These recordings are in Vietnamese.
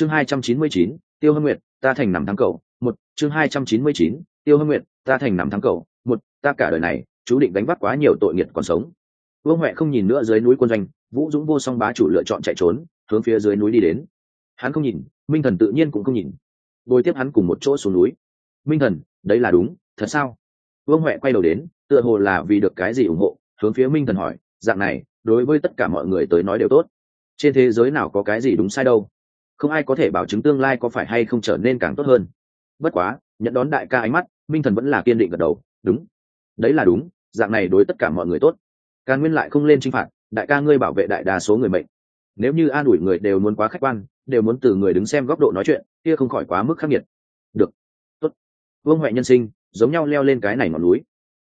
chương hai trăm chín mươi chín, tiêu hâm nguyệt, ta thành nằm thắng cầu một, chương hai trăm chín mươi chín, tiêu hâm nguyệt, ta thành nằm thắng cầu một, ta cả đời này, chú định đánh bắt quá nhiều tội nghiệt còn sống. Vương huệ không nhìn nữa dưới núi quân doanh, vũ dũng vô song bá chủ lựa chọn chạy trốn, hướng phía dưới núi đi đến. Hắn không nhìn, minh thần tự nhiên cũng không nhìn. Bồi tiếp hắn cùng một chỗ xuống núi. Minh thần, đấy là đúng, thật sao? Vương huệ quay đầu đến, tựa hồ là vì được cái gì ủng hộ, hướng phía minh thần hỏi, dạng này, đối với tất cả mọi người tới nói đều tốt. Trên thế giới nào có cái gì đúng sai đâu? Không ai có thể bảo chứng tương lai có phải hay không trở nên càng tốt hơn. Bất quá, nhận đón đại ca ánh mắt, minh thần vẫn là kiên định gật đầu, đúng. Đấy là đúng, dạng này đối tất cả mọi người tốt. Càng nguyên lại không lên chinh phạt, đại ca ngươi bảo vệ đại đa số người mệnh. Nếu như an ủi người đều muốn quá khách quan, đều muốn từ người đứng xem góc độ nói chuyện, kia không khỏi quá mức khắc nghiệt. Được. Tốt. Vương huệ nhân sinh, giống nhau leo lên cái này ngọn núi.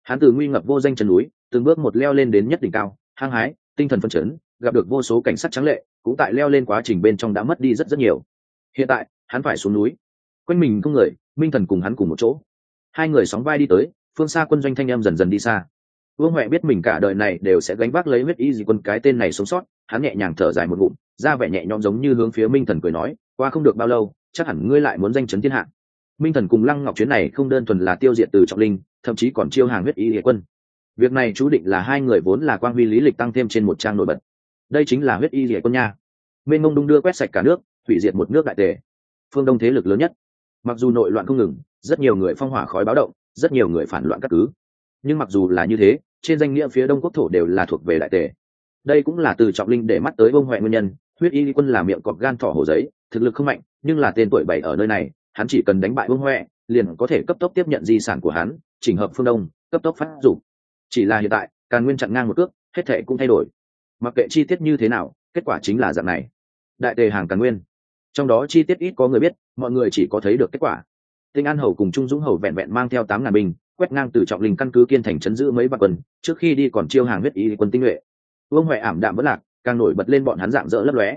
Hắn từ nguy ngập vô danh chân núi, từng bước một leo lên đến nhất đỉnh cao, hăng hái, tinh thần phân chấn gặp được vô số cảnh sát trắng lệ, cũng tại leo lên quá trình bên trong đã mất đi rất rất nhiều. Hiện tại, hắn phải xuống núi. Quanh mình không người, minh thần cùng hắn cùng một chỗ. Hai người sóng vai đi tới, phương xa quân doanh thanh em dần dần đi xa. Vương huệ biết mình cả đời này đều sẽ gánh vác lấy huyết y dị quân cái tên này sống sót, hắn nhẹ nhàng thở dài một ngụm ra vẻ nhẹ nhõm giống như hướng phía minh thần cười nói, qua không được bao lâu, chắc hẳn ngươi lại muốn danh chấn thiên hạ. Minh thần cùng lăng ngọc chuyến này không đơn thuần là tiêu diệt từ trọng linh, thậm chí còn chiêu hàng huyết y địa quân. Việc này chú định là hai người vốn là quan huy lý lịch tăng thêm trên một trang nổi bật đây chính là huyết y rỉa quân nha. Mênh mông đung đưa quét sạch cả nước, hủy diệt một nước đại tề. Phương đông thế lực lớn nhất. Mặc dù nội loạn không ngừng, rất nhiều người phong hỏa khói báo động, rất nhiều người phản loạn các cứ. Nhưng mặc dù là như thế, trên danh nghĩa phía đông quốc thổ đều là thuộc về đại tề. Đây cũng là từ trọng linh để mắt tới bông huệ nguyên nhân, huyết y quân là miệng cọp gan thỏ hồ giấy, thực lực không mạnh, nhưng là tên tuổi bảy ở nơi này, hắn chỉ cần đánh bại bông huệ, liền có thể cấp tốc tiếp nhận di sản của hắn, chỉnh hợp phương đông, cấp tốc phát dụng chỉ là hiện tại, càn nguyên chặn ngang một cước, hết thể cũng thay đổi mặc kệ chi tiết như thế nào, kết quả chính là dạng này. Đại tề hàng càn nguyên. Trong đó chi tiết ít có người biết, mọi người chỉ có thấy được kết quả. Tinh an hầu cùng trung dũng hầu vẹn vẹn mang theo tám ngàn binh, quét ngang từ trọng linh căn cứ kiên thành chấn giữ mấy bạc quân, trước khi đi còn chiêu hàng huyết ý quân tinh nhuệ. Vương huệ ảm đạm vẫn lạc, càng nổi bật lên bọn hắn dạng dỡ lấp lóe.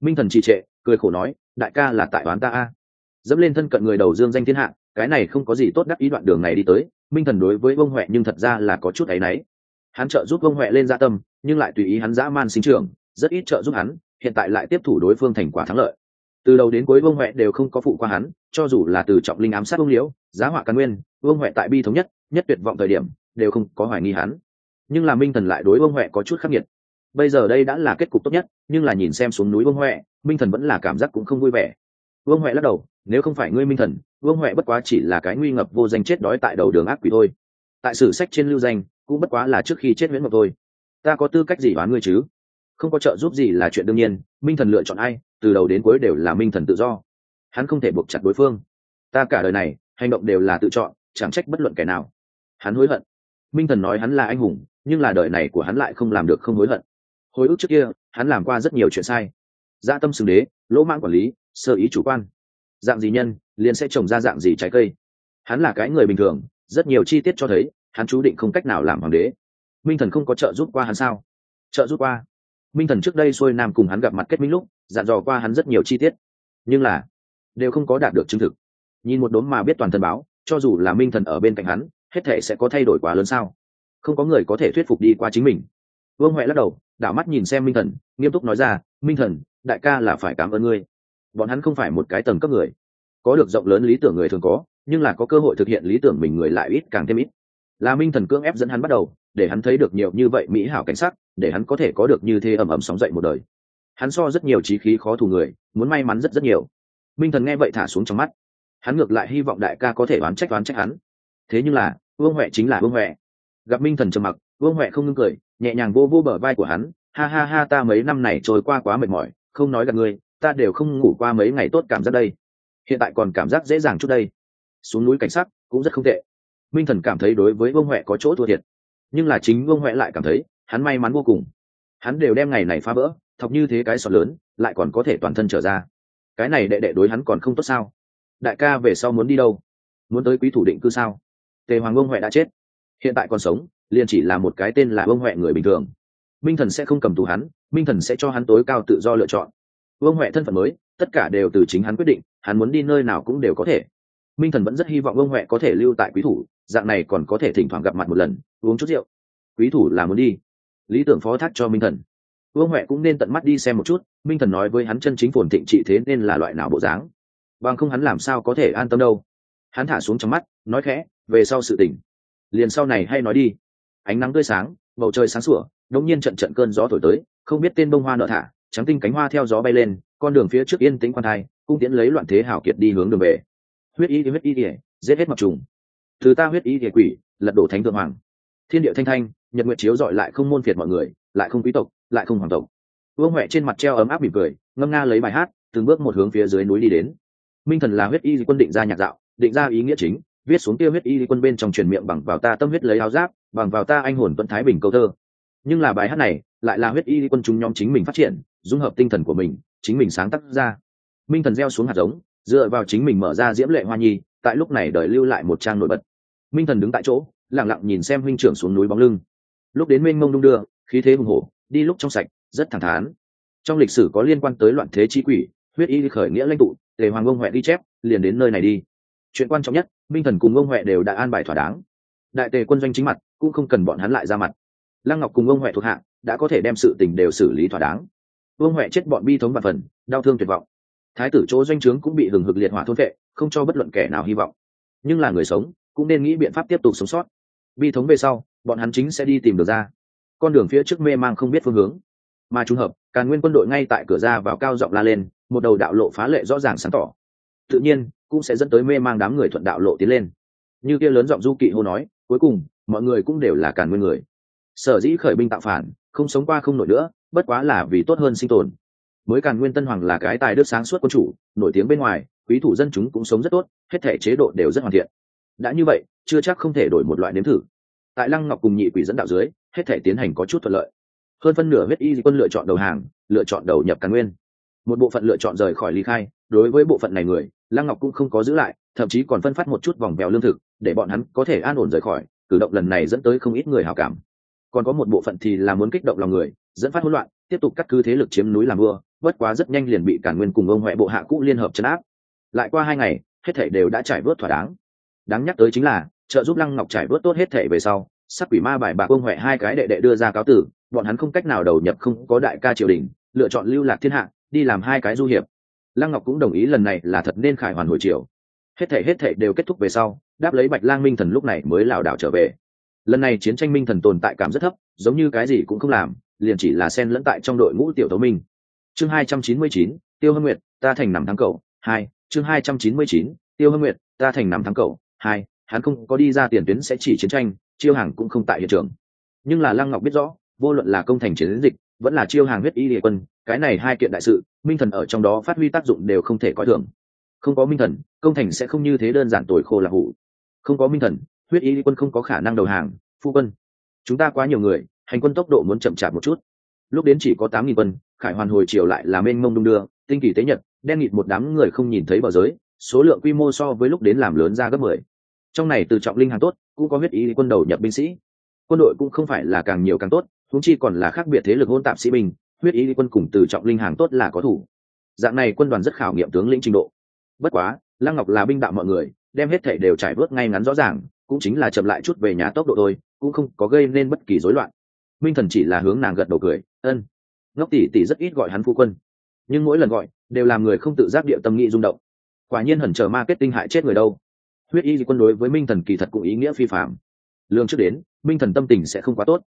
Minh thần trì trệ, cười khổ nói, đại ca là tại toán ta a. Dẫm lên thân cận người đầu dương danh thiên hạ, cái này không có gì tốt đắc ý đoạn đường này đi tới. Minh thần đối với vương huệ nhưng thật ra là có chút áy náy hắn trợ giúp vương huệ lên gia tâm, nhưng lại tùy ý hắn dã man sinh trưởng, rất ít trợ giúp hắn, hiện tại lại tiếp thủ đối phương thành quả thắng lợi. Từ đầu đến cuối vương huệ đều không có phụ qua hắn, cho dù là từ trọng linh ám sát vương liễu, giá họa căn nguyên vương huệ tại bi thống nhất nhất tuyệt vọng thời điểm, đều không có hoài nghi hắn. Nhưng là minh thần lại đối vương huệ có chút khắc nghiệt. Bây giờ đây đã là kết cục tốt nhất, nhưng là nhìn xem xuống núi vương huệ, minh thần vẫn là cảm giác cũng không vui vẻ. Vương huệ lắc đầu, nếu không phải ngươi minh thần vương huệ bất quá chỉ là cái nguy ngập vô danh chết đói tại đầu đường ác quỷ thôi. Tại sử sách trên lưu danh cũng bất quá là trước khi chết miễn mộc thôi. Ta có tư cách gì đoán ngươi chứ? Không có trợ giúp gì là chuyện đương nhiên, minh thần lựa chọn ai, từ đầu đến cuối đều là minh thần tự do. Hắn không thể buộc chặt đối phương. Ta cả đời này, hành động đều là tự chọn, chẳng trách bất luận kẻ nào. Hắn hối hận. Minh thần nói hắn là anh hùng, nhưng là đời này của hắn lại không làm được không hối hận. Hồi ức trước kia, hắn làm qua rất nhiều chuyện sai. Gia tâm xưng đế, lỗ mãng quản lý, sơ ý chủ quan. Dạng gì nhân, liền sẽ trồng ra dạng gì trái cây. Hắn là cái người bình thường, rất nhiều chi tiết cho thấy hắn chú định không cách nào làm hoàng đế. Minh thần không có trợ giúp qua hắn sao? Trợ giúp qua. Minh thần trước đây xuôi nam cùng hắn gặp mặt kết minh lúc, dặn dò qua hắn rất nhiều chi tiết. Nhưng là, đều không có đạt được chứng thực. Nhìn một đốm mà biết toàn thân báo, cho dù là minh thần ở bên cạnh hắn, hết thể sẽ có thay đổi quá lớn sao? Không có người có thể thuyết phục đi qua chính mình. Vương huệ lắc đầu, đảo mắt nhìn xem minh thần, nghiêm túc nói ra, minh thần, đại ca là phải cảm ơn ngươi. Bọn hắn không phải một cái tầng cấp người. Có được rộng lớn lý tưởng người thường có, nhưng là có cơ hội thực hiện lý tưởng mình người lại ít càng thêm ít là minh thần cưỡng ép dẫn hắn bắt đầu, để hắn thấy được nhiều như vậy mỹ hảo cảnh sắc, để hắn có thể có được như thế ầm ầm sóng dậy một đời. Hắn so rất nhiều trí khí khó thù người, muốn may mắn rất rất nhiều. Minh thần nghe vậy thả xuống trong mắt. Hắn ngược lại hy vọng đại ca có thể oán trách oán trách hắn. Thế nhưng là, vương huệ chính là vương huệ. Gặp minh thần trầm mặc, vương huệ không ngưng cười, nhẹ nhàng vô vô bờ vai của hắn. Ha ha ha, ta mấy năm này trôi qua quá mệt mỏi, không nói gặp ngươi, ta đều không ngủ qua mấy ngày tốt cảm giác đây. Hiện tại còn cảm giác dễ dàng chút đây. Xuống núi cảnh sắc cũng rất không tệ minh thần cảm thấy đối với vương huệ có chỗ thua thiệt. Nhưng là chính vương huệ lại cảm thấy, hắn may mắn vô cùng. Hắn đều đem ngày này phá vỡ, thọc như thế cái sọt lớn, lại còn có thể toàn thân trở ra. Cái này đệ đệ đối hắn còn không tốt sao? Đại ca về sau muốn đi đâu? Muốn tới quý thủ định cư sao? Tề hoàng vương huệ đã chết. Hiện tại còn sống, liền chỉ là một cái tên là vương huệ người bình thường. Minh thần sẽ không cầm tù hắn, minh thần sẽ cho hắn tối cao tự do lựa chọn. Vương huệ thân phận mới, tất cả đều từ chính hắn quyết định, hắn muốn đi nơi nào cũng đều có thể. Minh thần vẫn rất hy vọng vương huệ có thể lưu tại quý thủ dạng này còn có thể thỉnh thoảng gặp mặt một lần, uống chút rượu. Quý thủ là muốn đi. Lý tưởng phó thác cho minh thần. Vương huệ cũng nên tận mắt đi xem một chút, minh thần nói với hắn chân chính phồn thịnh trị thế nên là loại nào bộ dáng. Bằng không hắn làm sao có thể an tâm đâu. Hắn thả xuống trong mắt, nói khẽ, về sau sự tỉnh liền sau này hay nói đi. Ánh nắng tươi sáng, bầu trời sáng sủa đống nhiên trận trận cơn gió thổi tới, không biết tên bông hoa nợ thả, trắng tinh cánh hoa theo gió bay lên, con đường phía trước yên tĩnh quan thai, cung tiễn lấy loạn thế hảo kiệt đi hướng đường về. Huyết y thì huyết y thì giết hết mập trùng từ ta huyết y địa quỷ, lật đổ thánh thượng hoàng. Thiên địa thanh thanh, nhật nguyện chiếu dọi lại không môn phiệt mọi người, lại không quý tộc, lại không hoàng tộc. Vương huệ trên mặt treo ấm áp mỉm cười, ngâm nga lấy bài hát, từng bước một hướng phía dưới núi đi đến. Minh thần là huyết y quân định ra nhạc dạo, định ra ý nghĩa chính, viết xuống tiêu huyết y quân bên trong truyền miệng bằng vào ta tâm huyết lấy áo giáp, bằng vào ta anh hồn tuấn thái bình câu thơ. Nhưng là bài hát này, lại là huyết y quân chúng nhóm chính mình phát triển, dung hợp tinh thần của mình, chính mình sáng tác ra. Minh thần gieo xuống hạt giống, dựa vào chính mình mở ra diễm lệ hoa nhi, tại lúc này đợi lưu lại một trang nổi bật minh thần đứng tại chỗ lẳng lặng nhìn xem huynh trưởng xuống núi bóng lưng. Lúc đến mênh mông đung đưa, khí thế hùng hổ, đi lúc trong sạch, rất thẳng thắn. Trong lịch sử có liên quan tới loạn thế trí quỷ, huyết y khởi nghĩa lãnh tụ, tề hoàng ông huệ đi chép, liền đến nơi này đi. Chuyện quan trọng nhất, minh thần cùng ông huệ đều đã an bài thỏa đáng. Đại tề quân doanh chính mặt, cũng không cần bọn hắn lại ra mặt. Lăng ngọc cùng ông huệ thuộc hạ, đã có thể đem sự tình đều xử lý thỏa đáng. Vương huệ chết bọn bi thống và phần, đau thương tuyệt vọng. Thái tử chỗ doanh trướng cũng bị hừng hực liệt hỏa thôn vệ, không cho bất luận kẻ nào hy vọng. Nhưng là người sống cũng nên nghĩ biện pháp tiếp tục sống sót. Bi thống về sau, bọn hắn chính sẽ đi tìm được ra. Con đường phía trước mê mang không biết phương hướng. Mà trùng hợp, càn nguyên quân đội ngay tại cửa ra vào cao giọng la lên, một đầu đạo lộ phá lệ rõ ràng sáng tỏ. Tự nhiên, cũng sẽ dẫn tới mê mang đám người thuận đạo lộ tiến lên. Như kia lớn giọng du kỵ hô nói, cuối cùng, mọi người cũng đều là càn nguyên người. Sở dĩ khởi binh tạo phản, không sống qua không nổi nữa, bất quá là vì tốt hơn sinh tồn. Mới càn nguyên tân hoàng là cái tài đức sáng suốt quân chủ, nổi tiếng bên ngoài, quý thủ dân chúng cũng sống rất tốt, hết thể chế độ đều rất hoàn thiện đã như vậy, chưa chắc không thể đổi một loại nếm thử. Tại lăng ngọc cùng nhị quỷ dẫn đạo dưới, hết thể tiến hành có chút thuận lợi. Hơn phân nửa huyết y quân lựa chọn đầu hàng, lựa chọn đầu nhập càn nguyên. Một bộ phận lựa chọn rời khỏi ly khai, đối với bộ phận này người, lăng ngọc cũng không có giữ lại, thậm chí còn phân phát một chút vòng vèo lương thực, để bọn hắn có thể an ổn rời khỏi, cử động lần này dẫn tới không ít người hào cảm. Còn có một bộ phận thì là muốn kích động lòng người, dẫn phát hỗn loạn, tiếp tục cắt cứ thế lực chiếm núi làm vua, bất quá rất nhanh liền bị cản nguyên cùng ông huệ bộ hạ cũ liên hợp chấn áp. Lại qua hai ngày, hết thể đều đã trải vớt thỏa đáng đáng nhắc tới chính là, trợ giúp lăng ngọc trải vớt tốt hết thể về sau, sắc quỷ ma bài bạc ông huệ hai cái đệ đệ đưa ra cáo tử, bọn hắn không cách nào đầu nhập, không có đại ca triều đình, lựa chọn lưu lạc thiên hạ, đi làm hai cái du hiệp. Lăng ngọc cũng đồng ý lần này là thật nên khải hoàn hồi triều. Hết thể hết thể đều kết thúc về sau, đáp lấy bạch lang minh thần lúc này mới lảo đảo trở về. Lần này chiến tranh minh thần tồn tại cảm rất thấp, giống như cái gì cũng không làm, liền chỉ là sen lẫn tại trong đội ngũ tiểu tấu minh. Chương hai trăm chín mươi chín, tiêu hâm nguyệt, ta thành nằm thắng cầu hai, chương hai trăm chín mươi chín, tiêu hâm nguyệt, ta thành nằm thắng cầu hai, hắn không có đi ra tiền tuyến sẽ chỉ chiến tranh, chiêu hàng cũng không tại hiện trường. Nhưng là lăng ngọc biết rõ, vô luận là công thành chiến dịch, vẫn là chiêu hàng huyết y địa quân, cái này hai kiện đại sự, minh thần ở trong đó phát huy tác dụng đều không thể coi thường. Không có minh thần, công thành sẽ không như thế đơn giản tồi khô là hủ. Không có minh thần, huyết y quân không có khả năng đầu hàng, phu quân. Chúng ta quá nhiều người, hành quân tốc độ muốn chậm chạp một chút. Lúc đến chỉ có tám nghìn quân, khải hoàn hồi chiều lại là mênh mông đung đưa, tinh kỳ tế nhật, đen nghịt một đám người không nhìn thấy bờ giới số lượng quy mô so với lúc đến làm lớn ra gấp mười. Trong này từ trọng linh hàng tốt, cũng có huyết ý quân đầu nhập binh sĩ. Quân đội cũng không phải là càng nhiều càng tốt, huống chi còn là khác biệt thế lực hôn tạp sĩ binh, huyết ý quân cùng từ trọng linh hàng tốt là có thủ. Dạng này quân đoàn rất khảo nghiệm tướng lĩnh trình độ. Bất quá, lăng ngọc là binh đạo mọi người, đem hết thể đều trải bớt ngay ngắn rõ ràng, cũng chính là chậm lại chút về nhà tốc độ thôi, cũng không có gây nên bất kỳ rối loạn. Minh thần chỉ là hướng nàng gật đầu cười, ân. Ngốc tỷ tỷ rất ít gọi hắn phu quân. Nhưng mỗi lần gọi, đều làm người không tự giác địa tâm nghị rung động quả nhiên hẩn chờ marketing hại chết người đâu. Huyết y quân đối với minh thần kỳ thật cũng ý nghĩa phi phạm lương trước đến, minh thần tâm tình sẽ không quá tốt.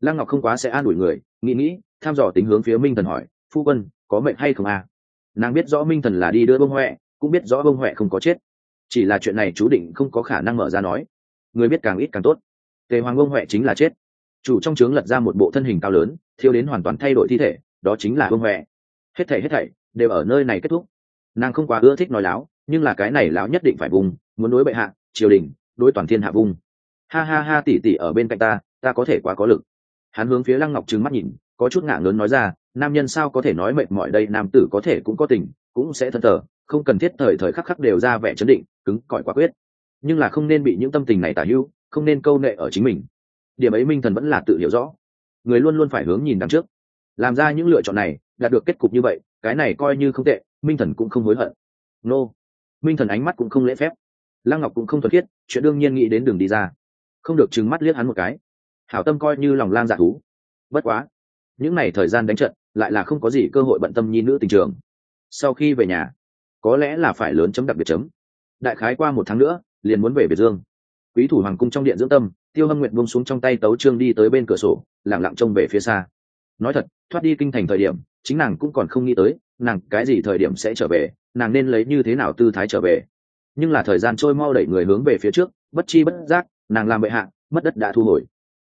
Lăng ngọc không quá sẽ an ủi người, nghĩ nghĩ, tham dò tính hướng phía minh thần hỏi, phu quân, có mệnh hay không à? Nàng biết rõ minh thần là đi đưa bông huệ cũng biết rõ bông huệ không có chết. Chỉ là chuyện này chú định không có khả năng mở ra nói. Người biết càng ít càng tốt. Tề hoàng bông huệ chính là chết. Chủ trong trướng lật ra một bộ thân hình cao lớn, thiêu đến hoàn toàn thay đổi thi thể, đó chính là bông huệ hết thảy hết thảy đều ở nơi này kết thúc nàng không quá ưa thích nói láo, nhưng là cái này láo nhất định phải vùng, muốn đối bệ hạ, triều đình, đối toàn thiên hạ vùng. Ha ha ha tỉ tỉ ở bên cạnh ta ta có thể quá có lực. Hắn hướng phía lăng ngọc trừng mắt nhìn, có chút ngạng lớn nói ra, nam nhân sao có thể nói mệt mỏi đây, nam tử có thể cũng có tình, cũng sẽ thân thờ, không cần thiết thời thời khắc khắc đều ra vẻ chấn định, cứng cỏi quả quyết. Nhưng là không nên bị những tâm tình này tả hữu, không nên câu nệ ở chính mình. Điểm ấy minh thần vẫn là tự hiểu rõ. Người luôn luôn phải hướng nhìn đằng trước. Làm ra những lựa chọn này, đạt được kết cục như vậy, cái này coi như không tệ minh thần cũng không hối hận. Nô、no. minh thần ánh mắt cũng không lễ phép. Lăng ngọc cũng không thuần khiết, chuyện đương nhiên nghĩ đến đường đi ra. Không được trừng mắt liếc hắn một cái. Hảo tâm coi như lòng lang dạ thú. Bất quá. Những n à y thời gian đánh trận, lại là không có gì cơ hội bận tâm nhi nữ tình trường. Sau khi về nhà, có lẽ là phải lớn chấm đặc biệt chấm. Đại khái qua một tháng nữa, liền muốn về việt dương. Quý thủ hoàng cung trong điện dưỡng tâm, tiêu hâm nguyện buông xuống trong tay tấu trương đi tới bên cửa sổ lẳng lặng trông về phía xa. Nói thật, thoát đi kinh thành thời điểm, chính nàng cũng còn không nghĩ tới nàng cái gì thời điểm sẽ trở về, nàng nên lấy như thế nào tư thái trở về. Nhưng là thời gian trôi mau đẩy người hướng về phía trước, bất chi bất giác, nàng làm bệ hạ, mất đất đã thu hồi.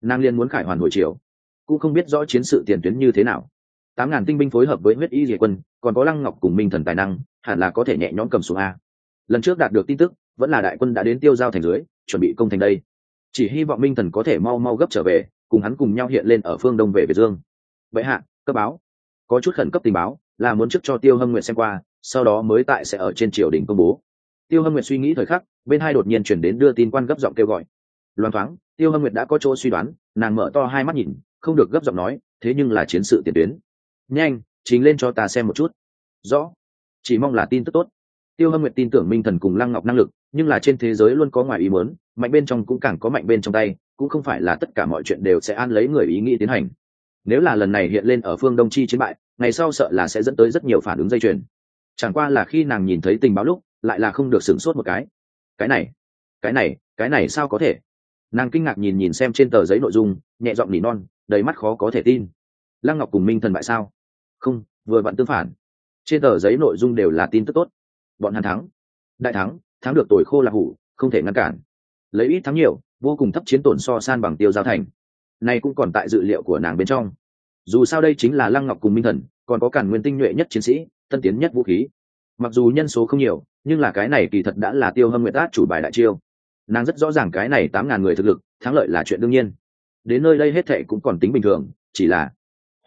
Nàng liên muốn khải hoàn hồi chiều cũng không biết rõ chiến sự tiền tuyến như thế nào. Tám ngàn tinh binh phối hợp với huyết y diệt quân, còn có lăng ngọc cùng minh thần tài năng, hẳn là có thể nhẹ nhõm cầm xuống a. Lần trước đạt được tin tức, vẫn là đại quân đã đến tiêu giao thành dưới, chuẩn bị công thành đây. Chỉ hy vọng minh thần có thể mau mau gấp trở về, cùng hắn cùng nhau hiện lên ở phương đông về việt dương. Vậy hạ, cấp báo. Có chút khẩn cấp tình báo là muốn trước cho tiêu hâm nguyện xem qua, sau đó mới tại sẽ ở trên triều đình công bố. Tiêu hâm nguyện suy nghĩ thời khắc, bên hai đột nhiên chuyển đến đưa tin quan gấp giọng kêu gọi. Loan thoáng, tiêu hâm nguyện đã có chỗ suy đoán, nàng mở to hai mắt nhìn, không được gấp giọng nói, thế nhưng là chiến sự tiền tuyến. Nhanh chính lên cho ta xem một chút. Rõ. Chỉ mong là tin tức tốt. Tiêu hâm nguyện tin tưởng minh thần cùng lăng ngọc năng lực, nhưng là trên thế giới luôn có ngoài ý muốn, mạnh bên trong cũng càng có mạnh bên trong tay, cũng không phải là tất cả mọi chuyện đều sẽ an lấy người ý nghĩ tiến hành. Nếu là lần này hiện lên ở phương đông chi chiến bại ngày sau sợ là sẽ dẫn tới rất nhiều phản ứng dây chuyền. Chẳng qua là khi nàng nhìn thấy tình báo lúc, lại là không được sửng sốt một cái. Cái này cái này cái này sao có thể? Nàng kinh ngạc nhìn nhìn xem trên tờ giấy nội dung, nhẹ giọng nỉ non, đầy mắt khó có thể tin. Lăng ngọc cùng minh thần bại sao? Không, vừa vặn tương phản. Trên tờ giấy nội dung đều là tin tức tốt. Bọn hắn thắng. Đại thắng thắng được tuổi khô là hủ, không thể ngăn cản. Lấy ít thắng nhiều, vô cùng thấp chiến tổn so san bằng tiêu giao thành. Này cũng còn tại dự liệu của nàng bên trong. Dù sao đây chính là lăng ngọc cùng minh thần còn có cản nguyên tinh nhuệ nhất chiến sĩ, tân tiến nhất vũ khí. Mặc dù nhân số không nhiều, nhưng là cái này kỳ thật đã là tiêu hâm nguyện át chủ bài đại chiêu. Nàng rất rõ ràng cái này tám ngàn người thực lực, thắng lợi là chuyện đương nhiên. Đến nơi đây hết thệ cũng còn tính bình thường, chỉ là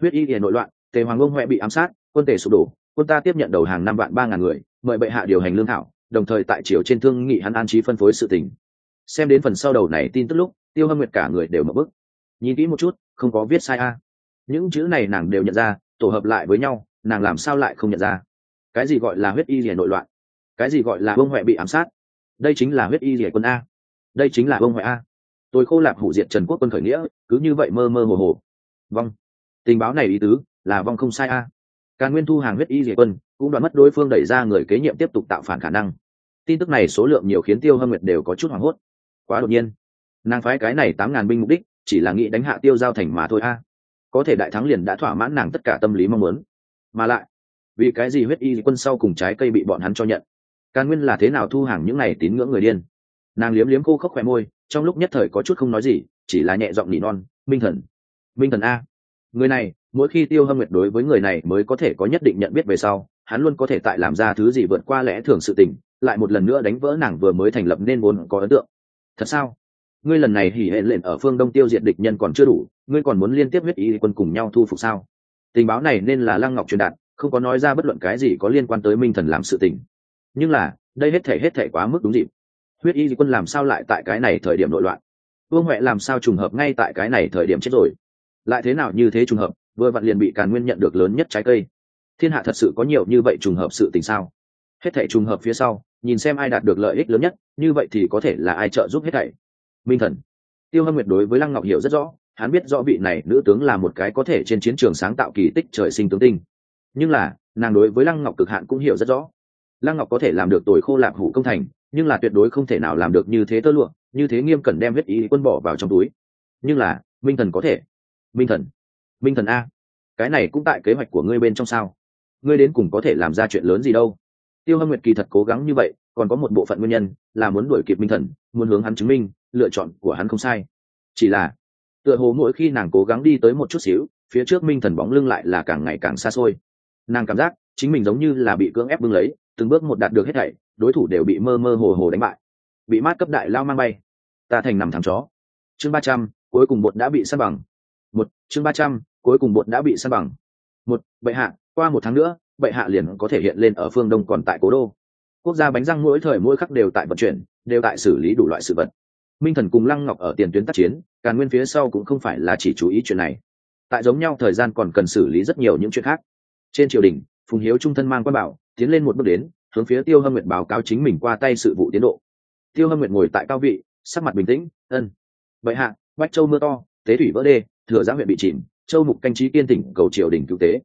huyết y hiện nội loạn, tề hoàng ông huệ bị ám sát, quân tề sụp đổ, quân ta tiếp nhận đầu hàng năm vạn ba ngàn người, mời bệ hạ điều hành lương thảo, đồng thời tại triều trên thương nghị hắn an trí phân phối sự tình. Xem đến phần sau đầu này tin tức lúc, tiêu hâm nguyệt cả người đều mở bức. Nhìn kỹ một chút, không có viết sai a. Những chữ này nàng đều nhận ra tổ hợp lại với nhau, nàng làm sao lại không nhận ra? Cái gì gọi là huyết y rỉa nội loạn? Cái gì gọi là bông huệ bị ám sát? Đây chính là huyết y rỉa quân a. Đây chính là bông huệ a. Tôi khô lạp hủ diệt trần quốc quân khởi nghĩa, cứ như vậy mơ mơ hồ hồ. Vong. Tình báo này ý tứ là vong không sai a. Càng nguyên thu hàng huyết y rỉa quân, cũng đoạn mất đối phương đẩy ra người kế nhiệm tiếp tục tạo phản khả năng. Tin tức này số lượng nhiều khiến tiêu hâm nguyệt đều có chút hoảng hốt. Quá đột nhiên. Nàng phái cái này tám ngàn binh mục đích chỉ là nghĩ đánh hạ tiêu giao thành mà thôi a có thể đại thắng liền đã thỏa mãn nàng tất cả tâm lý mong muốn. Mà lại, vì cái gì huyết y quân sau cùng trái cây bị bọn hắn cho nhận? Càn nguyên là thế nào thu hàng những này tín ngưỡng người điên? Nàng liếm liếm khô khốc khỏe môi, trong lúc nhất thời có chút không nói gì, chỉ là nhẹ giọng nỉ non, minh thần minh thần a, người này, mỗi khi tiêu hâm nguyệt đối với người này mới có thể có nhất định nhận biết về sau, hắn luôn có thể tại làm ra thứ gì vượt qua lẽ thường sự tình, lại một lần nữa đánh vỡ nàng vừa mới thành lập nên vốn có ấn tượng. Thật sao? Ngươi lần này hỉ hệ lệnh ở phương đông tiêu diệt địch nhân còn chưa đủ ngươi còn muốn liên tiếp huyết ý quân cùng nhau thu phục sao? Tình báo này nên là lăng ngọc truyền đạt, không có nói ra bất luận cái gì có liên quan tới minh thần làm sự tình. Nhưng là, đây hết thể hết thể quá mức đúng dịp. Huyết y quân làm sao lại tại cái này thời điểm nội loạn? Vương huệ làm sao trùng hợp ngay tại cái này thời điểm chết rồi? Lại thế nào như thế trùng hợp, vừa vặn liền bị càn nguyên nhận được lớn nhất trái cây. Thiên hạ thật sự có nhiều như vậy trùng hợp sự tình sao? Hết thảy trùng hợp phía sau, nhìn xem ai đạt được lợi ích lớn nhất, như vậy thì có thể là ai trợ giúp hết thảy. Minh thần. Tiêu hâm nguyệt đối với lăng ngọc hiểu rất rõ hắn biết rõ vị này nữ tướng là một cái có thể trên chiến trường sáng tạo kỳ tích trời sinh tướng tinh. Nhưng là, nàng đối với lăng ngọc cực hạn cũng hiểu rất rõ. Lăng ngọc có thể làm được tuổi khô lạc hủ công thành, nhưng là tuyệt đối không thể nào làm được như thế tơ lụa, như thế nghiêm cẩn đem huyết ý quân bỏ vào trong túi. Nhưng là, minh thần có thể. Minh thần. Minh thần a. Cái này cũng tại kế hoạch của ngươi bên trong sao? Ngươi đến cùng có thể làm ra chuyện lớn gì đâu? Tiêu hâm nguyệt kỳ thật cố gắng như vậy, còn có một bộ phận nguyên nhân, là muốn đuổi kịp minh thần, muốn hướng hắn chứng minh, lựa chọn của hắn không sai. Chỉ là tựa hồ mỗi khi nàng cố gắng đi tới một chút xíu, phía trước minh thần bóng lưng lại là càng ngày càng xa xôi. Nàng cảm giác, chính mình giống như là bị cưỡng ép bưng lấy, từng bước một đạt được hết thảy, đối thủ đều bị mơ mơ hồ hồ đánh bại. Bị mát cấp đại lao mang bay. Ta thành nằm thằng chó. Chương ba trăm, cuối cùng bột đã bị săn bằng. Một, chương ba trăm, cuối cùng bột đã bị săn bằng. Một, bệ hạ, qua một tháng nữa, bệ hạ liền có thể hiện lên ở phương đông còn tại cố đô. Quốc gia bánh răng mỗi thời mỗi khắc đều tại vận chuyển, đều tại xử lý đủ loại sự vật minh thần cùng lăng ngọc ở tiền tuyến tác chiến, càn nguyên phía sau cũng không phải là chỉ chú ý chuyện này. Tại giống nhau thời gian còn cần xử lý rất nhiều những chuyện khác. Trên triều đình, phùng hiếu trung thân mang quan bảo, tiến lên một bước đến, hướng phía tiêu hâm nguyệt báo cáo chính mình qua tay sự vụ tiến độ. Tiêu hâm nguyệt ngồi tại cao vị, sắc mặt bình tĩnh, ân vậy hạ, bách châu mưa to, tế thủy vỡ đê, thừa giã huyện bị chìm, châu mục canh trí kiên tỉnh, cầu triều đình cứu tế.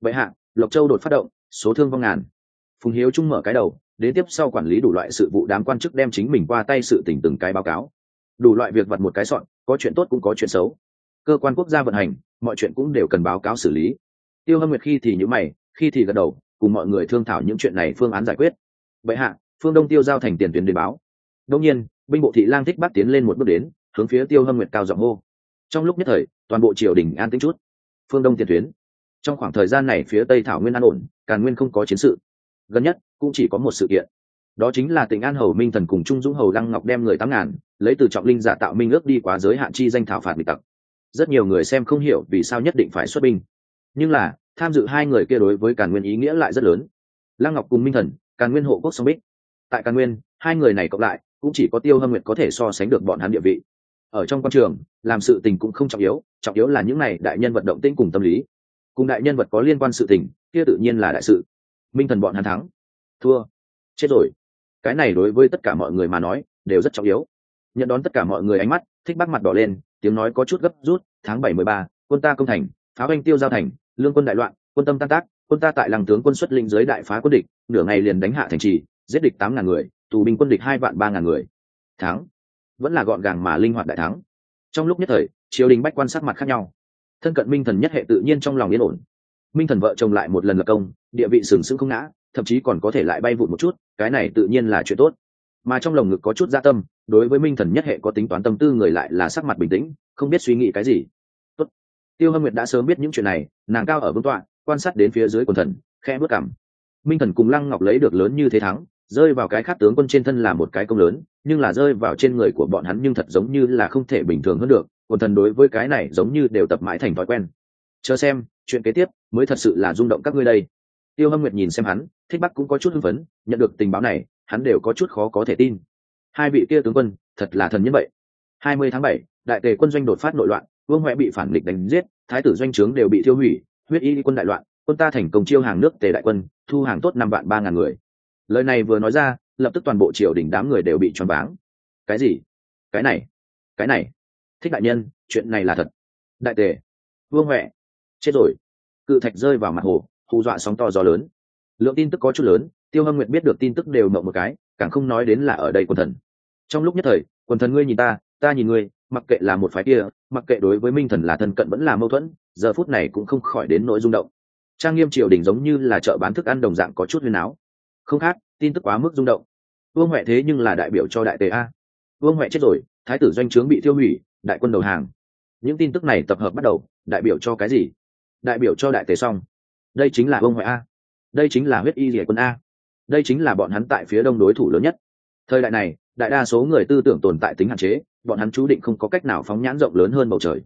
Vậy hạ, lộc châu đột phát động, số thương vong ngàn. Phùng hiếu trung mở cái đầu đến tiếp sau quản lý đủ loại sự vụ đám quan chức đem chính mình qua tay sự tình từng cái báo cáo. Đủ loại việc vặt một cái soạn, có chuyện tốt cũng có chuyện xấu. Cơ quan quốc gia vận hành, mọi chuyện cũng đều cần báo cáo xử lý. Tiêu hâm nguyệt khi thì nhữ mày, khi thì gật đầu, cùng mọi người thương thảo những chuyện này phương án giải quyết. Vậy hạ, phương đông tiêu giao thành tiền tuyến đến báo. Đông nhiên, binh bộ thị lang thích bắc tiến lên một bước đến, hướng phía tiêu hâm nguyệt cao giọng hô. Trong lúc nhất thời, toàn bộ triều đình an tĩnh chút. Phương đông tiền tuyến. Trong khoảng thời gian này phía tây thảo nguyên an ổn, càn nguyên không có chiến sự. Gần nhất cũng chỉ có một sự kiện. Đó chính là tỉnh an hầu minh thần cùng trung dũng hầu lăng ngọc đem người tám ngàn, lấy từ trọng linh giả tạo minh ước đi quá giới hạn chi danh thảo phạt bị tặc. Rất nhiều người xem không hiểu vì sao nhất định phải xuất binh. Nhưng là, tham dự hai người kia đối với càn nguyên ý nghĩa lại rất lớn. Lăng ngọc cùng minh thần, càn nguyên hộ quốc song bích. Tại càn nguyên, hai người này cộng lại, cũng chỉ có tiêu hâm nguyệt có thể so sánh được bọn hắn địa vị. Ở trong quan trường, làm sự tình cũng không trọng yếu trọng yếu là những này đại nhân vật động tĩnh cùng tâm lý. Cùng đại nhân vật có liên quan sự tình, kia tự nhiên là đại sự. Minh thần bọn hắn thắng thua. Chết rồi. Cái này đối với tất cả mọi người mà nói, đều rất trọng yếu. Nhận đón tất cả mọi người ánh mắt, thích bắt mặt đỏ lên, tiếng nói có chút gấp rút, tháng bảy mười ba, quân ta công thành, pháo anh tiêu giao thành, lương quân đại loạn, quân tâm tan tác, quân ta tại làng tướng quân xuất linh giới đại phá quân địch, nửa ngày liền đánh hạ thành trì, giết địch tám ngàn người, tù binh quân địch hai vạn ba ngàn người. Thắng. Vẫn là gọn gàng mà linh hoạt đại thắng. Trong lúc nhất thời, triều đình bách quan sát mặt khác nhau. Thân cận minh thần nhất hệ tự nhiên trong lòng yên ổn. Minh thần vợ chồng lại một lần lập công, địa vị sừng sững không ngã thậm chí còn có thể lại bay vụt một chút, cái này tự nhiên là chuyện tốt. Mà trong lồng ngực có chút gia tâm, đối với minh thần nhất hệ có tính toán tâm tư người lại là sắc mặt bình tĩnh, không biết suy nghĩ cái gì. Tốt. tiêu hâm nguyệt đã sớm biết những chuyện này, nàng cao ở vương tọa, quan sát đến phía dưới quần thần khe bước cảm minh thần cùng lăng ngọc lấy được lớn như thế thắng, rơi vào cái khác tướng quân trên thân là một cái công lớn, nhưng là rơi vào trên người của bọn hắn nhưng thật giống như là không thể bình thường hơn được, quần thần đối với cái này giống như đều tập mãi thành thói quen. Chờ xem, chuyện kế tiếp mới thật sự là rung động các ngươi đây tiêu hâm nguyệt nhìn xem hắn, thích bắc cũng có chút hưng phấn, nhận được tình báo này, hắn đều có chút khó có thể tin. Hai vị kia tướng quân, thật là thần nhân vậy. Hai mươi tháng bảy, đại tề quân doanh đột phát nội loạn, vương huệ bị phản nghịch đánh giết, thái tử doanh trướng đều bị tiêu hủy, huyết y quân đại loạn, quân ta thành công chiêu hàng nước tề đại quân, thu hàng tốt năm vạn ba ngàn người. Lời này vừa nói ra, lập tức toàn bộ triều đình đám người đều bị choáng váng. Cái gì? Cái này? Cái này? Thích đại nhân, chuyện này là thật. Đại tề, vương huệ, chết rồi. Cự thạch rơi vào mặt hồ hù dọa sóng to gió lớn. Lượng tin tức có chút lớn, tiêu hâm nguyệt biết được tin tức đều mộng một cái, càng không nói đến là ở đây quần thần. Trong lúc nhất thời, quần thần ngươi nhìn ta ta nhìn ngươi, mặc kệ là một phái kia, mặc kệ đối với minh thần là thân cận vẫn là mâu thuẫn, giờ phút này cũng không khỏi đến nỗi rung động. Trang nghiêm triều đình giống như là chợ bán thức ăn đồng dạng có chút huyền áo không khác, tin tức quá mức rung động. Vương huệ thế nhưng là đại biểu cho đại tề a. Vương huệ chết rồi, thái tử doanh trướng bị tiêu hủy, đại quân đầu hàng. Những tin tức này tập hợp bắt đầu, đại biểu cho cái gì? Đại biểu cho đại tề xong đây chính là vương ngoại a. Đây chính là huyết y rỉa quân a. Đây chính là bọn hắn tại phía đông đối thủ lớn nhất. Thời đại này, đại đa số người tư tưởng tồn tại tính hạn chế, bọn hắn chú định không có cách nào phóng nhãn rộng lớn hơn bầu trời.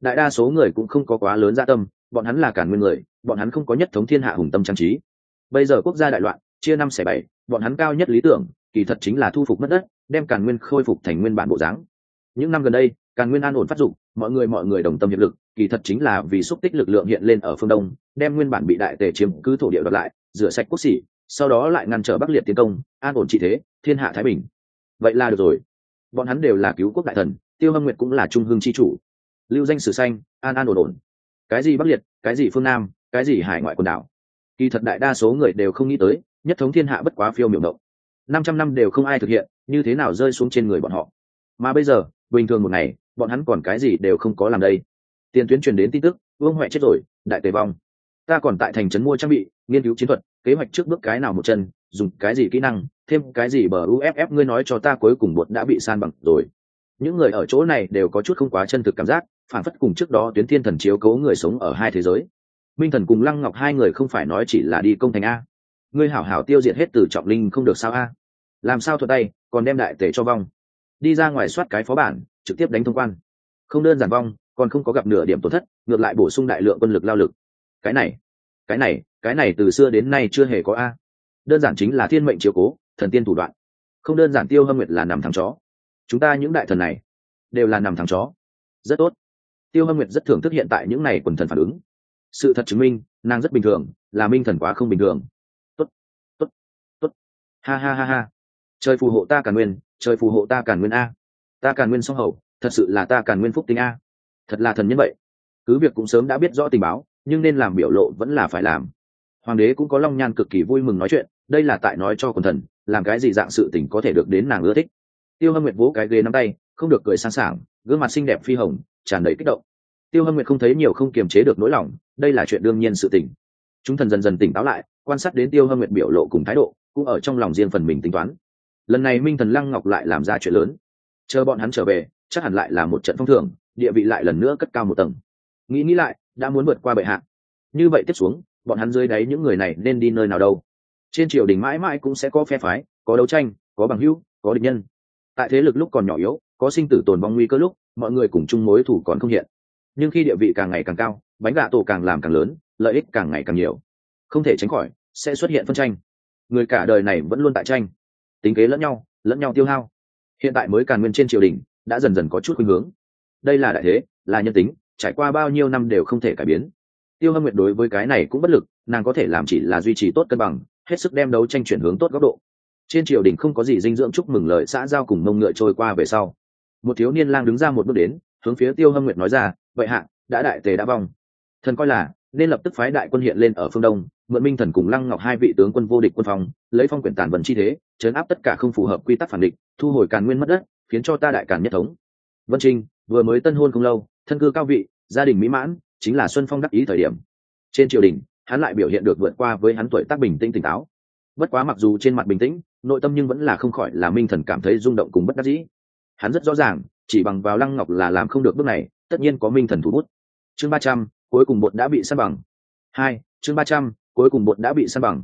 Đại đa số người cũng không có quá lớn gia tâm, bọn hắn là cản nguyên người, bọn hắn không có nhất thống thiên hạ hùng tâm trang trí. Bây giờ quốc gia đại loạn, chia năm xẻ bảy, bọn hắn cao nhất lý tưởng, kỳ thật chính là thu phục mất đất, đem càn nguyên khôi phục thành nguyên bản bộ dáng những năm gần đây, càn nguyên an ổn phát dụng, mọi người mọi người đồng tâm hiệp lực, kỳ thật chính là vì xúc tích lực lượng hiện lên ở phương đông, đem nguyên bản bị đại tề chiếm cứ thổ địa đoạt lại, rửa sạch quốc sĩ sau đó lại ngăn trở bắc liệt tiến công, an ổn trị thế, thiên hạ thái bình. Vậy là được rồi. Bọn hắn đều là cứu quốc đại thần, tiêu hâm nguyệt cũng là trung hương chi chủ. Lưu danh sử xanh, an an ổn ổn. Cái gì bắc liệt, cái gì phương nam, cái gì hải ngoại quần đảo? Kỳ thật đại đa số người đều không nghĩ tới, nhất thống thiên hạ bất quá phiêu miểu động. Năm trăm năm đều không ai thực hiện, như thế nào rơi xuống trên người bọn họ? Mà bây giờ bình thường một ngày, bọn hắn còn cái gì đều không có làm đây. Tiền tuyến truyền đến tin tức, vương huệ chết rồi, đại tề vong. Ta còn tại thành trấn mua trang bị, nghiên cứu chiến thuật, kế hoạch trước bước cái nào một chân, dùng cái gì kỹ năng, thêm cái gì bờ uff ngươi nói cho ta cuối cùng bột đã bị san bằng rồi. Những người ở chỗ này đều có chút không quá chân thực cảm giác, phản phất cùng trước đó tuyến thiên thần chiếu cố người sống ở hai thế giới. Minh thần cùng lăng ngọc hai người không phải nói chỉ là đi công thành a. Ngươi hảo hảo tiêu diệt hết từ trọng linh không được sao a. Làm sao thuật tay, còn đem đại tể cho vong đi ra ngoài soát cái phó bản, trực tiếp đánh thông quan. Không đơn giản vong, còn không có gặp nửa điểm tổn thất, ngược lại bổ sung đại lượng quân lực lao lực. Cái này cái này cái này từ xưa đến nay chưa hề có a. Đơn giản chính là thiên mệnh chiếu cố, thần tiên thủ đoạn. Không đơn giản tiêu hâm nguyệt là nằm thằng chó. Chúng ta những đại thần này, đều là nằm thằng chó. Rất tốt. Tiêu hâm nguyệt rất thưởng thức hiện tại những này quần thần phản ứng. Sự thật chứng minh, nàng rất bình thường, là minh thần quá không bình thường. Tốt tốt tốt. Ha ha ha ha. Trời phù hộ ta cả nguyên trời phù hộ ta càn nguyên a. Ta càn nguyên song hậu thật sự là ta càn nguyên phúc tính a. Thật là thần nhân vậy. Cứ việc cũng sớm đã biết rõ tình báo, nhưng nên làm biểu lộ vẫn là phải làm. Hoàng đế cũng có long nhan cực kỳ vui mừng nói chuyện, đây là tại nói cho quần thần, làm cái gì dạng sự tình có thể được đến nàng ưa thích. Tiêu hâm nguyệt vỗ cái ghế nắm tay, không được cười sáng sảng, gương mặt xinh đẹp phi hồng, tràn đầy kích động. Tiêu hâm nguyệt không thấy nhiều không kiềm chế được nỗi lòng, đây là chuyện đương nhiên sự tình. Chúng thần dần dần tỉnh táo lại, quan sát đến tiêu hâm nguyệt biểu lộ cùng thái độ, cũng ở trong lòng riêng phần mình tính toán lần này minh thần lăng ngọc lại làm ra chuyện lớn. Chờ bọn hắn trở về, chắc hẳn lại là một trận phong thường địa vị lại lần nữa cất cao một tầng. Nghĩ nghĩ lại, đã muốn vượt qua bệ hạ. Như vậy tiếp xuống, bọn hắn dưới đáy những người này nên đi nơi nào đâu? Trên triều đình mãi mãi cũng sẽ có phe phái, có đấu tranh, có bằng hữu, có địch nhân. Tại thế lực lúc còn nhỏ yếu, có sinh tử tồn vong nguy cơ lúc, mọi người cùng chung mối thủ còn không hiện. Nhưng khi địa vị càng ngày càng cao, bánh gà tổ càng làm càng lớn, lợi ích càng ngày càng nhiều. Không thể tránh khỏi, sẽ xuất hiện phân tranh. Người cả đời này vẫn luôn tại tranh tính kế lẫn nhau lẫn nhau tiêu hao. Hiện tại mới càn nguyên trên triều đình, đã dần dần có chút khuynh hướng. Đây là đại thế, là nhân tính, trải qua bao nhiêu năm đều không thể cải biến. Tiêu hâm nguyệt đối với cái này cũng bất lực, nàng có thể làm chỉ là duy trì tốt cân bằng, hết sức đem đấu tranh chuyển hướng tốt góc độ. Trên triều đình không có gì dinh dưỡng chúc mừng lời xã giao cùng mông ngựa trôi qua về sau. Một thiếu niên lang đứng ra một bước đến, hướng phía tiêu hâm nguyệt nói ra vậy hạ, đã đại tề đã vong. Thần coi là nên lập tức phái đại quân hiện lên ở phương đông, mượn minh thần cùng lăng ngọc hai vị tướng quân vô địch quân phòng lấy phong quyển tàn vần chi thế chấn áp tất cả không phù hợp quy tắc phản địch, thu hồi càn nguyên mất đất, khiến cho ta đại càn nhất thống. Vân trinh vừa mới tân hôn không lâu, thân cư cao vị, gia đình mỹ mãn, chính là xuân phong đắc ý thời điểm. Trên triều đình, hắn lại biểu hiện được vượt qua với hắn tuổi tác bình tĩnh tỉnh táo. Bất quá mặc dù trên mặt bình tĩnh, nội tâm nhưng vẫn là không khỏi là minh thần cảm thấy rung động cùng bất đắc dĩ. Hắn rất rõ ràng, chỉ bằng vào lăng ngọc là làm không được bước này, tất nhiên có minh thần thủ bút. Chương ba trăm cuối cùng bột đã bị săn bằng. Hai, chương ba trăm, cuối cùng bột đã bị săn bằng.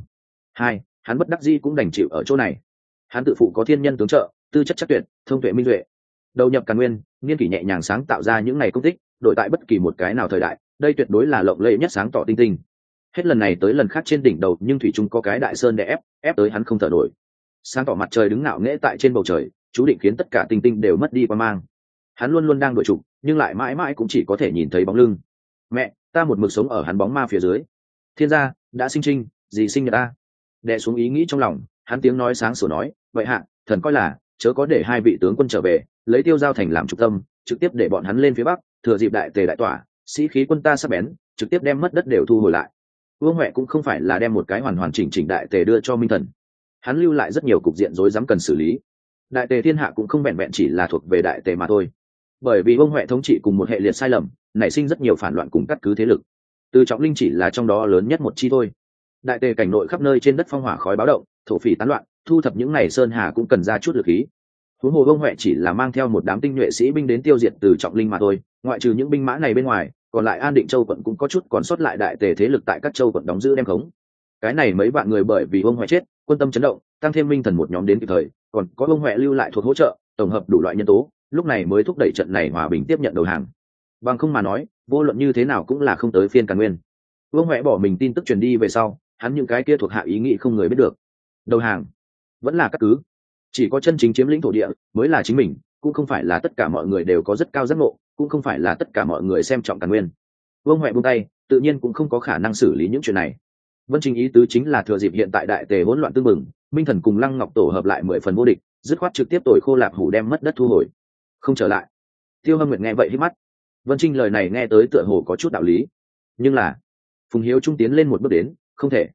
Hai, hắn bất đắc dĩ cũng đành chịu ở chỗ này. Hắn tự phụ có thiên nhân tướng trợ, tư chất chắc tuyệt, thông tuệ minh duệ đầu nhập càn nguyên, nghiên kỷ nhẹ nhàng sáng tạo ra những ngày công tích, đổi tại bất kỳ một cái nào thời đại, đây tuyệt đối là lộng lẫy nhất sáng tỏ tinh tinh. Hết lần này tới lần khác trên đỉnh đầu, nhưng thủy trung có cái đại sơn để ép ép tới hắn không thở nổi. Sáng tỏ mặt trời đứng ngạo nghễ tại trên bầu trời, chú định khiến tất cả tinh tinh đều mất đi qua mang. Hắn luôn luôn đang đội trục nhưng lại mãi mãi cũng chỉ có thể nhìn thấy bóng lưng mẹ, ta một mực sống ở hắn bóng ma phía dưới. Thiên gia, đã sinh trinh, gì sinh nhật ta? Đè xuống ý nghĩ trong lòng, hắn tiếng nói sáng sủa nói, vậy hạ, thần coi là, chớ có để hai vị tướng quân trở về, lấy tiêu giao thành làm trục tâm, trực tiếp để bọn hắn lên phía bắc, thừa dịp đại tề đại tỏa, sĩ khí quân ta sắp bén, trực tiếp đem mất đất đều thu hồi lại. Vương huệ cũng không phải là đem một cái hoàn hoàn chỉnh chỉnh đại tề đưa cho minh thần. Hắn lưu lại rất nhiều cục diện rối rắm cần xử lý. Đại tề thiên hạ cũng không vẹn vẹn chỉ là thuộc về đại tề mà thôi. Bởi vì vương huệ thống trị cùng một hệ liệt sai lầm nảy sinh rất nhiều phản loạn cùng cắt cứ thế lực. Từ trọng linh chỉ là trong đó lớn nhất một chi thôi. Đại tề cảnh nội khắp nơi trên đất phong hỏa khói báo động, thổ phỉ tán loạn, thu thập những ngày sơn hà cũng cần ra chút lực khí. Huống hồ vương huệ chỉ là mang theo một đám tinh nhuệ sĩ binh đến tiêu diệt từ trọng linh mà thôi, ngoại trừ những binh mã này bên ngoài, còn lại an định châu quận cũng có chút còn sót lại đại tề thế lực tại các châu quận đóng giữ đem khống. Cái này mấy vạn người bởi vì vương huệ chết, quân tâm chấn động, tăng thêm minh thần một nhóm đến kịp thời, còn có vương huệ lưu lại thuộc hỗ trợ, tổng hợp đủ loại nhân tố, lúc này mới thúc đẩy trận này hòa bình tiếp nhận đầu hàng bằng không mà nói, vô luận như thế nào cũng là không tới phiên càn nguyên. Vương huệ bỏ mình tin tức truyền đi về sau, hắn những cái kia thuộc hạ ý nghĩ không người biết được. Đầu hàng, vẫn là các cứ. Chỉ có chân chính chiếm lĩnh thổ địa mới là chính mình, cũng không phải là tất cả mọi người đều có rất cao giác ngộ, cũng không phải là tất cả mọi người xem trọng càn nguyên. Vương huệ buông tay, tự nhiên cũng không có khả năng xử lý những chuyện này. Vân trình ý tứ chính là thừa dịp hiện tại đại tề hỗn loạn tương mừng minh thần cùng lăng ngọc tổ hợp lại mười phần vô địch, dứt khoát trực tiếp tội khô lạp hủ đem mất đất thu hồi. Không trở lại. Tiêu hâm nguyệt nghe vậy hít mắt vân trinh lời này nghe tới tựa hồ có chút đạo lý. Nhưng là phùng hiếu trung tiến lên một bước đến không thể.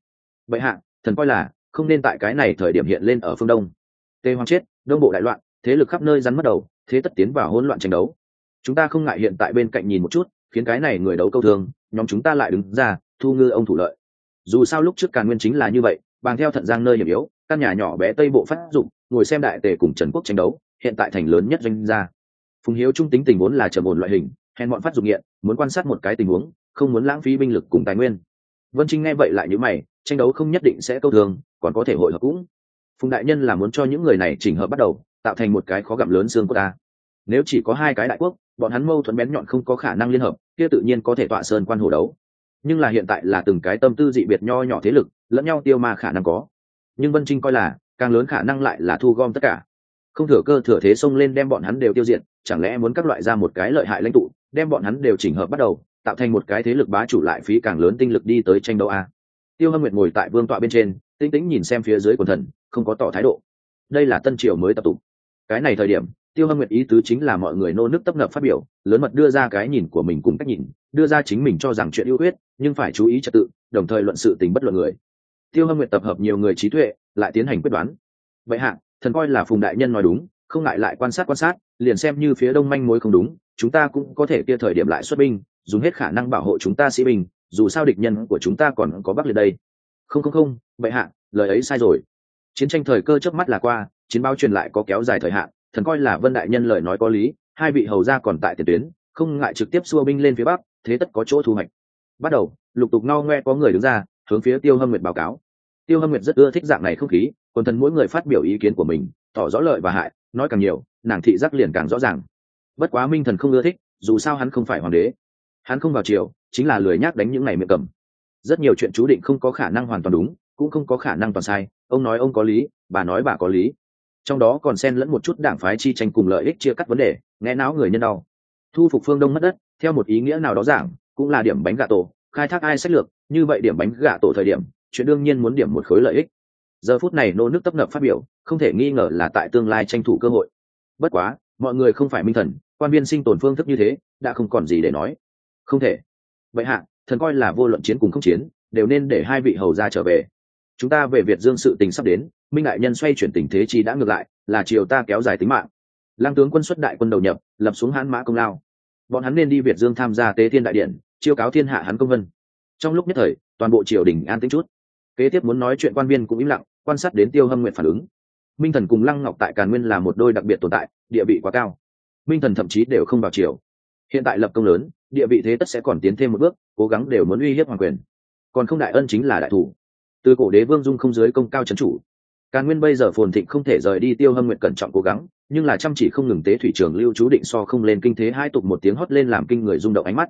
Vậy hạ thần coi là không nên tại cái này thời điểm hiện lên ở phương đông. Tề hoàng chết đông bộ đại loạn thế lực khắp nơi rắn mất đầu thế tất tiến vào hỗn loạn tranh đấu. Chúng ta không ngại hiện tại bên cạnh nhìn một chút khiến cái này người đấu câu thường, nhóm chúng ta lại đứng ra thu ngư ông thủ lợi. Dù sao lúc trước càn nguyên chính là như vậy bàn theo thận giang nơi hiểm yếu căn nhà nhỏ bé tây bộ phát dụng ngồi xem đại tề cùng trần quốc tranh đấu hiện tại thành lớn nhất doanh gia. Phùng hiếu trung tính tình vốn là trầm ổn loại hình hèn bọn phát dục nghiện, muốn quan sát một cái tình huống, không muốn lãng phí binh lực cùng tài nguyên. Vân trinh nghe vậy lại như mày, tranh đấu không nhất định sẽ câu thường, còn có thể hội hợp cũng. Phùng đại nhân là muốn cho những người này chỉnh hợp bắt đầu, tạo thành một cái khó gặm lớn xương của ta. Nếu chỉ có hai cái đại quốc, bọn hắn mâu thuẫn bén nhọn không có khả năng liên hợp, kia tự nhiên có thể tọa sơn quan hồ đấu. Nhưng là hiện tại là từng cái tâm tư dị biệt nho nhỏ thế lực, lẫn nhau tiêu mà khả năng có. Nhưng vân trinh coi là, càng lớn khả năng lại là thu gom tất cả. Không thừa cơ thừa thế xông lên đem bọn hắn đều tiêu diệt, chẳng lẽ muốn các loại ra một cái lợi hại lãnh tụ? Đem bọn hắn đều chỉnh hợp bắt đầu, tạo thành một cái thế lực bá chủ lại phí càng lớn tinh lực đi tới tranh đấu a. Tiêu hâm nguyệt ngồi tại vương tọa bên trên, tinh tĩnh nhìn xem phía dưới quần thần, không có tỏ thái độ. Đây là tân triều mới tập tụ. Cái này thời điểm, tiêu hâm nguyệt ý tứ chính là mọi người nô nước tấp nập phát biểu, lớn mật đưa ra cái nhìn của mình cùng cách nhìn, đưa ra chính mình cho rằng chuyện ưu huyết nhưng phải chú ý trật tự, đồng thời luận sự tình bất luận người. Tiêu hâm nguyệt tập hợp nhiều người trí tuệ, lại tiến hành quyết đoán. Vậy hạ, thần coi là phùng đại nhân nói đúng không ngại lại quan sát quan sát, liền xem như phía đông manh mối không đúng, chúng ta cũng có thể kia thời điểm lại xuất binh, dùng hết khả năng bảo hộ chúng ta sĩ binh, dù sao địch nhân của chúng ta còn có bắc liệt đây. Không không không, bệ hạ, lời ấy sai rồi. Chiến tranh thời cơ chớp mắt là qua, chiến báo truyền lại có kéo dài thời hạn, thần coi là vân đại nhân lời nói có lý, hai vị hầu gia còn tại tiền tuyến, không ngại trực tiếp xua binh lên phía bắc, thế tất có chỗ thu hoạch. Bắt đầu, lục tục no ngoe có người đứng ra, hướng phía tiêu hâm nguyệt báo cáo. Tiêu hâm nguyệt rất ưa thích dạng này không khí còn thần mỗi người phát biểu ý kiến của mình, tỏ rõ lợi và hại nói càng nhiều, nàng thị giác liền càng rõ ràng. Bất quá minh thần không ưa thích, dù sao hắn không phải hoàng đế. Hắn không vào triều, chính là lười nhác đánh những ngày miệng cầm. Rất nhiều chuyện chú định không có khả năng hoàn toàn đúng, cũng không có khả năng toàn sai, ông nói ông có lý, bà nói bà có lý. Trong đó còn xen lẫn một chút đảng phái chi tranh cùng lợi ích chia cắt vấn đề, nghe não người nhân đau. Thu phục phương đông mất đất, theo một ý nghĩa nào đó giảng, cũng là điểm bánh gà tổ, khai thác ai sách lược, như vậy điểm bánh gà tổ thời điểm, chuyện đương nhiên muốn điểm một khối lợi ích giờ phút này nô nước tấp nập phát biểu, không thể nghi ngờ là tại tương lai tranh thủ cơ hội. Bất quá, mọi người không phải minh thần, quan viên sinh tồn phương thức như thế, đã không còn gì để nói. Không thể. Vậy hạ, thần coi là vô luận chiến cùng không chiến, đều nên để hai vị hầu ra trở về. Chúng ta về việt dương sự tình sắp đến, minh đại nhân xoay chuyển tình thế chi đã ngược lại, là triều ta kéo dài tính mạng. Lăng tướng quân xuất đại quân đầu nhập, lập xuống hãn mã công lao. Bọn hắn nên đi việt dương tham gia tế thiên đại điện, chiêu cáo thiên hạ hắn công vân. Trong lúc nhất thời, toàn bộ triều đình an tĩnh chút. Kế tiếp muốn nói chuyện quan viên cũng im lặng quan sát đến tiêu hâm nguyện phản ứng. Minh thần cùng lăng ngọc tại càn nguyên là một đôi đặc biệt tồn tại, địa vị quá cao. Minh thần thậm chí đều không vào chiều hiện tại lập công lớn, địa vị thế tất sẽ còn tiến thêm một bước, cố gắng đều muốn uy hiếp hoàng quyền. Còn không đại ân chính là đại thủ. Từ cổ đế vương dung không dưới công cao c chủ. Càn nguyên bây giờ phồn thịnh không thể rời đi tiêu hâm nguyện cẩn trọng cố gắng, nhưng là chăm chỉ không ngừng tế thủy trường lưu chú định so không lên kinh thế hai tục một tiếng hót lên làm kinh người rung động ánh mắt.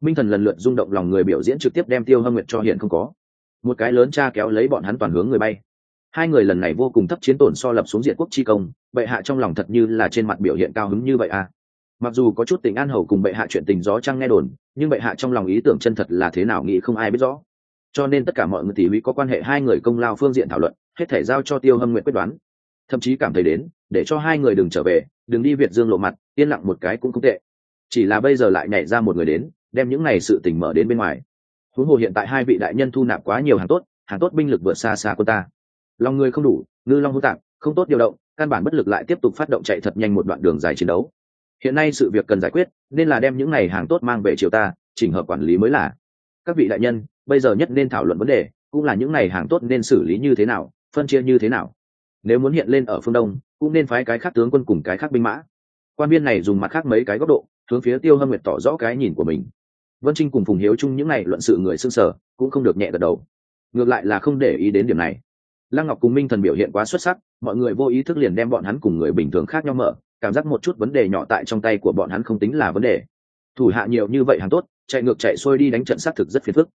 Minh thần lần lượt rung động lòng người biểu diễn trực tiếp đem tiêu hâm nguyện cho hiện không có. Một cái lớn cha kéo lấy bọn hắn toàn hướng người bay hai người lần này vô cùng thấp chiến tổn so lập xuống diện quốc chi công, bệ hạ trong lòng thật như là trên mặt biểu hiện cao hứng như vậy à. Mặc dù có chút tình an hầu cùng bệ hạ chuyện tình gió trăng nghe đồn, nhưng bệ hạ trong lòng ý tưởng chân thật là thế nào nghĩ không ai biết rõ. Cho nên tất cả mọi người tỷ húy có quan hệ hai người công lao phương diện thảo luận, hết thể giao cho tiêu hâm nguyện quyết đoán. Thậm chí cảm thấy đến, để cho hai người đừng trở về, đừng đi việt dương lộ mặt, yên lặng một cái cũng không tệ. Chỉ là bây giờ lại nhảy ra một người đến, đem những này sự tình mở đến bên ngoài. Huống hồ hiện tại hai vị đại nhân thu nạp quá nhiều hàng tốt hàng tốt binh lực vượt xa xa quân ta lòng người không đủ, ngư long hô tạng không tốt điều động, căn bản bất lực lại tiếp tục phát động chạy thật nhanh một đoạn đường dài chiến đấu. Hiện nay sự việc cần giải quyết, nên là đem những này hàng tốt mang về triều ta, chỉnh hợp quản lý mới là. Các vị đại nhân, bây giờ nhất nên thảo luận vấn đề, cũng là những này hàng tốt nên xử lý như thế nào, phân chia như thế nào. Nếu muốn hiện lên ở phương đông, cũng nên phái cái khác tướng quân cùng cái khác binh mã. Quan viên này dùng mặt khác mấy cái góc độ, hướng phía tiêu hâm nguyệt tỏ rõ cái nhìn của mình. Vân trinh cùng phùng hiếu chung những này luận sự người xương sở cũng không được nhẹ gật đầu. Ngược lại là không để ý đến điểm này lăng ngọc cùng minh thần biểu hiện quá xuất sắc, mọi người vô ý thức liền đem bọn hắn cùng người bình thường khác nhau mở, cảm giác một chút vấn đề nhỏ tại trong tay của bọn hắn không tính là vấn đề. Thủ hạ nhiều như vậy hắn tốt, chạy ngược chạy xuôi đi đánh trận xác thực rất phiền phức.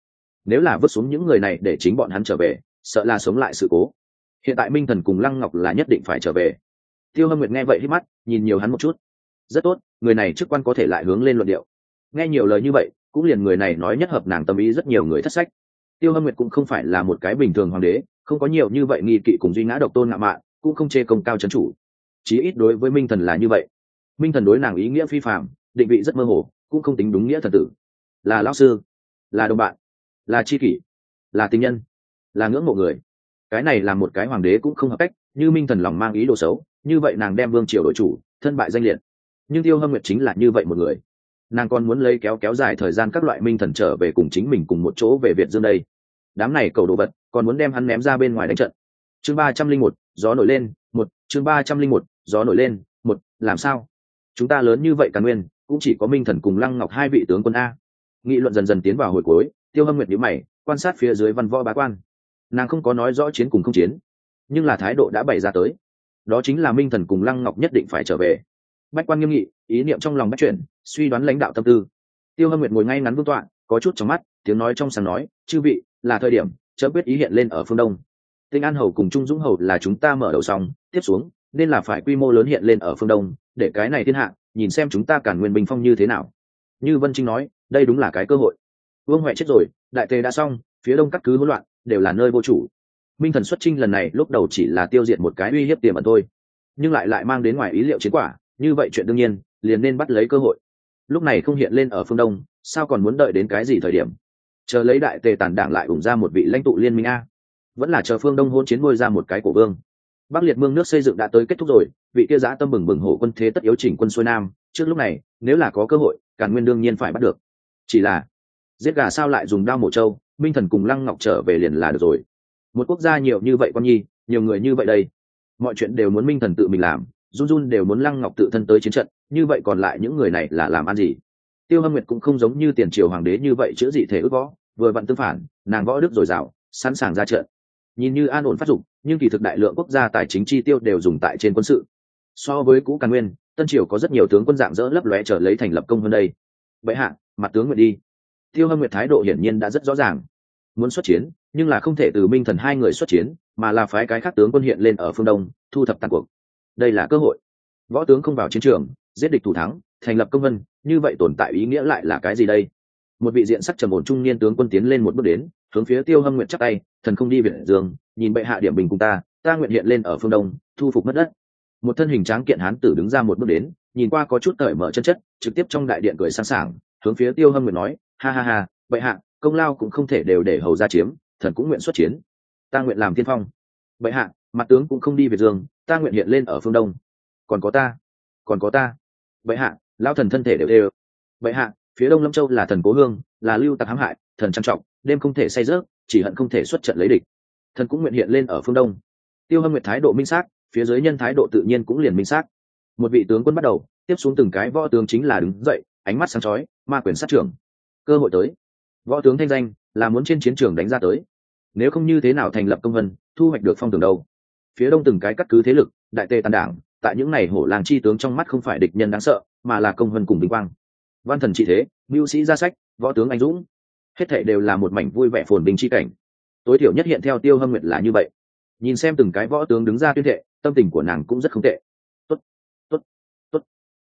Nếu là vứt xuống những người này để chính bọn hắn trở về, sợ là sống lại sự cố. Hiện tại minh thần cùng lăng ngọc là nhất định phải trở về. Tiêu hâm nguyệt nghe vậy hít mắt, nhìn nhiều hắn một chút. Rất tốt, người này chức quan có thể lại hướng lên luận điệu. Nghe nhiều lời như vậy, cũng liền người này nói nhất hợp nàng tâm ý rất nhiều người thất sách tiêu hâm nguyệt cũng không phải là một cái bình thường hoàng đế, không có nhiều như vậy nghi kỵ cùng duy ngã độc tôn ngạo mạn, cũng không chê công cao trấn chủ. Chí ít đối với minh thần là như vậy. Minh thần đối nàng ý nghĩa phi phạm định vị rất mơ hồ, cũng không tính đúng nghĩa thần tử. Là lão sư, là đồng bạn, là c h i kỷ, là tình nhân, là ngưỡng mộ người. Cái này là một cái hoàng đế cũng không hợp cách, như minh thần lòng mang ý đồ xấu, như vậy nàng đem vương triều đội chủ, thân bại danh liệt. Nhưng tiêu hâm nguyệt chính là như vậy một người nàng còn muốn lấy kéo kéo dài thời gian các loại minh thần trở về cùng chính mình cùng một chỗ về việt dương đây. Đám này cầu đồ vật, còn muốn đem hắn ném ra bên ngoài đánh trận. Chương ba trăm linh một, gió nổi lên, một, chương ba trăm linh một, gió nổi lên, một, làm sao? Chúng ta lớn như vậy cả nguyên, cũng chỉ có minh thần cùng lăng ngọc hai vị tướng quân a. Nghị luận dần dần tiến vào hồi cuối, tiêu hâm nguyệt nhữ mày, quan sát phía dưới văn võ bá quan. Nàng không có nói rõ chiến cùng không chiến, nhưng là thái độ đã bày ra tới. Đó chính là minh thần cùng lăng ngọc nhất định phải trở về. Bách quan nghiêm nghị, ý niệm trong lòng bắt chuyển suy đoán lãnh đạo tâm tư. Tiêu hâm nguyệt ngồi ngay ngắn vương tọa, có chút trong mắt, tiếng nói trong sáng nói, chư vị, là thời điểm chớ quyết ý hiện lên ở phương đông. Tinh an hầu cùng trung dũng hầu là chúng ta mở đầu xong, tiếp xuống, nên là phải quy mô lớn hiện lên ở phương đông, để cái này thiên hạ, nhìn xem chúng ta cản nguyên bình phong như thế nào. Như vân trinh nói, đây đúng là cái cơ hội. Vương huệ chết rồi, đại tề đã xong, phía đông các cứ hỗn loạn, đều là nơi vô chủ. Minh thần xuất trinh lần này, lúc đầu chỉ là tiêu diệt một cái uy hiếp tiềm ẩn thôi, nhưng lại lại mang đến ngoài ý liệu chiến quả, như vậy chuyện đương nhiên, liền nên bắt lấy cơ hội lúc này không hiện lên ở phương đông, sao còn muốn đợi đến cái gì thời điểm? Chờ lấy đại tề tàn đảng lại ủng ra một vị lãnh tụ liên minh a. Vẫn là chờ phương đông hôn chiến ngôi ra một cái cổ vương. Bắc liệt mương nước xây dựng đã tới kết thúc rồi, vị kia giã tâm bừng bừng hổ quân thế tất yếu chỉnh quân xuôi nam, trước lúc này, nếu là có cơ hội, càn nguyên đương nhiên phải bắt được. Chỉ là, giết gà sao lại dùng đao mổ trâu, minh thần cùng lăng ngọc trở về liền là được rồi. Một quốc gia nhiều như vậy con nhi, nhiều người như vậy đây. Mọi chuyện đều muốn minh thần tự mình làm, run run đều muốn lăng ngọc tự thân tới chiến trận như vậy còn lại những người này là làm ăn gì? Tiêu hâm nguyệt cũng không giống như tiền triều hoàng đế như vậy chữa dị thể ước võ, vừa vặn tương phản, nàng võ đức dồi dào, sẵn sàng ra trận. Nhìn như an ổn phát dụng nhưng kỳ thực đại lượng quốc gia tài chính chi tiêu đều dùng tại trên quân sự. So với cũ càn nguyên, tân triều có rất nhiều tướng quân dạng dỡ lấp lóe trở lấy thành lập công hơn đây. Vậy hạ, mặt tướng nguyện đi. Tiêu hâm nguyệt thái độ hiển nhiên đã rất rõ ràng. Muốn xuất chiến, nhưng là không thể từ minh thần hai người xuất chiến, mà là phái cái khác tướng quân hiện lên ở phương đông, thu thập tàn cuộc. Đây là cơ hội. Võ tướng không vào chiến trường giết địch thủ thắng, thành lập công vân, như vậy tồn tại ý nghĩa lại là cái gì đây? Một vị diện sắc trầm ổn trung niên tướng quân tiến lên một bước đến, hướng phía tiêu hâm nguyện chắc tay, thần không đi việt dương, nhìn bệ hạ điểm bình cùng ta ta nguyện hiện lên ở phương đông, thu phục mất đất. Một thân hình tráng kiện hán tử đứng ra một bước đến, nhìn qua có chút cởi mở chân chất, trực tiếp trong đại điện cười sẵn sàng, hướng phía tiêu hâm nguyện nói, ha ha ha, bệ hạ, công lao cũng không thể đều để hầu ra chiếm, thần cũng nguyện xuất chiến. Ta nguyện làm tiên phong. Bệ hạ, mặt tướng cũng không đi về dương, ta nguyện hiện lên ở phương đông. Còn có ta, còn có ta bệ hạ lao thần thân thể đều đều. Bệ hạ, phía đông lâm châu là thần cố hương, là lưu tặc hãm hại, thần trang trọng, đêm không thể say rớt, chỉ hận không thể xuất trận lấy địch. Thần cũng nguyện hiện lên ở phương đông. Tiêu hâm nguyện thái độ minh xác, phía dưới nhân thái độ tự nhiên cũng liền minh xác. Một vị tướng quân bắt đầu, tiếp xuống từng cái võ tướng chính là đứng dậy, ánh mắt sáng chói, ma quyền sát trưởng. Cơ hội tới. Võ tướng thanh danh, là muốn trên chiến trường đánh ra tới. Nếu không như thế nào thành lập công vân, thu hoạch được phong tường đâu. Phía đông từng cái cắt cứ thế lực, đại tề tàn đảng tại những này hổ làng chi tướng trong mắt không phải địch nhân đáng sợ, mà là công vân cùng vinh quang. Văn thần trị thế, mưu sĩ ra sách, võ tướng anh dũng. Hết thệ đều là một mảnh vui vẻ phồn bình chi cảnh. Tối thiểu nhất hiện theo tiêu hâm nguyệt là như vậy. Nhìn xem từng cái võ tướng đứng ra tuyên thệ, tâm tình của nàng cũng rất không tệ. Tốt tốt tốt.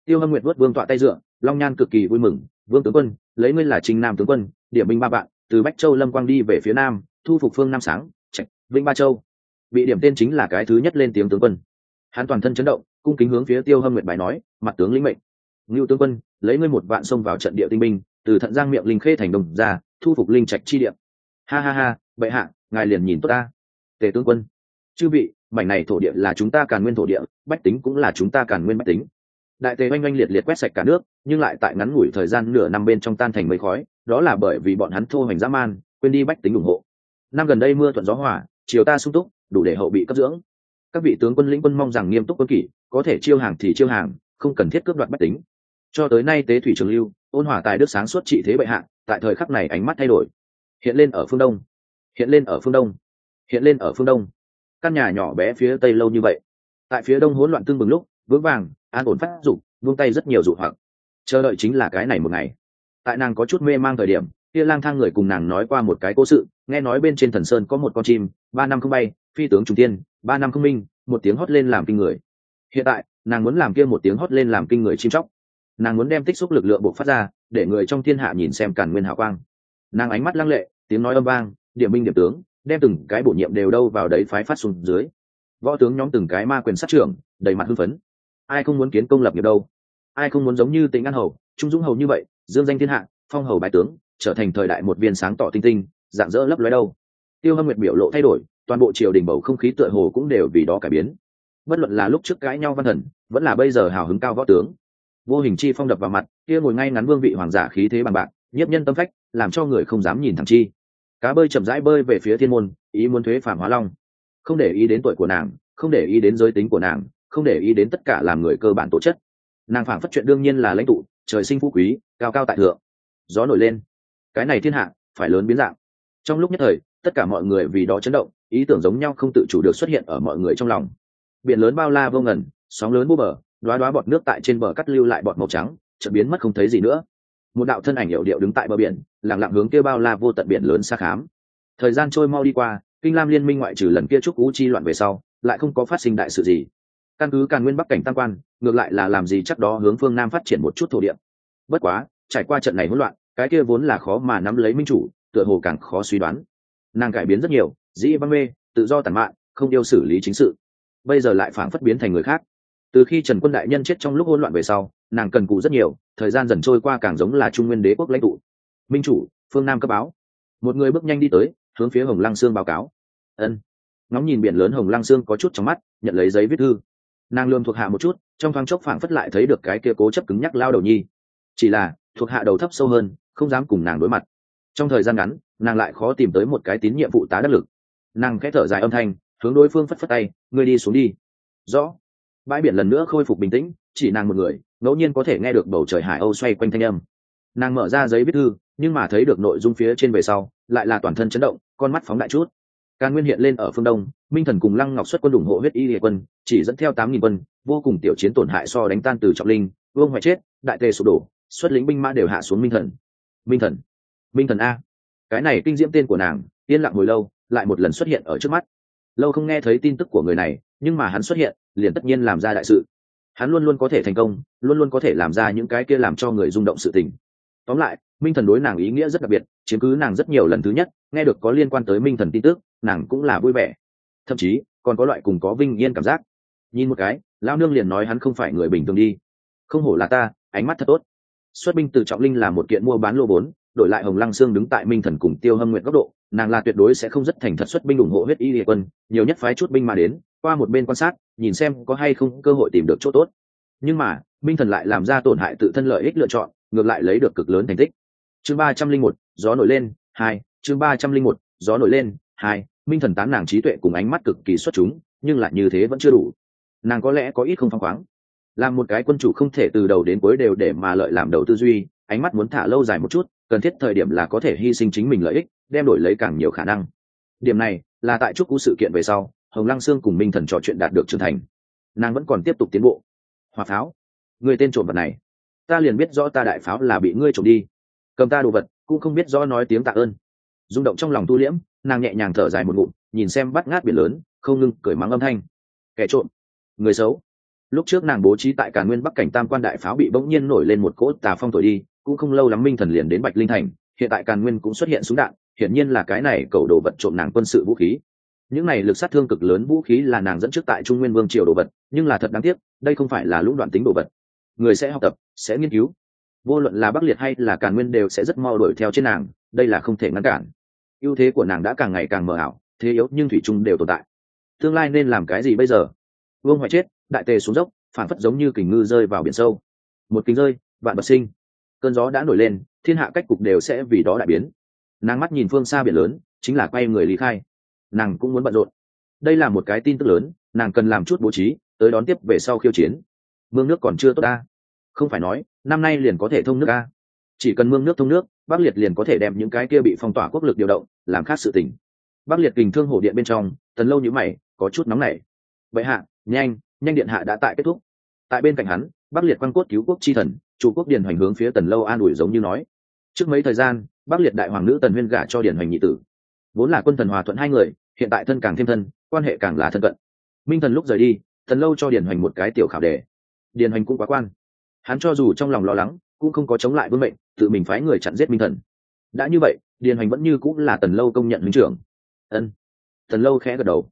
Tiêu hâm nguyệt vớt vương tọa tay dựa, long nhan cực kỳ vui mừng. Vương tướng quân, lấy ngươi là trinh nam tướng quân, điểm binh ba bạn, từ bách châu lâm quang đi về phía nam, thu phục phương nam sáng, trạch, vĩnh ba châu. Bị điểm tên chính là cái thứ nhất lên tiếng tướng quân hắn toàn thân chấn động, cung kính hướng phía tiêu hâm nguyệt bài nói, mặt tướng lĩnh mệnh. Ngưu tướng quân, lấy ngươi một vạn xông vào trận địa tinh binh, từ thận giang miệng linh khê thành đồng ra, thu phục linh trạch chi địa. Ha ha ha, bệ hạ, ngài liền nhìn tốt ta. Tề tướng quân. Chư vị, mảnh này thổ địa là chúng ta càn nguyên thổ địa, bách tính cũng là chúng ta càn nguyên bách tính. Đại tề oanh oanh liệt liệt quét sạch cả nước, nhưng lại tại ngắn ngủi thời gian nửa năm bên trong tan thành mấy khói, đó là bởi vì bọn hắn thô hoành dã man, quên đi bách tính ủng hộ. Năm gần đây mưa thuận gió hỏa chiều ta sung túc, đủ để hậu bị cấp dưỡng các vị tướng quân lĩnh quân mong rằng nghiêm túc quân kỷ, có thể chiêu hàng thì chiêu hàng, không cần thiết cướp đoạt bách tính. Cho tới nay tế thủy trường lưu, ôn hòa tài đức sáng suốt trị thế bệ hạ, tại thời khắc này ánh mắt thay đổi. Hiện lên ở phương đông. Hiện lên ở phương đông. Hiện lên ở phương đông. Căn nhà nhỏ bé phía tây lâu như vậy. Tại phía đông hỗn loạn tương bừng lúc, vững vàng, an ổn phát dục vung tay rất nhiều dụ hoặc. Chờ đợi chính là cái này một ngày. Tại nàng có chút mê mang thời điểm kia lang thang người cùng nàng nói qua một cái cố sự, nghe nói bên trên thần sơn có một con chim, ba năm không bay, phi tướng trung tiên ba năm không minh, một tiếng hót lên làm kinh người. Hiện tại, nàng muốn làm kia một tiếng hót lên làm kinh người chim chóc. Nàng muốn đem tích xúc lực lượng buộc phát ra, để người trong thiên hạ nhìn xem càn nguyên hào quang. Nàng ánh mắt lăng lệ, tiếng nói âm vang, điểm minh điểm tướng, đem từng cái bổ nhiệm đều đâu vào đấy phái phát xuống dưới. Võ tướng nhóm từng cái ma quyền sát trưởng, đầy mặt hưng phấn. Ai không muốn kiến công lập nghiệp đâu? Ai không muốn giống như tính an hầu, trung dũng hầu như vậy, dương danh thiên hạ, phong hầu bái tướng trở thành thời đại một viên sáng tỏ tinh tinh, dạng dỡ lấp lóe đâu. Tiêu hâm nguyệt biểu lộ thay đổi, toàn bộ triều đình bầu không khí tựa hồ cũng đều vì đó cải biến. Bất luận là lúc trước cãi nhau văn thần, vẫn là bây giờ hào hứng cao võ tướng. Vô hình chi phong đập vào mặt, kia ngồi ngay ngắn vương vị hoàng giả khí thế bằng bạc, nhiếp nhân tâm phách, làm cho người không dám nhìn thẳng chi. Cá bơi chậm rãi bơi về phía thiên môn, ý muốn thuế phản hóa long. Không để ý đến tuổi của nàng, không để ý đến giới tính của nàng, không để ý đến tất cả làm người cơ bản tổ chất. Nàng phản phất chuyện đương nhiên là lãnh tụ, trời sinh phú quý, cao cao tại thượng. Gió nổi lên cái này thiên hạ phải lớn biến dạng. Trong lúc nhất thời, tất cả mọi người vì đó chấn động, ý tưởng giống nhau không tự chủ được xuất hiện ở mọi người trong lòng. Biển lớn bao la vô ngần, sóng lớn bô bờ đoá đoá bọt nước tại trên bờ cắt lưu lại bọt màu trắng, chợt biến mất không thấy gì nữa. Một đạo thân ảnh hiệu điệu đứng tại bờ biển, lặng lặng hướng kia bao la vô tận biển lớn xa khám. Thời gian trôi mau đi qua, kinh lam liên minh ngoại trừ lần kia trúc cú chi loạn về sau, lại không có phát sinh đại sự gì. Căn cứ càn nguyên bắc cảnh tam quan, ngược lại là làm gì chắc đó hướng phương nam phát triển một chút thổ địa. Bất quá, trải qua trận này hỗn loạn cái kia vốn là khó mà nắm lấy minh chủ, tựa hồ càng khó suy đoán. Nàng cải biến rất nhiều, dĩ văn mê, tự do tàn mạn, không yêu xử lý chính sự. Bây giờ lại phảng phất biến thành người khác. Từ khi trần quân đại nhân chết trong lúc hỗn loạn về sau, nàng cần cù rất nhiều, thời gian dần trôi qua càng giống là trung nguyên đế quốc lãnh tụ. Minh chủ, phương nam cấp báo. Một người bước nhanh đi tới, hướng phía hồng lăng sương báo cáo. Ân. Ngóng nhìn biển lớn hồng lăng sương có chút trong mắt, nhận lấy giấy viết thư. Nàng lương thuộc hạ một chút, trong thoáng chốc phảng phất lại thấy được cái kia cố chấp cứng nhắc lao đầu nhi. Chỉ là, thuộc hạ đầu thấp sâu hơn không dám cùng nàng đối mặt. Trong thời gian ngắn, nàng lại khó tìm tới một cái tín nhiệm vụ tá đắc lực. Nàng khẽ thở dài âm thanh, hướng đối phương phất phất tay, ngươi đi xuống đi. Rõ. Bãi biển lần nữa khôi phục bình tĩnh, chỉ nàng một người, ngẫu nhiên có thể nghe được bầu trời hải âu xoay quanh thanh âm. Nàng mở ra giấy viết thư, nhưng mà thấy được nội dung phía trên về sau, lại là toàn thân chấn động, con mắt phóng đại chút. Càn nguyên hiện lên ở phương đông, minh thần cùng lăng ngọc xuất quân ủng hộ huyết y địa quân, chỉ dẫn theo tám nghìn quân, vô cùng tiểu chiến tổn hại so đánh tan từ trọng linh, vương hoại chết, đại tề sụp đổ, xuất lĩnh binh mã đều hạ xuống minh thần minh thần. Minh thần a. Cái này kinh diễm tên của nàng, yên lặng hồi lâu, lại một lần xuất hiện ở trước mắt. Lâu không nghe thấy tin tức của người này, nhưng mà hắn xuất hiện, liền tất nhiên làm ra đại sự. Hắn luôn luôn có thể thành công, luôn luôn có thể làm ra những cái kia làm cho người rung động sự tình. Tóm lại, minh thần đối nàng ý nghĩa rất đặc biệt, chiếm cứ nàng rất nhiều lần thứ nhất, nghe được có liên quan tới minh thần tin tức, nàng cũng là vui vẻ. Thậm chí, còn có loại cùng có vinh yên cảm giác. Nhìn một cái lao nương liền nói hắn không phải người bình thường đi. Không hổ là ta, ánh mắt thật tốt xuất binh từ trọng linh là một kiện mua bán lô vốn đổi lại hồng lăng sương đứng tại minh thần cùng tiêu hâm nguyện góc độ, nàng là tuyệt đối sẽ không rất thành thật xuất binh ủng hộ huyết y địa quân, nhiều nhất phái chút binh mà đến, qua một bên quan sát, nhìn xem có hay không cơ hội tìm được chỗ tốt. Nhưng mà, minh thần lại làm ra tổn hại tự thân lợi ích lựa chọn, ngược lại lấy được cực lớn thành tích. Chương ba trăm linh một, gió nổi lên, hai, chương ba trăm linh một, gió nổi lên, hai, minh thần tán nàng trí tuệ cùng ánh mắt cực kỳ xuất chúng, nhưng lại như thế vẫn chưa đủ. Nàng có lẽ có ít không phăng khoáng làm một cái quân chủ không thể từ đầu đến cuối đều để mà lợi làm đầu tư duy, ánh mắt muốn thả lâu dài một chút, cần thiết thời điểm là có thể hy sinh chính mình lợi ích, đem đổi lấy càng nhiều khả năng. Điểm này là tại chúc cú sự kiện về sau, hồng lăng sương cùng minh thần trò chuyện đạt được trưởng thành. Nàng vẫn còn tiếp tục tiến bộ. Hòa pháo. Người tên trộm vật này. Ta liền biết rõ ta đại pháo là bị ngươi trộm đi. Cầm ta đồ vật, cũng không biết rõ nói tiếng tạ ơn. Rung động trong lòng tu liễm, nàng nhẹ nhàng thở dài một ngụm, nhìn xem bắt ngát biển lớn, không ngưng cười mắng âm thanh. Kẻ trộm. Người xấu lúc trước nàng bố trí tại cả nguyên bắc cảnh tam quan đại pháo bị bỗng nhiên nổi lên một cỗ tà phong thổi đi, cũng không lâu lắm minh thần liền đến bạch linh thành, hiện tại càn nguyên cũng xuất hiện súng đạn, hiển nhiên là cái này cầu đồ vật trộm nàng quân sự vũ khí. Những này lực sát thương cực lớn vũ khí là nàng dẫn trước tại trung nguyên vương triều đồ vật, nhưng là thật đáng tiếc, đây không phải là lũng đoạn tính đồ vật. Người sẽ học tập, sẽ nghiên cứu. Vô luận là bắc liệt hay là càn nguyên đều sẽ rất mau đuổi theo trên nàng, đây là không thể ngăn cản. Ưu thế của nàng đã càng ngày càng mờ ảo, thế yếu nhưng thủy chung đều tồn tại. Tương lai nên làm cái gì bây giờ? Vương hoại chết đại tề xuống dốc phản phất giống như kình ngư rơi vào biển sâu. Một kính rơi, vạn bật sinh. Cơn gió đã nổi lên, thiên hạ cách cục đều sẽ vì đó đại biến. Nàng mắt nhìn phương xa biển lớn, chính là quay người lý khai. Nàng cũng muốn bận rộn. Đây là một cái tin tức lớn, nàng cần làm chút bố trí, tới đón tiếp về sau khiêu chiến. Mương nước còn chưa tốt ta. Không phải nói, năm nay liền có thể thông nước ta chỉ cần mương nước thông nước, bắc liệt liền có thể đem những cái kia bị phong tỏa quốc lực điều động, làm khác sự tình. Bắc liệt kình thương hổ điện bên trong tần lâu như mày, có chút nóng nảy. Vậy hạ, nhanh nhanh điện hạ đã tại kết thúc. Tại bên cạnh hắn, bắc liệt quan cốt cứu quốc chi thần chủ quốc điền hoành hướng phía tần lâu an ủi giống như nói. Trước mấy thời gian, bắc liệt đại hoàng nữ tần huyên gả cho điền hoành nhị tử. Vốn là quân thần hòa thuận hai người, hiện tại thân càng thêm thân, quan hệ càng là thân cận. Minh thần lúc rời đi thần lâu cho điền hoành một cái tiểu khảo đề. Điền hoành cũng quá quan. Hắn cho dù trong lòng lo lắng, cũng không có chống lại vương mệnh, tự mình phái người chặn giết minh thần. Đã như vậy, điền hoành vẫn như cũng là tần lâu công nhận huynh trưởng. Ân. Tần lâu khẽ gật đầu.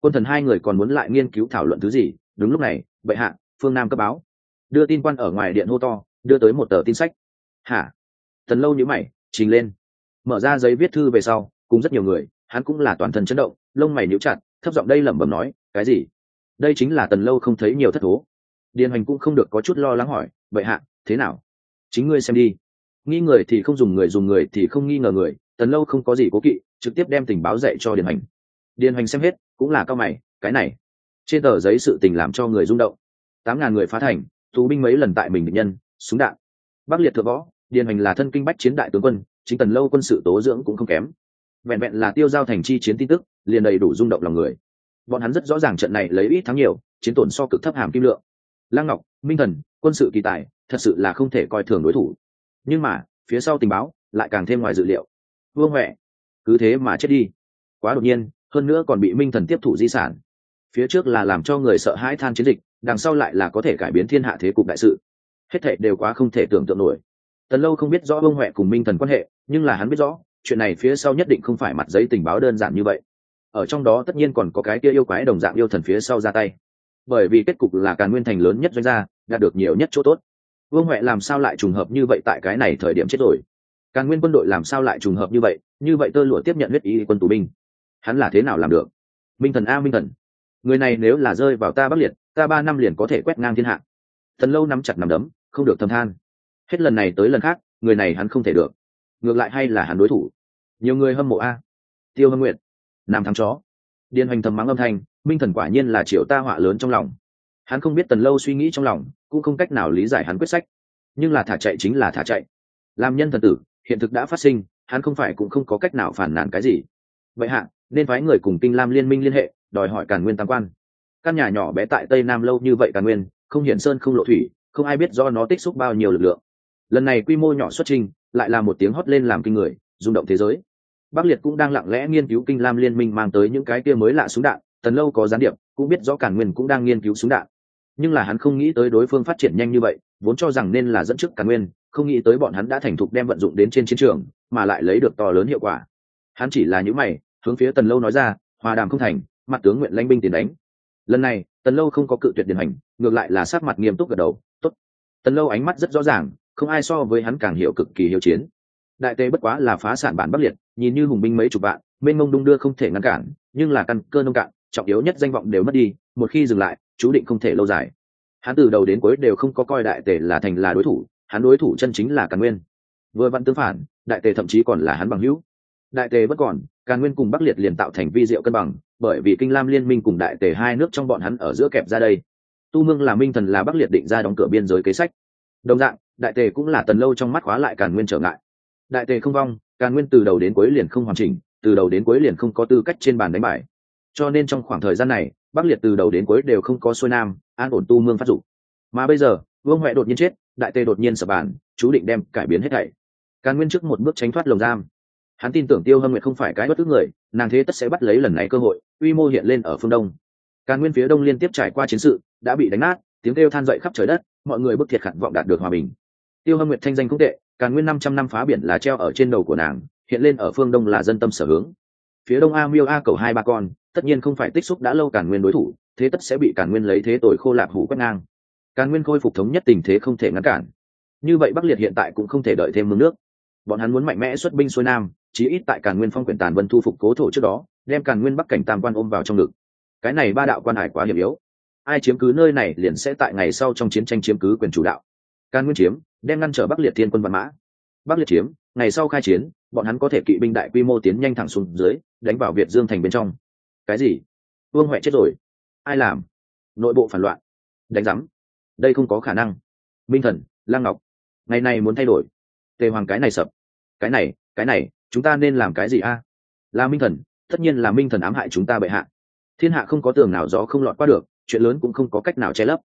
Quân thần hai người còn muốn lại nghiên cứu thảo luận thứ gì? Đúng lúc này bệ hạ, phương nam cấp báo. Đưa tin quan ở ngoài điện hô to, đưa tới một tờ tin sách. Hả? Tần lâu nhữ mày, trình lên. Mở ra giấy viết thư về sau, cùng rất nhiều người, hắn cũng là toàn thân chấn động, lông mày níu chặt, thấp giọng đây lẩm bẩm nói, cái gì? Đây chính là tần lâu không thấy nhiều thất thố. Điền hoành cũng không được có chút lo lắng hỏi, vậy hạ, thế nào? Chính ngươi xem đi. Nghi người thì không dùng người dùng người thì không nghi ngờ người, tần lâu không có gì cố kỵ, trực tiếp đem tình báo dạy cho điền hoành. Điền hoành xem hết, cũng là cao mày, cái này trên tờ giấy sự tình làm cho người rung động. Tám ngàn người phá thành, tù binh mấy lần tại mình định nhân, súng đạn. Bắc liệt thượng võ, điền hành là thân kinh bách chiến đại tướng quân, chính tần lâu quân sự tố dưỡng cũng không kém. Vẹn vẹn là tiêu giao thành chi chiến tin tức, liền đầy đủ rung động lòng người. Bọn hắn rất rõ ràng trận này lấy ít thắng nhiều, chiến tổn so cực thấp hàm kim lượng. Lăng ngọc, minh thần, quân sự kỳ tài, thật sự là không thể coi thường đối thủ. Nhưng mà, phía sau tình báo, lại càng thêm ngoài dự liệu. Vương huệ, cứ thế mà chết đi. Quá đột nhiên, hơn nữa còn bị minh thần tiếp thủ di sản phía trước là làm cho người sợ hãi than chiến dịch, đằng sau lại là có thể cải biến thiên hạ thế cục đại sự. Hết thệ đều quá không thể tưởng tượng nổi. Tần lâu không biết rõ vương huệ cùng minh thần quan hệ, nhưng là hắn biết rõ, chuyện này phía sau nhất định không phải mặt giấy tình báo đơn giản như vậy. Ở trong đó tất nhiên còn có cái kia yêu quái đồng dạng yêu thần phía sau ra tay. Bởi vì kết cục là càn nguyên thành lớn nhất doanh gia, đạt được nhiều nhất chỗ tốt. Vương huệ làm sao lại trùng hợp như vậy tại cái này thời điểm chết rồi? Càn nguyên quân đội làm sao lại trùng hợp như vậy? Như vậy tơ lụa tiếp nhận huyết ý quân tù binh. Hắn là thế nào làm được? Minh thần a, minh thần người này nếu là rơi vào ta bắc liệt, ta ba năm liền có thể quét ngang thiên hạ. Thần lâu nắm chặt nằm đấm, không được thâm than. Hết lần này tới lần khác, người này hắn không thể được. Ngược lại hay là hắn đối thủ. Nhiều người hâm mộ a. Tiêu hâm nguyện nam thắng chó. Điền hoành thầm mắng âm thanh, minh thần quả nhiên là triệu ta họa lớn trong lòng. Hắn không biết tần lâu suy nghĩ trong lòng, cũng không cách nào lý giải hắn quyết sách. Nhưng là thả chạy chính là thả chạy. Làm nhân thần tử, hiện thực đã phát sinh, hắn không phải cũng không có cách nào phản nàn cái gì. Vậy hạ, nên phái người cùng kinh lam liên minh liên hệ đòi hỏi càn nguyên tam quan. Căn nhà nhỏ bé tại tây nam lâu như vậy càn nguyên, không hiển sơn, không lộ thủy, không ai biết do nó tích xúc bao nhiêu lực lượng. Lần này quy mô nhỏ xuất trình, lại là một tiếng hót lên làm kinh người, rung động thế giới. Bắc liệt cũng đang lặng lẽ nghiên cứu kinh lam liên minh mang tới những cái kia mới lạ súng đạn, tần lâu có gián điệp, cũng biết rõ cản nguyên cũng đang nghiên cứu súng đạn. Nhưng là hắn không nghĩ tới đối phương phát triển nhanh như vậy, vốn cho rằng nên là dẫn trước cản nguyên, không nghĩ tới bọn hắn đã thành thục đem vận dụng đến trên chiến trường, mà lại lấy được to lớn hiệu quả. Hắn chỉ là những mày, hướng phía tần lâu nói ra, hòa đàm không thành mặt tướng nguyện lãnh binh tiền đánh. Lần này, tần lâu không có cự tuyệt điển hành, ngược lại là sát mặt nghiêm túc gật đầu, tốt. Tần lâu ánh mắt rất rõ ràng, không ai so với hắn càng hiểu cực kỳ hiếu chiến. Đại tế bất quá là phá sản bản bắc liệt, nhìn như hùng binh mấy chục vạn, mênh mông đung đưa không thể ngăn cản, nhưng là căn cơ nông cạn, trọng yếu nhất danh vọng đều mất đi, một khi dừng lại, chú định không thể lâu dài. Hắn từ đầu đến cuối đều không có coi đại tề là thành là đối thủ, hắn đối thủ chân chính là càn nguyên. Vừa vặn tương phản, đại tề thậm chí còn là hắn bằng hữu. Đại tề bất còn, càn nguyên cùng bắc liệt liền tạo thành vi diệu cân bằng bởi vì kinh lam liên minh cùng đại tề hai nước trong bọn hắn ở giữa kẹp ra đây. Tu mương là minh thần là bắc liệt định ra đóng cửa biên giới kế sách. Đồng dạng, đại tề cũng là tần lâu trong mắt khóa lại càn nguyên trở ngại. Đại tề không vong, càn nguyên từ đầu đến cuối liền không hoàn chỉnh, từ đầu đến cuối liền không có tư cách trên bàn đánh bài cho nên trong khoảng thời gian này, bắc liệt từ đầu đến cuối đều không có xuôi nam, an ổn tu mương phát dụng mà bây giờ, vương huệ đột nhiên chết, đại tề đột nhiên sập bàn, chú định đem cải biến hết thảy. Càn nguyên trước một bước tránh thoát lồng giam hắn tin tưởng tiêu hâm nguyệt không phải cái bất cứ người, nàng thế tất sẽ bắt lấy lần này cơ hội uy mô hiện lên ở phương đông. Càn nguyên phía đông liên tiếp trải qua chiến sự, đã bị đánh nát, tiếng kêu than dậy khắp trời đất, mọi người bức thiệt khát vọng đạt được hòa bình. Tiêu hâm nguyệt thanh danh cũng tệ, càn nguyên năm trăm năm phá biển là treo ở trên đầu của nàng, hiện lên ở phương đông là dân tâm sở hướng. Phía đông a miêu a cầu hai ba con, tất nhiên không phải tích xúc đã lâu càn nguyên đối thủ, thế tất sẽ bị càn nguyên lấy thế tội khô lạc hủ quét ngang. Càn nguyên khôi phục thống nhất tình thế không thể ngăn cản. Như vậy bắc liệt hiện tại cũng không thể đợi thêm mương nước. Bọn hắn muốn mạnh mẽ xuất binh xuôi nam chí ít tại càn nguyên phong quyển tàn vân thu phục cố thổ trước đó, đem càn nguyên bắc cảnh tam quan ôm vào trong ngực. Cái này ba đạo quan hải quá hiểm yếu. Ai chiếm cứ nơi này liền sẽ tại ngày sau trong chiến tranh chiếm cứ quyền chủ đạo. Càn nguyên chiếm, đem ngăn trở bắc liệt thiên quân văn mã. Bắc liệt chiếm, ngày sau khai chiến, bọn hắn có thể kỵ binh đại quy mô tiến nhanh thẳng xuống dưới, đánh vào việt dương thành bên trong. Cái gì? Vương huệ chết rồi. Ai làm? Nội bộ phản loạn. Đánh giám. Đây không có khả năng. Minh thần lang ngọc. Ngày này muốn thay đổi. Tề hoàng cái này sập. Cái này cái này chúng ta nên làm cái gì a? À? Là minh thần, tất nhiên là minh thần ám hại chúng ta bệ hạ. Thiên hạ không có tường nào gió không lọt qua được, chuyện lớn cũng không có cách nào che lấp.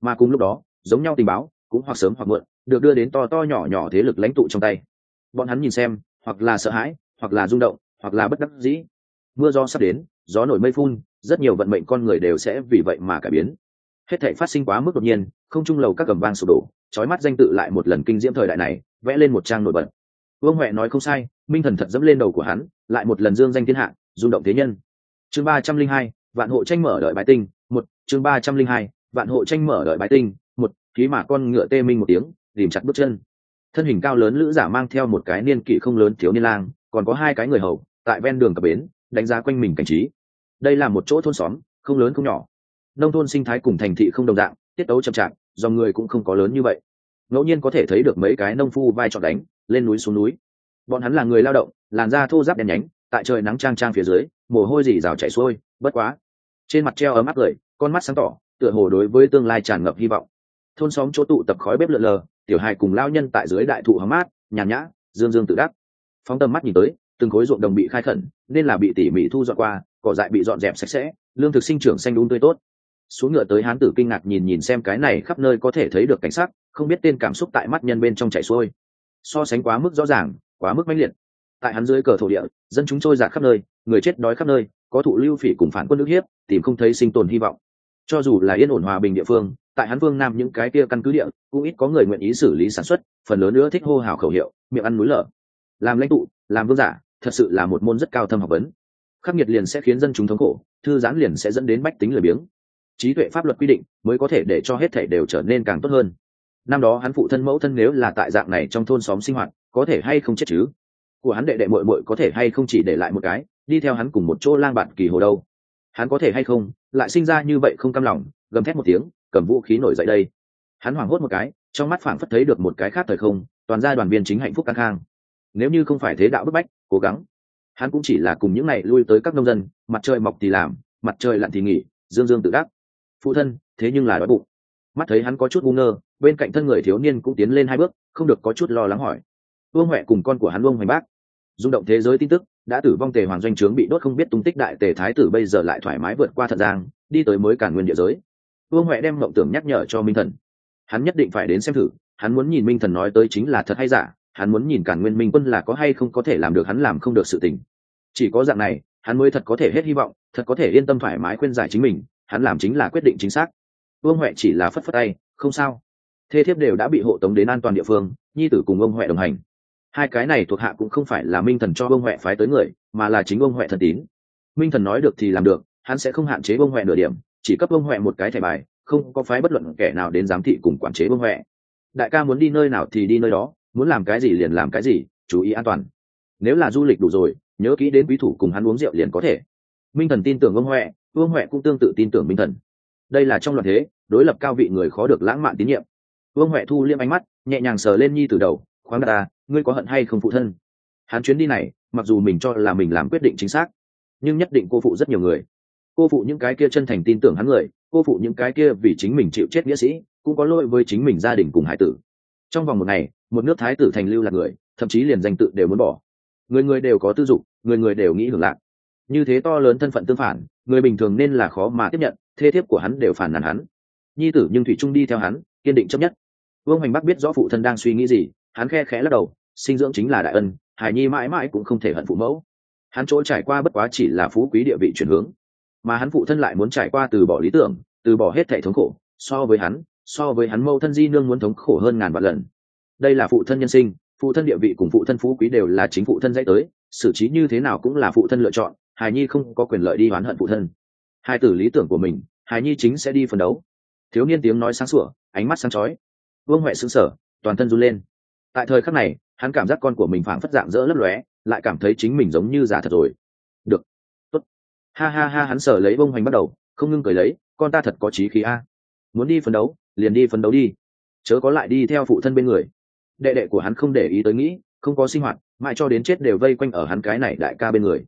Mà cùng lúc đó, giống nhau tình báo, cũng hoặc sớm hoặc muộn, được đưa đến to to nhỏ nhỏ thế lực lãnh tụ trong tay. Bọn hắn nhìn xem, hoặc là sợ hãi, hoặc là rung động, hoặc là bất đắc dĩ. Mưa gió sắp đến, gió nổi mây phun, rất nhiều vận mệnh con người đều sẽ vì vậy mà cải biến. Hết thể phát sinh quá mức đột nhiên, không trung lầu các cầm vang sụp đổ trói mắt danh tự lại một lần kinh diễm thời đại này, vẽ lên một trang nổi bật vương huệ nói không sai, minh thần thật dẫm lên đầu của hắn, lại một lần dương danh thiên hạ, rung động thế nhân. Chương ba trăm linh hai, vạn hộ tranh mở đợi bài tinh, một, chương ba trăm linh hai, vạn hộ tranh mở đợi bài tinh, một, ký mà con ngựa tê minh một tiếng tìm chặt bước chân. Thân hình cao lớn lữ giả mang theo một cái niên kỷ không lớn thiếu niên lang, còn có hai cái người hầu, tại ven đường cập bến, đánh giá quanh mình cảnh trí. Đây là một chỗ thôn xóm, không lớn không nhỏ. Nông thôn sinh thái cùng thành thị không đồng dạng, tiết tấu chậm chạp do người cũng không có lớn như vậy. Ngẫu nhiên có thể thấy được mấy cái nông phu vai trọn đánh lên núi xuống núi. Bọn hắn là người lao động, làn da thô giáp đen nhánh, tại trời nắng trang trang phía dưới, mồ hôi dì rào chảy xuôi, bất quá. Trên mặt treo ấm áp cười, con mắt sáng tỏ, tựa hồ đối với tương lai tràn ngập hy vọng. Thôn xóm chỗ tụ tập khói bếp lượn lờ, tiểu hài cùng lao nhân tại dưới đại thụ hóng mát, nhàn nhã, dương dương tự đắc. Phóng tầm mắt nhìn tới, từng khối ruộng đồng bị khai khẩn, nên là bị tỉ mỉ thu dọn qua, cỏ dại bị dọn dẹp sạch sẽ, lương thực sinh trưởng xanh đúng tươi tốt. Xuống ngựa tới hán tử kinh ngạc nhìn nhìn xem cái này khắp nơi có thể thấy được cảnh sắc, không biết tên cảm xúc tại mắt nhân bên trong chảy xuôi so sánh quá mức rõ ràng, quá mức mãnh liệt. Tại hắn dưới cờ thổ địa, dân chúng trôi giạt khắp nơi, người chết đói khắp nơi, có thụ lưu phỉ cùng phản quân nước hiếp, tìm không thấy sinh tồn hy vọng. Cho dù là yên ổn hòa bình địa phương, tại hắn vương nam những cái kia căn cứ địa, cũng ít có người nguyện ý xử lý sản xuất, phần lớn nữa thích hô hào khẩu hiệu, miệng ăn núi lở. Làm lãnh tụ, làm vương giả, thật sự là một môn rất cao thâm học vấn. Khắc nghiệt liền sẽ khiến dân chúng thống khổ, thư giãn liền sẽ dẫn đến bách tính lười biếng. Trí tuệ pháp luật quy định mới có thể để cho hết thể đều trở nên càng tốt hơn năm đó hắn phụ thân mẫu thân nếu là tại dạng này trong thôn xóm sinh hoạt, có thể hay không chết chứ? Của hắn đệ đệ mội mội có thể hay không chỉ để lại một cái, đi theo hắn cùng một chỗ lang bạn kỳ hồ đâu? Hắn có thể hay không, lại sinh ra như vậy không cam lòng, gầm thét một tiếng, cầm vũ khí nổi dậy đây. Hắn hoảng hốt một cái, trong mắt phảng phất thấy được một cái khác thời không, toàn gia đoàn viên chính hạnh phúc căng khang. Nếu như không phải thế đạo bức bách, cố gắng. Hắn cũng chỉ là cùng những này lui tới các nông dân, mặt trời mọc thì làm, mặt trời lặn thì nghỉ, dương dương tự đắc. Phụ thân, thế nhưng là đói bụng. Mắt thấy hắn có chút ngu ngơ bên cạnh thân người thiếu niên cũng tiến lên hai bước, không được có chút lo lắng hỏi. Vương huệ cùng con của hắn vương hoành bác. Rung động thế giới tin tức, đã tử vong tề hoàng doanh trướng bị đốt không biết tung tích đại tề thái tử bây giờ lại thoải mái vượt qua thật giang, đi tới mới cả nguyên địa giới. Vương huệ đem mộng tưởng nhắc nhở cho minh thần. Hắn nhất định phải đến xem thử, hắn muốn nhìn minh thần nói tới chính là thật hay giả, hắn muốn nhìn cả nguyên minh quân là có hay không có thể làm được hắn làm không được sự tình. Chỉ có dạng này, hắn mới thật có thể hết hy vọng, thật có thể yên tâm thoải mái khuyên giải chính mình, hắn làm chính là quyết định chính xác. Vương huệ chỉ là phất phất tay, không sao thê thiếp đều đã bị hộ tống đến an toàn địa phương, nhi tử cùng ông huệ đồng hành. Hai cái này thuộc hạ cũng không phải là minh thần cho ông huệ phái tới người, mà là chính ông huệ thần tín. Minh thần nói được thì làm được, hắn sẽ không hạn chế ông huệ nửa điểm, chỉ cấp ông huệ một cái thẻ bài, không có phái bất luận kẻ nào đến giám thị cùng quản chế ông huệ. Đại ca muốn đi nơi nào thì đi nơi đó, muốn làm cái gì liền làm cái gì, chú ý an toàn. Nếu là du lịch đủ rồi, nhớ kỹ đến quý thủ cùng hắn uống rượu liền có thể. Minh thần tin tưởng ông huệ ông huệ cũng tương tự tin tưởng minh thần. Đây là trong loạn thế, đối lập cao vị người khó được lãng mạn tín nhiệm vương huệ thu liêm ánh mắt, nhẹ nhàng sờ lên nhi từ đầu, khoáng ta à, ngươi có hận hay không phụ thân? Hắn chuyến đi này, mặc dù mình cho là mình làm quyết định chính xác, nhưng nhất định cô phụ rất nhiều người. Cô phụ những cái kia chân thành tin tưởng hắn người, cô phụ những cái kia vì chính mình chịu chết nghĩa sĩ, cũng có lỗi với chính mình gia đình cùng hải tử. Trong vòng một ngày, một nước thái tử thành lưu là người, thậm chí liền danh tự đều muốn bỏ. Người người đều có tư dục, người người đều nghĩ hưởng lạc. Như thế to lớn thân phận tương phản, người bình thường nên là khó mà tiếp nhận thế thiếp của hắn đều phản nàn hắn. Nhi tử nhưng thủy trung đi theo hắn kiên định chấp nhất. Vương hoành bắc biết rõ phụ thân đang suy nghĩ gì, hắn khe khẽ lắc đầu, sinh dưỡng chính là đại ân hải nhi mãi mãi cũng không thể hận phụ mẫu. Hắn chỗ trải qua bất quá chỉ là phú quý địa vị chuyển hướng, mà hắn phụ thân lại muốn trải qua từ bỏ lý tưởng, từ bỏ hết thể thống khổ, so với hắn, so với hắn mâu thân di nương muốn thống khổ hơn ngàn vạn lần. Đây là phụ thân nhân sinh, phụ thân địa vị cùng phụ thân phú quý đều là chính phụ thân dạy tới, xử trí như thế nào cũng là phụ thân lựa chọn, hài nhi không có quyền lợi đi oán hận phụ thân. Hai tử lý tưởng của mình, hài nhi chính sẽ đi phấn đấu. Thiếu niên tiếng nói sáng sủa ánh mắt sáng chói. Vương huệ xứng sở toàn thân run lên. Tại thời khắc này, hắn cảm giác con của mình phảng phất dạng dỡ lấp lóe, lại cảm thấy chính mình giống như giả thật rồi. Được, tốt. Ha ha ha, hắn sở lấy bông hoành bắt đầu, không ngưng cười lấy, con ta thật có trí khí a. Muốn đi phấn đấu, liền đi phấn đấu đi. Chớ có lại đi theo phụ thân bên người. Đệ đệ của hắn không để ý tới nghĩ, không có sinh hoạt, mãi cho đến chết đều vây quanh ở hắn cái này đại ca bên người.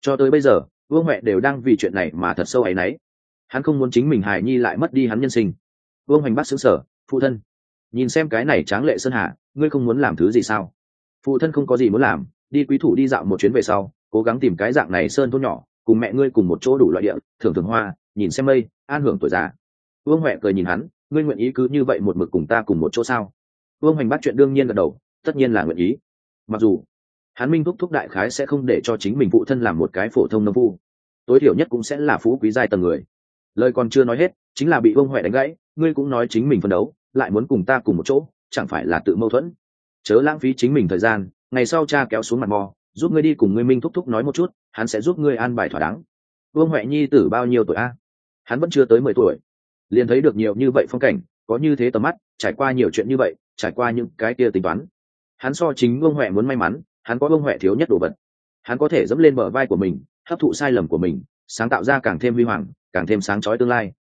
Cho tới bây giờ, vương huệ đều đang vì chuyện này mà thật sâu áy náy. Hắn không muốn chính mình hài nhi lại mất đi hắn nhân sinh vương hoành bắt xứng sở, phụ thân. Nhìn xem cái này tráng lệ sơn hà, ngươi không muốn làm thứ gì sao? Phụ thân không có gì muốn làm, đi quý thủ đi dạo một chuyến về sau, cố gắng tìm cái dạng này sơn thôn nhỏ, cùng mẹ ngươi cùng một chỗ đủ loại địa, thưởng thường hoa, nhìn xem mây, an hưởng tuổi già. Vương huệ cười nhìn hắn, ngươi nguyện ý cứ như vậy một mực cùng ta cùng một chỗ sao? Vương hoành bắt chuyện đương nhiên gật đầu, tất nhiên là nguyện ý. Mặc dù, hắn minh thúc thúc đại khái sẽ không để cho chính mình phụ thân làm một cái phổ thông nông phu. Tối thiểu nhất cũng sẽ là phú quý giai tầng người. Lời còn chưa nói hết, chính là bị vương huệ đánh gãy ngươi cũng nói chính mình phân đấu, lại muốn cùng ta cùng một chỗ, chẳng phải là tự mâu thuẫn? Chớ lãng phí chính mình thời gian, ngày sau cha kéo xuống mặt mò, giúp ngươi đi cùng ngươi minh thúc thúc nói một chút, hắn sẽ giúp ngươi an bài thỏa đáng. Vương huệ nhi tử bao nhiêu tuổi a? Hắn vẫn chưa tới mười tuổi. Liền thấy được nhiều như vậy phong cảnh, có như thế tầm mắt, trải qua nhiều chuyện như vậy, trải qua những cái kia tính toán. Hắn so chính vương huệ muốn may mắn, hắn có vương huệ thiếu nhất đồ vật. Hắn có thể dẫm lên bờ vai của mình, hấp thụ sai lầm của mình, sáng tạo ra càng thêm huy hoàng, càng thêm sáng chói tương lai.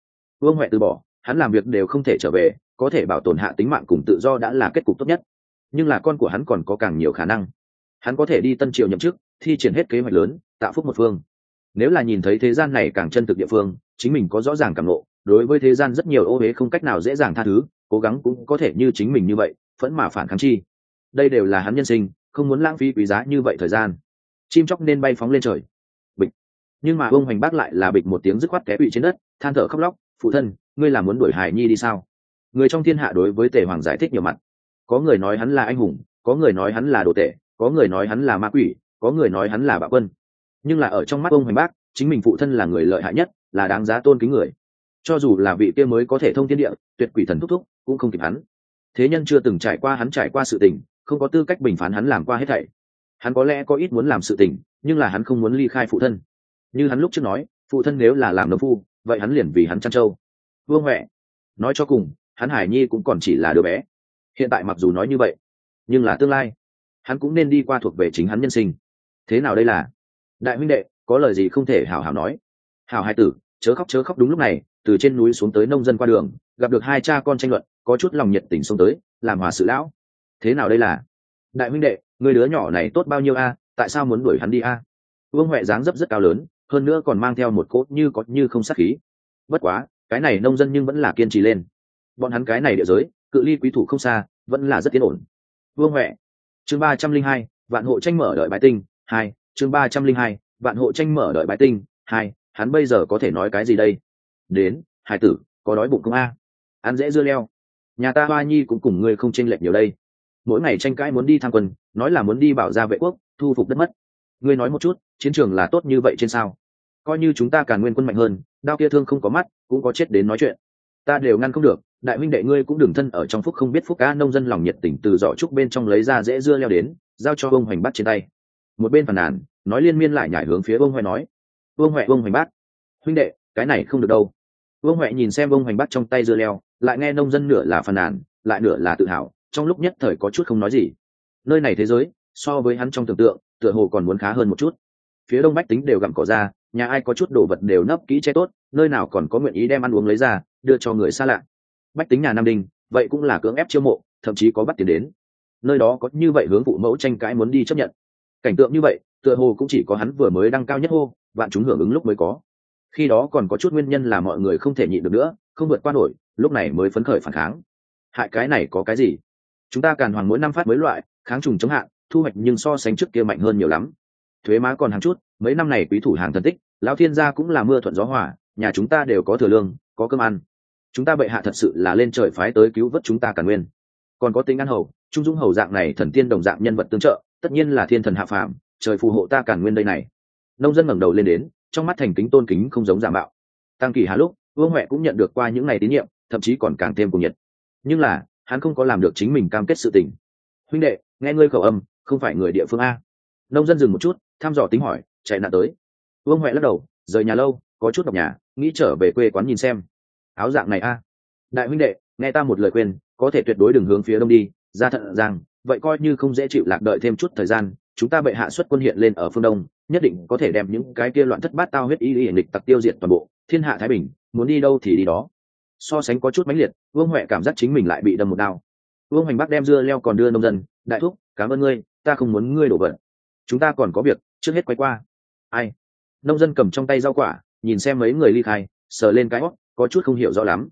Vương huệ từ bỏ hắn làm việc đều không thể trở về, có thể bảo tồn hạ tính mạng cùng tự do đã là kết cục tốt nhất. Nhưng là con của hắn còn có càng nhiều khả năng. Hắn có thể đi tân triều nhậm chức, thi triển hết kế hoạch lớn, tạo phúc một phương. Nếu là nhìn thấy thế gian này càng chân thực địa phương, chính mình có rõ ràng cảm lộ đối với thế gian rất nhiều ô huế không cách nào dễ dàng tha thứ, cố gắng cũng có thể như chính mình như vậy, phẫn mà phản kháng chi. Đây đều là hắn nhân sinh, không muốn lãng phí quý giá như vậy thời gian. Chim chóc nên bay phóng lên trời. Bịch. Nhưng mà ông hoành bác lại là bịch một tiếng dứt khoát té bị trên đất, than thở khóc lóc, phụ thân ngươi là muốn đuổi hải nhi đi sao? Người trong thiên hạ đối với tề hoàng giải thích nhiều mặt. Có người nói hắn là anh hùng, có người nói hắn là đồ tệ có người nói hắn là ma quỷ, có người nói hắn là bạo quân. Nhưng là ở trong mắt ông hoành bác, chính mình phụ thân là người lợi hại nhất, là đáng giá tôn kính người. Cho dù là vị kia mới có thể thông thiên địa, tuyệt quỷ thần thúc thúc, cũng không kịp hắn. Thế nhân chưa từng trải qua hắn trải qua sự tình, không có tư cách bình phán hắn làm qua hết thảy. Hắn có lẽ có ít muốn làm sự tình, nhưng là hắn không muốn ly khai phụ thân. Như hắn lúc trước nói, phụ thân nếu là làm nông phu, vậy hắn liền vì hắn chăn trâu vương huệ, nói cho cùng, hắn hải nhi cũng còn chỉ là đứa bé. Hiện tại mặc dù nói như vậy, nhưng là tương lai, hắn cũng nên đi qua thuộc về chính hắn nhân sinh. Thế nào đây là? Đại huynh đệ, có lời gì không thể hảo hảo nói? Hảo hai tử, chớ khóc chớ khóc đúng lúc này, từ trên núi xuống tới nông dân qua đường, gặp được hai cha con tranh luận, có chút lòng nhiệt tình xông tới, làm hòa sự lão. Thế nào đây là? Đại huynh đệ, người đứa nhỏ này tốt bao nhiêu a? Tại sao muốn đuổi hắn đi a? Vương huệ dáng dấp rất cao lớn, hơn nữa còn mang theo một cốt như có như không sát khí. Bất quá cái này nông dân nhưng vẫn là kiên trì lên. Bọn hắn cái này địa giới, cự ly quý thủ không xa, vẫn là rất yên ổn. Vương huệ, chương ba trăm linh hai, vạn hộ tranh mở đợi bái tinh, hai, chương ba trăm linh hai, vạn hộ tranh mở đợi bái tinh, hai, hắn bây giờ có thể nói cái gì đây? Đến, hải tử, có đói bụng không a? Ăn dễ dưa leo. Nhà ta hoa nhi cũng cùng ngươi không tranh lệch nhiều đây. Mỗi ngày tranh cãi muốn đi tham quân, nói là muốn đi bảo gia vệ quốc, thu phục đất mất. Ngươi nói một chút, chiến trường là tốt như vậy trên sao? Coi như chúng ta càng nguyên quân mạnh hơn đao kia thương không có mắt cũng có chết đến nói chuyện. Ta đều ngăn không được đại huynh đệ ngươi cũng đừng thân ở trong phúc không biết phúc cá nông dân lòng nhiệt tình từ giỏ trúc bên trong lấy ra dễ dưa leo đến giao cho ông hoành bắt trên tay. Một bên phàn nàn nói liên miên lại nhảy hướng phía ông huệ nói. Ông huệ ông hoành bắt, huynh đệ cái này không được đâu. Ông huệ nhìn xem ông hoành bắt trong tay dưa leo lại nghe nông dân nửa là phàn nàn lại nửa là tự hào trong lúc nhất thời có chút không nói gì. Nơi này thế giới so với hắn trong tưởng tượng tựa hồ còn muốn khá hơn một chút. Phía đông bách tính đều gặm cỏ ra nhà ai có chút đồ vật đều nấp kỹ che tốt, nơi nào còn có nguyện ý đem ăn uống lấy ra, đưa cho người xa lạ. Bách tính nhà nam đinh, vậy cũng là cưỡng ép chiêu mộ, thậm chí có bắt tiền đến. Nơi đó có như vậy hướng phụ mẫu tranh cãi muốn đi chấp nhận. Cảnh tượng như vậy, tựa hồ cũng chỉ có hắn vừa mới đăng cao nhất hô, vạn chúng hưởng ứng lúc mới có. Khi đó còn có chút nguyên nhân là mọi người không thể nhịn được nữa, không vượt qua nổi, lúc này mới phấn khởi phản kháng. Hại cái này có cái gì? Chúng ta càn hoàng mỗi năm phát mới loại, kháng trùng chống hạn, thu hoạch nhưng so sánh trước kia mạnh hơn nhiều lắm. Thuế má còn hàng chút mấy năm này quý thủ hàng thần tích lão thiên gia cũng là mưa thuận gió hòa, nhà chúng ta đều có thừa lương có cơm ăn. Chúng ta bệ hạ thật sự là lên trời phái tới cứu vớt chúng ta cả nguyên. Còn có tính ăn hầu trung dung hầu dạng này thần tiên đồng dạng nhân vật tương trợ tất nhiên là thiên thần hạ phàm trời phù hộ ta cả nguyên đây này. Nông dân ngẩng đầu lên đến trong mắt thành kính tôn kính không giống giả mạo. Tăng kỳ hà lúc vương huệ cũng nhận được qua những ngày tín nhiệm thậm chí còn càng thêm cùng nhiệt. Nhưng là hắn không có làm được chính mình cam kết sự tình. Huynh đệ nghe ngươi khẩu âm không phải người địa phương a. Nông dân dừng một chút thăm dò tính hỏi chạy nạn tới. Vương huệ lắc đầu, rời nhà lâu, có chút đọc nhà, nghĩ trở về quê quán nhìn xem. Áo dạng này a. Đại huynh đệ, nghe ta một lời khuyên, có thể tuyệt đối đừng hướng phía đông đi, ra thận rằng vậy coi như không dễ chịu lạc đợi thêm chút thời gian, chúng ta bệ hạ xuất quân hiện lên ở phương đông, nhất định có thể đem những cái kia loạn thất bát tao huyết y y lịch tặc tiêu diệt toàn bộ, thiên hạ thái bình, muốn đi đâu thì đi đó. So sánh có chút mãnh liệt, vương huệ cảm giác chính mình lại bị đâm một đao. Vương hoành bắc đem dưa leo còn đưa nông dân, đại thúc, cảm ơn ngươi, ta không muốn ngươi đổ vận chúng ta còn có việc, trước hết quay qua ai? Nông dân cầm trong tay rau quả, nhìn xem mấy người ly khai, sờ lên cái hót có chút không hiểu rõ lắm.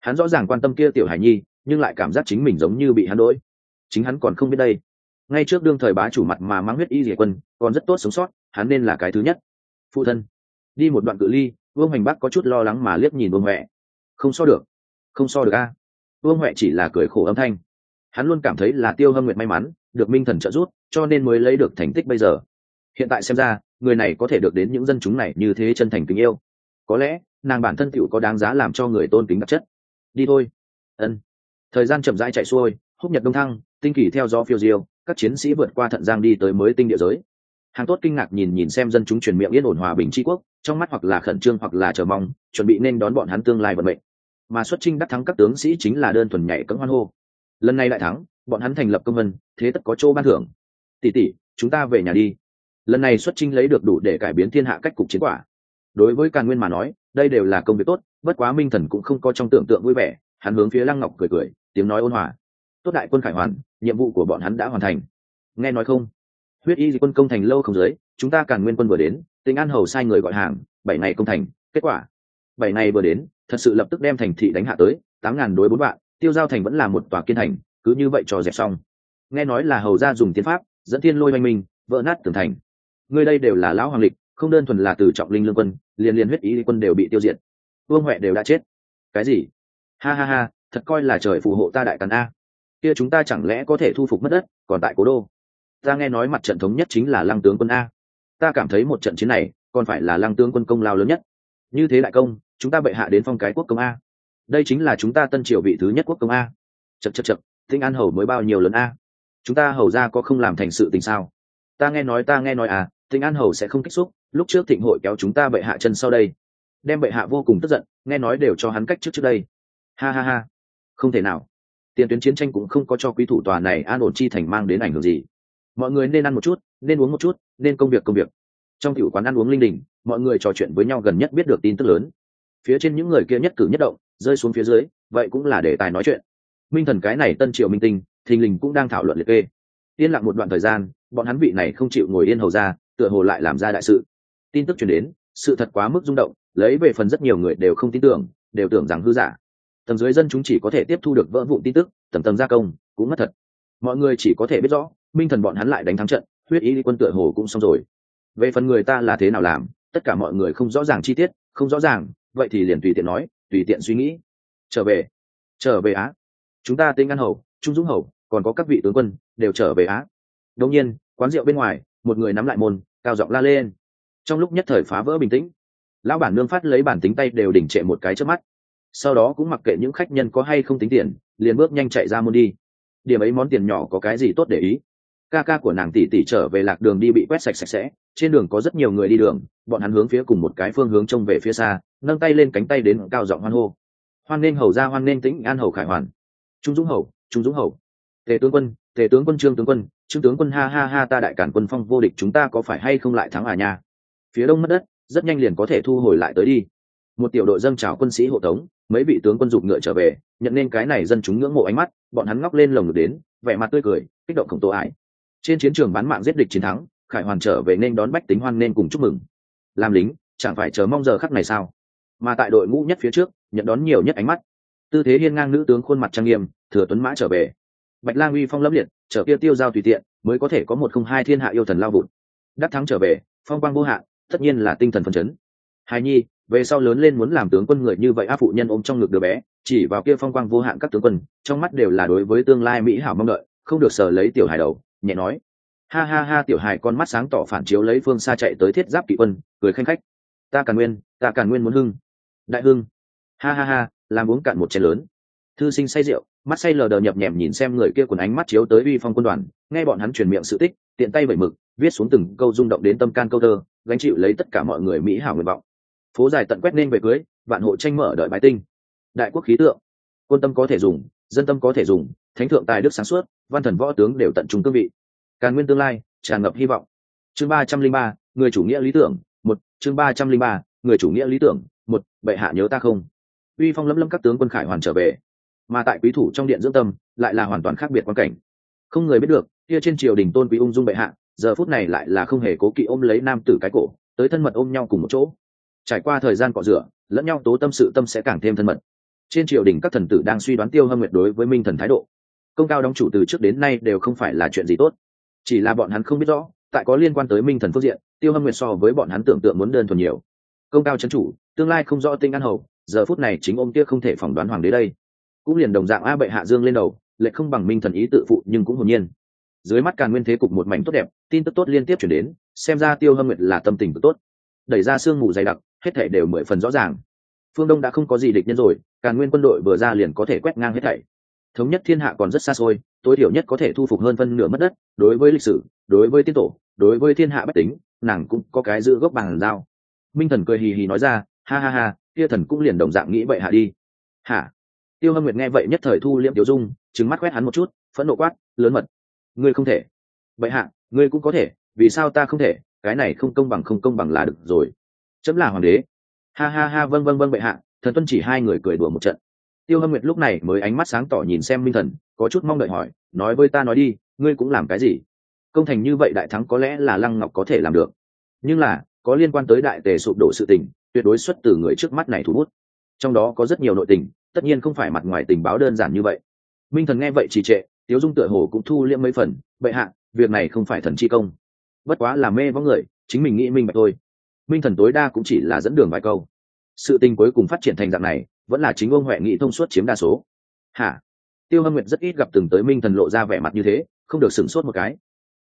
Hắn rõ ràng quan tâm kia tiểu hải nhi, nhưng lại cảm giác chính mình giống như bị hắn đỗi chính hắn còn không biết đây. Ngay trước đương thời bá chủ mặt mà mang huyết y diệt quân, còn rất tốt sống sót, hắn nên là cái thứ nhất. Phụ thân, đi một đoạn cự ly, vương hoành bắc có chút lo lắng mà liếc nhìn vương huệ. Không so được. Không so được a. Vương huệ chỉ là cười khổ âm thanh. Hắn luôn cảm thấy là tiêu hâm nguyệt may mắn, được minh thần trợ giúp, cho nên mới lấy được thành tích bây giờ. Hiện tại xem ra người này có thể được đến những dân chúng này như thế chân thành tình yêu. Có lẽ, nàng bản thân tựu có đáng giá làm cho người tôn kính đặc chất. Đi thôi. Ân. Thời gian chậm rãi chạy xuôi, húc nhật đông thăng, tinh kỳ theo gió phiêu diêu, các chiến sĩ vượt qua thận giang đi tới mới tinh địa giới. Hàng tốt kinh ngạc nhìn nhìn xem dân chúng truyền miệng yên ổn hòa bình tri quốc, trong mắt hoặc là khẩn trương hoặc là chờ mong, chuẩn bị nên đón bọn hắn tương lai vận mệnh. Mà xuất trinh đắc thắng các tướng sĩ chính là đơn thuần nhảy cấm hoan hô. Lần này lại thắng, bọn hắn thành lập công vân, thế tất có chỗ ban thưởng. Tỷ tỷ, chúng ta về nhà đi lần này xuất trinh lấy được đủ để cải biến thiên hạ cách cục chiến quả. Đối với càn nguyên mà nói, đây đều là công việc tốt, bất quá minh thần cũng không có trong tưởng tượng vui vẻ, hắn hướng phía lăng ngọc cười cười, tiếng nói ôn hòa. Tốt đại quân khải hoàn, nhiệm vụ của bọn hắn đã hoàn thành. Nghe nói không? Huyết y quân công thành lâu không dưới, chúng ta càn nguyên quân vừa đến tỉnh an hầu sai người gọi hàng, bảy ngày công thành, kết quả. Bảy ngày vừa đến, thật sự lập tức đem thành thị đánh hạ tới, tám ngàn đối bốn vạn, tiêu giao thành vẫn là một tòa kiên thành, cứ như vậy trò dẹp xong. Nghe nói là hầu ra dùng tiến pháp, dẫn thiên lôi oanh minh, vỡ nát tường thành người đây đều là lão hoàng lịch, không đơn thuần là từ trọng linh lương quân, liền liền huyết ý quân đều bị tiêu diệt. Vương huệ đều đã chết. Cái gì? Ha ha ha, thật coi là trời phù hộ ta đại tần a. Kia chúng ta chẳng lẽ có thể thu phục mất đất, còn tại cố đô? Ta nghe nói mặt trận thống nhất chính là lăng tướng quân a. Ta cảm thấy một trận chiến này, còn phải là lăng tướng quân công lao lớn nhất. Như thế đại công, chúng ta bệ hạ đến phong cái quốc công a. Đây chính là chúng ta tân triều vị thứ nhất quốc công a. Chật chật chật thinh an hầu mới bao nhiêu lớn a? Chúng ta hầu ra có không làm thành sự tình sao? Ta nghe nói, ta nghe nói à thịnh an hầu sẽ không kích xúc, lúc trước thịnh hội kéo chúng ta bệ hạ chân sau đây. Đem bệ hạ vô cùng tức giận, nghe nói đều cho hắn cách trước trước đây. Ha ha ha. Không thể nào. Tiền tuyến chiến tranh cũng không có cho quý thủ tòa này an ổn chi thành mang đến ảnh hưởng gì. Mọi người nên ăn một chút, nên uống một chút, nên công việc công việc. Trong tiểu quán ăn uống linh đình, mọi người trò chuyện với nhau gần nhất biết được tin tức lớn. Phía trên những người kia nhất cử nhất động, rơi xuống phía dưới, vậy cũng là đề tài nói chuyện. Minh thần cái này tân triều minh tinh, thình lình cũng đang thảo luận liệt kê yên lặng một đoạn thời gian, bọn hắn vị này không chịu ngồi yên hầu ra, tựa hồ lại làm ra đại sự. Tin tức chuyển đến, sự thật quá mức rung động, lấy về phần rất nhiều người đều không tin tưởng, đều tưởng rằng hư giả. Tầng dưới dân chúng chỉ có thể tiếp thu được vỡ vụn tin tức tầm tầng gia công, cũng mất thật. Mọi người chỉ có thể biết rõ, minh thần bọn hắn lại đánh thắng trận, huyết ý quân tựa hồ cũng xong rồi. Về phần người ta là thế nào làm, tất cả mọi người không rõ ràng chi tiết, không rõ ràng, vậy thì liền tùy tiện nói, tùy tiện suy nghĩ. Trở về. Trở về á. Chúng ta tên ngăn hầu, trung dũng hầu còn có các vị tướng quân, đều trở về á. Đông nhiên, quán rượu bên ngoài, một người nắm lại môn, cao giọng la lên. Trong lúc nhất thời phá vỡ bình tĩnh, lão bản nương phát lấy bản tính tay đều đỉnh trệ một cái trước mắt. Sau đó cũng mặc kệ những khách nhân có hay không tính tiền, liền bước nhanh chạy ra môn đi. Điểm ấy món tiền nhỏ có cái gì tốt để ý? Ca ca của nàng tỷ tỷ trở về lạc đường đi bị quét sạch sạch sẽ, trên đường có rất nhiều người đi đường, bọn hắn hướng phía cùng một cái phương hướng trông về phía xa, nâng tay lên cánh tay đến cao giọng hoan hô. Hoan nên hầu ra hoan nên tĩnh an hầu khải hoàn. Trung dũng hầu, trung dũng hầu tề tướng quân, tề tướng quân, trương tướng quân, trương tướng quân, ha ha ha, ta đại cản quân phong vô địch, chúng ta có phải hay không lại thắng à nha? Phía đông mất đất, rất nhanh liền có thể thu hồi lại tới đi. Một tiểu đội dâng trào quân sĩ hộ tống, mấy vị tướng quân dục ngựa trở về, nhận nên cái này dân chúng ngưỡng mộ ánh mắt, bọn hắn ngóc lên lồng ngực đến, vẻ mặt tươi cười, kích động khổng tố ải trên chiến trường bán mạng giết địch chiến thắng, khải hoàn trở về nên đón bách tính hoan nên cùng chúc mừng. Làm lính, chẳng phải chờ mong giờ khắc này sao? Mà tại đội ngũ nhất phía trước, nhận đón nhiều nhất ánh mắt. Tư thế hiên ngang nữ tướng khuôn mặt trang nghiêm, thừa tuấn mã trở về bạch lang uy phong lẫm liệt, trở kia tiêu giao tùy tiện, mới có thể có một không hai thiên hạ yêu thần lao vụt. Đắc thắng trở về, phong quang vô hạn, tất nhiên là tinh thần phấn chấn. Hài nhi, về sau lớn lên muốn làm tướng quân người như vậy áp phụ nhân ôm trong ngực đứa bé, chỉ vào kia phong quang vô hạn các tướng quân, trong mắt đều là đối với tương lai mỹ hảo mong đợi, không được sờ lấy tiểu hài đầu, nhẹ nói. Ha ha ha, tiểu hài, con mắt sáng tỏ phản chiếu lấy phương xa chạy tới thiết giáp kỵ quân, cười khanh khách. Ta càn nguyên, ta càn nguyên muốn hưng. Đại hưng. Ha ha ha, làm uống cạn một chén lớn. Thư sinh say rượu mắt say lờ đờ nhập nhèm nhìn xem người kia quần ánh mắt chiếu tới uy phong quân đoàn, nghe bọn hắn truyền miệng sự tích, tiện tay vẩy mực, viết xuống từng câu rung động đến tâm can câu thơ, gánh chịu lấy tất cả mọi người mỹ hảo nguyện vọng. Phố dài tận quét nên về cưới, vạn hộ tranh mở đợi bài tinh. Đại quốc khí tượng, quân tâm có thể dùng, dân tâm có thể dùng, thánh thượng tài đức sáng suốt, văn thần võ tướng đều tận trung cương vị. Càn nguyên tương lai, tràn ngập hy vọng. Chương ba trăm linh ba, người chủ nghĩa lý tưởng, một, chương ba trăm linh ba, người chủ nghĩa lý tưởng, một, bệ hạ nhớ ta không? Uy phong lấm lấm các tướng quân khải hoàn trở về mà tại quý thủ trong điện dưỡng tâm, lại là hoàn toàn khác biệt quan cảnh. Không người biết được, kia trên triều đình tôn quý ung dung bệ hạ, giờ phút này lại là không hề cố kỵ ôm lấy nam tử cái cổ, tới thân mật ôm nhau cùng một chỗ. Trải qua thời gian cọ rửa, lẫn nhau tố tâm sự tâm sẽ càng thêm thân mật. Trên triều đình các thần tử đang suy đoán tiêu hâm nguyệt đối với minh thần thái độ. Công cao đóng chủ từ trước đến nay đều không phải là chuyện gì tốt. Chỉ là bọn hắn không biết rõ, tại có liên quan tới minh thần phương diện, tiêu hâm nguyệt so với bọn hắn tưởng tượng muốn đơn thuần nhiều. Công cao c chủ, tương lai không rõ tinh an hầu, giờ phút này chính ông kia không thể phỏng đoán hoàng đế đây cũng liền đồng dạng a bệ hạ dương lên đầu lệ không bằng minh thần ý tự phụ nhưng cũng hồn nhiên. Dưới mắt càn nguyên thế cục một mảnh tốt đẹp, tin tức tốt liên tiếp chuyển đến, xem ra tiêu hâm nguyệt là tâm tình tốt. Đẩy ra sương mù dày đặc, hết thể đều mười phần rõ ràng. Phương đông đã không có gì địch nhân rồi, càn nguyên quân đội vừa ra liền có thể quét ngang hết thảy. Thống nhất thiên hạ còn rất xa xôi, tối thiểu nhất có thể thu phục hơn phân nửa mất đất, đối với lịch sử, đối với tiên tổ, đối với thiên hạ bách tính, nàng cũng có cái giữ gốc bằng dao. Minh thần cười hì hì nói ra, ha ha ha, kia thần cũng liền đồng dạng nghĩ vậy hạ đi. Hả? Tiêu hâm nguyệt nghe vậy nhất thời thu liễm tiểu dung trứng mắt quét hắn một chút, phẫn nộ quát, lớn mật, ngươi không thể. Vậy hạ, ngươi cũng có thể, vì sao ta không thể? Cái này không công bằng, không công bằng là được rồi. Chấm là hoàng đế. Ha ha ha vâng vâng vâng bệ hạ. Thần tuân chỉ hai người cười đùa một trận. Tiêu hâm nguyệt lúc này mới ánh mắt sáng tỏ nhìn xem minh thần, có chút mong đợi hỏi, nói với ta nói đi, ngươi cũng làm cái gì? Công thành như vậy đại thắng có lẽ là lăng ngọc có thể làm được. Nhưng là, có liên quan tới đại tề sụp đổ sự tình, tuyệt đối xuất từ người trước mắt này thủ hút trong đó có rất nhiều nội tình tất nhiên không phải mặt ngoài tình báo đơn giản như vậy. Minh thần nghe vậy trì trệ, tiếu dung tựa hồ cũng thu liễm mấy phần, bệ hạ, việc này không phải thần chi công. Bất quá là mê võng người, chính mình nghĩ minh bạch thôi. Minh thần tối đa cũng chỉ là dẫn đường vài câu. Sự tình cuối cùng phát triển thành dạng này, vẫn là chính ông huệ nghị thông suốt chiếm đa số. Hả? Tiêu hâm nguyệt rất ít gặp từng tới minh thần lộ ra vẻ mặt như thế, không được sửng sốt một cái.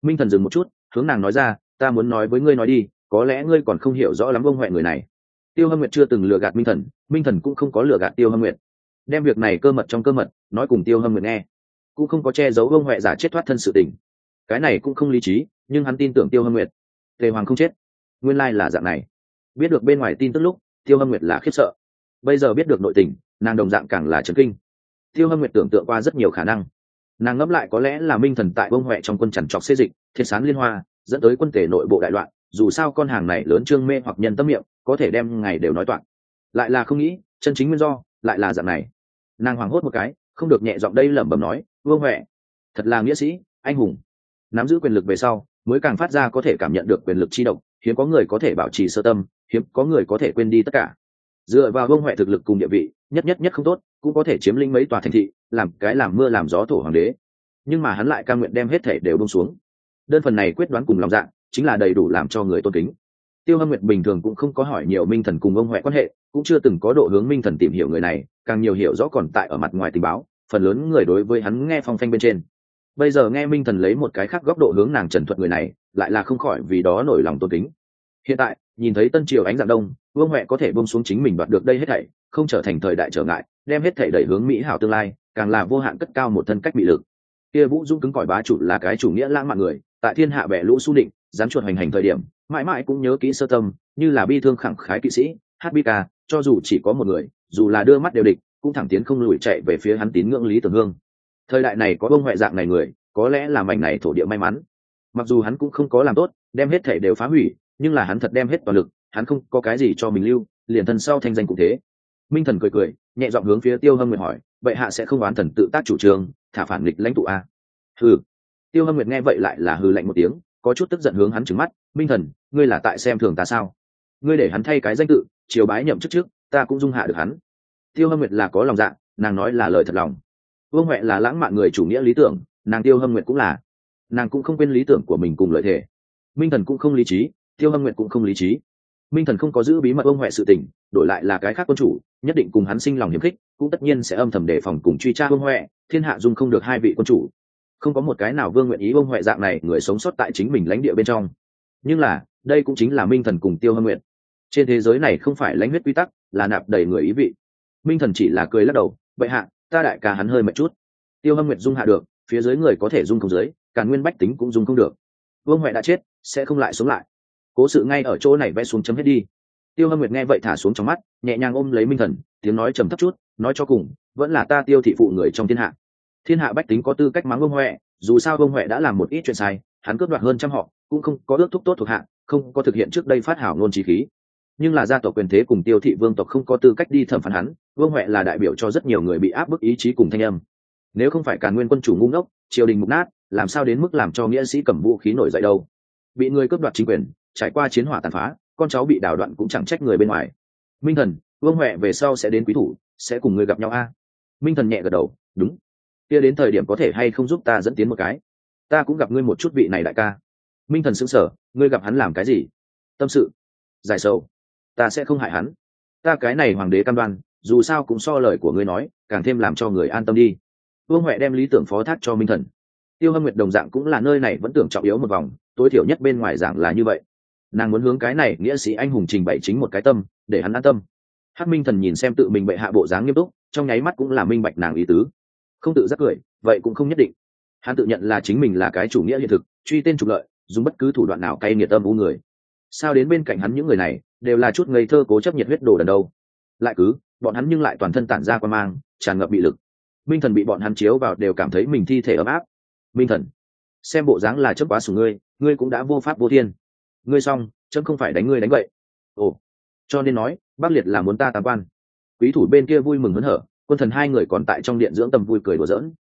Minh thần dừng một chút, hướng nàng nói ra, ta muốn nói với ngươi nói đi, có lẽ ngươi còn không hiểu rõ lắm ông huệ người này. Tiêu hâm nguyệt chưa từng lừa gạt minh thần minh thần cũng không có lừa gạt tiêu hâm nguyệt đem việc này cơ mật trong cơ mật, nói cùng tiêu hâm nguyệt nghe. Cũng không có che giấu ông huệ giả chết thoát thân sự tình. Cái này cũng không lý trí, nhưng hắn tin tưởng tiêu hâm nguyệt. Tề hoàng không chết. Nguyên lai là dạng này. Biết được bên ngoài tin tức lúc, tiêu hâm nguyệt là khiếp sợ. Bây giờ biết được nội tình, nàng đồng dạng càng là trấn kinh. Tiêu hâm nguyệt tưởng tượng qua rất nhiều khả năng. Nàng ngẫm lại có lẽ là minh thần tại ông huệ trong quân chằn trọc xê dịch, thiệt sán liên hoa, dẫn tới quân tể nội bộ đại loạn, dù sao con hàng này lớn trương mê hoặc nhân tâm miệng, có thể đem ngày đều nói toạc. Lại là không nghĩ, chân chính nguyên do lại là dạng này. Nàng hoảng hốt một cái, không được nhẹ giọng đây lẩm bẩm nói, vương huệ, thật là nghĩa sĩ, anh hùng. Nắm giữ quyền lực về sau, mới càng phát ra có thể cảm nhận được quyền lực chi động, hiếm có người có thể bảo trì sơ tâm, hiếm có người có thể quên đi tất cả. Dựa vào vương huệ thực lực cùng địa vị, nhất nhất nhất không tốt, cũng có thể chiếm lĩnh mấy tòa thành thị, làm cái làm mưa làm gió thổ hoàng đế. Nhưng mà hắn lại ca nguyện đem hết thể đều bông xuống. Đơn phần này quyết đoán cùng lòng dạ chính là đầy đủ làm cho người tôn kính tiêu hâm nguyệt bình thường cũng không có hỏi nhiều minh thần cùng ông huệ quan hệ, cũng chưa từng có độ hướng minh thần tìm hiểu người này, càng nhiều hiểu rõ còn tại ở mặt ngoài tình báo, phần lớn người đối với hắn nghe phong phanh bên trên. Bây giờ nghe minh thần lấy một cái khác góc độ hướng nàng trần thuật người này, lại là không khỏi vì đó nổi lòng tôn kính. Hiện tại, nhìn thấy tân triều ánh dạng đông vương huệ có thể bông xuống chính mình đoạt được đây hết thảy, không trở thành thời đại trở ngại, đem hết thảy đẩy hướng mỹ hảo tương lai, càng là vô hạn cất cao một thân cách bị lực. Kia vũ dũng cứng cỏi bá chủ là cái chủ nghĩa lãng mạn người, tại thiên hạ bẻ lũ su định dám chuột hành hành thời điểm mãi mãi cũng nhớ kỹ sơ tâm, như là bi thương khẳng khái kỵ sĩ, hát bi ca, cho dù chỉ có một người, dù là đưa mắt đều địch, cũng thẳng tiến không lùi chạy về phía hắn tín ngưỡng lý tưởng hương. Thời đại này có bông ngoại dạng này người, có lẽ là mảnh này thổ địa may mắn. Mặc dù hắn cũng không có làm tốt, đem hết thể đều phá hủy, nhưng là hắn thật đem hết toàn lực, hắn không có cái gì cho mình lưu, liền thân sau thanh danh cũng thế. Minh thần cười cười, nhẹ giọng hướng phía tiêu hâm nguyệt hỏi, vậy hạ sẽ không oán thần tự tác chủ trương, thả phản nghịch lãnh tụ a? Hừ. Tiêu hâm nguyệt nghe vậy lại là hừ lạnh một tiếng có chút tức giận hướng hắn trừng mắt, minh thần, ngươi là tại xem thường ta sao? Ngươi để hắn thay cái danh tự chiều bái nhậm chức trước, ta cũng dung hạ được hắn. Tiêu hâm nguyệt là có lòng dạ nàng nói là lời thật lòng. Vương huệ là lãng mạn người chủ nghĩa lý tưởng, nàng tiêu hâm nguyệt cũng là. Nàng cũng không quên lý tưởng của mình cùng lợi thể. Minh thần cũng không lý trí, tiêu hâm nguyệt cũng không lý trí. Minh thần không có giữ bí mật ông huệ sự tình, đổi lại là cái khác quân chủ, nhất định cùng hắn sinh lòng hiếm khích, cũng tất nhiên sẽ âm thầm đề phòng cùng truy tra ông huệ, thiên hạ dung không được hai vị quân chủ không có một cái nào vương nguyện ý ông huệ dạng này người sống sót tại chính mình lãnh địa bên trong. Nhưng là, đây cũng chính là minh thần cùng tiêu hâm nguyện trên thế giới này không phải lãnh huyết quy tắc là nạp đầy người ý vị. Minh thần chỉ là cười lắc đầu vậy hạ, ta đại ca hắn hơi mệt chút. Tiêu hâm nguyện dung hạ được, phía dưới người có thể dung không dưới, cả nguyên bách tính cũng dung không được. Vương huệ đã chết, sẽ không lại sống lại. Cố sự ngay ở chỗ này vẽ xuống chấm hết đi. Tiêu hâm nguyệt nghe vậy thả xuống trong mắt, nhẹ nhàng ôm lấy minh thần, tiếng nói trầm thấp chút, nói cho cùng, vẫn là ta tiêu thị phụ người trong thiên hạ thiên hạ bách tính có tư cách mắng ông huệ, dù sao ông huệ đã làm một ít chuyện sai, hắn cướp đoạt hơn trăm họ, cũng không có ước thúc tốt thuộc hạ, không có thực hiện trước đây phát hảo ngôn trí khí. Nhưng là gia tộc quyền thế cùng tiêu thị vương tộc không có tư cách đi thẩm phán hắn, vương huệ là đại biểu cho rất nhiều người bị áp bức ý chí cùng thanh âm. Nếu không phải cả nguyên quân chủ ngu ngốc, triều đình mục nát, làm sao đến mức làm cho nghĩa sĩ cầm vũ khí nổi dậy đâu? Bị người cướp đoạt chính quyền, trải qua chiến hỏa tàn phá, con cháu bị đảo đoạn cũng chẳng trách người bên ngoài. Minh thần, vương huệ về sau sẽ đến quý thủ, sẽ cùng người gặp nhau a. Minh thần nhẹ gật đầu, đúng kia đến thời điểm có thể hay không giúp ta dẫn tiến một cái? Ta cũng gặp ngươi một chút vị này đại ca. Minh thần sững sờ, ngươi gặp hắn làm cái gì? Tâm sự. Giải sầu. Ta sẽ không hại hắn. Ta cái này hoàng đế cam đoan, dù sao cũng so lời của ngươi nói, càng thêm làm cho người an tâm đi. Vương huệ đem lý tưởng phó thác cho minh thần. Tiêu hâm nguyệt đồng dạng cũng là nơi này vẫn tưởng trọng yếu một vòng, tối thiểu nhất bên ngoài giảng là như vậy. Nàng muốn hướng cái này nghĩa sĩ anh hùng trình bày chính một cái tâm, để hắn an tâm. Hát minh thần nhìn xem tự mình bệ hạ bộ dáng nghiêm túc, trong nháy mắt cũng là minh bạch nàng ý tứ không tự giác cười, vậy cũng không nhất định. Hắn tự nhận là chính mình là cái chủ nghĩa hiện thực, truy tên trục lợi, dùng bất cứ thủ đoạn nào cay nghiệt âm u người. Sao đến bên cạnh hắn những người này, đều là chút ngây thơ cố chấp nhiệt huyết đồ đần đâu. Lại cứ, bọn hắn nhưng lại toàn thân tản ra quan mang, tràn ngập bị lực. Minh thần bị bọn hắn chiếu vào đều cảm thấy mình thi thể ấm áp. Minh thần, xem bộ dáng là chấp quá sủng ngươi ngươi cũng đã vô pháp vô thiên. Ngươi xong, chấm không phải đánh ngươi đánh vậy ồ, cho nên nói bắc liệt là muốn ta tam quan. Quý thủ bên kia vui mừng hớn hở quân thần hai người còn tại trong điện dưỡng tâm vui cười đùa giỡn.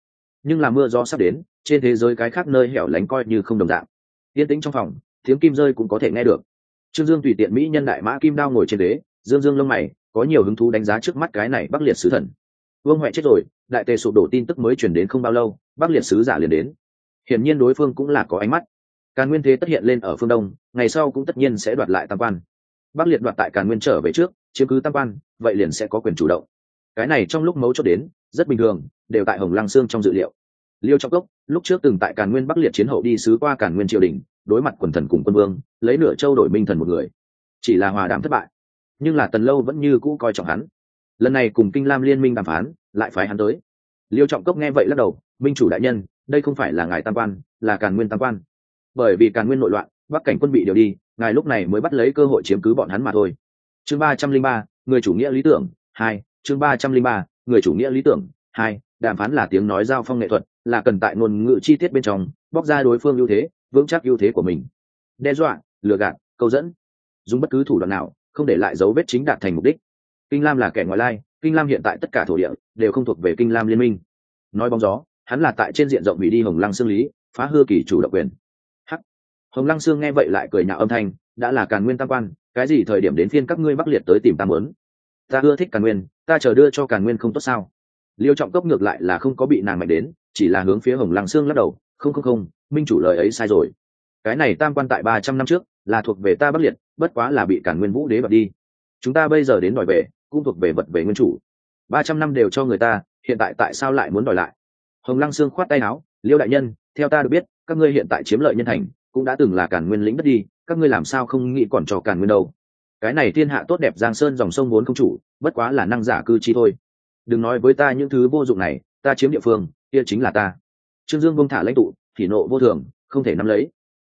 Nhưng là mưa gió sắp đến, trên thế giới cái khác nơi hẻo lánh coi như không đồng dạng. Yên tĩnh trong phòng, tiếng kim rơi cũng có thể nghe được. Trương dương tùy tiện mỹ nhân đại mã kim đao ngồi trên đế dương dương lông mày, có nhiều hứng thú đánh giá trước mắt cái này bắc liệt sứ thần. Vương huệ chết rồi, đại tề sụp đổ tin tức mới chuyển đến không bao lâu, bắc liệt sứ giả liền đến. Hiển nhiên đối phương cũng là có ánh mắt. Càn nguyên thế tất hiện lên ở phương đông, ngày sau cũng tất nhiên sẽ đoạt lại tam quan. Bắc liệt đoạt tại càn nguyên trở về trước, chiếm cứ tam quan, vậy liền sẽ có quyền chủ động cái này trong lúc mấu chốt đến, rất bình thường, đều tại hồng lăng sương trong dự liệu. Liêu trọng cốc, lúc trước từng tại càn nguyên bắc liệt chiến hậu đi sứ qua càn nguyên triều đình, đối mặt quần thần cùng quân vương, lấy nửa châu đổi minh thần một người. Chỉ là hòa đàm thất bại. Nhưng là tần lâu vẫn như cũ coi trọng hắn. Lần này cùng kinh lam liên minh đàm phán, lại phái hắn tới. Liêu trọng cốc nghe vậy lắc đầu, minh chủ đại nhân, đây không phải là ngài tam quan, là càn nguyên tam quan. Bởi vì càn nguyên nội loạn, bắc cảnh quân bị điều đi, ngài lúc này mới bắt lấy cơ hội chiếm cứ bọn hắn mà thôi. Chương ba trăm linh ba, người chủ nghĩa lý tưởng, hai chương ba trăm linh ba, người chủ nghĩa lý tưởng. Hai, đàm phán là tiếng nói giao phong nghệ thuật, là cần tại ngôn ngữ chi tiết bên trong, bóc ra đối phương ưu thế, vững chắc ưu thế của mình. Đe dọa, lừa gạt, câu dẫn. Dùng bất cứ thủ đoạn nào, không để lại dấu vết chính đạt thành mục đích. Kinh lam là kẻ ngoại lai, kinh lam hiện tại tất cả thổ địa đều không thuộc về kinh lam liên minh. Nói bóng gió, hắn là tại trên diện rộng hủy đi hồng lăng xương lý, phá hư kỳ chủ độc quyền. Hắc. Hồng lăng xương nghe vậy lại cười nhạo âm thanh, đã là càn nguyên tam quan, cái gì thời điểm đến phiên các ngươi bắc liệt tới tìm ta muốn? Ta ưa thích càn nguyên, ta chờ đưa cho càn nguyên không tốt sao? Liêu trọng cốc ngược lại là không có bị nàng mạnh đến, chỉ là hướng phía hồng lăng Sương lắc đầu, không không không, minh chủ lời ấy sai rồi. Cái này tam quan tại ba trăm năm trước, là thuộc về ta bắc liệt, bất quá là bị cản nguyên vũ đế bật đi. Chúng ta bây giờ đến đòi về, cũng thuộc về vật về nguyên chủ. Ba trăm năm đều cho người ta, hiện tại tại sao lại muốn đòi lại? Hồng lăng sương khoát tay áo, liêu đại nhân, theo ta được biết, các ngươi hiện tại chiếm lợi nhân thành, cũng đã từng là cản nguyên lĩnh đất đi, các ngươi làm sao không nghĩ còn cho cản nguyên đâu? Cái này thiên hạ tốt đẹp giang sơn dòng sông vốn không chủ, bất quá là năng giả cư chi thôi. Đừng nói với ta những thứ vô dụng này, ta chiếm địa phương, kia chính là ta. Trương dương bông thả lãnh tụ, thì nộ vô thường, không thể nắm lấy.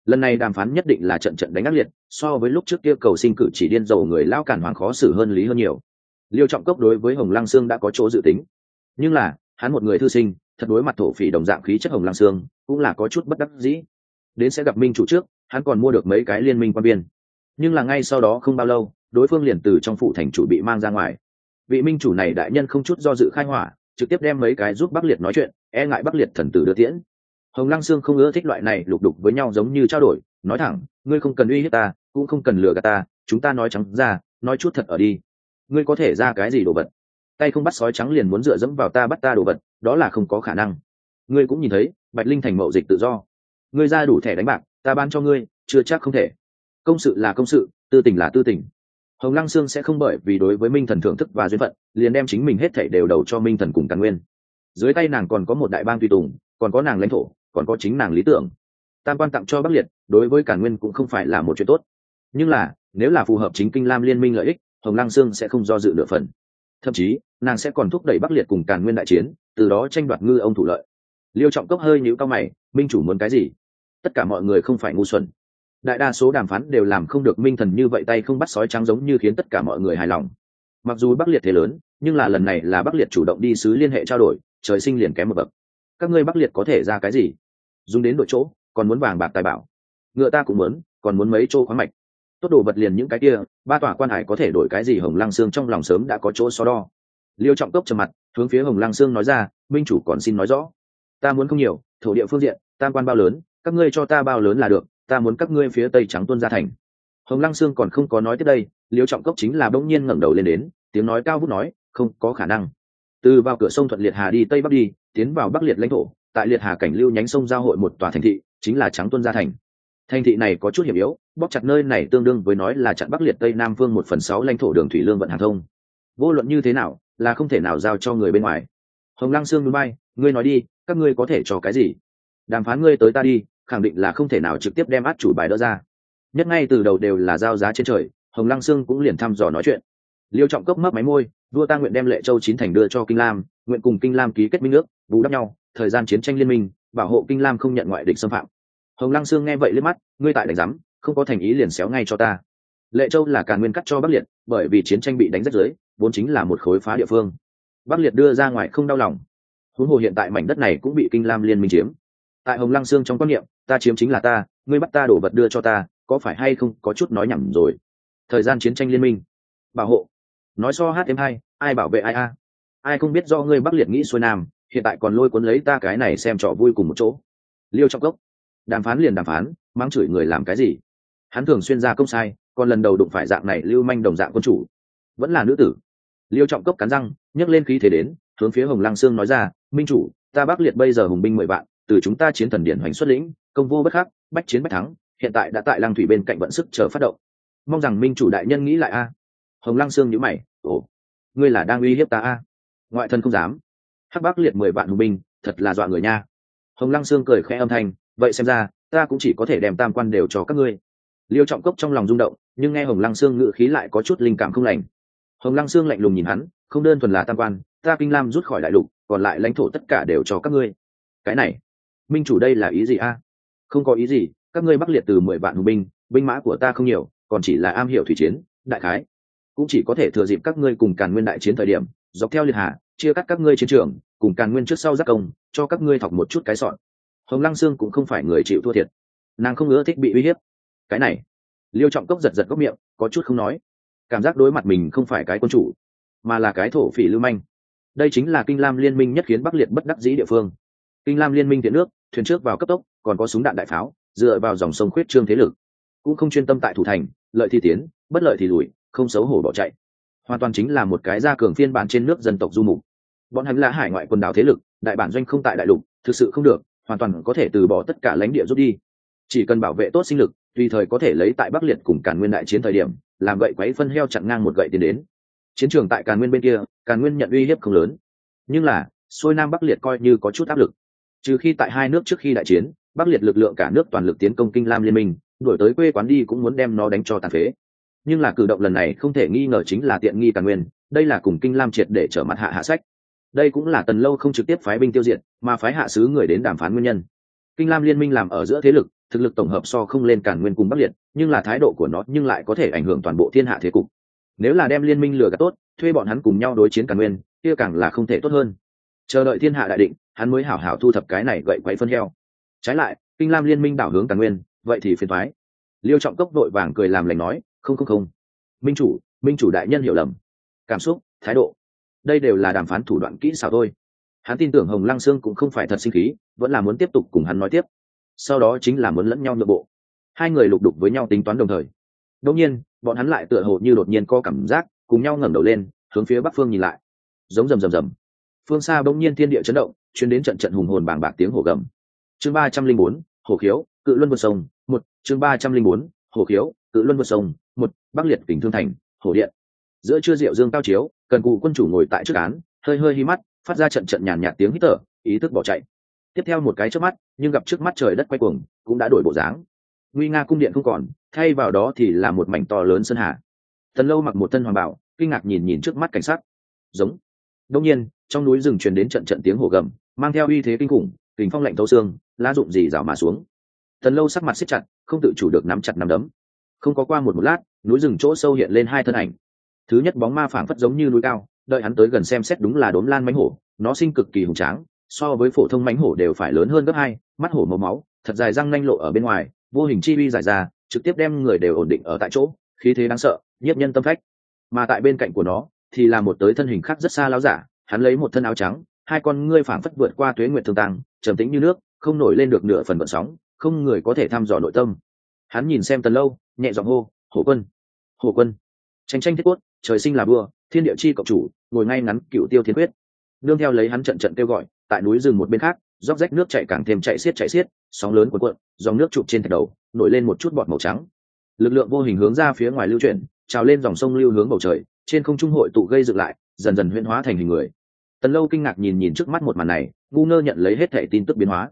Lần này đàm phán nhất định là trận trận đánh ác liệt, so với lúc trước kia cầu sinh cử chỉ điên dầu người lao cản hoàng khó xử hơn lý hơn nhiều. Liêu trọng cốc đối với hồng lăng sương đã có chỗ dự tính. Nhưng là, hắn một người thư sinh, thật đối mặt thổ phỉ đồng dạng khí chất hồng lăng sương, cũng là có chút bất đắc dĩ. Đến sẽ gặp minh chủ trước, hắn còn mua được mấy cái liên minh quan biên nhưng là ngay sau đó không bao lâu, đối phương liền từ trong phủ thành chủ bị mang ra ngoài. Vị minh chủ này đại nhân không chút do dự khai hỏa, trực tiếp đem mấy cái giúp bắc liệt nói chuyện e ngại bắc liệt thần tử đưa tiễn. Hồng lăng sương không ưa thích loại này lục đục với nhau giống như trao đổi, nói thẳng, ngươi không cần uy hiếp ta, cũng không cần lừa gạt ta, chúng ta nói trắng ra, nói chút thật ở đi. Ngươi có thể ra cái gì đồ vật? Tay không bắt sói trắng liền muốn dựa dẫm vào ta bắt ta đồ vật, đó là không có khả năng. Ngươi cũng nhìn thấy, bạch linh thành mậu dịch tự do. Ngươi ra đủ thẻ đánh bạc, ta ban cho ngươi, chưa chắc không thể công sự là công sự, tư tình là tư tình. Hồng lăng sương sẽ không bởi vì đối với minh thần thưởng thức và duyên phận, liền đem chính mình hết thảy đều đầu cho minh thần cùng càn nguyên. Dưới tay nàng còn có một đại bang tùy tùng, còn có nàng lãnh thổ, còn có chính nàng lý tưởng. Tam quan tặng cho bắc liệt, đối với càn nguyên cũng không phải là một chuyện tốt. Nhưng là, nếu là phù hợp chính kinh lam liên minh lợi ích, hồng lăng sương sẽ không do dự lựa phần. Thậm chí, nàng sẽ còn thúc đẩy bắc liệt cùng càn nguyên đại chiến, từ đó tranh đoạt ngư ông thủ lợi. Liêu trọng cốc hơi nhíu cao mày, minh chủ muốn cái gì? Tất cả mọi người không phải ngu xuẩn đại đa số đàm phán đều làm không được minh thần như vậy tay không bắt sói trắng giống như khiến tất cả mọi người hài lòng. Mặc dù bắc liệt thế lớn, nhưng là lần này là bắc liệt chủ động đi sứ liên hệ trao đổi, trời sinh liền kém một bậc. Các ngươi bắc liệt có thể ra cái gì? Dùng đến đội chỗ, còn muốn vàng bạc tài bảo. Ngựa ta cũng muốn, còn muốn mấy chỗ khoáng mạch. Tốt đồ vật liền những cái kia, ba tòa quan hải có thể đổi cái gì hồng lăng xương trong lòng sớm đã có chỗ so đo. Liêu trọng cốc trầm mặt, hướng phía hồng lăng xương nói ra, minh chủ còn xin nói rõ. Ta muốn không nhiều, thổ địa phương diện, tam quan bao lớn, các ngươi cho ta bao lớn là được ta muốn các ngươi phía tây trắng tuân ra thành. Hồng lăng sương còn không có nói tiếp đây, liêu trọng cốc chính là bỗng nhiên ngẩng đầu lên đến, tiếng nói cao vút nói, không có khả năng. Từ vào cửa sông thuận liệt hà đi tây bắc đi, tiến vào bắc liệt lãnh thổ, tại liệt hà cảnh lưu nhánh sông giao hội một tòa thành thị, chính là trắng tuân gia thành. Thành thị này có chút hiểm yếu bóc chặt nơi này tương đương với nói là chặn bắc liệt tây nam phương một phần sáu lãnh thổ đường thủy lương vận hàng thông. Vô luận như thế nào, là không thể nào giao cho người bên ngoài. Hồng lăng sương núi bay, ngươi nói đi, các ngươi có thể cho cái gì? Đàm phán ngươi tới ta đi khẳng định là không thể nào trực tiếp đem át chủ bài đỡ ra. Nhất ngay từ đầu đều là giao giá trên trời, hồng lăng sương cũng liền thăm dò nói chuyện. Liêu trọng cốc mấp máy môi đua ta nguyện đem lệ châu chín thành đưa cho kinh lam, nguyện cùng kinh lam ký kết minh ước, bù đắp nhau, thời gian chiến tranh liên minh, bảo hộ kinh lam không nhận ngoại địch xâm phạm. Hồng lăng sương nghe vậy liếc mắt, ngươi tại đánh giám, không có thành ý liền xéo ngay cho ta. Lệ châu là càn nguyên cắt cho bắc liệt, bởi vì chiến tranh bị đánh rất dưới, vốn chính là một khối phá địa phương. Bắc liệt đưa ra ngoài không đau lòng. Huống hồ hiện tại mảnh đất này cũng bị kinh lam liên minh chiếm. Tại hồng lăng sương trong quan niệm ta chiếm chính là ta, ngươi bắt ta đổ vật đưa cho ta, có phải hay không có chút nói nhầm rồi? Thời gian chiến tranh liên minh. Bảo hộ. Nói so hát thêm hai, ai bảo vệ ai a? Ai không biết do ngươi bắc liệt nghĩ xuôi nam, hiện tại còn lôi cuốn lấy ta cái này xem trò vui cùng một chỗ. Liêu trong cốc. Đàm phán liền đàm phán, mắng chửi người làm cái gì? Hắn thường xuyên ra công sai, còn lần đầu đụng phải dạng này lưu manh đồng dạng quân chủ. Vẫn là nữ tử. Liêu trọng cốc cắn răng, nhấc lên khí thế đến, hướng phía hồng lăng sương nói ra, minh chủ, ta bắc liệt bây giờ hùng binh mười vạn, từ chúng ta chiến thần điển hoành xuất lĩnh công vô bất khắc, bách chiến bách thắng, hiện tại đã tại lăng thủy bên cạnh vận sức chờ phát động. Mong rằng minh chủ đại nhân nghĩ lại a. Hồng lăng sương nhữ mày, ồ, ngươi là đang uy hiếp ta a? Ngoại thân không dám. Hắc bắc liệt mười vạn hùng binh, thật là dọa người nha. Hồng lăng sương cười khẽ âm thanh, vậy xem ra, ta cũng chỉ có thể đem tam quan đều cho các ngươi. Liêu trọng cốc trong lòng rung động, nhưng nghe hồng lăng sương ngự khí lại có chút linh cảm không lành. Hồng lăng sương lạnh lùng nhìn hắn, không đơn thuần là tam quan, ta kinh lam rút khỏi đại lục, còn lại lãnh thổ tất cả đều cho các ngươi. Cái này, minh chủ đây là ý gì a? Không có ý gì, các ngươi bắc liệt từ mười vạn hùng binh binh mã của ta không nhiều, còn chỉ là am hiểu thủy chiến, đại khái. Cũng chỉ có thể thừa dịp các ngươi cùng càn nguyên đại chiến thời điểm, dọc theo liệt hà, chia cắt các ngươi chiến trường, cùng càn nguyên trước sau giác công, cho các ngươi thọc một chút cái sọn. Hồng lăng sương cũng không phải người chịu thua thiệt. Nàng không ưa thích bị uy hiếp. Cái này, liêu trọng cốc giật giật góc miệng, có chút không nói. Cảm giác đối mặt mình không phải cái quân chủ, mà là cái thổ phỉ lưu manh. Đây chính là kinh lam liên minh nhất khiến bắc liệt bất đắc dĩ địa phương. Kinh lam liên minh thiện nước, thuyền trước vào cấp tốc còn có súng đạn đại pháo, dựa vào dòng sông khuyết trương thế lực. Cũng không chuyên tâm tại thủ thành, lợi thì tiến, bất lợi thì lùi, không xấu hổ bỏ chạy. Hoàn toàn chính là một cái gia cường phiên bản trên nước dân tộc du mục. Bọn hắn là hải ngoại quần đảo thế lực, đại bản doanh không tại đại lục, thực sự không được, hoàn toàn có thể từ bỏ tất cả lãnh địa rút đi. Chỉ cần bảo vệ tốt sinh lực, tùy thời có thể lấy tại bắc liệt cùng càn nguyên đại chiến thời điểm, làm gậy quấy phân heo chặn ngang một gậy tiến đến. Chiến trường tại càn nguyên bên kia, càn nguyên nhận uy hiếp không lớn. Nhưng là, xuôi nam bắc liệt coi như có chút áp lực. Trừ khi tại hai nước trước khi đại chiến bắc liệt lực lượng cả nước toàn lực tiến công kinh lam liên minh, đuổi tới quê quán đi cũng muốn đem nó đánh cho tàn phế. Nhưng là cử động lần này không thể nghi ngờ chính là tiện nghi càn nguyên, đây là cùng kinh lam triệt để trở mặt hạ hạ sách. Đây cũng là tần lâu không trực tiếp phái binh tiêu diệt, mà phái hạ sứ người đến đàm phán nguyên nhân. Kinh lam liên minh làm ở giữa thế lực, thực lực tổng hợp so không lên càn nguyên cùng bắc liệt, nhưng là thái độ của nó nhưng lại có thể ảnh hưởng toàn bộ thiên hạ thế cục. Nếu là đem liên minh lừa gạt tốt, thuê bọn hắn cùng nhau đối chiến càn nguyên, kia càng là không thể tốt hơn. Chờ đợi thiên hạ đại định, hắn mới hảo hảo thu thập cái này gậy quấy phân heo trái lại, kinh lam liên minh đảo hướng càn nguyên, vậy thì phiền thoái liêu trọng cốc đội vàng cười làm lành nói, không không không. Minh chủ minh chủ đại nhân hiểu lầm. Cảm xúc, thái độ. Đây đều là đàm phán thủ đoạn kỹ xảo thôi. Hắn tin tưởng hồng lăng sương cũng không phải thật sinh khí, vẫn là muốn tiếp tục cùng hắn nói tiếp. Sau đó chính là muốn lẫn nhau nội bộ. Hai người lục đục với nhau tính toán đồng thời. Đông nhiên, bọn hắn lại tựa hồ như đột nhiên có cảm giác, cùng nhau ngẩng đầu lên, hướng phía bắc phương nhìn lại. Giống rầm rầm rầm. Phương xa bỗng nhiên thiên địa chấn động chuyến đến trận trận hùng hồn bàng bạc tiếng hổ gầm chương ba trăm linh bốn, hồ khiếu, cự luân vượt sông, một, chương ba trăm linh bốn, hồ khiếu, cự luân vượt sông, một, bắc liệt kình thương thành, hồ điện. Giữa trưa rượu dương cao chiếu, cần cụ quân chủ ngồi tại trước án, hơi hơi hí mắt, phát ra trận trận nhàn nhạt tiếng hít thở, ý thức bỏ chạy. Tiếp theo một cái trước mắt, nhưng gặp trước mắt trời đất quay cuồng, cũng đã đổi bộ dáng. Nguy nga cung điện không còn, thay vào đó thì là một mảnh to lớn sơn hà. Thần lâu mặc một thân hoàng bảo kinh ngạc nhìn nhìn trước mắt cảnh sắc. Giống. Đông nhiên, trong núi rừng truyền đến trận trận tiếng hổ gầm, mang theo uy thế kinh khủng, kình phong lạnh thấu xương lá dụng gì rào mà xuống. Thần lâu sắc mặt xếp chặt, không tự chủ được nắm chặt nắm đấm. Không có qua một một lát, núi rừng chỗ sâu hiện lên hai thân ảnh. Thứ nhất bóng ma phảng phất giống như núi cao, đợi hắn tới gần xem xét đúng là đốm lan mánh hổ, nó sinh cực kỳ hùng tráng, so với phổ thông mánh hổ đều phải lớn hơn gấp hai, mắt hổ màu máu, thật dài răng nanh lộ ở bên ngoài, vô hình chi vi dài ra, trực tiếp đem người đều ổn định ở tại chỗ, khí thế đáng sợ, nhiếp nhân tâm phách. Mà tại bên cạnh của nó, thì là một tới thân hình khác rất xa láo giả, hắn lấy một thân áo trắng, hai con ngươi phảng phất vượt qua tuế nguyện thương tăng trầm tĩnh như nước không nổi lên được nửa phần vận sóng, không người có thể thăm dò nội tâm. Hắn nhìn xem tần lâu, nhẹ giọng hô, hổ quân hổ quân. Tranh tranh thiết quất, trời sinh là vua, thiên địa chi cộng chủ, ngồi ngay ngắn cựu tiêu thiên quyết. Nương theo lấy hắn trận trận kêu gọi, tại núi rừng một bên khác róc rách nước chạy càng thêm chạy xiết chạy xiết, sóng lớn cuộn cuộn, dòng nước chụp trên thạch đầu, nổi lên một chút bọt màu trắng. Lực lượng vô hình hướng ra phía ngoài lưu chuyển, trào lên dòng sông lưu hướng bầu trời, trên không trung hội tụ gây dựng lại, dần dần huyễn hóa thành hình người. Tần lâu kinh ngạc nhìn nhìn trước mắt một màn này, ngu ngơ nhận lấy hết thể tin tức biến hóa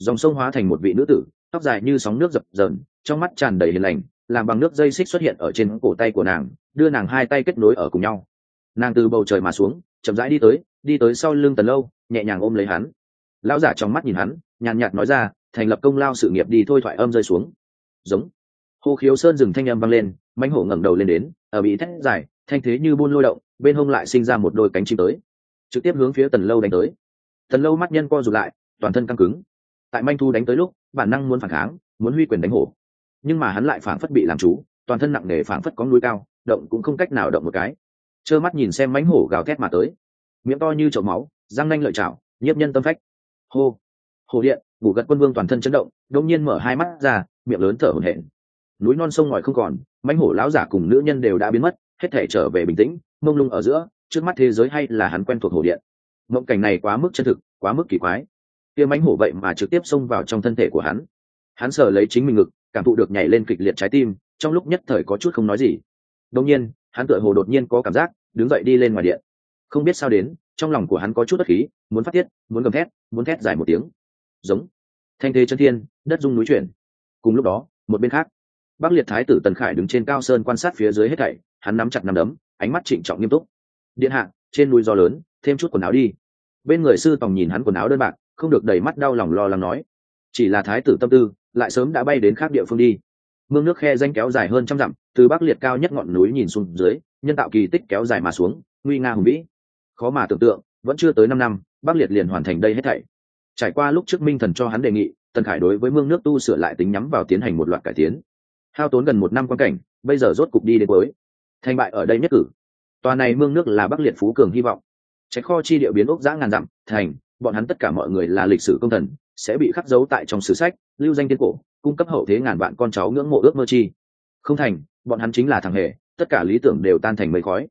dòng sông hóa thành một vị nữ tử, tóc dài như sóng nước dập dờn, trong mắt tràn đầy hiền lành, làm bằng nước dây xích xuất hiện ở trên cổ tay của nàng, đưa nàng hai tay kết nối ở cùng nhau. Nàng từ bầu trời mà xuống, chậm rãi đi tới đi tới sau lưng tần lâu, nhẹ nhàng ôm lấy hắn. Lão giả trong mắt nhìn hắn, nhàn nhạt nói ra, thành lập công lao sự nghiệp đi thôi thoại âm rơi xuống. Giống. Hô khiếu sơn dừng thanh âm vang lên, mãnh hổ ngẩng đầu lên đến, ở bị thét dài, thanh thế như buôn lôi động, bên hông lại sinh ra một đôi cánh chim tới. Trực tiếp hướng phía tần lâu đánh tới. Tần lâu mắt nhân co rụt lại, toàn thân căng cứng tại manh thu đánh tới lúc, bản năng muốn phản kháng, muốn huy quyền đánh hổ. Nhưng mà hắn lại phản phất bị làm chú, toàn thân nặng nề phản phất có núi cao, động cũng không cách nào động một cái. Trơ mắt nhìn xem mánh hổ gào thét mà tới. Miệng to như chậu máu, răng nanh lợi chảo nhiếp nhân tâm phách. Hô hồ điện, ngủ gật quân vương toàn thân chấn động đông nhiên mở hai mắt ra, miệng lớn thở hổn hển. Núi non sông ngòi không còn mánh hổ lão giả cùng nữ nhân đều đã biến mất, hết thể trở về bình tĩnh, mông lung ở giữa, trước mắt thế giới hay là hắn quen thuộc hồ điện. Mộng cảnh này quá mức chân thực, quá mức kỳ quái kia mánh hổ vậy mà trực tiếp xông vào trong thân thể của hắn. Hắn sờ lấy chính mình ngực, cảm thụ được nhảy lên kịch liệt trái tim, trong lúc nhất thời có chút không nói gì. Đông nhiên, hắn tựa hồ đột nhiên có cảm giác, đứng dậy đi lên ngoài điện. Không biết sao đến, trong lòng của hắn có chút bất khí, muốn phát tiết, muốn gầm thét, muốn thét dài một tiếng. Giống. Thanh thế chân thiên, đất dung núi chuyển. Cùng lúc đó, một bên khác, bắc liệt thái tử tần khải đứng trên cao sơn quan sát phía dưới hết thảy, hắn nắm chặt nắm đấm, ánh mắt trịnh trọng nghiêm túc. Điện hạ, trên núi gió lớn, thêm chút quần áo đi. Bên người sư tòng nhìn hắn quần áo đơn bạc không được đầy mắt đau lòng lo lắng nói. Chỉ là thái tử tâm tư, lại sớm đã bay đến khác địa phương đi. Mương nước khe danh kéo dài hơn trăm dặm, từ bắc liệt cao nhất ngọn núi nhìn xuống dưới, nhân tạo kỳ tích kéo dài mà xuống, nguy nga hùng vĩ. Khó mà tưởng tượng, vẫn chưa tới năm năm, bắc liệt liền hoàn thành đây hết thảy. Trải qua lúc trước minh thần cho hắn đề nghị, tần khải đối với mương nước tu sửa lại tính nhắm vào tiến hành một loạt cải tiến. Hao tốn gần một năm quan cảnh, bây giờ rốt cục đi đến cuối. Thành bại ở đây nhất cử. Tòa này mương nước là bắc liệt phú cường hy vọng. Trách kho chi địa biến ốc giã ngàn dặm, thành bọn hắn tất cả mọi người là lịch sử công thần, sẽ bị khắc dấu tại trong sử sách, lưu danh tiên cổ, cung cấp hậu thế ngàn vạn con cháu ngưỡng mộ ước mơ chi. Không thành, bọn hắn chính là thằng hề, tất cả lý tưởng đều tan thành mây khói.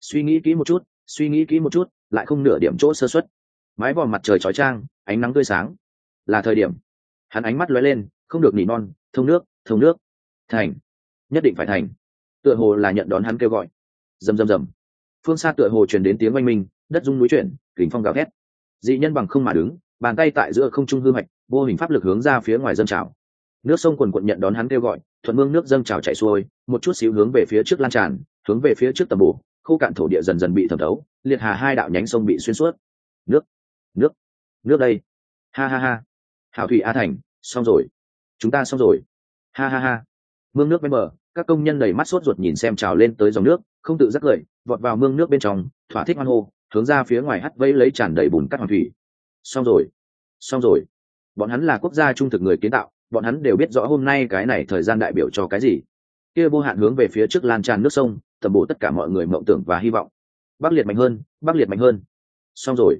Suy nghĩ kỹ một chút, suy nghĩ kỹ một chút, lại không nửa điểm chỗ sơ xuất mái vòm mặt trời chói trang ánh nắng tươi sáng. Là thời điểm. Hắn ánh mắt lóe lên, không được nỉ non, thông nước thông nước. Thành. Nhất định phải thành. Tựa hồ là nhận đón hắn kêu gọi. Rầm rầm rầm. Phương xa tựa hồ truyền đến tiếng oanh minh, đất rung núi chuyển kính phong gào thét dị nhân bằng không mà đứng, bàn tay tại giữa không trung hư hoạch, vô hình pháp lực hướng ra phía ngoài dân trào. Nước sông quần quận nhận đón hắn kêu gọi, thuận mương nước dâng trào chảy xuôi, một chút xíu hướng về phía trước lan tràn, hướng về phía trước tầm bổ, khô cạn thổ địa dần dần bị thẩm thấu, liệt hà hai đạo nhánh sông bị xuyên suốt. Nước nước nước đây. Ha ha ha. Hảo thủy a thành, xong rồi. Chúng ta xong rồi. Ha ha ha. Mương nước bên bờ, các công nhân đầy mắt sốt ruột nhìn xem trào lên tới dòng nước, không tự giác cười vọt vào mương nước bên trong, thỏa thích hoan hô hướng ra phía ngoài hắt vây lấy tràn đầy bùn cát hoàng thủy. Xong rồi. Xong rồi. Bọn hắn là quốc gia trung thực người kiến tạo, bọn hắn đều biết rõ hôm nay cái này thời gian đại biểu cho cái gì. Kia vô hạn hướng về phía trước lan tràn nước sông tầm bổ tất cả mọi người mộng tưởng và hy vọng. Bắc liệt mạnh hơn, bắc liệt mạnh hơn. Xong rồi.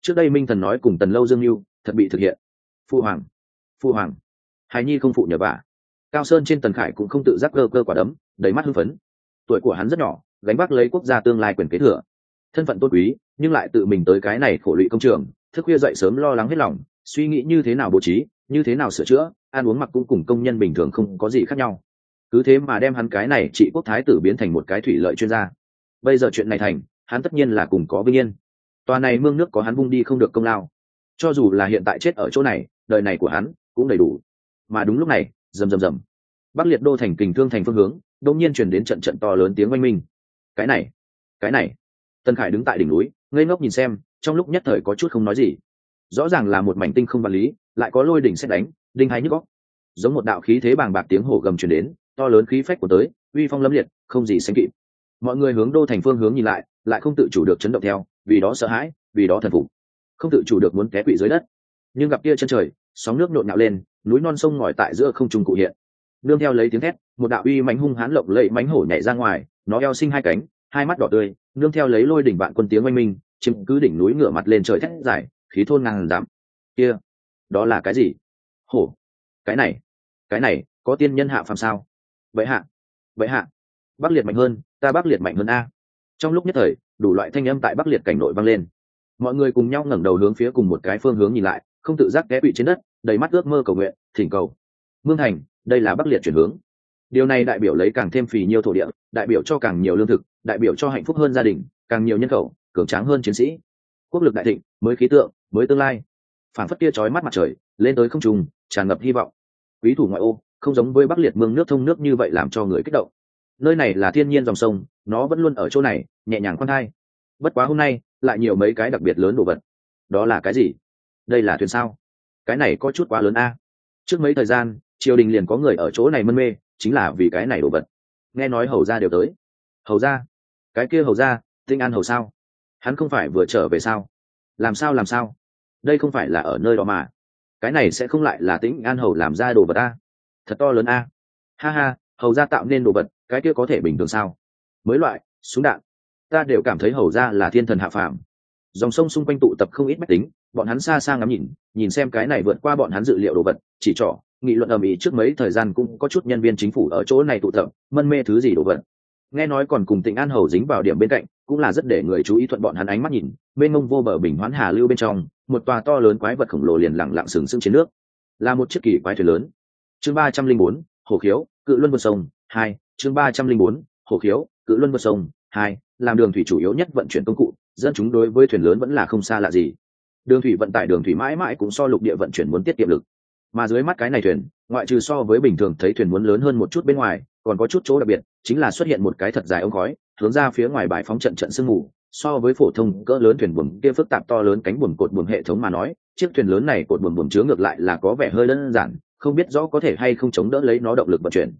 Trước đây minh thần nói cùng tần lâu dương mưu thật bị thực hiện. Phu hoàng. Phu hoàng. Hài nhi không phụ nhờ vả cao sơn trên tần khải cũng không tự giác cơ cơ quả đấm, đầy mắt hưng phấn. Tuổi của hắn rất nhỏ, gánh vác lấy quốc gia tương lai quyền kế thừa thân phận tôn quý, nhưng lại tự mình tới cái này khổ lụy công trường, thức khuya dậy sớm lo lắng hết lòng, suy nghĩ như thế nào bố trí, như thế nào sửa chữa, ăn uống mặc cũng cùng công nhân bình thường không có gì khác nhau. Cứ thế mà đem hắn cái này trị quốc thái tử biến thành một cái thủy lợi chuyên gia. Bây giờ chuyện này thành, hắn tất nhiên là cùng có vinh yên. Tòa này mương nước có hắn vung đi không được công lao. Cho dù là hiện tại chết ở chỗ này, đời này của hắn cũng đầy đủ. Mà đúng lúc này, rầm rầm rầm. Bắc liệt đô thành kình thương thành phương hướng đông nhiên chuyển đến trận trận to lớn tiếng oanh minh. Cái này cái này tân khải đứng tại đỉnh núi, ngây ngốc nhìn xem, trong lúc nhất thời có chút không nói gì. Rõ ràng là một mảnh tinh không vật lý, lại có lôi đỉnh xét đánh, đinh hay nhức góc giống một đạo khí thế bàng bạc tiếng hổ gầm chuyển đến, to lớn khí phách của tới, uy phong lâm liệt, không gì sánh kịp. Mọi người hướng đô thành phương hướng nhìn lại lại không tự chủ được chấn động theo, vì đó sợ hãi, vì đó thần phục. Không tự chủ được muốn té quỵ dưới đất. Nhưng gặp kia chân trời, sóng nước nộn nhạo lên, núi non sông ngòi tại giữa không trung cụ hiện. Nương theo lấy tiếng thét, một đạo uy mánh hung hãn lộng lẫy mánh hổ nhảy ra ngoài, nó eo sinh hai cánh, hai mắt đỏ tươi nương theo lấy lôi đỉnh vạn quân tiếng oanh minh, chiếm cứ đỉnh núi ngửa mặt lên trời thét dài, khí thôn ngàn dặm. Kia, đó là cái gì? Hổ, cái này cái này, có tiên nhân hạ phàm sao? Vậy hạ vậy hạ, bắc liệt mạnh hơn, ta bắc liệt mạnh hơn a. Trong lúc nhất thời, đủ loại thanh âm tại bắc liệt cảnh nội vang lên. Mọi người cùng nhau ngẩng đầu hướng phía cùng một cái phương hướng nhìn lại, không tự giác ghé bị trên đất, đầy mắt ước mơ cầu nguyện, thỉnh cầu. Mương thành, đây là bắc liệt chuyển hướng điều này đại biểu lấy càng thêm phì nhiều thổ địa, đại biểu cho càng nhiều lương thực, đại biểu cho hạnh phúc hơn gia đình, càng nhiều nhân khẩu, cường tráng hơn chiến sĩ. Quốc lực đại thịnh, mới khí tượng, mới tương lai. Phản phất tia chói mắt mặt trời, lên tới không trùng tràn ngập hy vọng. Quý thủ ngoại ô, không giống với bắc liệt mương nước thông nước như vậy làm cho người kích động. Nơi này là thiên nhiên dòng sông, nó vẫn luôn ở chỗ này, nhẹ nhàng khoan thai. Bất quá hôm nay, lại nhiều mấy cái đặc biệt lớn đồ vật. Đó là cái gì? Đây là thuyền sao? Cái này có chút quá lớn a. Trước mấy thời gian, triều đình liền có người ở chỗ này mân mê chính là vì cái này đồ vật. Nghe nói hầu ra đều tới. Hầu ra cái kia hầu ra tinh an hầu sao? Hắn không phải vừa trở về sao? Làm sao làm sao? Đây không phải là ở nơi đó mà. Cái này sẽ không lại là tĩnh an hầu làm ra đồ vật a? Thật to lớn a. Ha ha, hầu ra tạo nên đồ vật, cái kia có thể bình thường sao? Mới loại, súng đạn. Ta đều cảm thấy hầu ra là thiên thần hạ phàm dòng sông xung quanh tụ tập không ít máy tính, bọn hắn xa xa ngắm nhìn nhìn xem cái này vượt qua bọn hắn dự liệu đồ vật, chỉ trỏ, nghị luận ầm ĩ trước mấy thời gian cũng có chút nhân viên chính phủ ở chỗ này tụ tập, mân mê thứ gì đồ vật. Nghe nói còn cùng tịnh an hầu dính vào điểm bên cạnh, cũng là rất để người chú ý thuận bọn hắn ánh mắt nhìn bên ngông vô bờ bình hoán hà lưu bên trong, một tòa to lớn quái vật khổng lồ liền lặng lặng sừng sững trên nước. Là một chiếc kỳ quái thuyền lớn. Chương ba trăm linh bốn, hồ khiếu, cự luân vượt sông, hai, chương ba trăm linh bốn, hồ khiếu, cự luân vượt sông, hai, làm đường thủy chủ yếu nhất vận chuyển công cụ dân chúng đối với thuyền lớn vẫn là không xa lạ gì. Đường thủy vận tải đường thủy mãi mãi cũng so lục địa vận chuyển muốn tiết kiệm lực. Mà dưới mắt cái này thuyền, ngoại trừ so với bình thường thấy thuyền muốn lớn hơn một chút bên ngoài, còn có chút chỗ đặc biệt, chính là xuất hiện một cái thật dài ống khói, hướng ra phía ngoài bài phóng trận trận sương mù. So với phổ thông cỡ lớn thuyền buồm kia phức tạp to lớn cánh buồm cột buồm hệ thống mà nói, chiếc thuyền lớn này cột buồm buồm chứa ngược lại là có vẻ hơi đơn giản, không biết rõ có thể hay không chống đỡ lấy nó động lực vận chuyển.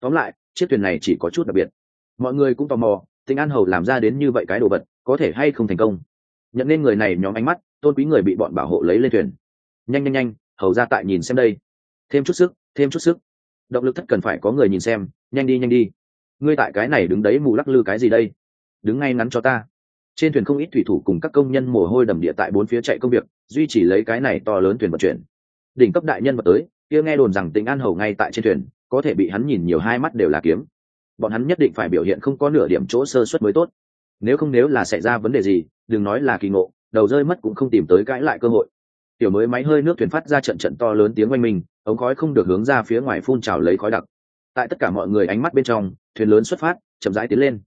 Tóm lại, chiếc thuyền này chỉ có chút đặc biệt. Mọi người cũng tò mò, tinh an hầu làm ra đến như vậy cái đồ vật có thể hay không thành công. Nhận nên người này nhóm ánh mắt, tôn quý người bị bọn bảo hộ lấy lên thuyền. Nhanh nhanh nhanh, hầu ra tại nhìn xem đây. Thêm chút sức, thêm chút sức. Động lực thất cần phải có người nhìn xem, nhanh đi nhanh đi. Ngươi tại cái này đứng đấy mù lắc lư cái gì đây? Đứng ngay ngắn cho ta. Trên thuyền không ít thủy thủ cùng các công nhân mồ hôi đầm địa tại bốn phía chạy công việc, duy chỉ lấy cái này to lớn thuyền vận chuyển. Đỉnh cấp đại nhân vật tới, kia nghe đồn rằng tính an hầu ngay tại trên thuyền, có thể bị hắn nhìn nhiều hai mắt đều là kiếm. Bọn hắn nhất định phải biểu hiện không có nửa điểm chỗ sơ suất mới tốt nếu không nếu là xảy ra vấn đề gì, đừng nói là kỳ ngộ, đầu rơi mất cũng không tìm tới cãi lại cơ hội. Tiểu mới máy hơi nước thuyền phát ra trận trận to lớn tiếng oanh mình ống khói không được hướng ra phía ngoài phun trào lấy khói đặc. Tại tất cả mọi người ánh mắt bên trong, thuyền lớn xuất phát, chậm rãi tiến lên.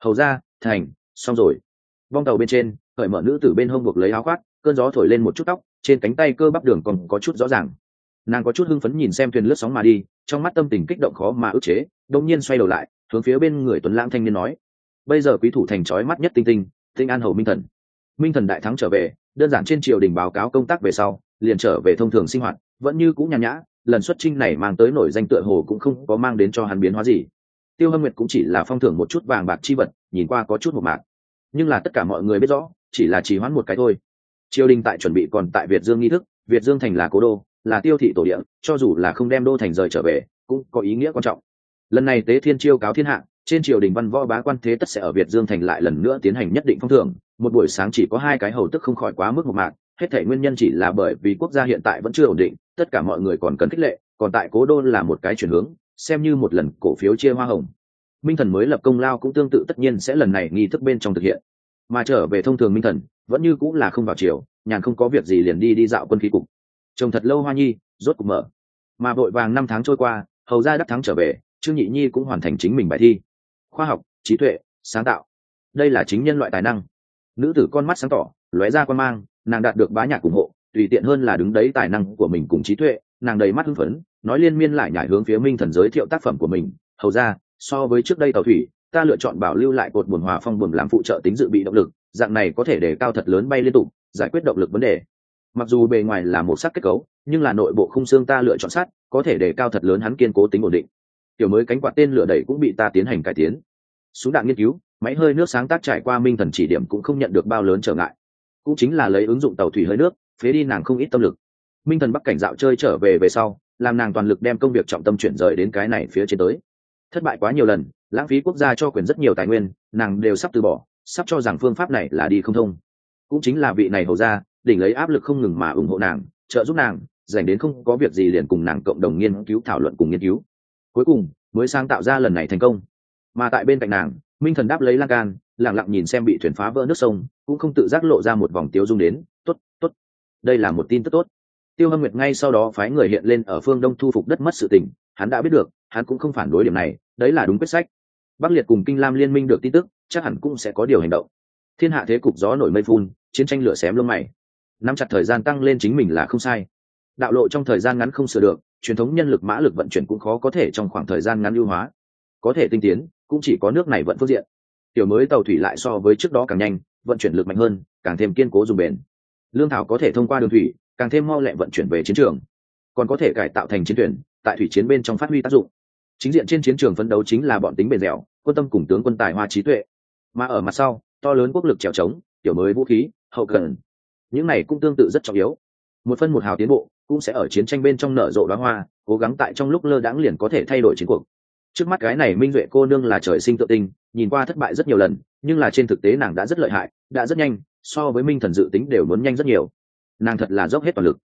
Hầu ra, thành, xong rồi. Vong tàu bên trên khởi mở nữ từ bên hông buộc lấy áo khoác, cơn gió thổi lên một chút tóc, trên cánh tay cơ bắp đường còn có chút rõ ràng. Nàng có chút hưng phấn nhìn xem thuyền lướt sóng mà đi, trong mắt tâm tình kích động khó mà ức chế đông nhiên xoay đầu lại, hướng phía bên người tuấn lãng thanh niên nói bây giờ quý thủ thành trói mắt nhất tinh tinh tinh an hầu minh thần. Minh thần đại thắng trở về, đơn giản trên triều đình báo cáo công tác về sau, liền trở về thông thường sinh hoạt, vẫn như cũng nhàn nhã, lần xuất trinh này mang tới nổi danh tựa hồ cũng không có mang đến cho hắn biến hóa gì. Tiêu hâm nguyệt cũng chỉ là phong thưởng một chút vàng bạc chi vật, nhìn qua có chút một mạc. Nhưng là tất cả mọi người biết rõ, chỉ là chỉ hoãn một cái thôi. Triều đình tại chuẩn bị còn tại việt dương nghi thức, việt dương thành là cố đô, là tiêu thị tổ địa, cho dù là không đem đô thành rời trở về, cũng có ý nghĩa quan trọng. Lần này tế thiên chiêu cáo thiên hạ trên triều đình văn võ bá quan thế tất sẽ ở việt dương thành lại lần nữa tiến hành nhất định phong thưởng. Một buổi sáng chỉ có hai cái hầu tức không khỏi quá mức một mạc. Hết thể nguyên nhân chỉ là bởi vì quốc gia hiện tại vẫn chưa ổn định, tất cả mọi người còn cần khích lệ, còn tại cố đô là một cái chuyển hướng, xem như một lần cổ phiếu chia hoa hồng. Minh thần mới lập công lao cũng tương tự tất nhiên sẽ lần này nghi thức bên trong thực hiện. Mà trở về thông thường minh thần, vẫn như cũng là không vào chiều nhàn không có việc gì liền đi đi dạo quân khí cục. Trông thật lâu hoa nhi, rốt cục mở. Mà vội vàng năm tháng trôi qua, hầu ra đắc thắng trở về, trương nhị nhi cũng hoàn thành chính mình bài thi khoa học, trí tuệ, sáng tạo. Đây là chính nhân loại tài năng. Nữ tử con mắt sáng tỏ, lóe ra quan mang, nàng đạt được bá nhạc ủng hộ, tùy tiện hơn là đứng đấy tài năng của mình cùng trí tuệ, nàng đầy mắt hưng phấn, nói liên miên lại nhảy hướng phía minh thần giới thiệu tác phẩm của mình. Hầu ra, so với trước đây tàu thủy, ta lựa chọn bảo lưu lại cột buồn hòa phong buồn làm phụ trợ tính dự bị động lực, dạng này có thể để cao thật lớn bay liên tục, giải quyết động lực vấn đề. Mặc dù bề ngoài là một sắc kết cấu, nhưng là nội bộ khung xương ta lựa chọn sắt, có thể để cao thật lớn hắn kiên cố tính ổn định tiểu mới cánh quạt tên lửa đẩy cũng bị ta tiến hành cải tiến. Súng đạn nghiên cứu, máy hơi nước sáng tác trải qua minh thần chỉ điểm cũng không nhận được bao lớn trở ngại. Cũng chính là lấy ứng dụng tàu thủy hơi nước, phế đi nàng không ít tâm lực. Minh thần bắc cảnh dạo chơi trở về về sau, làm nàng toàn lực đem công việc trọng tâm chuyển rời đến cái này phía trên tới. Thất bại quá nhiều lần, lãng phí quốc gia cho quyền rất nhiều tài nguyên, nàng đều sắp từ bỏ, sắp cho rằng phương pháp này là đi không thông. Cũng chính là vị này hầu ra đỉnh lấy áp lực không ngừng mà ủng hộ nàng, trợ giúp nàng, dành đến không có việc gì liền cùng nàng cộng đồng nghiên cứu, thảo luận cùng nghiên cứu cuối cùng mới sáng tạo ra lần này thành công. Mà tại bên cạnh nàng, minh thần đáp lấy lan can lẳng lặng nhìn xem bị thuyền phá vỡ nước sông, cũng không tự giác lộ ra một vòng tiêu dung đến t ố t t ố t đây là một tin tức tốt. Tiêu hâm nguyệt ngay sau đó phái người hiện lên ở phương đông thu phục đất mất sự tình, hắn đã biết được, hắn cũng không phản đối điểm này, đấy là đúng quyết sách. Bắc liệt cùng kinh lam liên minh được tin tức, chắc hẳn cũng sẽ có điều hành động. Thiên hạ thế cục gió nổi mây phun, chiến tranh lửa xém lông mày. Nắm chặt thời gian tăng lên chính mình là không sai. Đạo lộ trong thời gian ngắn không sửa được truyền thống nhân lực mã lực vận chuyển cũng khó có thể trong khoảng thời gian ngắn ưu hóa. Có thể tinh tiến, cũng chỉ có nước này vận phương diện. Tiểu mới tàu thủy lại so với trước đó càng nhanh, vận chuyển lực mạnh hơn, càng thêm kiên cố dùng bền. Lương thảo có thể thông qua đường thủy, càng thêm mau lẹ vận chuyển về chiến trường. Còn có thể cải tạo thành chiến thuyền, tại thủy chiến bên trong phát huy tác dụng. Chính diện trên chiến trường phấn đấu chính là bọn tính bền dẻo, quân tâm cùng tướng quân tài hoa trí tuệ. Mà ở mặt sau, to lớn quốc lực trèo trống, tiểu mới vũ khí, hậu cần. Những này cũng tương tự rất trọng yếu. Một phân một hào tiến bộ cũng sẽ ở chiến tranh bên trong nở rộ đoá hoa cố gắng tại trong lúc lơ đãng liền có thể thay đổi chiến cuộc. Trước mắt cái này minh duệ cô nương là trời sinh tự tình, nhìn qua thất bại rất nhiều lần nhưng là trên thực tế nàng đã rất lợi hại đã rất nhanh so với minh thần dự tính đều muốn nhanh rất nhiều. Nàng thật là dốc hết toàn lực.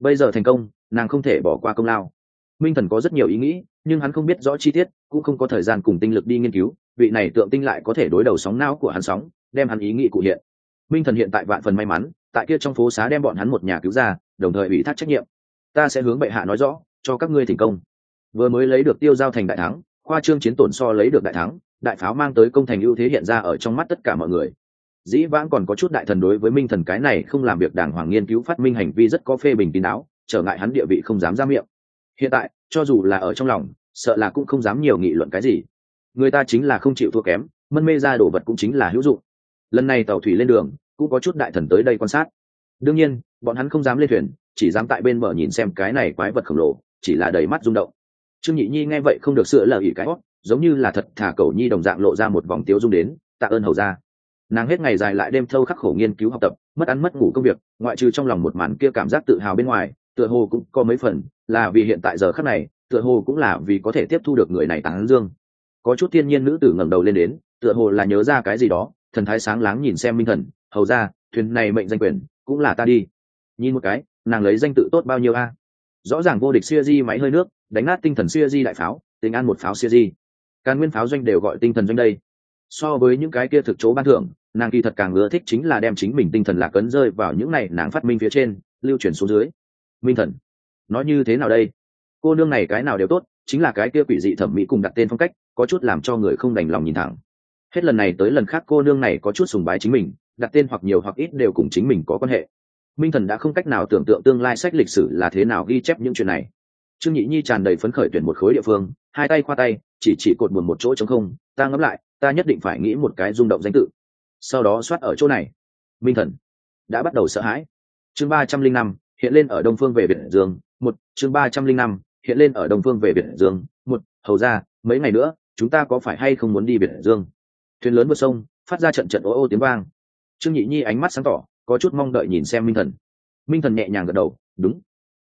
Bây giờ thành công nàng không thể bỏ qua công lao. Minh thần có rất nhiều ý nghĩ nhưng hắn không biết rõ chi tiết cũng không có thời gian cùng tinh lực đi nghiên cứu vị này tượng tinh lại có thể đối đầu sóng não của hắn sóng đem hắn ý nghĩ cụ hiện. Minh thần hiện tại vạn phần may mắn tại kia trong phố xá đem bọn hắn một nhà cứu ra đồng thời ủy thác trách nhiệm. Ta sẽ hướng bệ hạ nói rõ, cho các ngươi thành công. Vừa mới lấy được tiêu giao thành đại thắng, khoa trương chiến tổn so lấy được đại thắng, đại pháo mang tới công thành ưu thế hiện ra ở trong mắt tất cả mọi người. Dĩ vãng còn có chút đại thần đối với minh thần cái này không làm việc đàng hoàng nghiên cứu phát minh hành vi rất có phê bình tín đáo, trở ngại hắn địa vị không dám ra miệng. Hiện tại, cho dù là ở trong lòng, sợ là cũng không dám nhiều nghị luận cái gì. Người ta chính là không chịu thua kém, mân mê ra đồ vật cũng chính là hữu dụng. Lần này tàu thủy lên đường, cũng có chút đại thần tới đây quan sát. Đương nhiên bọn hắn không dám lên thuyền, chỉ dám tại bên mở nhìn xem cái này quái vật khổng lồ, chỉ là đầy mắt rung động. Trương nhị nhi nghe vậy không được sửa lời ý cái hót giống như là thật thả cầu nhi đồng dạng lộ ra một vòng tiếu dung đến, tạ ơn hầu ra nàng hết ngày dài lại đêm thâu khắc khổ nghiên cứu học tập, mất ăn mất ngủ công việc, ngoại trừ trong lòng một màn kia cảm giác tự hào bên ngoài, tựa hồ cũng có mấy phần là vì hiện tại giờ khắc này, tựa hồ cũng là vì có thể tiếp thu được người này tán dương. Có chút thiên nhiên nữ tử ngẩng đầu lên đến, tựa hồ là nhớ ra cái gì đó, thần thái sáng láng nhìn xem minh thần, hầu ra thuyền này mệnh danh quyền, cũng là ta đi nhìn một cái, nàng lấy danh tự tốt bao nhiêu a? Rõ ràng vô địch siêu di máy hơi nước, đánh nát tinh thần siêu di đại pháo, tình an một pháo siêu di. Càn nguyên pháo doanh đều gọi tinh thần doanh đây. So với những cái kia thực chỗ ban thưởng, nàng kỳ thật càng ưa thích chính là đem chính mình tinh thần lạc ấn rơi vào những này nàng phát minh phía trên, lưu chuyển xuống dưới. Minh thần. Nói như thế nào đây? Cô nương này cái nào đều tốt, chính là cái kia quỷ dị thẩm mỹ cùng đặt tên phong cách, có chút làm cho người không đành lòng nhìn thẳng. Hết lần này tới lần khác cô nương này có chút sùng bái chính mình, đặt tên hoặc nhiều hoặc ít đều cùng chính mình có quan hệ minh thần đã không cách nào tưởng tượng tương lai sách lịch sử là thế nào ghi chép những chuyện này. Trương nhị nhi tràn đầy phấn khởi tuyển một khối địa phương, hai tay khoa tay, chỉ chỉ cột buồn một chỗ trống không, ta ngẫm lại, ta nhất định phải nghĩ một cái rung động danh tự. Sau đó soát ở chỗ này. Minh thần đã bắt đầu sợ hãi. Chương ba trăm linh năm, hiện lên ở đông phương về biển dương, một, chương ba trăm linh năm, hiện lên ở đông phương về biển dương, một, hầu ra, mấy ngày nữa, chúng ta có phải hay không muốn đi biển dương? Thuyền lớn vượt sông, phát ra trận trận ô ô tiếng vang. Trương nhị nhi ánh mắt sáng tỏ có chút mong đợi nhìn xem minh thần. Minh thần nhẹ nhàng gật đầu, đúng.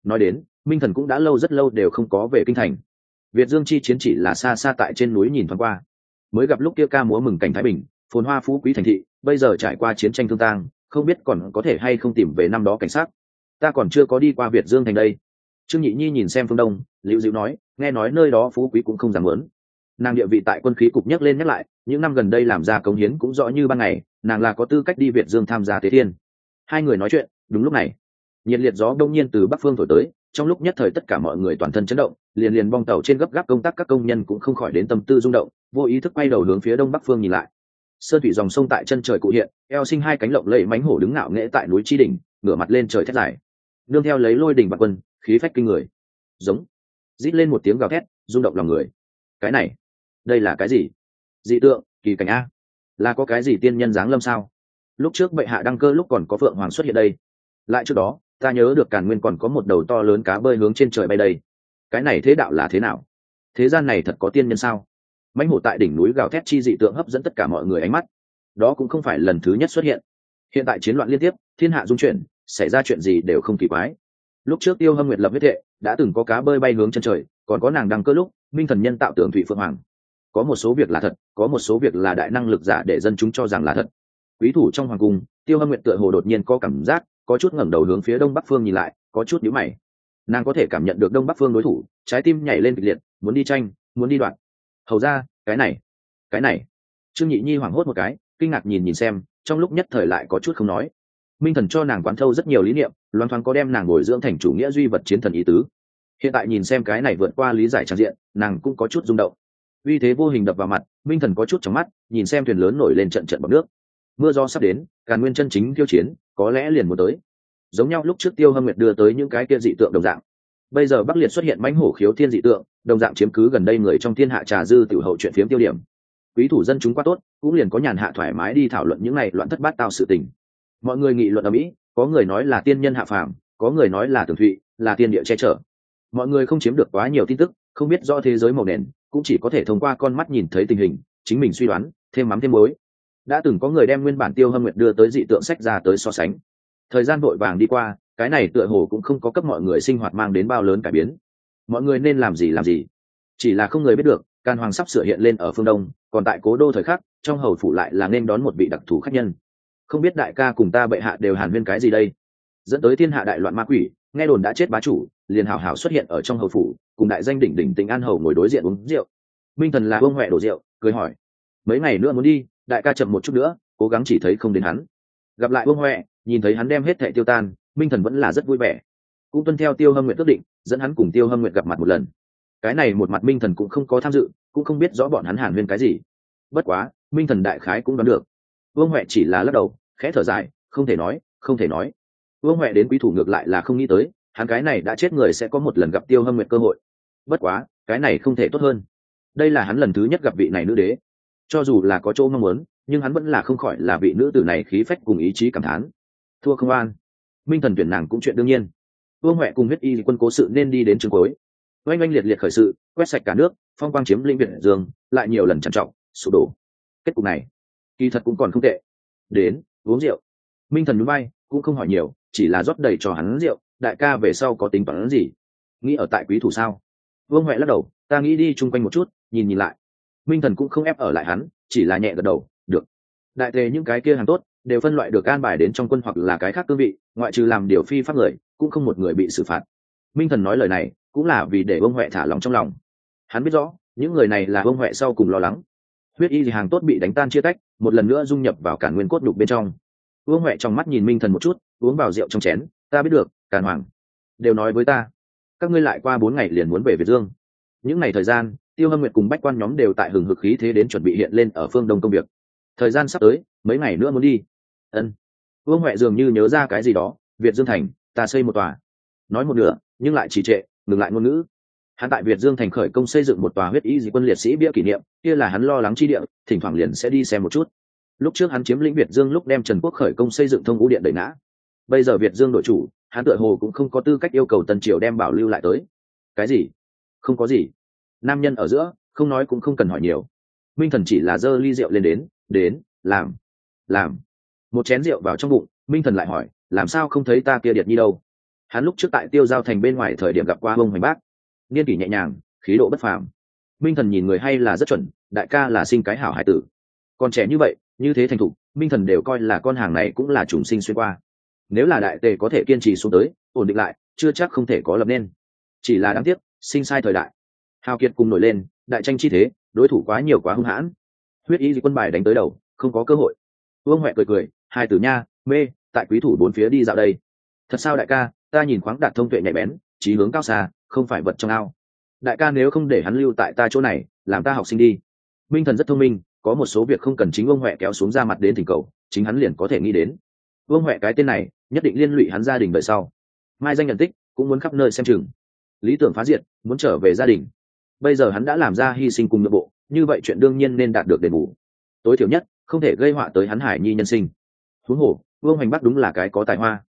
Nói đến, minh thần cũng đã lâu rất lâu đều không có về kinh thành. Việt dương chi chiến chỉ là xa xa tại trên núi nhìn thoáng qua. Mới gặp lúc kia ca múa mừng cảnh thái bình, phồn hoa phú quý thành thị, bây giờ trải qua chiến tranh thương tang, không biết còn có thể hay không tìm về năm đó cảnh sát. Ta còn chưa có đi qua việt dương thành đây. Trương nhị nhi nhìn xem phương đông, liễu diệu nói, nghe nói nơi đó phú quý cũng không dám lớn nàng địa vị tại quân khí cục nhắc lên nhắc lại, những năm gần đây làm ra cống hiến cũng rõ như ban ngày, nàng là có tư cách đi việt dương tham gia tế thiên hai người nói chuyện, đúng lúc này, nhiệt liệt gió đông nhiên từ bắc phương thổi tới, trong lúc nhất thời tất cả mọi người toàn thân chấn động, liền liền bong tàu trên gấp gáp công tác các công nhân cũng không khỏi đến tâm tư rung động, vô ý thức quay đầu hướng phía đông bắc phương nhìn lại. Sơn thủy dòng sông tại chân trời cụ hiện, eo sinh hai cánh lộng lẫy mánh hổ đứng ngạo nghễ tại núi tri đỉnh, ngửa mặt lên trời thét dài. Nương theo lấy lôi đỉnh bạc quân, khí phách kinh người. Giống. Rít lên một tiếng gào thét, rung động lòng người. Cái này, đây là cái gì? Dị tượng, kỳ cảnh a. Là có cái gì tiên nhân dáng lâm sao? Lúc trước bệ hạ đăng cơ lúc còn có phượng hoàng xuất hiện đây. Lại trước đó, ta nhớ được càn nguyên còn có một đầu to lớn cá bơi hướng trên trời bay đây. Cái này thế đạo là thế nào? Thế gian này thật có tiên nhân sao? Mãnh hổ tại đỉnh núi gào thét chi dị tượng hấp dẫn tất cả mọi người ánh mắt. Đó cũng không phải lần thứ nhất xuất hiện. Hiện tại chiến loạn liên tiếp, thiên hạ dung chuyển, xảy ra chuyện gì đều không kỳ quái. Lúc trước tiêu hâm nguyệt lập huyết hệ đã từng có cá bơi bay hướng chân trời, còn có nàng đăng cơ lúc, minh thần nhân tạo tưởng thủy phượng hoàng. Có một số việc là thật, có một số việc là đại năng lực giả để dân chúng cho rằng là thật quý thủ trong hoàng cung, tiêu hâm nguyện tựa hồ đột nhiên có cảm giác, có chút ngẩng đầu hướng phía đông bắc phương nhìn lại, có chút nhíu mày. Nàng có thể cảm nhận được đông bắc phương đối thủ, trái tim nhảy lên kịch liệt, muốn đi tranh, muốn đi đoạn hầu ra, cái này cái này. Trương nhị nhi hoảng hốt một cái, kinh ngạc nhìn nhìn xem, trong lúc nhất thời lại có chút không nói. Minh thần cho nàng quán thâu rất nhiều lý niệm, loan thoáng có đem nàng bồi dưỡng thành chủ nghĩa duy vật chiến thần ý tứ. Hiện tại nhìn xem cái này vượt qua lý giải trang diện, nàng cũng có chút rung động. Uy thế vô hình đập vào mặt, minh thần có chút trong mắt, nhìn xem thuyền lớn nổi lên trận trận bọc nước mưa gió sắp đến càn nguyên chân chính tiêu chiến, có lẽ liền muốn tới. Giống nhau lúc trước tiêu hâm nguyệt đưa tới những cái kia dị tượng đồng dạng. Bây giờ bắc liệt xuất hiện mãnh hổ khiếu thiên dị tượng, đồng dạng chiếm cứ gần đây người trong thiên hạ trà dư tiểu hậu chuyện phiếm tiêu điểm. Quý thủ dân chúng quá tốt, cũng liền có nhàn hạ thoải mái đi thảo luận những này loạn thất bát tạo sự tình. Mọi người nghị luận ở mỹ, có người nói là tiên nhân hạ phàm, có người nói là tường thụy, là tiên địa che chở. Mọi người không chiếm được quá nhiều tin tức, không biết rõ thế giới màu nền, cũng chỉ có thể thông qua con mắt nhìn thấy tình hình, chính mình suy đoán, thêm mắm thêm mối đã từng có người đem nguyên bản tiêu hâm nguyệt đưa tới dị tượng sách ra tới so sánh. Thời gian vội vàng đi qua, cái này tựa hồ cũng không có cấp mọi người sinh hoạt mang đến bao lớn cải biến. Mọi người nên làm gì làm gì. Chỉ là không người biết được, can hoàng sắp sửa hiện lên ở phương đông, còn tại cố đô thời khắc, trong hầu phủ lại là nên đón một vị đặc thù khách nhân. Không biết đại ca cùng ta bệ hạ đều hàn huyên cái gì đây? Dẫn tới thiên hạ đại loạn ma quỷ, nghe đồn đã chết bá chủ, liền hảo hảo xuất hiện ở trong hầu phủ, cùng đại danh đỉnh đỉnh tính an hầu ngồi đối diện uống rượu. Minh thần là vương huệ đổ rượu, cười hỏi, mấy ngày nữa muốn đi đại ca chậm một chút nữa, cố gắng chỉ thấy không đến hắn. Gặp lại vương huệ, nhìn thấy hắn đem hết thệ tiêu tan, minh thần vẫn là rất vui vẻ. Cũng tuân theo tiêu hâm nguyện quyết định, dẫn hắn cùng tiêu hâm nguyện gặp mặt một lần. Cái này một mặt minh thần cũng không có tham dự, cũng không biết rõ bọn hắn hàn huyên cái gì. Bất quá, minh thần đại khái cũng đoán được. Vương huệ chỉ là lắc đầu, khẽ thở dài, không thể nói, không thể nói. Vương huệ đến quý thủ ngược lại là không nghĩ tới, hắn cái này đã chết người sẽ có một lần gặp tiêu hâm nguyện cơ hội. Bất quá, cái này không thể tốt hơn. Đây là hắn lần thứ nhất gặp vị này nữ đế cho dù là có chỗ mong muốn, nhưng hắn vẫn là không khỏi là vị nữ tử này khí phách cùng ý chí cảm thán. Thua không an. Minh thần tuyển nàng cũng chuyện đương nhiên. Vương huệ cùng huyết y quân cố sự nên đi đến trường cuối. Oanh oanh liệt liệt khởi sự, quét sạch cả nước, phong quang chiếm lĩnh việt dương, lại nhiều lần trầm trọng sụp đổ. Kết cục này, kỳ thật cũng còn không tệ. Đến, uống rượu. Minh thần núi bay, cũng không hỏi nhiều, chỉ là rót đầy cho hắn rượu, đại ca về sau có tính toán gì? Nghĩ ở tại quý thủ sao? Vương huệ lắc đầu, ta nghĩ đi chung quanh một chút, nhìn nhìn lại minh thần cũng không ép ở lại hắn, chỉ là nhẹ gật đầu, được. Đại tề những cái kia hàng tốt, đều phân loại được an bài đến trong quân hoặc là cái khác cương vị, ngoại trừ làm điều phi pháp người, cũng không một người bị xử phạt. Minh thần nói lời này, cũng là vì để vương huệ thả lòng trong lòng. Hắn biết rõ, những người này là vương huệ sau cùng lo lắng. Huyết y thì hàng tốt bị đánh tan chia tách, một lần nữa dung nhập vào cả nguyên cốt đục bên trong. Vương huệ trong mắt nhìn minh thần một chút, uống vào rượu trong chén, ta biết được, càn hoàng, đều nói với ta, các ngươi lại qua bốn ngày liền muốn về việt dương. Những ngày thời gian tiêu hâm nguyệt cùng bách quan nhóm đều tại hừng hực khí thế đến chuẩn bị hiện lên ở phương đông công việc. Thời gian sắp tới, mấy ngày nữa muốn đi. Ân. Vương huệ dường như nhớ ra cái gì đó, việt dương thành, ta xây một tòa. Nói một nửa, nhưng lại trì trệ, ngừng lại ngôn ngữ. Hắn tại việt dương thành khởi công xây dựng một tòa huyết y dị quân liệt sĩ bia kỷ niệm, kia là hắn lo lắng chi địa, thỉnh thoảng liền sẽ đi xem một chút. Lúc trước hắn chiếm lĩnh việt dương lúc đem trần quốc khởi công xây dựng thông ngũ điện đầy ngã. Bây giờ việt dương đội chủ, hắn tựa hồ cũng không có tư cách yêu cầu tần triều đem bảo lưu lại tới. Cái gì? Không có gì nam nhân ở giữa, không nói cũng không cần hỏi nhiều. Minh thần chỉ là giơ ly rượu lên đến đến, làm làm. Một chén rượu vào trong bụng, minh thần lại hỏi, làm sao không thấy ta kia điệt nhi đâu? Hắn lúc trước tại tiêu giao thành bên ngoài thời điểm gặp qua bông hoành bác. Niên kỷ nhẹ nhàng, khí độ bất phàm. Minh thần nhìn người hay là rất chuẩn, đại ca là sinh cái hảo hải tử. Còn trẻ như vậy, như thế thành thục, minh thần đều coi là con hàng này cũng là trùng sinh xuyên qua. Nếu là đại tề có thể kiên trì xuống tới, ổn định lại, chưa chắc không thể có lập nên. Chỉ là đáng tiếc, sinh sai thời đại hào kiệt cùng nổi lên, đại tranh chi thế, đối thủ quá nhiều quá hung hãn. Huyết ý gì quân bài đánh tới đầu, không có cơ hội. Vương huệ cười cười, hai tử nha, mê, tại quý thủ bốn phía đi dạo đây. Thật sao đại ca, ta nhìn khoáng đạt thông tuệ nhạy bén trí hướng cao xa, không phải vật trong ao. Đại ca nếu không để hắn lưu tại ta chỗ này, làm ta học sinh đi. Minh thần rất thông minh, có một số việc không cần chính ông huệ kéo xuống ra mặt đến thỉnh cầu, chính hắn liền có thể nghĩ đến. Vương huệ cái tên này, nhất định liên lụy hắn gia đình đợi sau. Mai danh nhận tích, cũng muốn khắp nơi xem chừng. Lý tưởng phá diệt, muốn trở về gia đình bây giờ hắn đã làm ra hy sinh cùng nội bộ, như vậy chuyện đương nhiên nên đạt được đền bù. Tối thiểu nhất, không thể gây họa tới hắn hải nhi nhân sinh. Huống hồ, vương hoành bắc đúng là cái có tài hoa.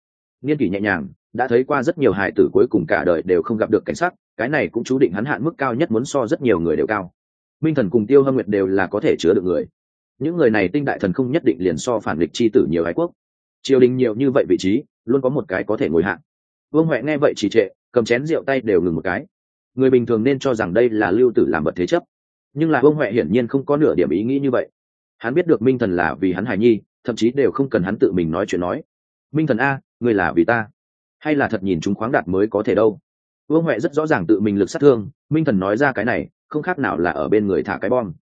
Niên kỷ nhẹ nhàng, đã thấy qua rất nhiều hải tử cuối cùng cả đời đều không gặp được cảnh sát cái này cũng chú định hắn hạn mức cao nhất muốn so rất nhiều người đều cao. Minh thần cùng tiêu hâm nguyệt đều là có thể chứa được người. Những người này tinh đại thần không nhất định liền so phản lịch c h i tử nhiều ái quốc. Triều đình nhiều như vậy vị trí, luôn có một cái có thể ngồi hạng vương huệ nghe vậy trì trệ, cầm chén rượu tay đều ngừng một cái người bình thường nên cho rằng đây là lưu tử làm bật thế chấp. Nhưng là vương huệ hiển nhiên không có nửa điểm ý nghĩ như vậy. Hắn biết được minh thần là vì hắn hài nhi, thậm chí đều không cần hắn tự mình nói chuyện nói. Minh thần a người là vì ta? Hay là thật nhìn chúng khoáng đạt mới có thể đâu? Vương huệ rất rõ ràng tự mình lực sát thương, minh thần nói ra cái này, không khác nào là ở bên người thả cái bom.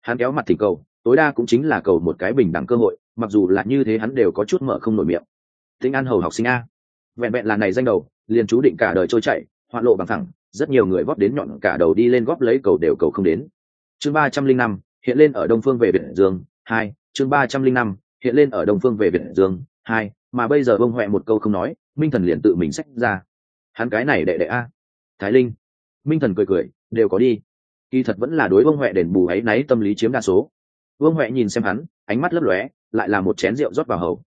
Hắn kéo mặt thỉnh cầu, tối đa cũng chính là cầu một cái bình đẳng cơ hội, mặc dù là như thế hắn đều có chút mở không nổi miệng. Tinh an hầu học sinh a. Vẹn vẹn là này danh đầu, liền chú định cả đời trôi chạy hoạn lộ bằng thẳng rất nhiều người góp đến nhọn cả đầu đi lên góp lấy cầu đều cầu không đến. Chương ba trăm linh năm, hiện lên ở đông phương về biển dương, hai, chương ba trăm linh năm, hiện lên ở đông phương về biển dương, hai, mà bây giờ bông huệ một câu không nói, minh thần liền tự mình xách ra. Hắn cái này đệ đệ a. Thái linh. Minh thần cười cười, đều có đi. Kỳ thật vẫn là đối bông huệ đền bù ấy náy tâm lý chiếm đa số. Vương huệ nhìn xem hắn, ánh mắt lấp lóe, lại là một chén rượu rót vào hầu.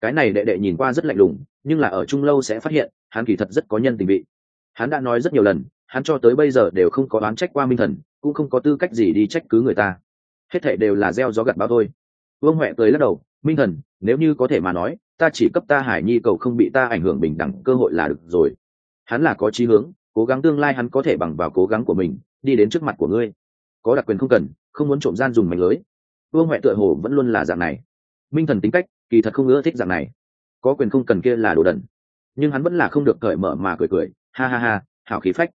Cái này đệ đệ nhìn qua rất lạnh lùng, nhưng là ở chung lâu sẽ phát hiện, hắn kỳ thật rất có nhân tình vị hắn đã nói rất nhiều lần, hắn cho tới bây giờ đều không có đoán trách qua minh thần, cũng không có tư cách gì đi trách cứ người ta. Hết thể đều là gieo gió gặt bao thôi. Vương huệ cười lắc đầu, minh thần, nếu như có thể mà nói, ta chỉ cấp ta hải nhi cầu không bị ta ảnh hưởng bình đẳng cơ hội là được rồi. Hắn là có chí hướng, cố gắng tương lai hắn có thể bằng vào cố gắng của mình, đi đến trước mặt của ngươi. Có đặc quyền không cần, không muốn trộm gian dùng mảnh lưới. Vương huệ tựa hồ vẫn luôn là dạng này. Minh thần tính cách, kỳ thật không ưa thích dạng này. Có quyền không cần kia là đồ đần nhưng hắn vẫn là không được cởi mở mà cười cười, ha ha ha, hảo khí phách.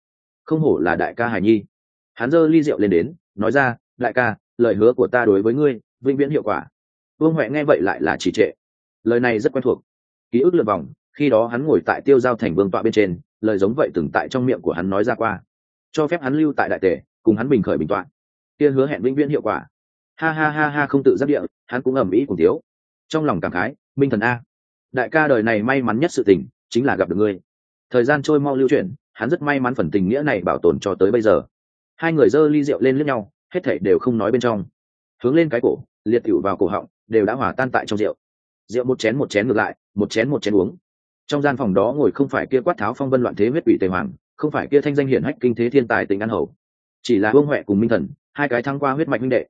Không hổ là đại ca hải nhi. Hắn giơ ly rượu lên đến, nói ra, đại ca, lời hứa của ta đối với ngươi, vĩnh viễn hiệu quả. Vương huệ nghe vậy lại là trì trệ. Lời này rất quen thuộc. Ký ức lượt vòng, khi đó hắn ngồi tại tiêu giao thành vương tọa bên trên, lời giống vậy từng tại trong miệng của hắn nói ra qua. Cho phép hắn lưu tại đại tể, cùng hắn bình khởi bình tọa. Kia hứa hẹn vĩnh viễn hiệu quả. Ha ha ha ha, không tự giác địa, hắn cũng ầm ĩ cùng thiếu. Trong lòng cảm khái, minh thần a. Đại ca đời này may mắn nhất sự tình chính là gặp được ngươi. Thời gian trôi mau lưu chuyển, hắn rất may mắn phần tình nghĩa này bảo tồn cho tới bây giờ. Hai người giơ ly rượu lên lướt nhau, hết thảy đều không nói bên trong. Hướng lên cái cổ, liệt tiểu vào cổ họng, đều đã hòa tan tại trong rượu. Rượu một chén một chén ngược lại, một chén một chén uống. Trong gian phòng đó ngồi không phải kia quát tháo phong vân loạn thế huyết ủy tề hoàng, không phải kia thanh danh hiển hách kinh thế thiên tài tình an hầu. Chỉ là vương huệ cùng minh thần, hai cái thăng qua huyết mạch minh đệ.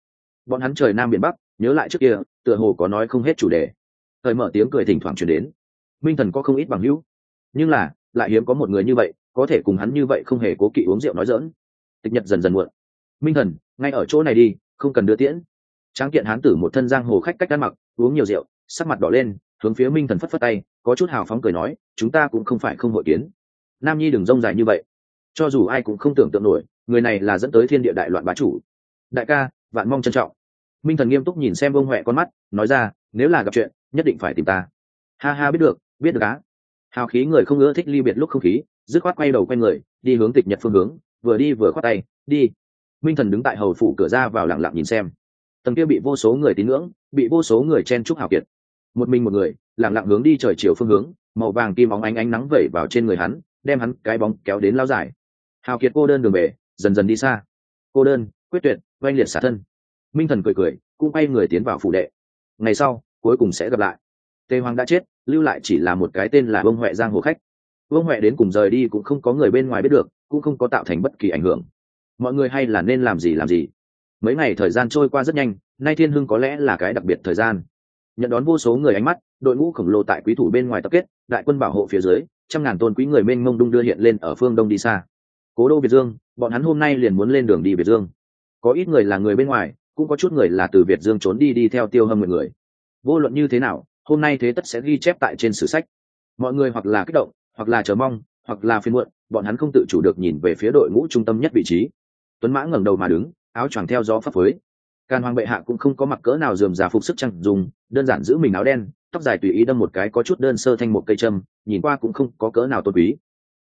Bọn hắn trời nam biển bắc, nhớ lại trước kia, tựa hồ có nói không hết chủ đề. Thời mở tiếng cười thỉnh thoảng chuyển đến minh thần có không ít bằng hữu. Nhưng là, lại hiếm có một người như vậy, có thể cùng hắn như vậy không hề cố kỵ uống rượu nói dỡn tịch nhật dần dần muộn. Minh thần, ngay ở chỗ này đi, không cần đưa tiễn. Tráng kiện hán tử một thân giang hồ khách cách ăn mặc, uống nhiều rượu, sắc mặt đỏ lên, hướng phía minh thần phất phất tay, có chút hào phóng cười nói, chúng ta cũng không phải không hội kiến. Nam nhi đừng rông dài như vậy. Cho dù ai cũng không tưởng tượng nổi, người này là dẫn tới thiên địa đại loạn bá chủ. Đại ca, vạn mong trân trọng. Minh thần nghiêm túc nhìn xem ông huệ con mắt, nói ra, nếu là gặp chuyện, nhất định phải tìm ta. Ha ha, biết được biết được á. Hào khí người không ưa thích ly biệt lúc không khí, dứt khoát quay đầu quay người, đi hướng tịch nhật phương hướng, vừa đi vừa khoát tay, đi. Minh thần đứng tại hầu phủ cửa ra vào lặng lặng nhìn xem. Tầng kia bị vô số người tín ngưỡng, bị vô số người chen chúc hào kiệt. Một mình một người, lặng lặng hướng đi trời chiều phương hướng, màu vàng kim bóng ánh ánh nắng vẩy vào trên người hắn, đem hắn cái bóng kéo đến lao dài. Hào kiệt cô đơn đường về, dần dần đi xa. Cô đơn, quyết tuyệt, oanh liệt xả thân. Minh thần cười cười, cũng bay người tiến vào phủ đệ. Ngày sau, cuối cùng sẽ gặp lại. Tề hoàng đã chết lưu lại chỉ là một cái tên là Vương huệ giang hồ khách. Vương huệ đến cùng rời đi cũng không có người bên ngoài biết được, cũng không có tạo thành bất kỳ ảnh hưởng. Mọi người hay là nên làm gì làm gì. Mấy ngày thời gian trôi qua rất nhanh, nay thiên hưng có lẽ là cái đặc biệt thời gian. Nhận đón vô số người ánh mắt, đội ngũ khổng lồ tại quý thủ bên ngoài tập kết, đại quân bảo hộ phía dưới, trăm ngàn tôn quý người mênh mông đung đưa hiện lên ở phương đông đi xa. Cố đô việt dương, bọn hắn hôm nay liền muốn lên đường đi việt dương. Có ít người là người bên ngoài, cũng có chút người là từ việt dương trốn đi đi theo tiêu hâm mọi người. Vô luận như thế nào hôm nay thế tất sẽ ghi chép tại trên sử sách. Mọi người hoặc là kích động, hoặc là chờ mong, hoặc là phiên muộn, bọn hắn không tự chủ được nhìn về phía đội ngũ trung tâm nhất vị trí. Tuấn mã ngẩng đầu mà đứng, áo choàng theo gió phấp phới. Càn hoàng bệ hạ cũng không có mặc cỡ nào dườm già phục sức chăn dùng, đơn giản giữ mình áo đen, tóc dài tùy ý đâm một cái có chút đơn sơ thanh một cây châm, nhìn qua cũng không có cỡ nào tôn quý.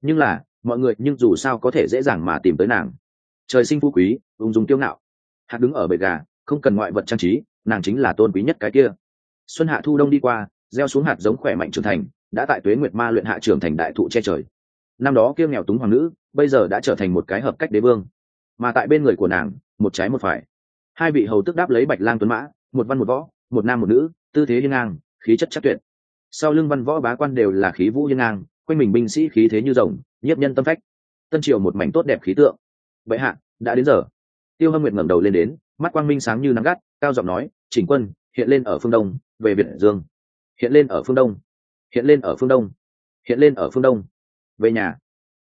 Nhưng là, mọi người nhưng dù sao có thể dễ dàng mà tìm tới nàng. Trời sinh phú quý, ung dung tiêu ngạo. Hạt đứng ở bệ gà, không cần ngoại vật trang trí, nàng chính là tôn quý nhất cái kia xuân hạ thu đông đi qua, gieo xuống hạt giống khỏe mạnh trưởng thành, đã tại tuế nguyệt ma luyện hạ trưởng thành đại thụ che trời. Năm đó kia nghèo túng hoàng nữ, bây giờ đã trở thành một cái hợp cách đế vương. Mà tại bên người của nàng, một trái một phải. Hai vị hầu tức đáp lấy bạch lang tuấn mã, một văn một võ, một nam một nữ, tư thế liên ngang, khí chất chắc tuyệt. Sau lưng văn võ bá quan đều là khí vũ liên ngang, quanh mình binh sĩ khí thế như rồng, nhiếp nhân tâm phách. Tân triều một mảnh tốt đẹp khí tượng. Vậy hạ, đã đến giờ. Tiêu hâm nguyệt ngẩng đầu lên đến, mắt quang minh sáng như nắng gắt, cao giọng nói, chỉnh quân, hiện lên ở phương đông về biển dương, hiện lên ở phương đông, hiện lên ở phương đông, hiện lên ở phương đông. Về nhà,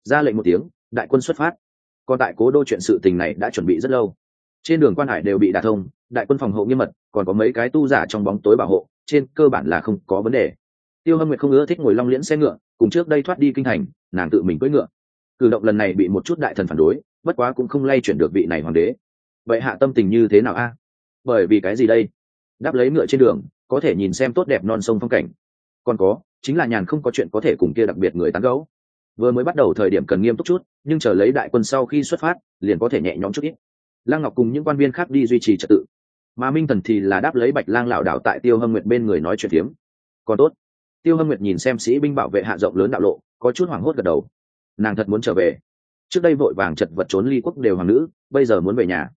ra lệnh một tiếng, đại quân xuất phát. Còn tại cố đô chuyện sự tình này đã chuẩn bị rất lâu. Trên đường quan hải đều bị đả thông, đại quân phòng hộ nghiêm mật, còn có mấy cái tu giả trong bóng tối bảo hộ, trên cơ bản là không có vấn đề. Tiêu hâm nguyệt không ưa thích ngồi long liễn xe ngựa, cùng trước đây thoát đi kinh thành, nàng tự mình cưỡi ngựa. Cử động lần này bị một chút đại thần phản đối, bất quá cũng không lay chuyển được vị này hoàng đế. Vậy hạ tâm tình như thế nào a? Bởi vì cái gì đây? Đáp lấy ngựa trên đường có thể nhìn xem tốt đẹp non sông phong cảnh. Còn có, chính là nhàn không có chuyện có thể cùng kia đặc biệt người tán gấu vừa mới bắt đầu thời điểm cần nghiêm túc chút, nhưng chờ lấy đại quân sau khi xuất phát, liền có thể nhẹ nhõm chút ít. Lăng ngọc cùng những quan viên khác đi duy trì trật tự. Mà minh thần thì là đáp lấy bạch lang lảo đảo tại tiêu hâm nguyệt bên người nói chuyện phiếm. Còn tốt. Tiêu hâm nguyệt nhìn xem sĩ binh bảo vệ hạ rộng lớn đạo lộ, có chút hoảng hốt gật đầu. Nàng thật muốn trở về. Trước đây vội vàng chật vật trốn ly quốc đều hoàng nữ, bây giờ muốn về nhà.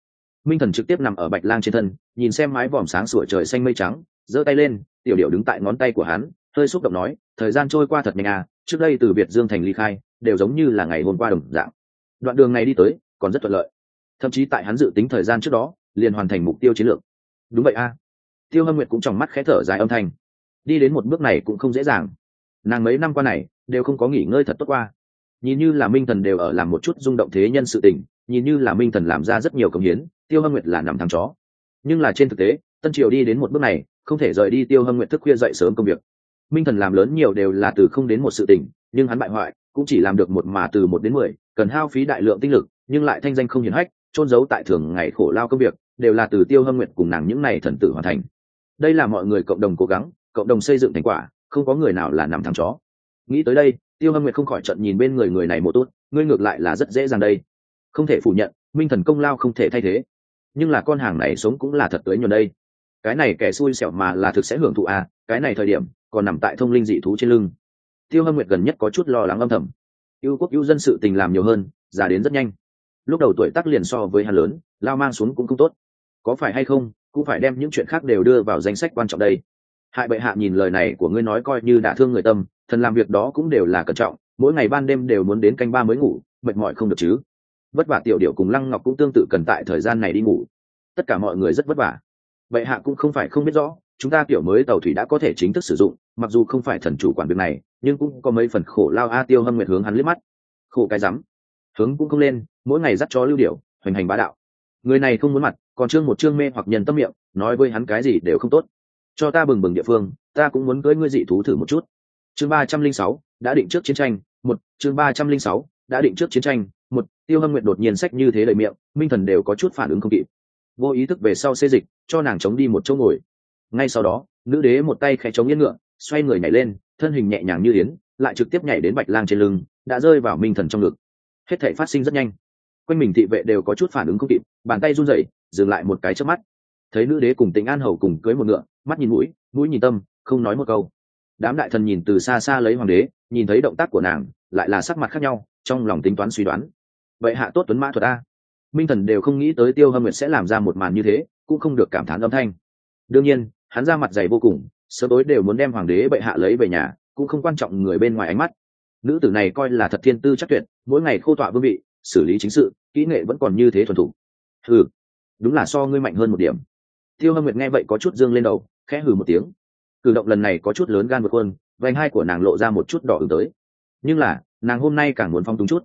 Minh thần trực tiếp nằm ở bạch lang trên thân, nhìn xem mái vòm sáng sủa trời xanh mây trắng giơ tay lên, tiểu điệu đứng tại ngón tay của hắn, hơi xúc động nói, thời gian trôi qua thật nhanh à trước đây từ việt dương thành ly khai, đều giống như là ngày hôm qua đồng dạng. Đoạn đường này đi tới, còn rất thuận lợi. Thậm chí tại hắn dự tính thời gian trước đó, liền hoàn thành mục tiêu chiến lược. Đúng vậy a. Tiêu hâm nguyệt cũng trong mắt khẽ thở dài âm thanh. Đi đến một bước này cũng không dễ dàng. Nàng mấy năm qua này, đều không có nghỉ ngơi thật tốt qua. Nhìn như là minh thần đều ở làm một chút rung động thế nhân sự tình, nhìn như là minh thần làm ra rất nhiều công hiến, tiêu hâm nguyệt là nằm thằng chó. Nhưng là trên thực tế, tân triều đi đến một bước này không thể rời đi tiêu hâm nguyện thức khuya dậy sớm công việc. Minh thần làm lớn nhiều đều là từ không đến một sự tình, nhưng hắn bại hoại, cũng chỉ làm được một mà từ một đến mười, cần hao phí đại lượng tinh lực, nhưng lại thanh danh không hiển hách trôn giấu tại thường ngày khổ lao công việc, đều là từ tiêu hâm nguyện cùng nàng những này thần tử hoàn thành. Đây là mọi người cộng đồng cố gắng, cộng đồng xây dựng thành quả, không có người nào là nằm thằng chó. Nghĩ tới đây, tiêu hâm nguyệt không khỏi trận nhìn bên người người này một tốt ngươi ngược lại là rất dễ dàng đây. Không thể phủ nhận, minh thần công lao không thể thay thế. Nhưng là con hàng này sống cũng là thật tới nhuần đây cái này kẻ xui xẻo mà là thực sẽ hưởng thụ à cái này thời điểm, còn nằm tại thông linh dị thú trên lưng. Tiêu hâm nguyệt gần nhất có chút lo lắng âm thầm. Yêu quốc yêu dân sự tình làm nhiều hơn, già đến rất nhanh. Lúc đầu tuổi tác liền so với hắn lớn, lao mang xuống cũng không tốt. Có phải hay không, cũng phải đem những chuyện khác đều đưa vào danh sách quan trọng đây. Hại bệ hạ nhìn lời này của ngươi nói coi như đã thương người tâm, thần làm việc đó cũng đều là cẩn trọng, mỗi ngày ban đêm đều muốn đến canh ba mới ngủ, mệt mỏi không được chứ. Vất vả tiểu điệu cùng lăng ngọc cũng tương tự cần tại thời gian này đi ngủ. Tất cả mọi người rất vất vả vậy hạ cũng không phải không biết rõ, chúng ta kiểu mới tàu thủy đã có thể chính thức sử dụng, mặc dù không phải thần chủ quản việc này, nhưng cũng có mấy phần khổ lao a tiêu hâm nguyệt hướng hắn liếc mắt. Khổ cái rắm. Hướng cũng không lên, mỗi ngày dắt chó lưu điệu hoành hành bá đạo. Người này không muốn mặt, còn trương một trương mê hoặc nhân tâm miệng, nói với hắn cái gì đều không tốt. Cho ta bừng bừng địa phương, ta cũng muốn cưới ngươi dị thú thử một chút. Chương ba trăm linh sáu, đã định trước chiến tranh, một, chương ba trăm linh sáu, đã định trước chiến tranh, một, tiêu hâm nguyện đột nhiên sách như thế lời miệng, minh thần đều có chút phản ứng không kịp vô ý thức về sau xê dịch, cho nàng chống đi một chỗ ngồi. Ngay sau đó, nữ đế một tay khẽ chống yên ngựa, xoay người nhảy lên, thân hình nhẹ nhàng như yến, lại trực tiếp nhảy đến bạch lang trên lưng, đã rơi vào minh thần trong ngực. Hết thể phát sinh rất nhanh. Quanh mình thị vệ đều có chút phản ứng không kịp, bàn tay run rẩy, dừng lại một cái trước mắt. Thấy nữ đế cùng tính an hầu cùng cưới một ngựa, mắt nhìn mũi mũi nhìn tâm, không nói một câu. Đám đại thần nhìn từ xa xa lấy hoàng đế, nhìn thấy động tác của nàng, lại là sắc mặt khác nhau, trong lòng tính toán suy đoán. Vậy hạ tốt tuấn mã thuật a minh thần đều không nghĩ tới tiêu hâm nguyệt sẽ làm ra một màn như thế, cũng không được cảm thán âm thanh. Đương nhiên, hắn ra mặt dày vô cùng, sớm tối đều muốn đem hoàng đế bệ hạ lấy về nhà, cũng không quan trọng người bên ngoài ánh mắt. Nữ tử này coi là thật thiên tư chắc tuyệt, mỗi ngày khô tọa vương vị, xử lý chính sự, kỹ nghệ vẫn còn như thế thuần thủ hừ, đúng là so ngươi mạnh hơn một điểm. Tiêu hâm nguyệt nghe vậy có chút dương lên đầu, khẽ hừ một tiếng. Cử động lần này có chút lớn gan vượt hơn vành hai của nàng lộ ra một chút đỏ ứng tới. Nhưng là, nàng hôm nay càng muốn phong túng chút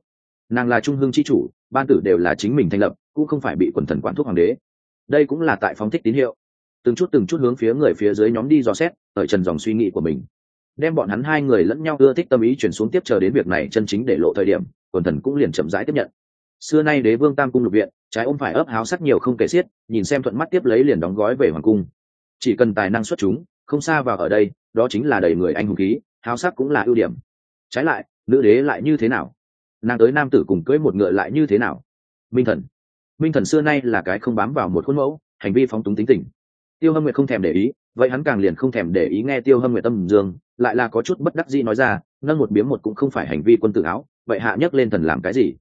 nàng là trung hương c h i chủ, ban tử đều là chính mình thành lập, cũng không phải bị quần thần quản thúc hoàng đế. Đây cũng là tại phóng thích tín hiệu. Từng chút từng chút hướng phía người phía dưới nhóm đi dò xét, ở trần dòng suy nghĩ của mình. Đem bọn hắn hai người lẫn nhau ưa thích tâm ý chuyển xuống tiếp chờ đến việc này chân chính để lộ thời điểm, quần thần cũng liền chậm rãi tiếp nhận. Xưa nay đế vương tam cung lục viện, trái ôm phải ấp háo sắc nhiều không kể xiết, nhìn xem thuận mắt tiếp lấy liền đóng gói về hoàng cung. Chỉ cần tài năng xuất chúng, không xa vào ở đây, đó chính là đầy người anh hùng khí, háo sắc cũng là ưu điểm. Trái lại, nữ đế lại như thế nào? Nàng tới nam tử cùng cưới một ngựa lại như thế nào? Minh thần. Minh thần xưa nay là cái không bám vào một khuôn mẫu, hành vi phóng túng tính tình. Tiêu hâm nguyệt không thèm để ý, vậy hắn càng liền không thèm để ý nghe tiêu hâm nguyệt tâm dương, lại là có chút bất đắc dĩ nói ra, nâng một biếm một cũng không phải hành vi quân tự áo, vậy hạ nhấc lên thần làm cái gì?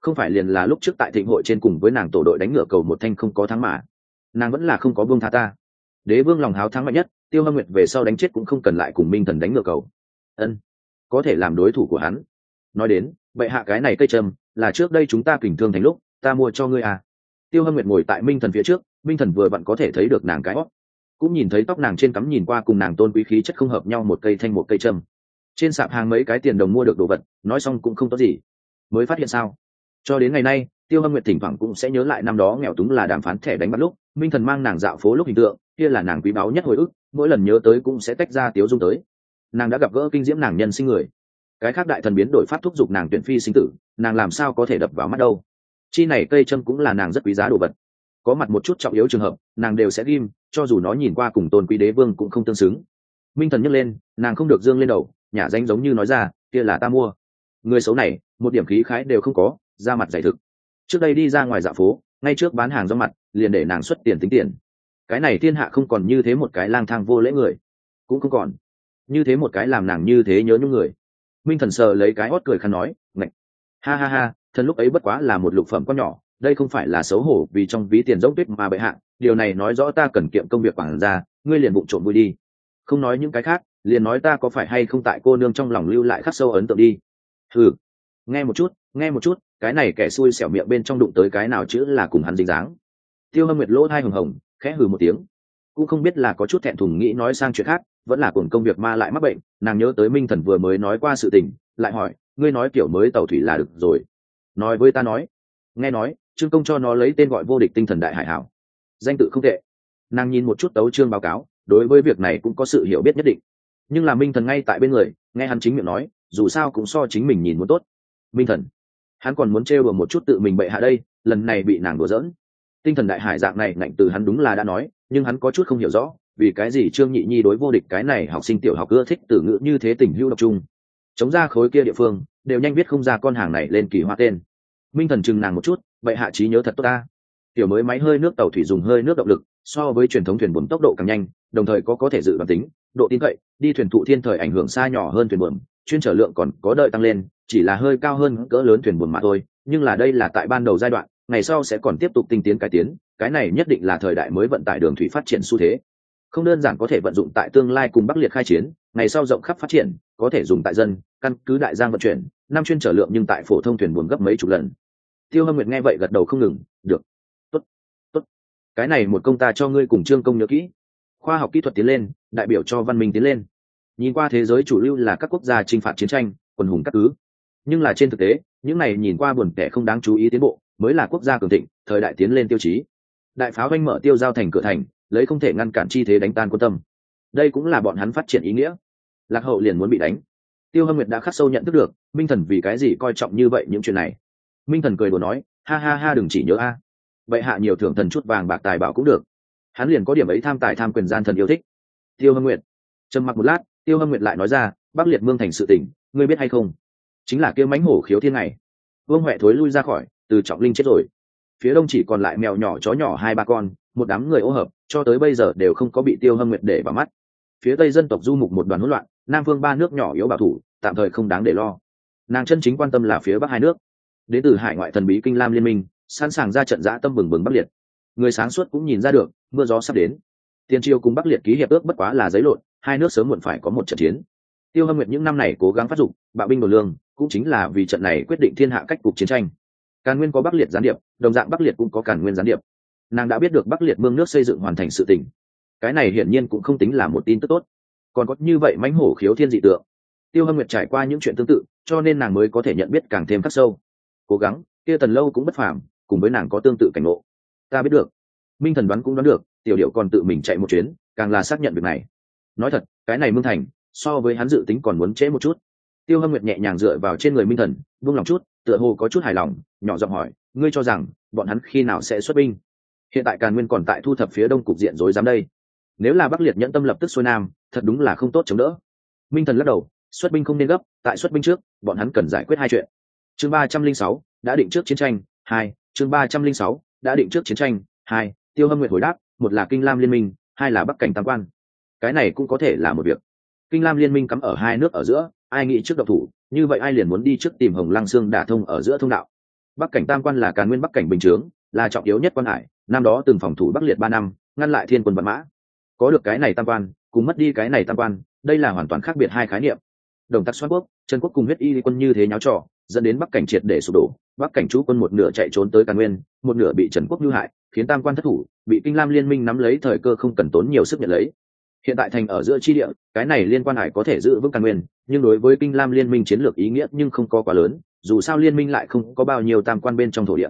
Không phải liền là lúc trước tại thịnh hội trên cùng với nàng tổ đội đánh ngựa cầu một thanh không có thắng mà. Nàng vẫn là không có vương tha ta. Đế vương lòng háo thắng mạnh nhất, tiêu hâm nguyệt về sau đánh chết cũng không cần lại cùng minh thần đánh ngựa cầu. Ân, có thể làm đối thủ của hắn. Nói đến bệ hạ cái này cây trầm là trước đây chúng ta kình thương thành lúc, ta mua cho ngươi à. Tiêu hâm nguyệt ngồi tại minh thần phía trước, minh thần vừa vặn có thể thấy được nàng cái hót cũng nhìn thấy tóc nàng trên cắm nhìn qua cùng nàng tôn quý khí chất không hợp nhau một cây thanh một cây trầm trên sạp hàng mấy cái tiền đồng mua được đồ vật, nói xong cũng không tốt gì. Mới phát hiện sao? Cho đến ngày nay, tiêu hâm nguyệt thỉnh thoảng cũng sẽ nhớ lại năm đó nghèo túng là đàm phán thẻ đánh bắt lúc, minh thần mang nàng dạo phố lúc hình tượng, kia là nàng quý báu nhất hồi ức, mỗi lần nhớ tới cũng sẽ tách ra tiếu dung tới. Nàng đã gặp gỡ kinh diễm nàng nhân sinh người cái khác đại thần biến đổi pháp thúc giục nàng tuyển phi sinh tử, nàng làm sao có thể đập vào mắt đâu? Chi này cây châm cũng là nàng rất quý giá đồ vật. Có mặt một chút trọng yếu trường hợp, nàng đều sẽ ghim, cho dù nó nhìn qua cùng tôn quý đế vương cũng không tương xứng. Minh thần nhấc lên, nàng không được dương lên đầu nhả danh giống như nói ra, kia là ta mua. Người xấu này, một điểm khí khái đều không có, ra mặt giải thực. Trước đây đi ra ngoài dạ phố, ngay trước bán hàng do mặt, liền để nàng xuất tiền tính tiền. Cái này thiên hạ không còn như thế một cái lang thang vô lễ người. Cũng không còn. Như thế một cái làm nàng như thế nhớ nhung người minh thần sờ lấy cái hót cười khăn nói, ngạch, ha ha ha, thần lúc ấy bất quá là một lục phẩm con nhỏ, đây không phải là xấu hổ vì trong ví tiền dốc tuyết mà bệ hạ, điều này nói rõ ta cần kiệm công việc quản ra ngươi liền bụng trộm vui đi. Không nói những cái khác, liền nói ta có phải hay không tại cô nương trong lòng lưu lại khắc sâu ấn tượng đi. Ừ nghe một chút, nghe một chút, cái này kẻ xui xẻo miệng bên trong đụng tới cái nào chữ là cùng hắn dính dáng. Tiêu hâm nguyệt lỗ hai hồng hồng, khẽ hừ một tiếng, cũng không biết là có chút thẹn thùng nghĩ nói sang chuyện khác vẫn là cuồng công việc ma lại mắc bệnh, nàng nhớ tới minh thần vừa mới nói qua sự tình, lại hỏi, ngươi nói kiểu mới tàu thủy là được rồi. Nói với ta nói. Nghe nói, trương công cho nó lấy tên gọi vô địch tinh thần đại hải hảo. Danh tự không tệ. Nàng nhìn một chút tấu trương báo cáo, đối với việc này cũng có sự hiểu biết nhất định. Nhưng là minh thần ngay tại bên người, nghe hắn chính miệng nói, dù sao cũng so chính mình nhìn muốn tốt. Minh thần, hắn còn muốn trêu đùa một chút tự mình bệ hạ đây, lần này bị nàng đùa giỡn. Tinh thần đại hải dạng này ngạnh từ hắn đúng là đã nói, nhưng hắn có chút không hiểu rõ vì cái gì trương nhị nhi đối vô địch cái này học sinh tiểu học ưa thích từ ngữ như thế tình hữu độc trung chống ra khối kia địa phương, đều nhanh biết không ra con hàng này lên kỳ hoa tên. Minh thần chừng nàng một chút, vậy hạ trí nhớ thật tốt ta. Tiểu mới máy hơi nước tàu thủy dùng hơi nước động lực, so với truyền thống thuyền buồm tốc độ càng nhanh, đồng thời có có thể dự đoán tính, độ tin cậy, đi thuyền thụ thiên thời ảnh hưởng xa nhỏ hơn thuyền buồm, chuyên trở lượng còn có đợi tăng lên, chỉ là hơi cao hơn cỡ lớn thuyền buồm mà thôi, nhưng là đây là tại ban đầu giai đoạn, ngày sau sẽ còn tiếp tục tinh tiến cải tiến, cái này nhất định là thời đại mới vận tải đường thủy phát triển xu thế không đơn giản có thể vận dụng tại tương lai cùng bắc liệt khai chiến, ngày sau rộng khắp phát triển, có thể dùng tại dân, căn cứ đại giang vận chuyển, năm chuyên trở lượng nhưng tại phổ thông thuyền buồn gấp mấy chục lần. Tiêu hâm nguyệt nghe vậy gật đầu không ngừng, được, tốt tốt. Cái này một công ta cho ngươi cùng trương công nhớ kỹ. Khoa học kỹ thuật tiến lên, đại biểu cho văn minh tiến lên. Nhìn qua thế giới chủ lưu là các quốc gia chinh phạt chiến tranh, quần hùng các cứ nhưng là trên thực tế, những này nhìn qua buồn tẻ không đáng chú ý tiến bộ, mới là quốc gia cường thịnh, thời đại tiến lên tiêu chí. Đại pháo doanh mở tiêu giao thành cửa thành lấy không thể ngăn cản chi thế đánh tan quân tâm. Đây cũng là bọn hắn phát triển ý nghĩa. Lạc hậu liền muốn bị đánh. Tiêu hâm nguyệt đã khắc sâu nhận thức được, minh thần vì cái gì coi trọng như vậy những chuyện này. Minh thần cười đùa nói, ha ha ha, đừng chỉ nhớ a. Vậy hạ nhiều thưởng thần chút vàng bạc tài bảo cũng được. Hắn liền có điểm ấy tham tài tham quyền gian thần yêu thích. Tiêu hâm nguyệt trầm mặc một lát, tiêu hâm nguyệt lại nói ra, bắc liệt mương thành sự tỉnh ngươi biết hay không? Chính là kia mánh hổ khiếu thiên này. Vương huệ thối lui ra khỏi, từ trọng linh chết rồi. Phía đông chỉ còn lại mèo nhỏ chó nhỏ hai ba con một đám người ô hợp, cho tới bây giờ đều không có bị tiêu hâm nguyệt để vào mắt. Phía tây dân tộc du mục một đoàn hỗn loạn, nam phương ba nước nhỏ yếu bảo thủ, tạm thời không đáng để lo. Nàng chân chính quan tâm là phía bắc hai nước. Đến từ hải ngoại thần bí kinh lam liên minh, sẵn sàng ra trận giã tâm bừng bừng bắc liệt. Người sáng suốt cũng nhìn ra được, mưa gió sắp đến. Tiền triều cùng bắc liệt ký hiệp ước bất quá là giấy lộn, hai nước sớm muộn phải có một trận chiến. Tiêu hâm nguyệt những năm này cố gắng phát dụng bạo binh đồ lương, cũng chính là vì trận này quyết định thiên hạ cách cục chiến tranh. Càn nguyên có bắc liệt gián điệp, đồng dạng bắc liệt cũng có càn nguyên gián điệp nàng đã biết được bắc liệt mương nước xây dựng hoàn thành sự tỉnh cái này hiển nhiên cũng không tính là một tin tức tốt. Còn có như vậy mãnh hổ khiếu thiên dị tượng. Tiêu hâm nguyệt trải qua những chuyện tương tự, cho nên nàng mới có thể nhận biết càng thêm khắc sâu. Cố gắng, kia tần lâu cũng bất phàm, cùng với nàng có tương tự cảnh ngộ. Ta biết được. Minh thần đoán cũng đoán được, tiểu điệu còn tự mình chạy một chuyến, càng là xác nhận việc này. Nói thật, cái này mương thành, so với hắn dự tính còn muốn trễ một chút. Tiêu hâm nguyệt nhẹ nhàng dựa vào trên người minh thần, buông lòng chút, tựa hồ có chút hài lòng, nhỏ giọng hỏi, ngươi cho rằng bọn hắn khi nào sẽ xuất binh? Hiện tại càn nguyên còn tại thu thập phía đông cục diện rối rắm đây. Nếu là bắc liệt nhẫn tâm lập tức xuôi nam, thật đúng là không tốt chống đỡ. Minh thần lắc đầu, xuất binh không nên gấp, tại xuất binh trước, bọn hắn cần giải quyết hai chuyện. Chương ba trăm linh sáu, đã định trước chiến tranh, hai, chương ba trăm linh sáu, đã định trước chiến tranh, hai, tiêu hâm nguyện hồi đáp, một là kinh lam liên minh, hai là bắc cảnh tam quan. Cái này cũng có thể là một việc. Kinh lam liên minh cắm ở hai nước ở giữa, ai nghĩ trước độc thủ, như vậy ai liền muốn đi trước tìm hồng lăng xương đả thông ở giữa thông đạo. Bắc cảnh tam quan là càn nguyên bắc cảnh bình chướng, là trọng yếu nhất quan hải năm đó từng phòng thủ bắc liệt ba năm, ngăn lại thiên quân vận mã. Có được cái này tam quan, cùng mất đi cái này tam quan, đây là hoàn toàn khác biệt hai khái niệm. Đồng tắc xoan quốc, trần quốc cùng huyết y quân như thế nháo trò, dẫn đến bắc cảnh triệt để sụp đổ. Bắc cảnh chú quân một nửa chạy trốn tới càn nguyên, một nửa bị trần quốc lưu hại, khiến tam quan thất thủ, bị kinh lam liên minh nắm lấy thời cơ không cần tốn nhiều sức nhận lấy. Hiện tại thành ở giữa chi địa, cái này liên quan hải có thể giữ vững càn nguyên, nhưng đối với kinh lam liên minh chiến lược ý nghĩa nhưng không có quá lớn, dù sao liên minh lại không có bao nhiêu tam quan bên trong thổ địa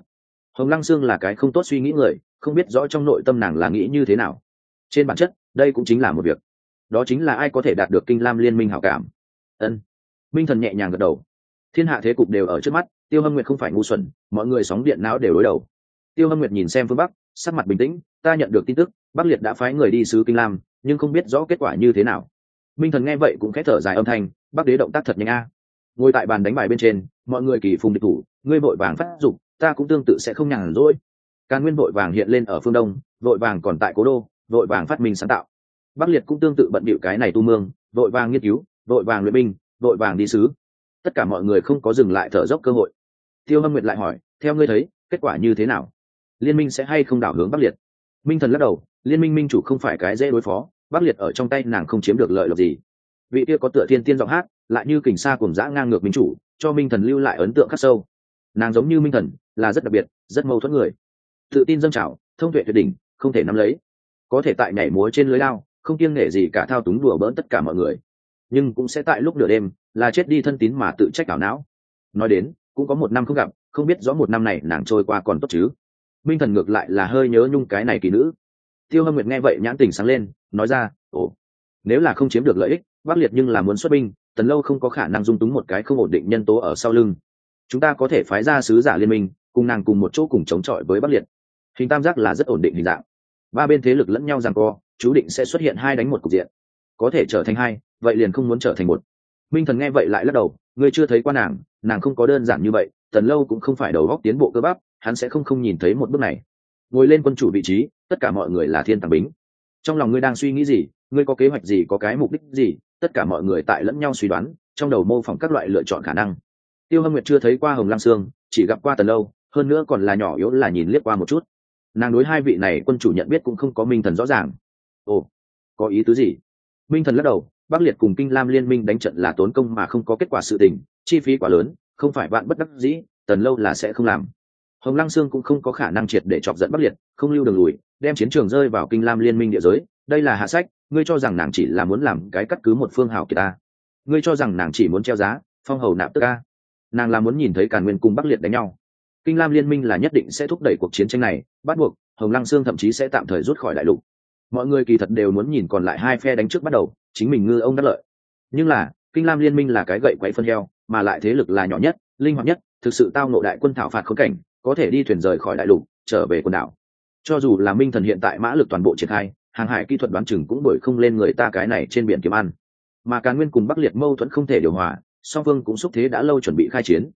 hồng lăng sương là cái không tốt suy nghĩ người, không biết rõ trong nội tâm nàng là nghĩ như thế nào. Trên bản chất, đây cũng chính là một việc. Đó chính là ai có thể đạt được kinh lam liên minh hảo cảm. Ân. Minh thần nhẹ nhàng gật đầu. Thiên hạ thế cục đều ở trước mắt, tiêu hâm nguyệt không phải ngu xuẩn, mọi người sóng điện não đều đối đầu. Tiêu hâm nguyệt nhìn xem phương bắc, sắc mặt bình tĩnh, ta nhận được tin tức, bắc liệt đã phái người đi sứ kinh lam, nhưng không biết rõ kết quả như thế nào. Minh thần nghe vậy cũng khẽ thở dài âm thanh, bắc đế động tác thật nhanh a. Ngồi tại bàn đánh bài bên trên, mọi người kỳ phùng địch thủ, ngươi vội vàng phát dục ta cũng tương tự sẽ không nhàn rỗi. Càn nguyên vội vàng hiện lên ở phương đông, vội vàng còn tại cố đô, vội vàng phát minh sáng tạo. Bắc liệt cũng tương tự bận bịu cái này tu mương, vội vàng nghiên cứu, vội vàng luyện binh, vội vàng đi sứ. Tất cả mọi người không có dừng lại thở dốc cơ hội. Tiêu hâm nguyệt lại hỏi, theo ngươi thấy, kết quả như thế nào? Liên minh sẽ hay không đảo hướng bắc liệt? Minh thần lắc đầu, liên minh minh chủ không phải cái dễ đối phó, bắc liệt ở trong tay nàng không chiếm được lợi lộc gì. Vị kia có tựa thiên tiên giọng hát, lại như kình sa cùng dã ngang ngược minh chủ, cho minh thần lưu lại ấn tượng khắc sâu. Nàng giống như minh thần là rất đặc biệt, rất mâu thuẫn người. Tự tin dâng trào, thông tuệ tuyệt đỉnh, không thể nắm lấy. Có thể tại nhảy múa trên lưới lao, không kiêng nể gì cả thao túng đùa bỡn tất cả mọi người. Nhưng cũng sẽ tại lúc nửa đêm, là chết đi thân tín mà tự trách ảo não. Nói đến, cũng có một năm không gặp, không biết rõ một năm này nàng trôi qua còn tốt chứ. Minh thần ngược lại là hơi nhớ nhung cái này kỳ nữ. Tiêu hâm nguyệt nghe vậy nhãn tình sáng lên, nói ra, ồ, nếu là không chiếm được lợi ích, bắc liệt nhưng là muốn xuất binh, tần lâu không có khả năng dung túng một cái không ổn định nhân tố ở sau lưng. Chúng ta có thể phái ra sứ giả liên minh cùng nàng cùng một chỗ cùng chống chọi với bắc liệt. Hình tam giác là rất ổn định hình dạng. Ba bên thế lực lẫn nhau rằng co, chú định sẽ xuất hiện hai đánh một cục diện. Có thể trở thành hai, vậy liền không muốn trở thành một. Minh thần nghe vậy lại lắc đầu, ngươi chưa thấy qua nàng nàng không có đơn giản như vậy, tần lâu cũng không phải đầu góc tiến bộ cơ bắp, hắn sẽ không không nhìn thấy một bước này. Ngồi lên quân chủ vị trí, tất cả mọi người là thiên tàng bính. Trong lòng ngươi đang suy nghĩ gì, ngươi có kế hoạch gì, có cái mục đích gì, tất cả mọi người tại lẫn nhau suy đoán, trong đầu mô phỏng các loại lựa chọn khả năng. Tiêu hâm nguyệt chưa thấy qua hồng lăng sương, chỉ gặp qua tần lâu hơn nữa còn là nhỏ yếu là nhìn liếc qua một chút. Nàng đối hai vị này quân chủ nhận biết cũng không có minh thần rõ ràng. Ồ, có ý tứ gì? Minh thần lắc đầu, bắc liệt cùng kinh lam liên minh đánh trận là tốn công mà không có kết quả sự tình, chi phí quá lớn, không phải bạn bất đắc dĩ, tần lâu là sẽ không làm. Hồng lăng sương cũng không có khả năng triệt để chọc dẫn bắc liệt, không lưu đường lùi, đem chiến trường rơi vào kinh lam liên minh địa giới. Đây là hạ sách, ngươi cho rằng nàng chỉ là muốn làm cái cắt cứ một phương hào kiệt ta. Ngươi cho rằng nàng chỉ muốn treo giá, phong hầu nạp tức ca nàng là muốn nhìn thấy càn nguyên cùng bắc liệt đánh nhau kinh lam liên minh là nhất định sẽ thúc đẩy cuộc chiến tranh này, bắt buộc hồng lăng sương thậm chí sẽ tạm thời rút khỏi đại lục. Mọi người kỳ thật đều muốn nhìn còn lại hai phe đánh trước bắt đầu, chính mình ngư ông đắc lợi. Nhưng là, kinh lam liên minh là cái gậy quậy phân heo, mà lại thế lực là nhỏ nhất, linh hoạt nhất, thực sự tao nộ đại quân thảo phạt khốn cảnh, có thể đi thuyền rời khỏi đại lục, trở về quần đảo. Cho dù là minh thần hiện tại mã lực toàn bộ triển khai, hàng hải kỹ thuật đoán chừng cũng đổi không lên người ta cái này trên biển kiếm ăn. Mà càn nguyên cùng bắc liệt mâu thuẫn không thể điều hòa, song phương cũng xúc thế đã lâu chuẩn bị khai chiến.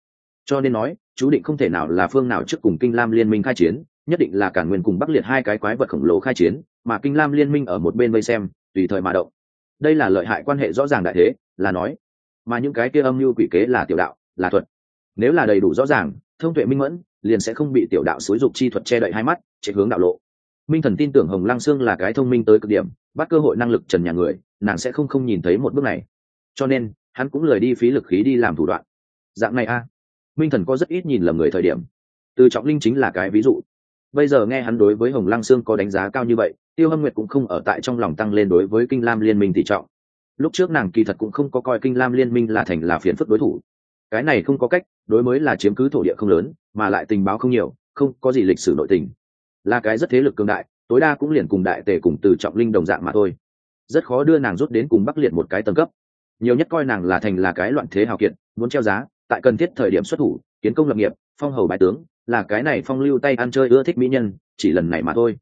Cho nên nói chú định không thể nào là phương nào trước cùng kinh lam liên minh khai chiến, nhất định là cả nguyên cùng bắc liệt hai cái quái vật khổng lồ khai chiến, mà kinh lam liên minh ở một bên vây xem, tùy thời mà động. Đây là lợi hại quan hệ rõ ràng đại thế, là nói. Mà những cái kia âm mưu quỷ kế là tiểu đạo, là thuật. Nếu là đầy đủ rõ ràng, thông tuệ minh mẫn, liền sẽ không bị tiểu đạo xúi dục chi thuật che đậy hai mắt chạy hướng đạo lộ. Minh thần tin tưởng hồng lăng sương là cái thông minh tới cực điểm, bắt cơ hội năng lực trần nhà người, nàng sẽ không không nhìn thấy một bước này. Cho nên, hắn cũng lời đi phí lực khí đi làm thủ đoạn. Dạng này a minh thần có rất ít nhìn lầm người thời điểm. Từ trọng linh chính là cái ví dụ. Bây giờ nghe hắn đối với hồng lăng sương có đánh giá cao như vậy, tiêu hâm nguyệt cũng không ở tại trong lòng tăng lên đối với kinh lam liên minh tỷ trọng. Lúc trước nàng kỳ thật cũng không có coi kinh lam liên minh là thành là phiền phức đối thủ. Cái này không có cách, đối mới là chiếm cứ thổ địa không lớn, mà lại tình báo không nhiều, không có gì lịch sử nội tình. Là cái rất thế lực cường đại, tối đa cũng liền cùng đại tề cùng từ trọng linh đồng dạng mà thôi. Rất khó đưa nàng rút đến cùng bắc liệt một cái tầng cấp. Nhiều nhất coi nàng là thành là cái loạn thế hào kiệt, muốn treo giá tại cần thiết thời điểm xuất thủ, kiến công lập nghiệp, phong hầu bài tướng, là cái này phong lưu tay ăn chơi ưa thích mỹ nhân, chỉ lần này mà thôi.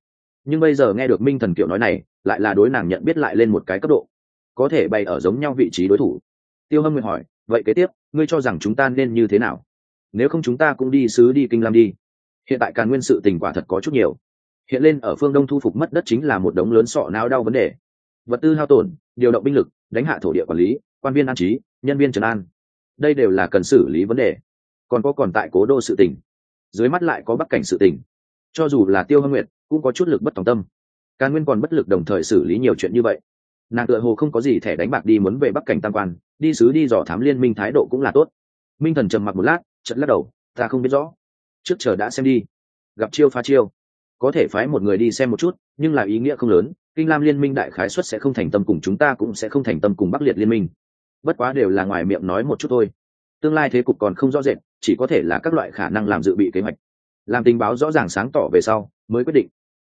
Nhưng bây giờ nghe được minh thần kiểu nói này, lại là đối nàng nhận biết lại lên một cái cấp độ. Có thể bày ở giống nhau vị trí đối thủ. Tiêu hâm nguyện hỏi, vậy kế tiếp, ngươi cho rằng chúng ta nên như thế nào? Nếu không chúng ta cũng đi sứ đi kinh lam đi. Hiện tại càn nguyên sự tình quả thật có chút nhiều. Hiện lên ở phương đông thu phục mất đất chính là một đống lớn sọ não đau vấn đề. Vật tư hao tổn, điều động binh lực, đánh hạ thổ địa quản lý, quan viên an trí, nhân viên trần an đây đều là cần xử lý vấn đề. Còn có còn tại cố đô sự tỉnh dưới mắt lại có bắc cảnh sự tỉnh cho dù là tiêu hâm nguyệt, cũng có chút lực bất tòng tâm. Càn nguyên còn bất lực đồng thời xử lý nhiều chuyện như vậy. Nàng tựa hồ không có gì thẻ đánh bạc đi muốn về bắc cảnh tam quan, đi sứ đi dò thám liên minh thái độ cũng là tốt. Minh thần trầm mặc một lát trận lắc đầu, ta không biết rõ. Trước chờ đã xem đi. Gặp chiêu pha chiêu. Có thể phái một người đi xem một chút, nhưng là ý nghĩa không lớn. Kinh lam liên minh đại khái xuất sẽ không thành tâm cùng chúng ta cũng sẽ không thành tâm cùng bắc liệt liên minh bất quá đều là ngoài miệng nói một chút thôi. Tương lai thế cục còn không rõ rệt, chỉ có thể là các loại khả năng làm dự bị kế hoạch. Làm tình báo rõ ràng sáng tỏ về sau, mới quyết định.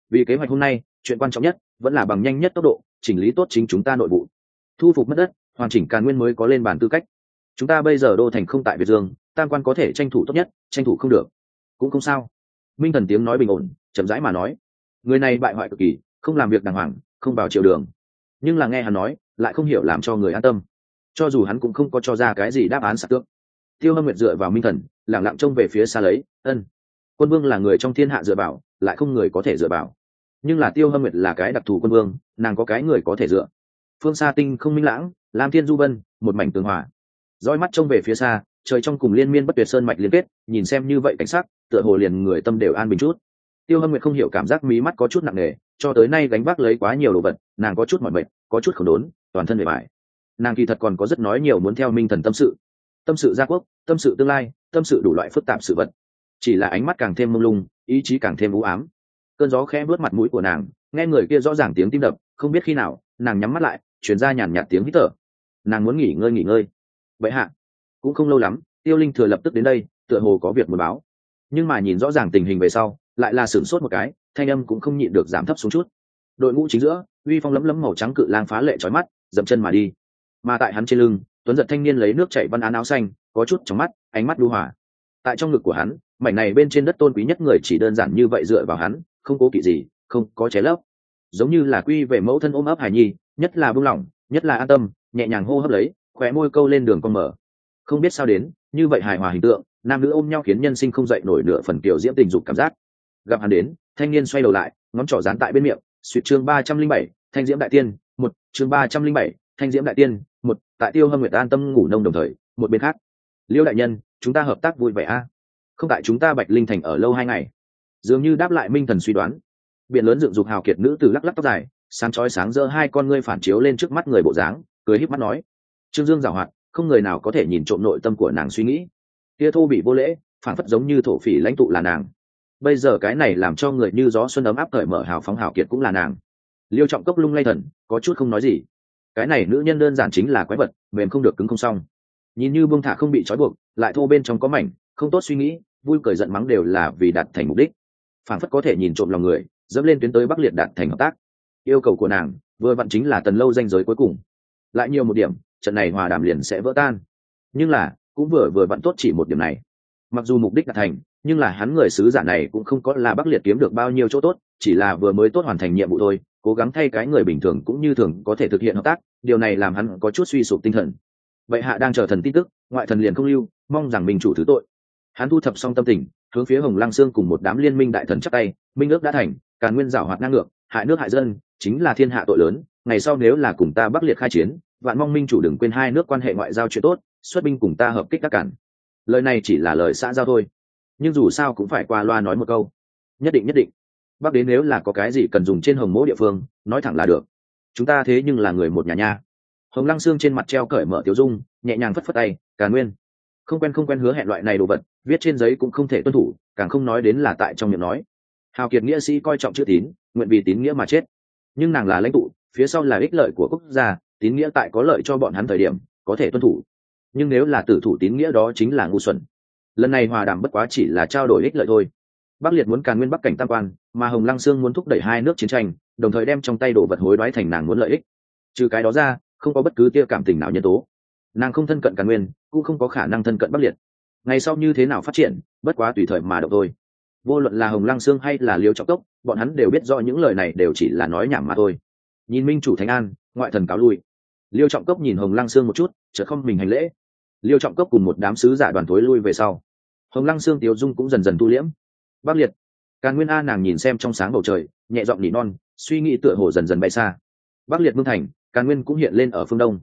Vì kế hoạch hôm nay, chuyện quan trọng nhất vẫn là bằng nhanh nhất tốc độ, chỉnh lý tốt chính chúng ta nội bộ thu phục mất đất, hoàn chỉnh càn nguyên mới có lên bàn tư cách. Chúng ta bây giờ đô thành không tại việt dương, tam quan có thể tranh thủ tốt nhất, tranh thủ không được. Cũng không sao. Minh thần tiếng nói bình ổn, chậm rãi mà nói. Người này bại hoại cực kỳ, không làm việc đàng hoàng, không vào chiều đường. Nhưng là nghe hắn nói, lại không hiểu làm cho người an tâm cho dù hắn cũng không có cho ra cái gì đáp án sạc tước. Tiêu hâm nguyệt dựa vào minh thần, lẳng lặng trông về phía xa lấy, ân, quân vương là người trong thiên hạ dựa vào, lại không người có thể dựa vào. Nhưng là tiêu hâm nguyệt là cái đặc thù quân vương, nàng có cái người có thể dựa. Phương xa tinh không minh lãng, lam thiên du vân, một mảnh tường hòa. Roi mắt trông về phía xa, trời trong cùng liên miên bất tuyệt sơn mạch liên kết, nhìn xem như vậy cảnh sắc, tựa hồ liền người tâm đều an bình chút. Tiêu hâm nguyệt không hiểu cảm giác mí mắt có chút nặng nề, cho tới nay gánh vác lấy quá nhiều đồ vật, nàng có chút mỏi mệt, có chút khổng đốn, toàn thân bề bài nàng kỳ thật còn có rất nói nhiều muốn theo minh thần tâm sự. Tâm sự gia quốc, tâm sự tương lai, tâm sự đủ loại phức tạp sự vật. Chỉ là ánh mắt càng thêm mông lung, ý chí càng thêm u ám. Cơn gió khẽ vớt mặt mũi của nàng, nghe người kia rõ ràng tiếng tim đập, không biết khi nào, nàng nhắm mắt lại chuyển ra nhàn nhạt tiếng hít thở. Nàng muốn nghỉ ngơi nghỉ ngơi. Vậy hạ, cũng không lâu lắm, tiêu linh thừa lập tức đến đây, tựa hồ có việc muốn báo. Nhưng mà nhìn rõ ràng tình hình về sau, lại là sửng sốt một cái, thanh âm cũng không nhịn được giảm thấp xuống chút. Đội ngũ chính giữa, uy phong lấm lấm màu trắng cự lang phá lệ trói mắt, dậm chân mà đi mà tại hắn trên lưng, tuấn giật thanh niên lấy nước chảy văn án áo xanh, có chút trong mắt, ánh mắt lưu hỏa tại trong ngực của hắn, mảnh này bên trên đất tôn quý nhất người chỉ đơn giản như vậy dựa vào hắn, không cố kỵ gì, không có ché lấp. Giống như là quy về mẫu thân ôm ấp hải nhi, nhất là buông lỏng, nhất là an tâm, nhẹ nhàng hô hấp lấy, khóe môi câu lên đường con mở. Không biết sao đến, như vậy hài hòa hình tượng, nam nữ ôm nhau khiến nhân sinh không dậy nổi nửa phần kiểu diễm tình dục cảm giác. Gặp hắn đến, thanh niên xoay đầu lại, ngón trỏ dán tại bên miệng suýt chương ba trăm linh bảy, thanh diễm đại tiên, một, chương ba trăm linh bảy thanh diễm đại tiên, một, tại tiêu hâm nguyệt an tâm ngủ nông đồng thời, một bên khác. Liêu đại nhân, chúng ta hợp tác vui vẻ a. Không tại chúng ta bạch linh thành ở lâu hai ngày. Dường như đáp lại minh thần suy đoán. Biện lớn dựng dục hào kiệt nữ từ lắc lắc tóc dài, sáng chói sáng dơ hai con ngươi phản chiếu lên trước mắt người bộ dáng, cười híp mắt nói. Trương dương giảo hoạt, không người nào có thể nhìn trộm nội tâm của nàng suy nghĩ. Kia thô bị vô lễ, phản phất giống như thổ phỉ lãnh tụ là nàng. Bây giờ cái này làm cho người như gió xuân ấm áp cởi mở hào phóng hào kiệt cũng là nàng. Liêu trọng cốc lung lay thần, có chút không nói gì cái này nữ nhân đơn giản chính là quái vật, mềm không được cứng không xong. Nhìn như buông thả không bị trói buộc, lại thô bên trong có mảnh, không tốt suy nghĩ, vui cười giận mắng đều là vì đạt thành mục đích. Phản phất có thể nhìn trộm lòng người, dẫm lên tuyến tới bắc liệt đạt thành hợp tác. Yêu cầu của nàng, vừa vặn chính là tần lâu danh giới cuối cùng. Lại nhiều một điểm, trận này hòa đàm liền sẽ vỡ tan. Nhưng là, cũng vừa vừa vặn tốt chỉ một điểm này. Mặc dù mục đích đạt thành, nhưng là hắn người sứ giả này cũng không có là bắc liệt kiếm được bao nhiêu chỗ tốt, chỉ là vừa mới tốt hoàn thành nhiệm vụ thôi cố gắng thay cái người bình thường cũng như thường có thể thực hiện hợp tác, điều này làm hắn có chút suy sụp tinh thần. Vậy hạ đang chờ thần tin tức, ngoại thần liền không lưu, mong rằng mình chủ thứ tội. Hắn thu thập xong tâm tình, hướng phía hồng lăng sương cùng một đám liên minh đại thần chắc tay, minh ước đã thành, càn nguyên giảo hoạt năng ngược, hại nước hại dân, chính là thiên hạ tội lớn, ngày sau nếu là cùng ta bắc liệt khai chiến, vạn mong minh chủ đừng quên hai nước quan hệ ngoại giao chuyện tốt, xuất binh cùng ta hợp kích các cản. Lời này chỉ là lời xã giao thôi. Nhưng dù sao cũng phải qua loa nói một câu. Nhất định nhất định bác đến nếu là có cái gì cần dùng trên hồng mỗ địa phương, nói thẳng là được. Chúng ta thế nhưng là người một nhà nha. Hồng lăng xương trên mặt treo cởi mở tiểu dung, nhẹ nhàng phất phất tay, cả nguyên. Không quen không quen hứa hẹn loại này đồ vật, viết trên giấy cũng không thể tuân thủ, càng không nói đến là tại trong miệng nói. Hào kiệt nghĩa sĩ coi trọng chữ tín, nguyện vì tín nghĩa mà chết. Nhưng nàng là lãnh tụ, phía sau là ích lợi của quốc gia, tín nghĩa tại có lợi cho bọn hắn thời điểm, có thể tuân thủ. Nhưng nếu là tử thủ tín nghĩa đó chính là ngu xuẩn. Lần này hòa đàm bất quá chỉ là trao đổi ích lợi thôi bắc liệt muốn càn nguyên bắc cảnh tam quan mà hồng lăng sương muốn thúc đẩy hai nước chiến tranh đồng thời đem trong tay đồ vật hối đoái thành nàng muốn lợi ích. Trừ cái đó ra không có bất cứ tia cảm tình nào nhân tố. Nàng không thân cận càn nguyên cũng không có khả năng thân cận bắc liệt. Ngày sau như thế nào phát triển bất quá tùy thời mà động thôi. Vô luận là hồng lăng sương hay là liêu trọng Cốc, bọn hắn đều biết rõ những lời này đều chỉ là nói nhảm mà thôi. Nhìn minh chủ thánh an ngoại thần cáo lui. Liêu trọng cốc nhìn hồng lăng sương một chút chợt không mình hành lễ. Liêu trọng cốc cùng một đám sứ giả đoàn thối lui về sau. Hồng lăng sương tiêu dung cũng dần dần tu liễm bắc liệt. Càn nguyên a nàng nhìn xem trong sáng bầu trời, nhẹ giọng nỉ non, suy nghĩ tựa hồ dần dần bay xa. Bắc liệt mương thành, càn nguyên cũng hiện lên ở phương đông.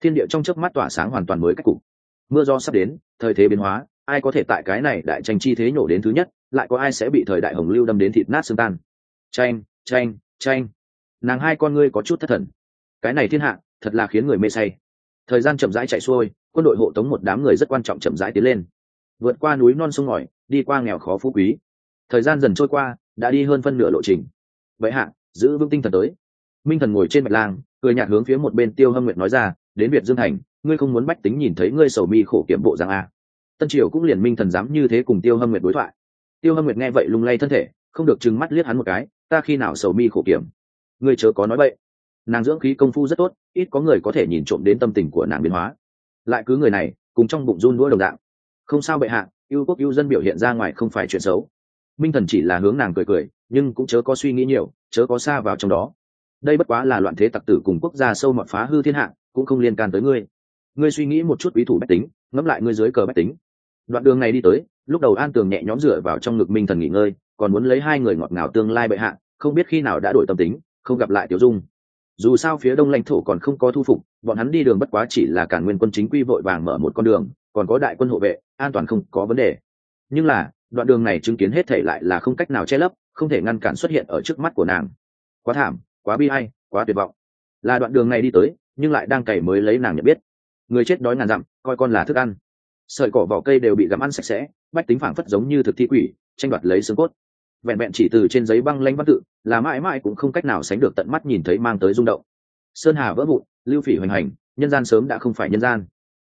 Thiên địa trong chớp mắt tỏa sáng hoàn toàn mới cách cục. Mưa do sắp đến, thời thế biến hóa, ai có thể tại cái này đại tranh chi thế nhổ đến thứ nhất, lại có ai sẽ bị thời đại hồng lưu đâm đến thịt nát xương tan. Tranh tranh tranh. Nàng hai con ngươi có chút thất thần. Cái này thiên hạ, thật là khiến người mê say. Thời gian chậm rãi chạy xuôi, quân đội hộ tống một đám người rất quan trọng chậm rãi tiến lên. Vượt qua núi non sông ngòi, đi qua nghèo khó phú quý thời gian dần trôi qua, đã đi hơn phân nửa lộ trình. Vậy hạ, giữ vững tinh thần tới. Minh thần ngồi trên bạch lang, cười nhạt hướng phía một bên tiêu hâm nguyệt nói ra, đến việt dương thành, ngươi không muốn bách tính nhìn thấy ngươi sầu mi khổ kiểm bộ giang a? Tân triều cũng liền minh thần dám như thế cùng tiêu hâm nguyệt đối thoại. Tiêu hâm nguyệt nghe vậy lung lay thân thể, không được trừng mắt liếc hắn một cái, ta khi nào sầu mi khổ kiểm? Ngươi chớ có nói vậy nàng dưỡng khí công phu rất tốt, ít có người có thể nhìn trộm đến tâm tình của nàng biến hóa. Lại cứ người này, cùng trong bụng run đũa đồng dạng. Không sao bệ hạ, yêu quốc yêu dân biểu hiện ra ngoài không phải chuyện xấu minh thần chỉ là hướng nàng cười cười, nhưng cũng chớ có suy nghĩ nhiều, chớ có xa vào trong đó. Đây bất quá là loạn thế tặc tử cùng quốc gia sâu mọt phá hư thiên hạ, cũng không liên can tới ngươi. Ngươi suy nghĩ một chút ý thủ bách tính, ngẫm lại ngươi dưới cờ bách tính. Đoạn đường này đi tới, lúc đầu an tường nhẹ nhõm dựa vào trong ngực minh thần nghỉ ngơi, còn muốn lấy hai người ngọt ngào tương lai bệ hạ, không biết khi nào đã đổi tâm tính, không gặp lại tiểu dung. Dù sao phía đông lãnh thổ còn không có thu phục, bọn hắn đi đường bất quá chỉ là cả nguyên quân chính quy vội vàng mở một con đường, còn có đại quân hộ vệ, an toàn không có vấn đề. Nhưng là đoạn đường này chứng kiến hết thể lại là không cách nào che lấp, không thể ngăn cản xuất hiện ở trước mắt của nàng. Quá thảm, quá bi hay quá tuyệt vọng. Là đoạn đường này đi tới, nhưng lại đang cày mới lấy nàng nhận biết. Người chết đói ngàn dặm, coi con là thức ăn. Sợi cỏ vỏ cây đều bị gặm ăn sạch sẽ, bách tính phảng phất giống như thực thi quỷ, tranh đoạt lấy xương cốt. Vẹn vẹn chỉ từ trên giấy băng lanh văn tự, là mãi mãi cũng không cách nào sánh được tận mắt nhìn thấy mang tới rung động. Sơn hà vỡ vụn, lưu phỉ hoành hành, nhân gian sớm đã không phải nhân gian.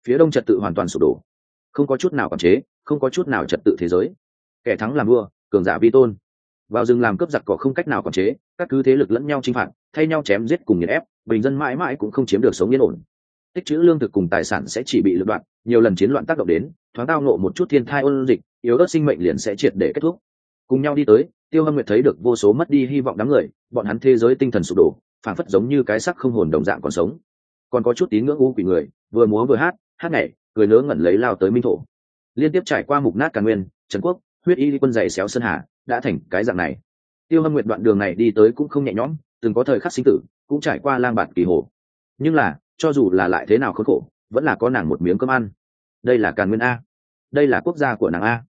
Phía đông trật tự hoàn toàn sụp đổ. Không có chút nào quản chế không có chút nào trật tự thế giới. Kẻ thắng làm vua, cường giả vi tôn. Vào rừng làm cướp giặc có không cách nào quản chế, các cứ thế lực lẫn nhau chinh phạt, thay nhau chém giết cùng nghiền ép, bình dân mãi mãi cũng không chiếm được sống yên ổn. Tích trữ lương thực cùng tài sản sẽ chỉ bị lựa đoạn, nhiều lần chiến loạn tác động đến, thoáng tao nộ một chút thiên thai ôn dịch, yếu ớt sinh mệnh liền sẽ triệt để kết thúc. Cùng nhau đi tới, tiêu hâm nguyệt thấy được vô số mất đi hy vọng đám người, bọn hắn thế giới tinh thần sụp đổ phản phất giống như cái sắc không hồn đồng dạng còn sống. Còn có chút tín ngưỡng u quỷ người, vừa múa vừa hát hát nhảy, cười nớ ngẩn lấy lao tới minh thổ liên tiếp trải qua mục nát càn nguyên, trần quốc, huyết y quân dày xéo sơn hà, đã thành cái dạng này. Tiêu hâm nguyệt đoạn đường này đi tới cũng không nhẹ nhõm, từng có thời khắc sinh tử, cũng trải qua lang bạt kỳ hồ. Nhưng là, cho dù là lại thế nào khốn khổ, vẫn là có nàng một miếng cơm ăn. Đây là càn nguyên a. Đây là quốc gia của nàng a.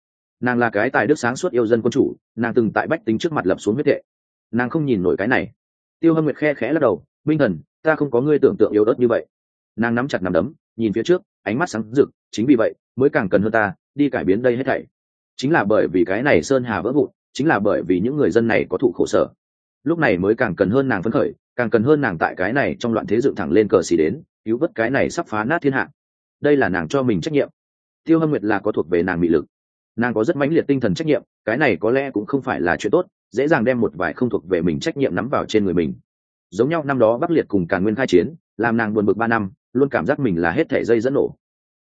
Nàng là cái tài đức sáng suốt yêu dân quân chủ, nàng từng tại bách tính trước mặt lập xuống huyết thệ nàng không nhìn nổi cái này. Tiêu hâm nguyệt khe khẽ lắc đầu, minh thần, ta không có ngươi tưởng tượng yếu ớt như vậy. Nàng nắm chặt nằm đấm, nhìn phía trước ánh mắt sáng rực, chính vì vậy mới càng cần hơn ta, đi cải biến đây hết thảy. Chính là bởi vì cái này sơn hà vỡ vụn, chính là bởi vì những người dân này có thụ khổ sở. Lúc này mới càng cần hơn nàng phấn khởi, càng cần hơn nàng tại cái này trong loạn thế dựng thẳng lên cờ xì đến, cứu vớt cái này sắp phá nát thiên hạ. Đây là nàng cho mình trách nhiệm. Tiêu hâm nguyệt là có thuộc về nàng bị lực. Nàng có rất mãnh liệt tinh thần trách nhiệm, cái này có lẽ cũng không phải là chuyện tốt, dễ dàng đem một vài không thuộc về mình trách nhiệm nắm vào trên người mình. Giống nhau năm đó bắc liệt cùng càn nguyên khai chiến, làm nàng buồn bực ba năm luôn cảm giác mình là hết thể dây dẫn nổ.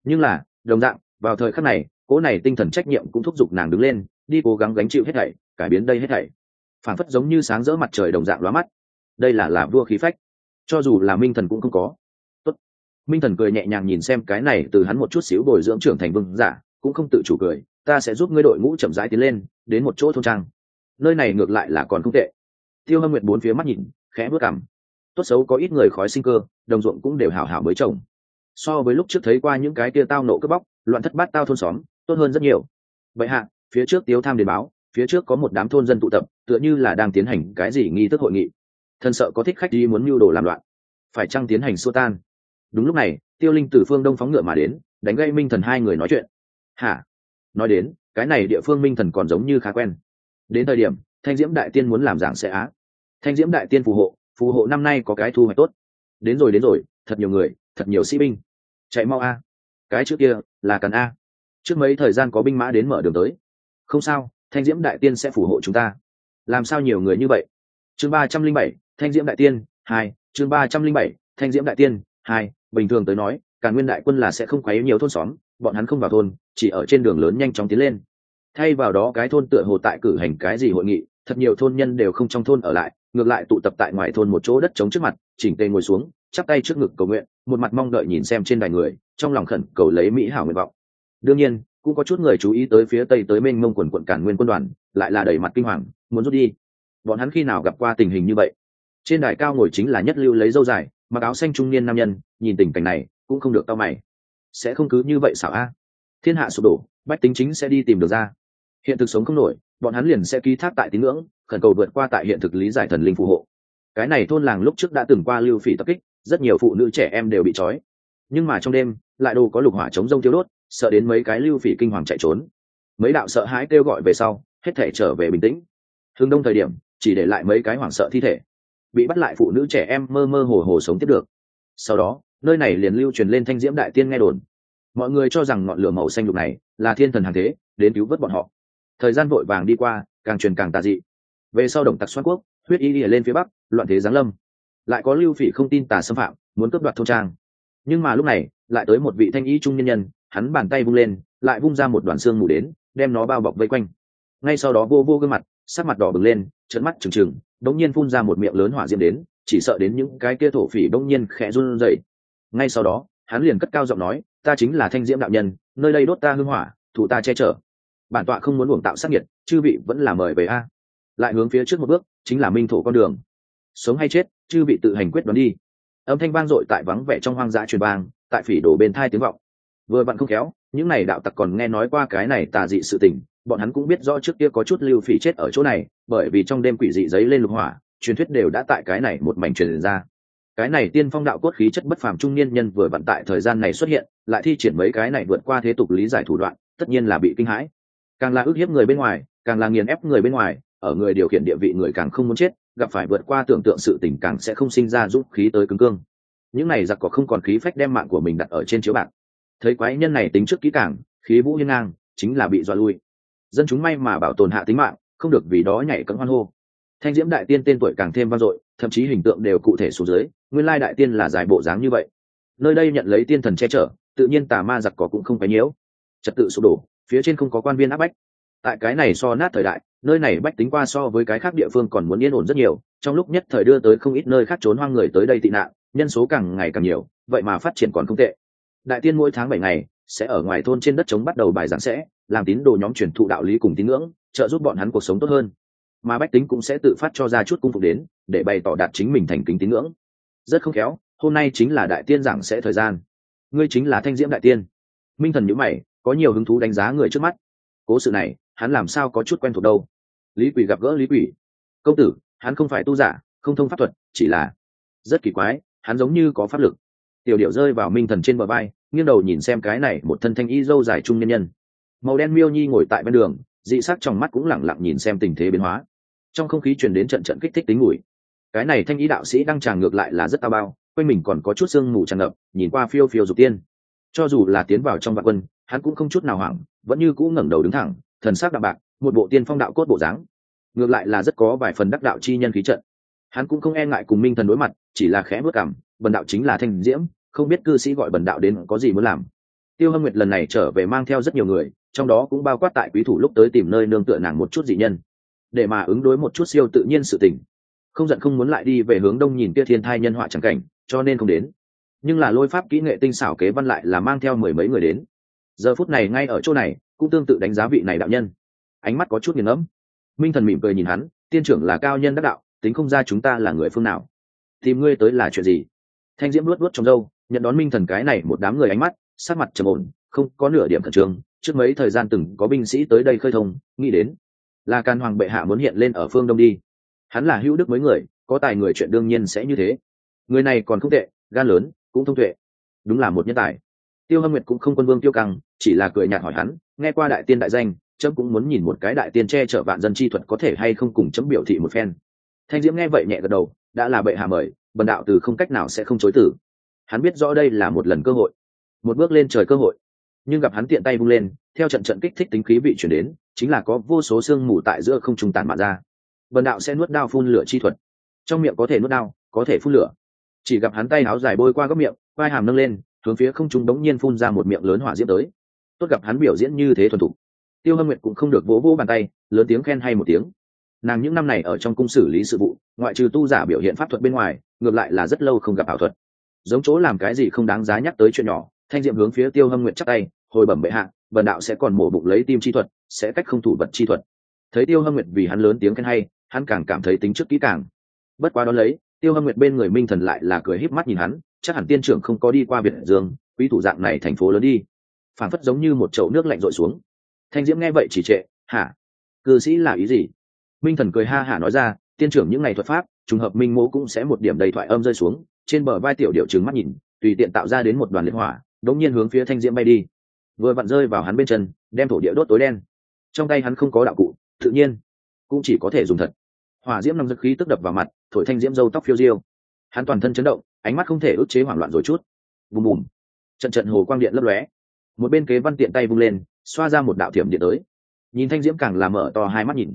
Nhưng là, đồng dạng, vào thời khắc này cỗ này tinh thần trách nhiệm cũng thúc giục nàng đứng lên, đi cố gắng gánh chịu hết thảy, cải biến đây hết thảy. Phản phất giống như sáng rỡ mặt trời đồng dạng lóa mắt. Đây là là vua khí phách. Cho dù là minh thần cũng không có. Tốt. minh thần cười nhẹ nhàng nhìn xem cái này, từ hắn một chút xíu bồi dưỡng trưởng thành vương giả, cũng không tự chủ cười, ta sẽ giúp ngươi đội ngũ chậm rãi tiến lên, đến một chỗ thôn trang. Nơi này ngược lại là còn không tệ. Tiêu hâm nguyệt bốn phía mắt nhìn, khẽ bước cằm tốt xấu có ít người khói sinh cơ, đồng ruộng cũng đều hảo hảo mới trồng. So với lúc trước thấy qua những cái kia tao nộ cướp bóc, loạn thất bát tao thôn xóm, tốt hơn rất nhiều. Vậy hạ, phía trước tiếu tham đền báo, phía trước có một đám thôn dân tụ tập, tựa như là đang tiến hành cái gì nghi thức hội nghị. Thân sợ có thích khách đi muốn mưu đồ làm loạn. Phải chăng tiến hành xua tan? Đúng lúc này, tiêu linh từ phương đông phóng ngựa mà đến, đánh gây minh thần hai người nói chuyện. Hả? Nói đến, cái này địa phương minh thần còn giống như khá quen. Đến thời điểm, thanh diễm đại tiên muốn làm giảng sẽ á. Thanh diễm đại tiên phù hộ phù hộ năm nay có cái thu hoạch tốt. Đến rồi đến rồi, thật nhiều người, thật nhiều sĩ binh. Chạy mau a. Cái trước kia là cần a. Trước mấy thời gian có binh mã đến mở đường tới. Không sao, thanh diễm đại tiên sẽ phù hộ chúng ta. Làm sao nhiều người như vậy? Chương ba trăm linh bảy, thanh diễm đại tiên, hai, chương ba trăm linh bảy, thanh diễm đại tiên, hai, bình thường tới nói, cả nguyên đại quân là sẽ không quấy nhiều thôn xóm, bọn hắn không vào thôn, chỉ ở trên đường lớn nhanh chóng tiến lên. Thay vào đó cái thôn tựa hồ tại cử hành cái gì hội nghị, thật nhiều thôn nhân đều không trong thôn ở lại ngược lại tụ tập tại ngoài thôn một chỗ đất trống trước mặt, chỉnh tề ngồi xuống, chắp tay trước ngực cầu nguyện, một mặt mong đợi nhìn xem trên đài người, trong lòng khẩn cầu lấy mỹ hảo nguyện vọng. Đương nhiên, cũng có chút người chú ý tới phía tây tới mênh mông quần quận cản nguyên quân đoàn, lại là đầy mặt kinh hoàng, muốn rút đi. Bọn hắn khi nào gặp qua tình hình như vậy? Trên đài cao ngồi chính là nhất lưu lấy dâu dài, mặc áo xanh trung niên nam nhân, nhìn tình cảnh này, cũng không được tao mày. Sẽ không cứ như vậy xảo a. Thiên hạ sụp đổ, bách tính chính sẽ đi tìm được ra hiện thực sống không nổi, bọn hắn liền sẽ ký thác tại tín ngưỡng, khẩn cầu vượt qua tại hiện thực lý giải thần linh phù hộ. Cái này thôn làng lúc trước đã từng qua lưu phỉ tập kích, rất nhiều phụ nữ trẻ em đều bị trói. Nhưng mà trong đêm, lại đồ có lục hỏa chống rông tiêu đốt, sợ đến mấy cái lưu phỉ kinh hoàng chạy trốn. Mấy đạo sợ hãi kêu gọi về sau, hết thể trở về bình tĩnh. Hướng đông thời điểm, chỉ để lại mấy cái hoảng sợ thi thể. Bị bắt lại phụ nữ trẻ em mơ mơ hồ hồ sống tiếp được. Sau đó, nơi này liền lưu truyền lên thanh diễm đại tiên nghe đồn. Mọi người cho rằng ngọn lửa màu xanh lục này là thiên thần hàng thế, đến cứu vớt bọn họ thời gian vội vàng đi qua, càng truyền càng tà dị. Về sau đồng tặc xoan quốc huyết y ỉa lên phía bắc, loạn thế giáng lâm. Lại có lưu phỉ không tin tà xâm phạm, muốn cướp đoạt thôn trang. Nhưng mà lúc này, lại tới một vị thanh ý trung nhân nhân, hắn bàn tay vung lên, lại vung ra một đoàn xương mù đến, đem nó bao bọc vây quanh. Ngay sau đó vô vô gương mặt, sắc mặt đỏ bừng lên trận mắt trừng trừng, đống nhiên phun ra một miệng lớn hỏa diễm đến, chỉ sợ đến những cái kia thổ phỉ đống nhiên khẽ run rẩy. Ngay sau đó, hắn liền cất cao giọng nói, ta chính là thanh diễm đạo nhân, nơi đây đốt ta hương hỏa, thủ ta che chở bản tọa không muốn luồng tạo sát nhiệt chư vị vẫn là mời về a. Lại hướng phía trước một bước, chính là minh thổ con đường. Sống hay chết, chư vị tự hành quyết đoán đi. Âm thanh vang dội tại vắng vẻ trong hoang dã truyền bang, tại phỉ đổ bên thai tiếng vọng. Vừa vặn không khéo, những này đạo tặc còn nghe nói qua cái này tà dị sự tình, bọn hắn cũng biết rõ trước kia có chút lưu phỉ chết ở chỗ này, bởi vì trong đêm quỷ dị giấy lên lục hỏa, truyền thuyết đều đã tại cái này một mảnh truyền ra. Cái này tiên phong đạo cốt khí chất bất phàm trung niên nhân vừa vặn tại thời gian này xuất hiện, lại thi triển mấy cái này vượt qua thế tục lý giải thủ đoạn, tất nhiên là bị kinh hãi càng là ức hiếp người bên ngoài, càng là nghiền ép người bên ngoài, ở người điều khiển địa vị người càng không muốn chết, gặp phải vượt qua tưởng tượng sự tình càng sẽ không sinh ra giúp khí tới cứng cương. Những này giặc có không còn khí phách đem mạng của mình đặt ở trên chiếu bạc. Thấy quái nhân này tính trước kỹ càng, khí vũ hiên ngang, chính là bị dọa lui. Dân chúng may mà bảo tồn hạ tính mạng, không được vì đó nhảy cẫng hoan hô. Thanh diễm đại tiên tên tuổi càng thêm vang dội, thậm chí hình tượng đều cụ thể xuống dưới, nguyên lai đại tiên là dài bộ dáng như vậy. Nơi đây nhận lấy tiên thần che chở, tự nhiên tà ma giặc có cũng không phải nhiễu. Trật tự sụp đổ phía trên không có quan viên áp bách. Tại cái này so nát thời đại, nơi này bách tính qua so với cái khác địa phương còn muốn yên ổn rất nhiều, trong lúc nhất thời đưa tới không ít nơi khác trốn hoang người tới đây tị nạn, nhân số càng ngày càng nhiều, vậy mà phát triển còn không tệ. Đại tiên mỗi tháng bảy ngày, sẽ ở ngoài thôn trên đất trống bắt đầu bài giảng sẽ, làm tín đồ nhóm truyền thụ đạo lý cùng tín ngưỡng, trợ giúp bọn hắn cuộc sống tốt hơn. Mà bách tính cũng sẽ tự phát cho ra chút cung phục đến, để bày tỏ đạt chính mình thành kính tín ngưỡng. Rất không khéo, hôm nay chính là đại tiên giảng sẽ thời gian. Ngươi chính là thanh diễm đại tiên. Minh thần nhữ mày có nhiều hứng thú đánh giá người trước mắt. Cố sự này, hắn làm sao có chút quen thuộc đâu. Lý quỷ gặp gỡ lý quỷ. Công tử, hắn không phải tu giả, không thông pháp thuật, chỉ là rất kỳ quái, hắn giống như có pháp lực. Tiểu điệu rơi vào minh thần trên bờ bay nghiêng đầu nhìn xem cái này một thân thanh y dâu dài trung nhân nhân. Màu đen miêu nhi ngồi tại bên đường, dị sắc trong mắt cũng lẳng lặng nhìn xem tình thế biến hóa. Trong không khí truyền đến trận trận kích thích tính ngủi cái này thanh ý đạo sĩ đang tràn ngược lại là rất tao bao, quanh mình còn có chút sương mù tràn ngập, nhìn qua phiêu phiêu dục tiên. Cho dù là tiến vào trong vạn quân hắn cũng không chút nào hoảng, vẫn như cũ ngẩng đầu đứng thẳng, thần sắc đạm bạc, một bộ tiên phong đạo cốt bộ dáng. Ngược lại là rất có vài phần đắc đạo chi nhân khí trận. Hắn cũng không e ngại cùng minh thần đối mặt, chỉ là khẽ bước cảm, bần đạo chính là thanh diễm, không biết cư sĩ gọi bần đạo đến có gì muốn làm. Tiêu hâm nguyệt lần này trở về mang theo rất nhiều người, trong đó cũng bao quát tại quý thủ lúc tới tìm nơi nương tựa nàng một chút dị nhân. Để mà ứng đối một chút siêu tự nhiên sự tình. Không giận không muốn lại đi về hướng đông nhìn kia thiên thai nhân họa chẳng cảnh, cho nên không đến. Nhưng là lôi pháp kỹ nghệ tinh xảo kế văn lại là mang theo mười mấy người đến giờ phút này ngay ở chỗ này, cũng tương tự đánh giá vị này đạo nhân. Ánh mắt có chút nghiền ngẫm. Minh thần mỉm cười nhìn hắn, tiên trưởng là cao nhân đắc đạo, tính không ra chúng ta là người phương nào. Tìm ngươi tới là chuyện gì? Thanh diễm luốt luốt trong dâu nhận đón minh thần cái này một đám người ánh mắt sát mặt trầm ổn, không có nửa điểm khẩn trương. Trước mấy thời gian từng có binh sĩ tới đây khơi thông, nghĩ đến, là can hoàng bệ hạ muốn hiện lên ở phương đông đi. Hắn là hữu đức mấy người, có tài người chuyện đương nhiên sẽ như thế. Người này còn không tệ, gan lớn, cũng thông tuệ. Đúng là một nhân tài tiêu hâm nguyệt cũng không quân vương tiêu căng, chỉ là cười nhạt hỏi hắn, nghe qua đại tiên đại danh, chấm cũng muốn nhìn một cái đại tiên che chở vạn dân chi thuật có thể hay không cùng chấm biểu thị một phen. Thanh diễm nghe vậy nhẹ gật đầu, đã là bệ hạ mời, bần đạo từ không cách nào sẽ không chối tử hắn biết rõ đây là một lần cơ hội, một bước lên trời cơ hội. Nhưng gặp hắn tiện tay vung lên, theo trận trận kích thích tính khí bị chuyển đến, chính là có vô số sương mù tại giữa không trung tàn mạn ra. Bần đạo sẽ nuốt đao phun lửa chi thuật. Trong miệng có thể nuốt đao, có thể phun lửa. Chỉ gặp hắn tay áo dài bôi qua góc miệng, vai hàm nâng lên hướng phía không trung đống nhiên phun ra một miệng lớn hỏa diễm tới. Tốt gặp hắn biểu diễn như thế thuần thục. Tiêu hâm nguyệt cũng không được vỗ vỗ bàn tay, lớn tiếng khen hay một tiếng. Nàng những năm này ở trong cung xử lý sự vụ, ngoại trừ tu giả biểu hiện pháp thuật bên ngoài, ngược lại là rất lâu không gặp ảo thuật. Giống chỗ làm cái gì không đáng giá nhắc tới chuyện nhỏ, thanh diệm hướng phía tiêu hâm nguyệt chắc tay, hồi bẩm bệ hạ, vần đạo sẽ còn mổ bụng lấy tim chi thuật, sẽ cách không thủ vật chi thuật. Thấy tiêu hâm nguyệt vì hắn lớn tiếng khen hay, hắn càng cảm thấy tính trước kỹ càng. Bất quá đó lấy, tiêu hâm nguyệt bên người minh thần lại là cười híp mắt nhìn hắn chắc hẳn tiên trưởng không có đi qua việt dương, quý thủ dạng này thành phố lớn đi. Phản phất giống như một chậu nước lạnh rội xuống. Thanh diễm nghe vậy chỉ trệ, hả? Cư sĩ là ý gì? Minh thần cười ha hả nói ra, tiên trưởng những ngày thuật pháp, trùng hợp minh mô cũng sẽ một điểm đầy thoại âm rơi xuống. Trên bờ vai tiểu điệu trứng mắt nhìn, tùy tiện tạo ra đến một đoàn liên hỏa, đống nhiên hướng phía thanh diễm bay đi. Vừa vặn rơi vào hắn bên chân, đem thổ địa đốt tối đen. Trong tay hắn không có đạo cụ, tự nhiên cũng chỉ có thể dùng thật. Hỏa diễm nằm dực khí tức đập vào mặt, thổi thanh diễm dâu tóc phiêu diêu hắn toàn thân chấn động, ánh mắt không thể ức chế hoảng loạn rồi chút. Bùm bùm. Trận trận hồ quang điện lấp lóe. Một bên kế văn tiện tay vung lên, xoa ra một đạo thiểm điện tới. Nhìn thanh diễm càng làm mở to hai mắt nhìn.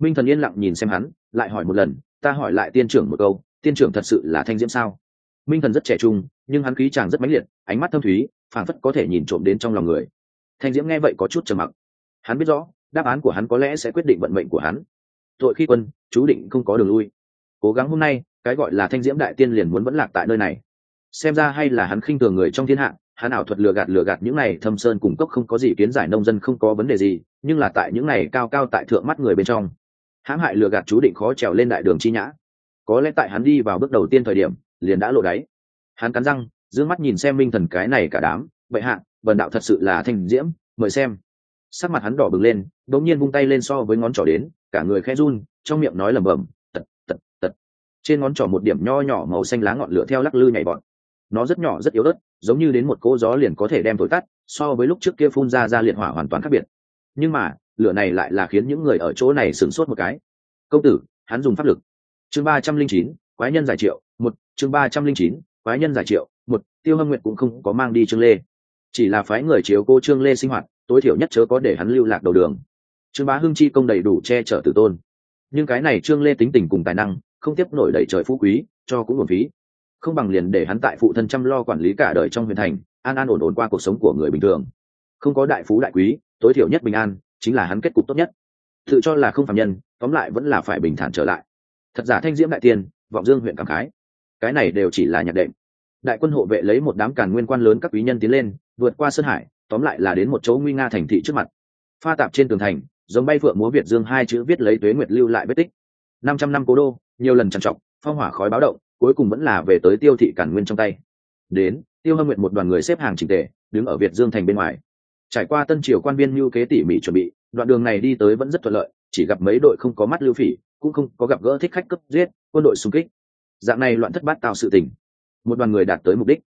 Minh thần yên lặng nhìn xem hắn, lại hỏi một lần, ta hỏi lại tiên trưởng một câu, tiên trưởng thật sự là thanh diễm sao? Minh thần rất trẻ trung, nhưng hắn khí chàng rất mãnh liệt, ánh mắt thâm thúy, phảng phất có thể nhìn trộm đến trong lòng người. Thanh diễm nghe vậy có chút trầm mặc. Hắn biết rõ, đáp án của hắn có lẽ sẽ quyết định vận mệnh của hắn. Tội khi quân, chú định không có đường lui. Cố gắng hôm nay cái gọi là thanh diễm đại tiên liền muốn vẫn lạc tại nơi này. Xem ra hay là hắn khinh thường người trong thiên hạ, hắn ảo thuật lừa gạt lừa gạt những này thâm sơn cung cấp không có gì kiến giải nông dân không có vấn đề gì, nhưng là tại những này cao cao tại thượng mắt người bên trong, hãm hại lừa gạt chú định khó trèo lên đại đường chi nhã. Có lẽ tại hắn đi vào bước đầu tiên thời điểm, liền đã lộ đáy. Hắn cắn răng giữ mắt nhìn xem minh thần cái này cả đám vậy hạ, vần đạo thật sự là thanh diễm, mời xem. Sắc mặt hắn đỏ bừng lên đ ỗ n g nhiên vung tay lên so với ngón trỏ đến, cả người khe run, trong miệng nói lẩm bẩm trên ngón trỏ một điểm nho nhỏ màu xanh lá ngọn lửa theo lắc lư nhảy bọn nó rất nhỏ, rất yếu ớt, giống như đến một cỗ gió liền có thể đem thổi tắt, so với lúc trước kia phun ra ra liệt hỏa hoàn toàn khác biệt. Nhưng mà, lửa này lại là khiến những người ở chỗ này sửng sốt một cái. Công tử, hắn dùng pháp lực. Chương ba trăm linh chín, quái nhân giải triệu, một, chương ba trăm linh chín, quái nhân giải triệu, một, tiêu hâm nguyện cũng không có mang đi trương lê. Chỉ là phái người chiếu cô trương lê sinh hoạt, tối thiểu nhất chớ có để hắn lưu lạc đầu đường. Trương bá hưng chi công đầy đủ che chở tử tôn. Nhưng cái này trương lê tính tình cùng tài năng không tiếp nổi đẩy trời phú quý, cho cũng buồn phí. Không bằng liền để hắn tại phụ thân chăm lo quản lý cả đời trong huyện thành, an an ổn ổn qua cuộc sống của người bình thường. Không có đại phú đại quý, tối thiểu nhất bình an, chính là hắn kết cục tốt nhất. Tự cho là không phạm nhân, tóm lại vẫn là phải bình thản trở lại. Thật giả thanh diễm đại tiên, vọng dương huyện cảm khái. Cái này đều chỉ là nhạc đệm. Đại quân hộ vệ lấy một đám càn nguyên quan lớn các quý nhân tiến lên, vượt qua sơn hải, tóm lại là đến một chỗ nguy nga thành thị trước mặt. Pha tạp trên tường thành, giống bay phượng múa việt dương hai chữ viết lấy tuế nguyệt lưu lại vết tích. Năm trăm năm cố đô nhiều lần trằn trọc, phong hỏa khói báo động, cuối cùng vẫn là về tới tiêu thị cản nguyên trong tay. Đến, tiêu hâm nguyện một đoàn người xếp hàng trình tề, đứng ở việt dương thành bên ngoài. Trải qua tân triều quan viên mưu kế tỉ mỉ chuẩn bị, đoạn đường này đi tới vẫn rất thuận lợi, chỉ gặp mấy đội không có mắt lưu phỉ, cũng không có gặp gỡ thích khách cấp giết, quân đội xung kích. Dạng này loạn thất bát tạo sự tình. Một đoàn người đạt tới mục đích.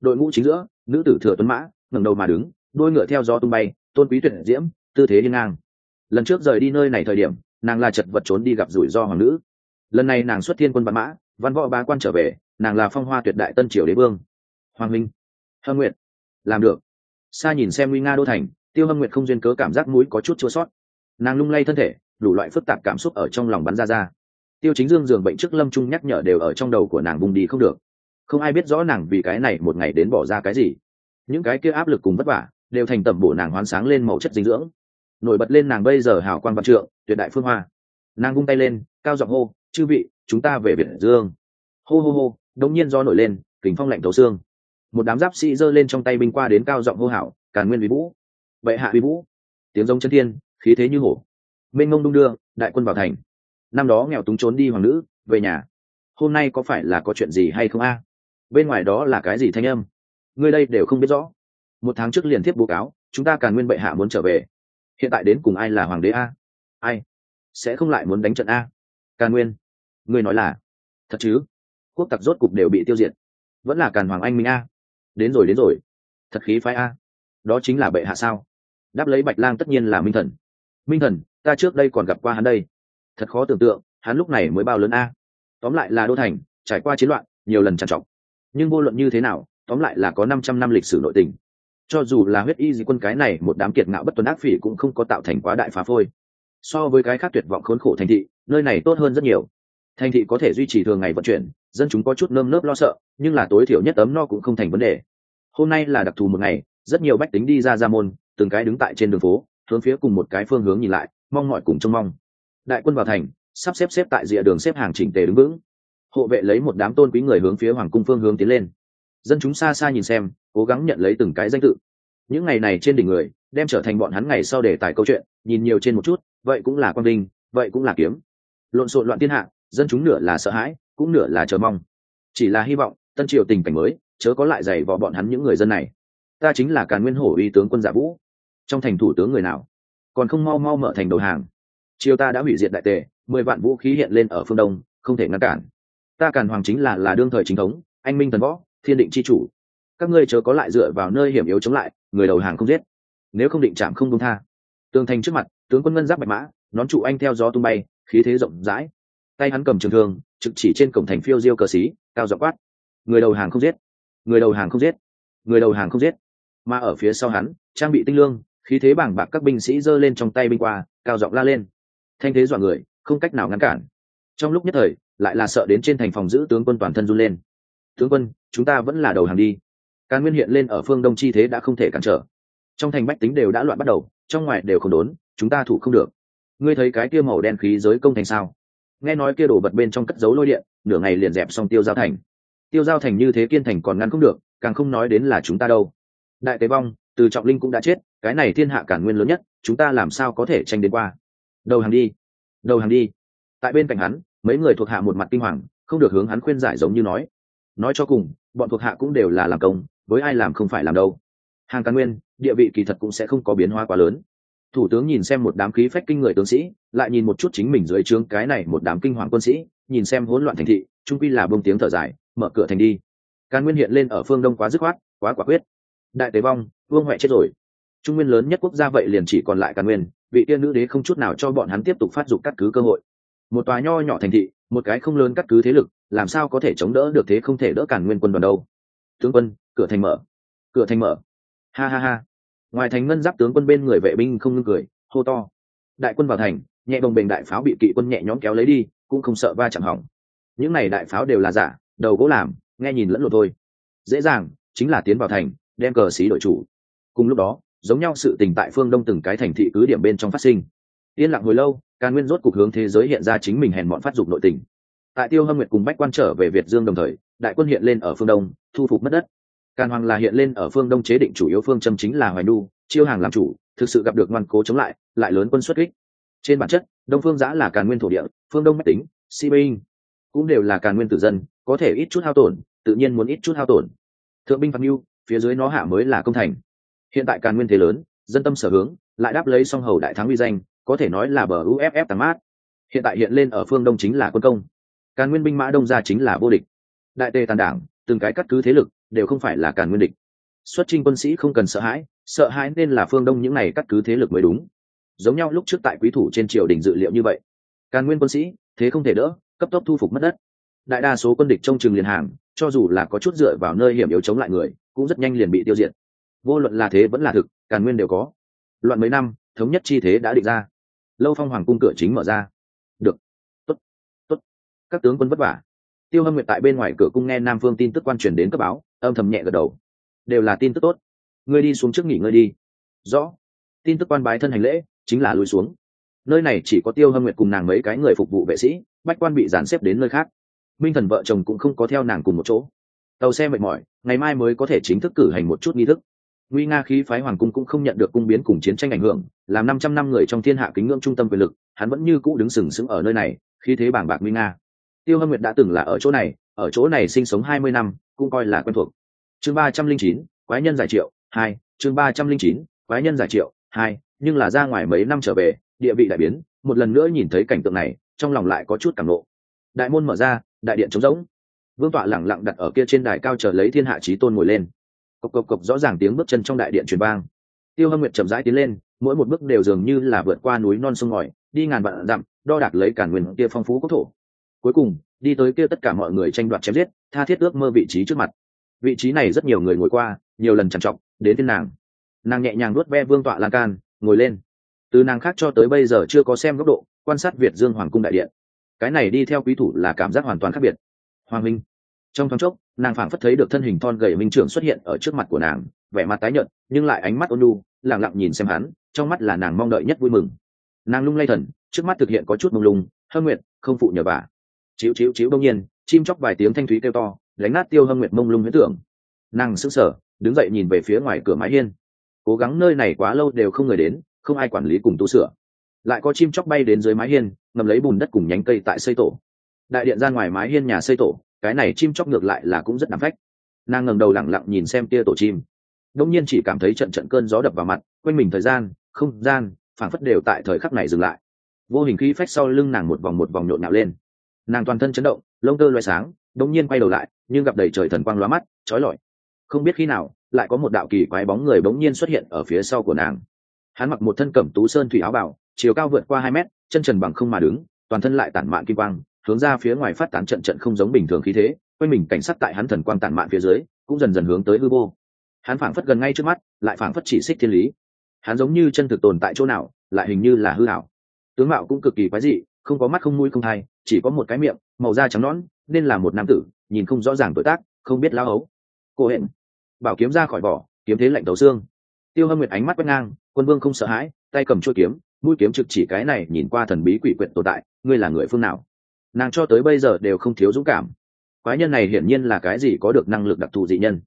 Đội ngũ chính giữa, nữ tử thừa tuấn mã, ngẩng đầu mà đứng, đôi ngựa theo gió tung bay, tôn quý tuyệt diễm, tư thế hiên ngang. Lần trước rời đi nơi này thời điểm, nàng là chật vật trốn đi gặp rủi ro hoàng nữ lần này nàng xuất thiên quân văn mã, văn võ bá quan trở về, nàng là phong hoa tuyệt đại tân triều đế vương. Hoàng minh, hâm nguyệt, làm được. Xa nhìn xem nguy nga đô thành, tiêu hâm nguyệt không duyên cớ cảm giác mũi có chút chua sót. Nàng lung lay thân thể, đủ loại phức tạp cảm xúc ở trong lòng bắn ra ra. Tiêu chính dương giường bệnh trước lâm trung nhắc nhở đều ở trong đầu của nàng vùng đi không được. Không ai biết rõ nàng vì cái này một ngày đến bỏ ra cái gì. Những cái kia áp lực cùng vất vả, đều thành tẩm bổ nàng hoán sáng lên màu chất dinh dưỡng. Nổi bật lên nàng bây giờ hào quan văn trượng, tuyệt đại phương hoa. Nàng vung tay lên, cao giọng hô chư vị chúng ta về biển dương. Hô hô hô đống nhiên do nổi lên kính phong lạnh thấu xương. Một đám giáp sĩ giơ lên trong tay binh qua đến cao giọng hô hảo, càn nguyên uy vũ bệ hạ uy vũ. Tiếng giống chân thiên khí thế như hổ. Mênh ngông đung đưa đại quân vào thành. Năm đó nghèo túng trốn đi hoàng nữ về nhà. Hôm nay có phải là có chuyện gì hay không a? Bên ngoài đó là cái gì thanh âm? Người đây đều không biết rõ. Một tháng trước liền tiếp bố cáo chúng ta càn nguyên bệ hạ muốn trở về. Hiện tại đến cùng ai là hoàng đế a? Ai? Sẽ không lại muốn đánh trận a? Càn nguyên ngươi nói là, thật chứ? Quốc tặc rốt cục đều bị tiêu diệt. Vẫn là càn hoàng anh minh a. Đến rồi đến rồi. Thật khí phái a. Đó chính là bệ hạ sao? Đáp lấy bạch lang tất nhiên là minh thần. Minh thần, ta trước đây còn gặp qua hắn đây. Thật khó tưởng tượng, hắn lúc này mới bao lớn a. Tóm lại là đô thành, trải qua chiến loạn, nhiều lần trằn trọc. Nhưng vô luận như thế nào, tóm lại là có năm trăm năm lịch sử nội tình. Cho dù là huyết y di quân cái này, một đám kiệt ngạo bất tuân ác phỉ cũng không có tạo thành quá đại phá phôi. So với cái khác tuyệt vọng khốn khổ thành thị, nơi này tốt hơn rất nhiều thành thị có thể duy trì thường ngày vận chuyển, dân chúng có chút nơm nớp lo sợ, nhưng là tối thiểu nhất ấm no cũng không thành vấn đề. Hôm nay là đặc thù một ngày, rất nhiều bách tính đi ra ra môn, từng cái đứng tại trên đường phố, hướng phía cùng một cái phương hướng nhìn lại, mong mọi cùng trông mong. Đại quân vào thành, sắp xếp xếp tại rìa đường xếp hàng chỉnh tề đứng vững. Hộ vệ lấy một đám tôn quý người hướng phía hoàng cung phương hướng tiến lên. Dân chúng xa xa nhìn xem, cố gắng nhận lấy từng cái danh tự. Những ngày này trên đỉnh người, đem trở thành bọn hắn ngày sau để tài câu chuyện, nhìn nhiều trên một chút, vậy cũng là quang đinh vậy cũng là kiếm. Lộn xộn loạn thiên hạ dân chúng nửa là sợ hãi, cũng nửa là chờ mong. Chỉ là hy vọng, tân triều tình cảnh mới, chớ có lại dày vò bọn hắn những người dân này. Ta chính là càn nguyên hổ uy tướng quân giả vũ. Trong thành thủ tướng người nào, còn không mau mau mở thành đầu hàng. Triều ta đã hủy diệt đại tề, mười vạn vũ khí hiện lên ở phương đông, không thể ngăn cản. Ta càn hoàng chính là là đương thời chính thống, anh minh thần võ, thiên định c h i chủ. Các ngươi chớ có lại dựa vào nơi hiểm yếu chống lại, người đầu hàng không giết. Nếu không định chạm không công tha. Tường thành trước mặt, tướng quân ngân giáp bạch mã, nón trụ anh theo gió tung bay, khí thế rộng rãi tay hắn cầm trường thương, trực chỉ trên cổng thành phiêu diêu cờ xí, cao dọ quát. Người đầu hàng không giết. Người đầu hàng không giết. Người đầu hàng không giết. Mà ở phía sau hắn, trang bị tinh lương, khí thế bảng bạc các binh sĩ giơ lên trong tay binh qua, cao giọng la lên. Thanh thế dọa người, không cách nào ngăn cản. Trong lúc nhất thời, lại là sợ đến trên thành phòng giữ tướng quân toàn thân run lên. Tướng quân, chúng ta vẫn là đầu hàng đi. Càn nguyên hiện lên ở phương đông chi thế đã không thể cản trở. Trong thành bách tính đều đã loạn bắt đầu, trong ngoài đều không đốn, chúng ta thủ không được. Ngươi thấy cái kia màu đen khí giới công thành sao? Nghe nói kia đổ vật bên trong cất giấu lôi điện, nửa ngày liền dẹp xong tiêu giao thành. Tiêu giao thành như thế kiên thành còn ngăn không được, càng không nói đến là chúng ta đâu. Đại tế vong từ trọng linh cũng đã chết, cái này thiên hạ cản nguyên lớn nhất, chúng ta làm sao có thể tranh đến qua? Đầu hàng đi, đầu hàng đi. Tại bên cạnh hắn, mấy người thuộc hạ một mặt kinh hoàng, không được hướng hắn khuyên giải giống như nói. Nói cho cùng, bọn thuộc hạ cũng đều là làm công, với ai làm không phải làm đâu. Hàng càn nguyên, địa vị kỳ thật cũng sẽ không có biến hóa quá lớn thủ tướng nhìn xem một đám khí phách kinh người tướng sĩ, lại nhìn một chút chính mình dưới trướng cái này một đám kinh hoàng quân sĩ, nhìn xem hỗn loạn thành thị, trung quy là bông tiếng thở dài, mở cửa thành đi. Càn nguyên hiện lên ở phương đông quá dứt khoát, quá quả quyết. Đại tế vong, vương huệ chết rồi. Trung nguyên lớn nhất quốc gia vậy liền chỉ còn lại càn nguyên, vị tiên nữ đế không chút nào cho bọn hắn tiếp tục phát dụng cắt cứ cơ hội. Một tòa nho nhỏ thành thị, một cái không lớn cắt cứ thế lực, làm sao có thể chống đỡ được thế không thể đỡ cản nguyên quân đoàn đâu? Tướng quân, cửa thành mở. Cửa thành mở. Ha ha ha ngoài thành ngân giáp tướng quân bên người vệ binh không ngưng cười, hô to. Đại quân vào thành, nhẹ bồng bềnh đại pháo bị kỵ quân nhẹ nhõm kéo lấy đi, cũng không sợ va chạm hỏng. Những này đại pháo đều là giả, đầu gỗ làm, nghe nhìn lẫn lộn thôi. Dễ dàng, chính là tiến vào thành, đem cờ xí đội chủ. Cùng lúc đó, giống nhau sự tình tại phương đông từng cái thành thị cứ điểm bên trong phát sinh. Yên lặng hồi lâu, càn nguyên rốt cục hướng thế giới hiện ra chính mình hèn bọn phát dục nội tình. Tại tiêu hâm nguyệt cùng bách quan trở về việt dương đồng thời, đại quân hiện lên ở phương đông, thu phục mất đất càn hoàng là hiện lên ở phương đông chế định chủ yếu phương châm chính là hoài nu chiêu hàng làm chủ, thực sự gặp được ngoan cố chống lại lại lớn quân xuất kích. Trên bản chất, đông phương giã là càn nguyên thổ địa, phương đông mách tính, si binh cũng đều là càn nguyên tử dân, có thể ít chút hao tổn, tự nhiên muốn ít chút hao tổn. Thượng binh phạt mưu phía dưới nó hạ mới là công thành. Hiện tại càn nguyên thế lớn, dân tâm sở hướng, lại đáp lấy song hầu đại thắng uy danh, có thể nói là bờ uff tàn mát. Hiện tại hiện lên ở phương đông chính là quân công. Càn nguyên binh mã đông ra chính là vô địch. Đại tề tàn đảng, từng cái cắt cứ thế lực đều không phải là càn nguyên địch. Xuất trinh quân sĩ không cần sợ hãi sợ hãi nên là phương đông những này cắt cứ thế lực mới đúng. Giống nhau lúc trước tại quý thủ trên triều đình dự liệu như vậy. Càn nguyên quân sĩ, thế không thể đỡ, cấp tốc thu phục mất đất. Đại đa số quân địch trong trường liền hàng, cho dù là có chút dựa vào nơi hiểm yếu chống lại người, cũng rất nhanh liền bị tiêu diệt. Vô luận là thế vẫn là thực, càn nguyên đều có. Loạn mấy năm, thống nhất chi thế đã định ra. Lâu phong hoàng cung cửa chính mở ra. Được. Tốt. Tốt. Các tướng quân vất vả tiêu hâm nguyệt tại bên ngoài cửa cung nghe nam phương tin tức quan truyền đến cấp báo, âm thầm nhẹ gật đầu. Đều là tin tức tốt. Ngươi đi xuống trước nghỉ ngơi đi. Rõ. Tin tức quan bái thân hành lễ, chính là lùi xuống. Nơi này chỉ có tiêu hâm nguyệt cùng nàng mấy cái người phục vụ vệ sĩ, bách quan bị dàn xếp đến nơi khác. Minh thần vợ chồng cũng không có theo nàng cùng một chỗ. Tàu xe mệt mỏi, ngày mai mới có thể chính thức cử hành một chút nghi thức. Nguy nga khí phái hoàng cung cũng không nhận được cung biến cùng chiến tranh ảnh hưởng, làm năm trăm năm người trong thiên hạ kính ngưỡng trung tâm quyền lực, hắn vẫn như cũ đứng sừng sững ở nơi này khi thế bảng bạc nguy nga tiêu hâm nguyệt đã từng là ở chỗ này, ở chỗ này sinh sống hai mươi năm, cũng coi là quen thuộc. Chương ba trăm linh chín, quái nhân giải triệu, hai, chương ba trăm linh chín, quái nhân giải triệu, hai, nhưng là ra ngoài mấy năm trở về, địa vị đại biến, một lần nữa nhìn thấy cảnh tượng này, trong lòng lại có chút cảm nộ. Đại môn mở ra, đại điện trống rỗng. Vương tọa lẳng lặng đặt ở kia trên đài cao chờ lấy thiên hạ trí tôn ngồi lên. Cộc cộc cộc, rõ ràng tiếng bước chân trong đại điện truyền vang. Tiêu hâm nguyệt chậm rãi tiến lên, mỗi một bước đều dường như là vượt qua núi non sông ngòi, đi ngàn vạn dặm, đo đạc lấy cả nguyên kia phong phú quốc thổ cuối cùng, đi tới kia tất cả mọi người tranh đoạt chém giết, tha thiết ước mơ vị trí trước mặt. Vị trí này rất nhiều người ngồi qua, nhiều lần trằn trọc, đến thiên nàng. Nàng nhẹ nhàng nuốt ve vương tọa lan can, ngồi lên. Từ nàng khác cho tới bây giờ chưa có xem góc độ, quan sát việt dương hoàng cung đại điện. Cái này đi theo quý thủ là cảm giác hoàn toàn khác biệt. Hoàng minh. Trong thoáng chốc, nàng phảng phất thấy được thân hình thon gầy minh trưởng xuất hiện ở trước mặt của nàng, vẻ mặt tái nhợt, nhưng lại ánh mắt ôn nhu lẳng lặng nhìn xem hắn, trong mắt là nàng mong đợi nhất vui mừng. Nàng lung lay thần, trước mắt thực hiện có chút mông lung, hâm nguyện không phụ nhờ vả chiếu chiếu chiếu đông nhiên, chim chóc vài tiếng thanh thúy kêu to, lánh nát tiêu hâm nguyện mông lung huyễn tưởng. Nàng sững sờ, đứng dậy nhìn về phía ngoài cửa mái hiên. Cố gắng nơi này quá lâu đều không người đến, không ai quản lý cùng tu sửa. Lại có chim chóc bay đến dưới mái hiên ngầm lấy bùn đất cùng nhánh cây tại xây tổ. Đại điện ra ngoài mái hiên nhà xây tổ, cái này chim chóc ngược lại là cũng rất nắm phách. Nàng ngẩng đầu lẳng lặng nhìn xem tia tổ chim. Đông nhiên chỉ cảm thấy trận trận cơn gió đập vào mặt, quanh mình thời gian, không gian, phảng phất đều tại thời khắc này dừng lại. Vô hình khí phách sau lưng nàng một vòng một vòng nhộn nhạo lên nàng toàn thân chấn động, lông tơ loay sáng đống nhiên quay đầu lại, nhưng gặp đầy trời thần quang lóa mắt trói lọi. Không biết khi nào, lại có một đạo kỳ quái bóng người bỗng nhiên xuất hiện ở phía sau của nàng. Hắn mặc một thân cẩm tú sơn thủy áo bảo chiều cao vượt qua hai mét, chân trần bằng không mà đứng, toàn thân lại tản mạn kim quang, hướng ra phía ngoài phát tán trận trận không giống bình thường khí thế, quanh mình cảnh sát tại hắn thần quang tản mạn phía dưới, cũng dần dần hướng tới hư vô. Hắn phảng phất gần ngay trước mắt, lại phảng phất chỉ xích thiên lý. Hắn giống như chân thực tồn tại chỗ nào, lại hình như là hư hảo tướng mạo cũng cực kỳ quái dị, không có mắt không mũi không thai chỉ có một cái miệng, màu da trắng nõn, nên là một nam tử, nhìn không rõ ràng tuổi tác, không biết lao ấu. Cô hẹn bảo kiếm ra khỏi vỏ, kiếm thế lạnh tấu xương. Tiêu hâm nguyệt ánh mắt quét ngang, quân vương không sợ hãi, tay cầm chuôi kiếm, mũi kiếm trực chỉ cái này nhìn qua thần bí quỷ quyệt tồn tại, ngươi là người phương nào? Nàng cho tới bây giờ đều không thiếu dũng cảm. Quái nhân này hiển nhiên là cái gì có được năng lực đặc thù dị nhân.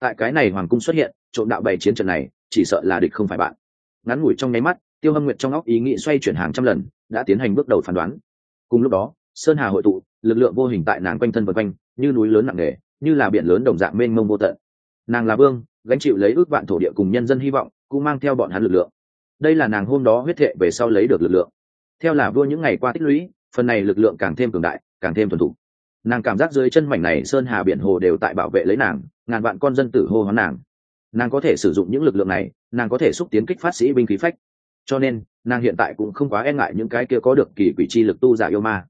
Tại cái này hoàng cung xuất hiện, trộm đạo bày chiến trận này, chỉ sợ là địch không phải bạn. Ngắn ngủi trong nháy mắt, tiêu hâm nguyệt trong óc ý nghĩ xoay chuyển hàng trăm lần, đã tiến hành bước đầu phán đoán. Cùng lúc đó sơn hà hội tụ, lực lượng vô hình tại nàng quanh thân vật quanh, như núi lớn nặng nề, như là biển lớn đồng dạng mênh mông vô tận. Nàng là vương, gánh chịu lấy ước vạn thổ địa cùng nhân dân hy vọng, cũng mang theo bọn hắn lực lượng. Đây là nàng hôm đó huyết thệ về sau lấy được lực lượng. Theo là vua những ngày qua tích lũy, phần này lực lượng càng thêm cường đại, càng thêm thuần thục. Nàng cảm giác dưới chân mảnh này sơn hà biển hồ đều tại bảo vệ lấy nàng, ngàn vạn con dân tử hô hoán nàng. Nàng có thể sử dụng những lực lượng này, nàng có thể xúc tiến kích phát sĩ binh khí phách. Cho nên, nàng hiện tại cũng không quá e ngại những cái kia có được kỳ quỷ chi lực tu giả yêu ma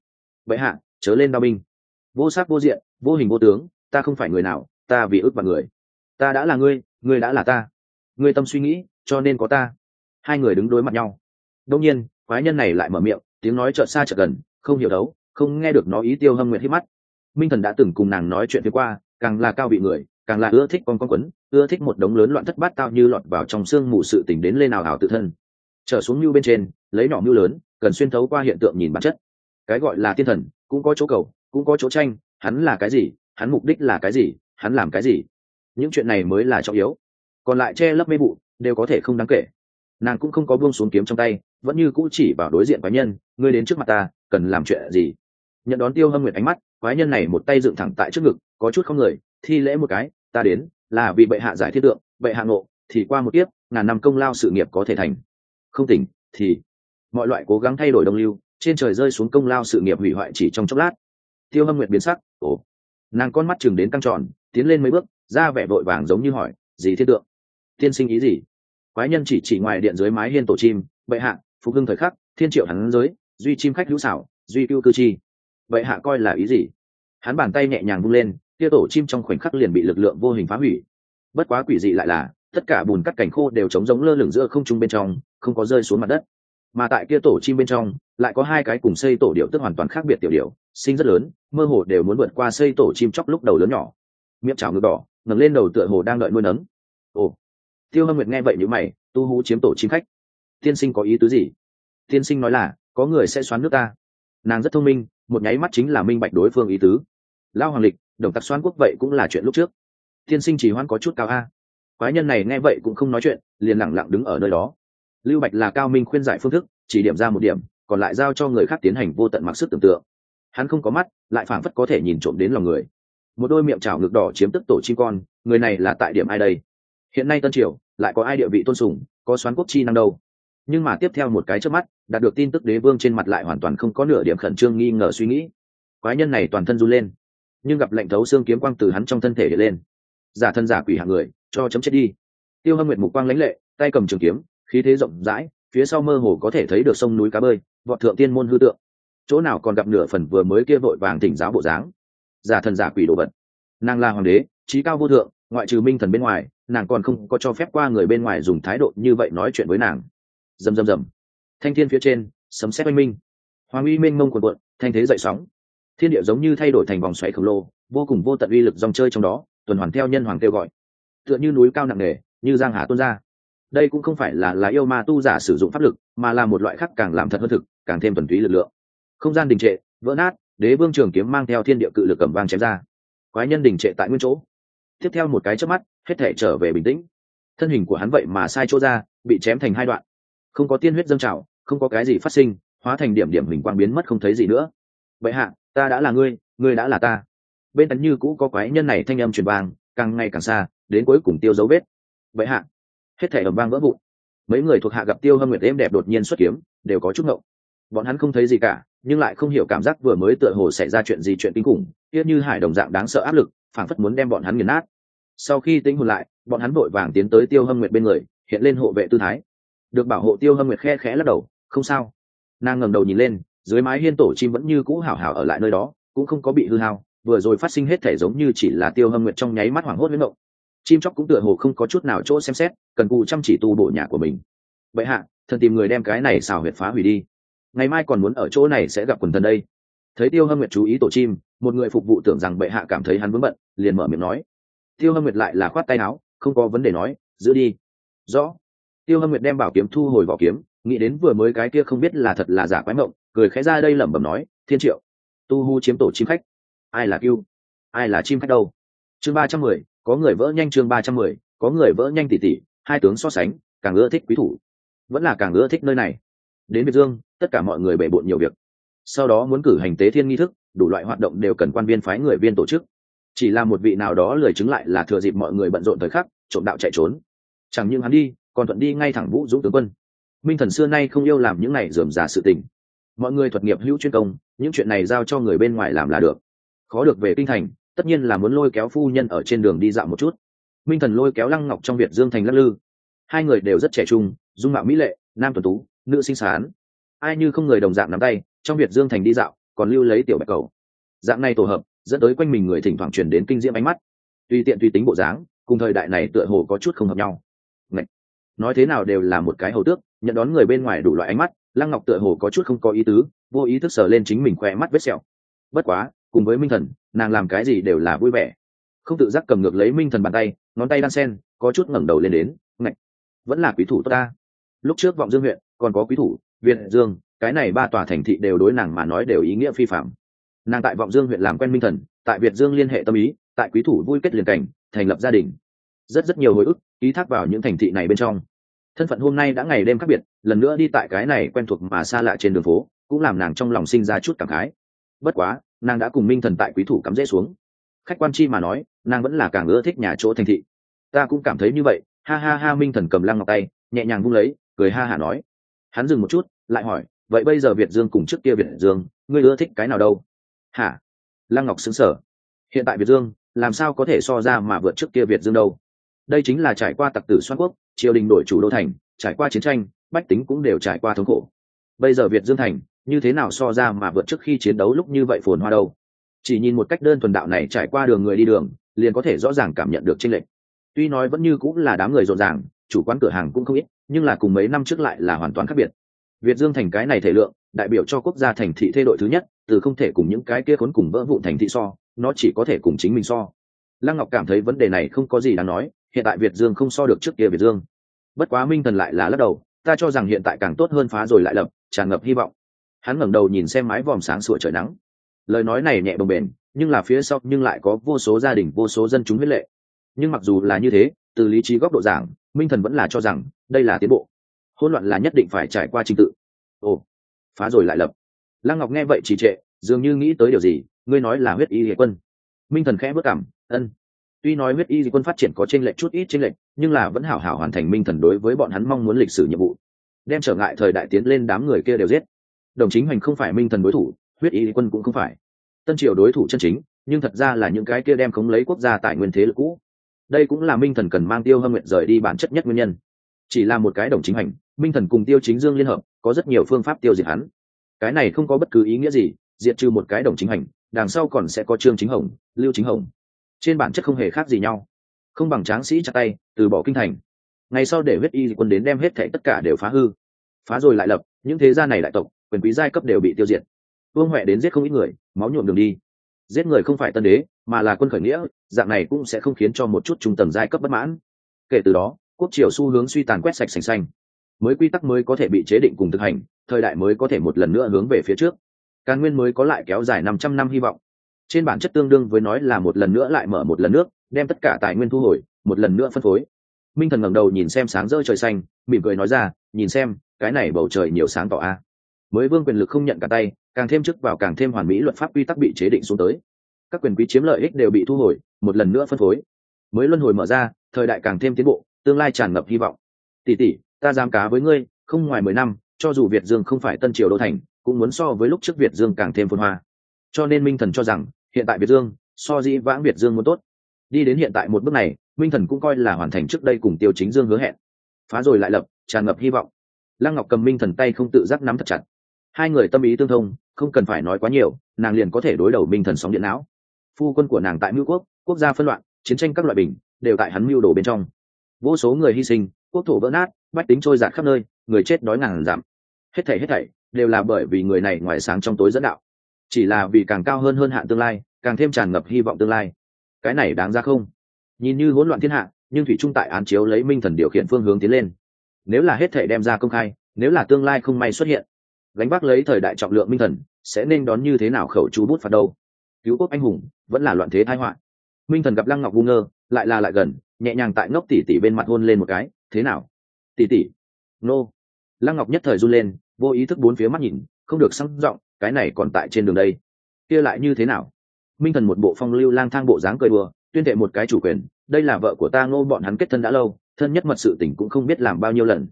bệ hạ, chớ lên đao binh. Vô sắc vô diện, vô hình vô tướng, ta không phải người nào, ta vì ước bằng người. Ta đã là ngươi ngươi đã là ta. Ngươi tâm suy nghĩ, cho nên có ta. Hai người đứng đối mặt nhau. Đông nhiên, quái nhân này lại mở miệng, tiếng nói chợt xa chợt gần, không hiểu đấu, không nghe được nó ý tiêu hâm nguyện hít mắt. Minh thần đã từng cùng nàng nói chuyện phía qua, càng là cao bị người, càng là ưa thích con con quấn, ưa thích một đống lớn loạn thất bát tao như lọt vào trong xương mù sự tỉnh đến lên nào hào tự thân. Trở xuống mưu bên trên, lấy nhỏ mưu lớn, cần xuyên thấu qua hiện tượng nhìn bản chất cái gọi là tiên thần, cũng có chỗ cầu, cũng có chỗ tranh, hắn là cái gì, hắn mục đích là cái gì, hắn làm cái gì. Những chuyện này mới là trọng yếu. Còn lại che lấp mê vụ, đều có thể không đáng kể. Nàng cũng không có buông xuống kiếm trong tay, vẫn như cũ chỉ vào đối diện quái nhân, ngươi đến trước mặt ta, cần làm chuyện gì? Nhận đón tiêu hâm nguyệt ánh mắt, quái nhân này một tay dựng thẳng tại trước ngực, có chút không người, thi lễ một cái, ta đến, là vì bệ hạ giải thiết tượng, bệ hạ ngộ, thì qua một tiếp ngàn năm công lao sự nghiệp có thể thành. Không tỉnh, thì mọi loại cố gắng thay đổi đồng lưu trên trời rơi xuống công lao sự nghiệp hủy hoại chỉ trong chốc lát. Tiêu hâm nguyệt biến sắc, ồ. Nàng con mắt chừng đến căng tròn, tiến lên mấy bước, ra vẻ vội vàng giống như hỏi, gì thiết tượng? Tiên sinh ý gì? Quái nhân chỉ chỉ ngoài điện dưới mái hiên tổ chim, bệ hạ, phục hưng thời khắc, thiên triệu hắn giới, duy chim khách hữu xảo, duy cưu cư chi. Bệ hạ coi là ý gì? Hắn bàn tay nhẹ nhàng vung lên Tiêu tổ chim trong khoảnh khắc liền bị lực lượng vô hình phá hủy. Bất quá quỷ dị lại là, tất cả bùn cắt cảnh khô đều trống giống lơ lửng giữa không trung bên trong, không có rơi xuống mặt đất mà tại kia tổ chim bên trong, lại có hai cái cùng xây tổ điệu tức hoàn toàn khác biệt tiểu điệu, sinh rất lớn, mơ hồ đều muốn vượt qua xây tổ chim chóc lúc đầu lớn nhỏ. Miệng chảo ngực đỏ, ngẩng lên đầu tựa hồ đang đợi nuôi nấng. Ồ, tiêu hâm nguyệt nghe vậy như mày, tu hú chiếm tổ chim khách. Tiên sinh có ý tứ gì? Tiên sinh nói là, có người sẽ xoán nước ta. Nàng rất thông minh, một nháy mắt chính là minh bạch đối phương ý tứ. Lao hoàng lịch, đồng tặc xoan quốc vậy cũng là chuyện lúc trước. Tiên sinh chỉ hoan có chút cao a. Quái nhân này nghe vậy cũng không nói chuyện, liền lẳng lặng đứng ở nơi đó lưu bạch là cao minh khuyên giải phương thức, chỉ điểm ra một điểm, còn lại giao cho người khác tiến hành vô tận mặc sức tưởng tượng. Hắn không có mắt, lại phảng phất có thể nhìn trộm đến lòng người. Một đôi miệng trào ngực đỏ chiếm tức tổ chim con, người này là tại điểm ai đây? Hiện nay tân triều, lại có ai địa vị tôn sùng, có xoán quốc chi năng đâu? Nhưng mà tiếp theo một cái trước mắt, đạt được tin tức đế vương trên mặt lại hoàn toàn không có nửa điểm khẩn trương nghi ngờ suy nghĩ. Quái nhân này toàn thân run lên, nhưng gặp lệnh thấu xương kiếm quang từ hắn trong thân thể hiện lên. Giả thân giả quỷ hạng người, cho chấm chết đi. Tiêu hâm nguyện mục quang lãnh lệ, tay cầm trường kiếm khí thế rộng rãi, phía sau mơ hồ có thể thấy được sông núi cá bơi, vọt thượng tiên môn hư tượng. Chỗ nào còn gặp nửa phần vừa mới kia vội vàng thỉnh giáo bộ dáng. Giả thần giả quỷ đồ vật. Nàng là hoàng đế, trí cao vô thượng, ngoại trừ minh thần bên ngoài, nàng còn không có cho phép qua người bên ngoài dùng thái độ như vậy nói chuyện với nàng. Rầm rầm rầm. Thanh thiên phía trên, sấm xét oanh minh. Hoàng uy minh mông quần quận thanh thế dậy sóng. Thiên địa giống như thay đổi thành vòng xoáy khổng lồ, vô cùng vô tận uy lực dòng chơi trong đó, tuần hoàn theo nhân hoàng kêu gọi. Tựa như núi cao nặng nề, như giang hà tuôn ra đây cũng không phải là là yêu ma tu giả sử dụng pháp lực, mà là một loại khác càng làm thật hơn thực, càng thêm thuần túy lực lượng. Không gian đình trệ, vỡ nát, đế vương trường kiếm mang theo thiên địa cự lực cầm vang chém ra. Quái nhân đình trệ tại nguyên chỗ. Tiếp theo một cái chớp mắt, hết thể trở về bình tĩnh. Thân hình của hắn vậy mà sai chỗ ra, bị chém thành hai đoạn. Không có tiên huyết dâng trào, không có cái gì phát sinh, hóa thành điểm điểm hình quang biến mất không thấy gì nữa. Vậy hạ, ta đã là ngươi ngươi đã là ta. Bên tấn như cũ có quái nhân này thanh âm truyền vang, càng ngày càng xa, đến cuối cùng tiêu dấu vết. Vậy hạ hết thể ầm vang vỡ vụn. Mấy người thuộc hạ gặp tiêu hâm nguyệt êm đẹp đột nhiên xuất kiếm, đều có chút ngậu bọn hắn không thấy gì cả, nhưng lại không hiểu cảm giác vừa mới tựa hồ xảy ra chuyện gì chuyện kinh khủng tiếc như hải đồng dạng đáng sợ áp lực, phảng phất muốn đem bọn hắn nghiền nát. Sau khi tính hồn lại, bọn hắn vội vàng tiến tới tiêu hâm nguyệt bên người, hiện lên hộ vệ tư thái. Được bảo hộ tiêu hâm nguyệt khe khẽ lắc đầu, không sao. Nàng ngẩng đầu nhìn lên, dưới mái hiên tổ chim vẫn như cũ hảo hảo ở lại nơi đó, cũng không có bị hư hao, vừa rồi phát sinh hết thể giống như chỉ là tiêu hâm nguyệt trong nháy mắt hoảng hốt với ngộng chim chóc cũng tựa hồ không có chút nào chỗ xem xét, cần cù chăm chỉ tu bổ nhà của mình. Vậy hạ, thần tìm người đem cái này xào huyệt phá hủy đi. Ngày mai còn muốn ở chỗ này sẽ gặp quần thần đây. Thấy tiêu hâm nguyệt chú ý tổ chim, một người phục vụ tưởng rằng bệ hạ cảm thấy hắn vướng bận, liền mở miệng nói. Tiêu hâm nguyệt lại là khoát tay áo, không có vấn đề nói, giữ đi. Rõ. Tiêu hâm nguyệt đem bảo kiếm thu hồi vỏ kiếm, nghĩ đến vừa mới cái kia không biết là thật là giả quái mộng, cười khẽ ra đây lẩm bẩm nói, thiên triệu, tu hu chiếm tổ chim khách. Ai là cưu? Ai là chim khách đâu? Chương ba trăm mười có người vỡ nhanh chương ba trăm mười, có người vỡ nhanh tỉ tỉ, hai tướng so sánh, càng ưa thích quý thủ. Vẫn là càng ưa thích nơi này. Đến việt dương, tất cả mọi người bể bộn nhiều việc. Sau đó muốn cử hành tế thiên nghi thức, đủ loại hoạt động đều cần quan viên phái người viên tổ chức. Chỉ là một vị nào đó lười chứng lại là thừa dịp mọi người bận rộn thời khắc, trộm đạo chạy trốn. Chẳng những hắn đi, còn thuận đi ngay thẳng vũ dũng tướng quân. Minh thần xưa nay không yêu làm những này dườm giả sự tình. Mọi người thuật nghiệp hữu chuyên công, những chuyện này giao cho người bên ngoài làm là được. Khó được về kinh thành tất nhiên là muốn lôi kéo phu nhân ở trên đường đi dạo một chút. Minh thần lôi kéo lăng ngọc trong việt dương thành lắc lư. Hai người đều rất trẻ trung, dung mạo mỹ lệ, nam tuần tú, nữ sinh sán ai như không người đồng dạng nắm tay, trong việt dương thành đi dạo, còn lưu lấy tiểu bạch cầu. Dạng này tổ hợp, dẫn tới quanh mình người thỉnh thoảng truyền đến kinh diễm ánh mắt. Tùy tiện tùy tính bộ dáng, cùng thời đại này tựa hồ có chút không hợp nhau. Ngậy! nói thế nào đều là một cái hầu tước, nhận đón người bên ngoài đủ loại ánh mắt, lăng ngọc tựa hồ có chút không có ý tứ, vô ý thức sờ lên chính mình khoe mắt vết sẹo. Bất quá, cùng với minh thần nàng làm cái gì đều là vui vẻ. Không tự giác cầm ngược lấy minh thần bàn tay, ngón tay đan sen, có chút ngẩng đầu lên đến, ngạch, vẫn là quý thủ tốt ta. Lúc trước vọng dương huyện, còn có quý thủ, việt dương, cái này ba tòa thành thị đều đối nàng mà nói đều ý nghĩa phi phạm nàng tại vọng dương huyện làm quen minh thần, tại việt dương liên hệ tâm ý, tại quý thủ vui kết liền cảnh, thành lập gia đình. Rất rất nhiều hồi ức, ký thác vào những thành thị này bên trong. Thân phận hôm nay đã ngày đêm khác biệt, lần nữa đi tại cái này quen thuộc mà xa lạ trên đường phố, cũng làm nàng trong lòng sinh ra chút cảm khái. Bất quá nàng đã cùng minh thần tại quý thủ cắm rễ xuống. Khách quan chi mà nói, nàng vẫn là càng ưa thích nhà chỗ thành thị. Ta cũng cảm thấy như vậy. Ha ha ha, minh thần cầm lăng ngọc tay, nhẹ nhàng vung lấy, cười ha hả nói. Hắn dừng một chút, lại hỏi, vậy bây giờ việt dương cùng trước kia việt dương, ngươi ưa thích cái nào đâu? Hả? Lăng ngọc xứng sở hiện tại việt dương, làm sao có thể so ra mà vượt trước kia việt dương đâu? Đây chính là trải qua tặc tử xoan quốc, triều đình đổi chủ đô thành, trải qua chiến tranh, bách tính cũng đều trải qua thống khổ. Bây giờ việt dương thành như thế nào so ra mà vượt trước khi chiến đấu lúc như vậy phồn hoa đâu? Chỉ nhìn một cách đơn thuần đạo này trải qua đường người đi đường, liền có thể rõ ràng cảm nhận được tranh lệch. Tuy nói vẫn như cũng là đám người rộn ràng, chủ quán cửa hàng cũng không ít, nhưng là cùng mấy năm trước lại là hoàn toàn khác biệt. Việt dương thành cái này thể lượng, đại biểu cho quốc gia thành thị thay đội thứ nhất, từ không thể cùng những cái kia khốn cùng vỡ vụn thành thị so, nó chỉ có thể cùng chính mình so. Lăng ngọc cảm thấy vấn đề này không có gì đáng nói, hiện tại việt dương không so được trước kia việt dương. Bất quá minh thần lại là lắc đầu, ta cho rằng hiện tại càng tốt hơn phá rồi lại lập, tràn ngập hy vọng hắn ngẩng đầu nhìn xem mái vòm sáng sủa trời nắng. Lời nói này nhẹ bồng bền nhưng là phía sau nhưng lại có vô số gia đình, vô số dân chúng huyết lệ. Nhưng mặc dù là như thế, từ lý trí góc độ giảng, minh thần vẫn là cho rằng đây là tiến bộ. Hỗn loạn là nhất định phải trải qua trình tự. Ồ, phá rồi lại lập. Lăng ngọc nghe vậy trì trệ, dường như nghĩ tới điều gì, ngươi nói là huyết y hệ quân. Minh thần khẽ bước cảm, ân. Tuy nói huyết y quân phát triển có tranh lệch chút ít tranh lệch, nhưng là vẫn hảo hảo hoàn thành minh thần đối với bọn hắn mong muốn lịch sử nhiệm vụ. Đem trở ngại thời đại tiến lên đám người kia đều giết đồng chính hành không phải minh thần đối thủ, huyết y quân cũng không phải. Tân triều đối thủ chân chính, nhưng thật ra là những cái kia đem khống lấy quốc gia tại nguyên thế lực cũ. Đây cũng là minh thần cần mang tiêu hâm nguyện rời đi bản chất nhất nguyên nhân. Chỉ là một cái đồng chính hành minh thần cùng tiêu chính dương liên hợp, có rất nhiều phương pháp tiêu diệt hắn. Cái này không có bất cứ ý nghĩa gì, diệt trừ một cái đồng chính hành đằng sau còn sẽ có trương chính hồng, lưu chính hồng. Trên bản chất không hề khác gì nhau. Không bằng tráng sĩ chặt tay, từ bỏ kinh thành. Ngày sau để huyết y quân đến đem hết thệ tất cả đều phá hư. Phá rồi lại lập, những thế gia này lại tộc quyền quý giai cấp đều bị tiêu diệt. Vương huệ đến giết không ít người, máu nhuộm đường đi. Giết người không phải tân đế, mà là quân khởi nghĩa, dạng này cũng sẽ không khiến cho một chút trung tầng giai cấp bất mãn. Kể từ đó, quốc triều xu hướng suy tàn quét sạch sành xanh. Mới quy tắc mới có thể bị chế định cùng thực hành, thời đại mới có thể một lần nữa hướng về phía trước. Càn nguyên mới có lại kéo dài năm trăm năm hy vọng. Trên bản chất tương đương với nói là một lần nữa lại mở một lần nước, đem tất cả tài nguyên thu hồi, một lần nữa phân phối. Minh thần ngẩng đầu nhìn xem sáng rỡ trời xanh, mỉm cười nói ra, nhìn xem, cái này bầu trời nhiều sáng tỏ a mới vương quyền lực không nhận cả tay, càng thêm chức vào càng thêm hoàn mỹ luật pháp quy tắc bị chế định xuống tới. Các quyền quý chiếm lợi ích đều bị thu hồi, một lần nữa phân phối. Mới luân hồi mở ra, thời đại càng thêm tiến bộ, tương lai tràn ngập hy vọng. Tỷ tỷ, ta dám cá với ngươi, không ngoài mười năm, cho dù việt dương không phải tân triều đô thành, cũng muốn so với lúc trước việt dương càng thêm phồn hoa. Cho nên minh thần cho rằng, hiện tại việt dương, so dĩ vãng việt dương muốn tốt. Đi đến hiện tại một bước này, minh thần cũng coi là hoàn thành trước đây cùng tiêu chính dương hứa hẹn. Phá rồi lại lập, tràn ngập hy vọng. Lăng ngọc cầm minh thần tay không tự giác nắm thật chặt hai người tâm ý tương thông, không cần phải nói quá nhiều, nàng liền có thể đối đầu minh thần sóng điện não. Phu quân của nàng tại mưu quốc quốc gia phân loạn, chiến tranh các loại bình, đều tại hắn mưu đồ bên trong. Vô số người hy sinh, quốc thổ vỡ nát, bách tính trôi giạt khắp nơi, người chết đói ngàn giảm. Hết thảy hết thảy, đều là bởi vì người này ngoài sáng trong tối dẫn đạo. Chỉ là vì càng cao hơn hơn hạn tương lai, càng thêm tràn ngập hy vọng tương lai. Cái này đáng ra không? Nhìn như hỗn loạn thiên hạ, nhưng thủy trung tại án chiếu lấy minh thần điều khiển phương hướng tiến lên. Nếu là hết thể đem ra công khai, nếu là tương lai không may xuất hiện gánh vác lấy thời đại trọng lượng minh thần, sẽ nên đón như thế nào khẩu chú bút phạt đâu? Cứu quốc anh hùng vẫn là loạn thế thái họa. Minh thần gặp lăng ngọc vu ngơ, lại là lại gần, nhẹ nhàng tại ngốc tỉ tỉ bên mặt hôn lên một cái, thế nào? Tỉ tỉ nô. Lăng ngọc nhất thời run lên, vô ý thức bốn phía mắt nhìn, không được sang giọng, cái này còn tại trên đường đây. Kia lại như thế nào? Minh thần một bộ phong lưu lang thang bộ dáng cười đùa, tuyên thệ một cái chủ quyền, đây là vợ của ta ngô bọn hắn kết thân đã lâu, thân nhất mật sự tình cũng không biết làm bao nhiêu lần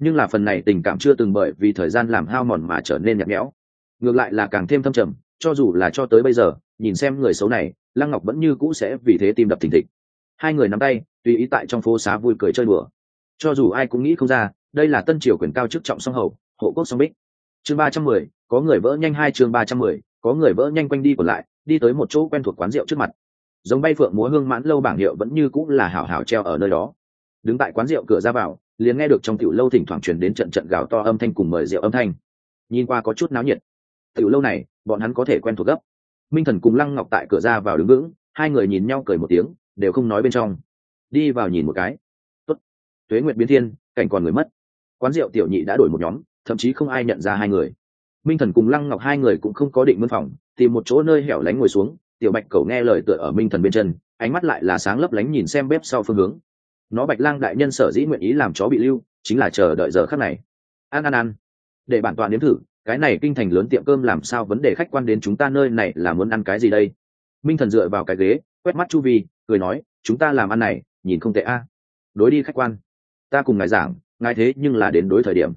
nhưng là phần này tình cảm chưa từng bởi vì thời gian làm hao mòn mà trở nên nhạt nhẽo. Ngược lại là càng thêm thâm trầm, cho dù là cho tới bây giờ, nhìn xem người xấu này, lăng ngọc vẫn như cũ sẽ vì thế tim đập thình thịch. Hai người nắm tay, tùy ý tại trong phố xá vui cười chơi đùa. Cho dù ai cũng nghĩ không ra, đây là tân triều quyền cao chức trọng song hầu, hộ quốc song bích. Chương ba trăm mười, có người vỡ nhanh hai chương ba trăm mười, có người vỡ nhanh quanh đi còn lại, đi tới một chỗ quen thuộc quán rượu trước mặt. Giống bay phượng múa hương mãn lâu bảng hiệu vẫn như cũng là hảo hảo treo ở nơi đó. Đứng tại quán rượu cửa ra vào liền nghe được trong tiểu lâu thỉnh thoảng truyền đến trận trận gào to âm thanh cùng mời rượu âm thanh. Nhìn qua có chút náo nhiệt. Tiểu lâu này, bọn hắn có thể quen thuộc gấp. Minh thần cùng lăng ngọc tại cửa ra vào đứng vững, hai người nhìn nhau cười một tiếng, đều không nói bên trong. Đi vào nhìn một cái. Tốt. tuế nguyệt biến thiên, cảnh còn người mất. Quán rượu tiểu nhị đã đổi một nhóm, thậm chí không ai nhận ra hai người. Minh thần cùng lăng ngọc hai người cũng không có định mân phòng, tìm một chỗ nơi hẻo lánh ngồi xuống, tiểu bạch cầu nghe lời tựa ở minh thần bên chân, ánh mắt lại là sáng lấp lánh nhìn xem bếp sau phương hướng nó bạch lang đại nhân sở dĩ nguyện ý làm chó bị lưu, chính là chờ đợi giờ khắc này. Ăn ăn ăn để bản tọa nếm thử, cái này kinh thành lớn tiệm cơm làm sao vấn đề khách quan đến chúng ta nơi này là muốn ăn cái gì đây? Minh thần dựa vào cái ghế, quét mắt chu vi, cười nói, chúng ta làm ăn này, nhìn không tệ a. Đối đi khách quan. Ta cùng ngài giảng, ngài thế nhưng là đến đối thời điểm.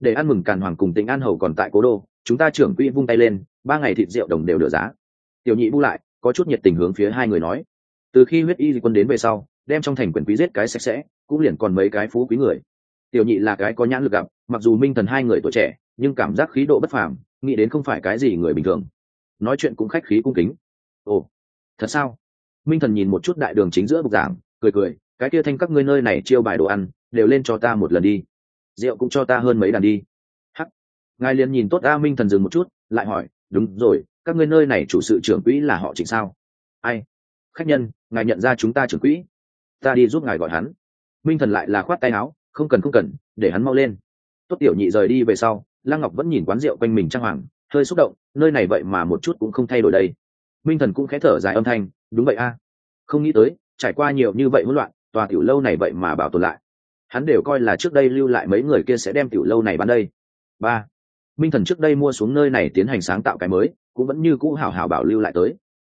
Để ăn mừng càn hoàng cùng tỉnh an hầu còn tại cố đô, chúng ta trưởng quỹ vung tay lên, ba ngày thịt rượu đồng đều được giá. Tiểu nhị bu lại, có chút nhiệt tình hướng phía hai người nói. Từ khi huyết y quân đến về sau đem trong thành quyền quý giết cái sạch sẽ, cũng liền còn mấy cái phú quý người. Tiểu nhị là cái có nhãn lực gặp, mặc dù minh thần hai người tuổi trẻ, nhưng cảm giác khí độ bất phàm, nghĩ đến không phải cái gì người bình thường. Nói chuyện cũng khách khí cung kính. Ồ, thật sao? Minh thần nhìn một chút đại đường chính giữa bục giảng, cười cười, cái kia thanh các ngươi nơi này chiêu bài đồ ăn, đều lên cho ta một lần đi. Rượu cũng cho ta hơn mấy đàn đi. Hắc. Ngài liền nhìn tốt a minh thần dừng một chút, lại hỏi, đúng rồi, các ngươi nơi này chủ sự trưởng quỹ là họ trịnh sao? Ai? Khách nhân, ngài nhận ra chúng ta trưởng quỹ? Ta đi giúp ngài gọi hắn. Minh thần lại là khoát tay áo, không cần không cần, để hắn mau lên. Tốt tiểu nhị rời đi về sau, lăng ngọc vẫn nhìn quán rượu quanh mình trang hoàng, hơi xúc động, nơi này vậy mà một chút cũng không thay đổi đây. Minh thần cũng khẽ thở dài âm thanh, đúng vậy a. Không nghĩ tới, trải qua nhiều như vậy hỗn loạn, tòa tiểu lâu này vậy mà bảo tồn lại. Hắn đều coi là trước đây lưu lại mấy người kia sẽ đem tiểu lâu này bán đây. Ba. Minh thần trước đây mua xuống nơi này tiến hành sáng tạo cái mới, cũng vẫn như cũ hào hào bảo lưu lại tới.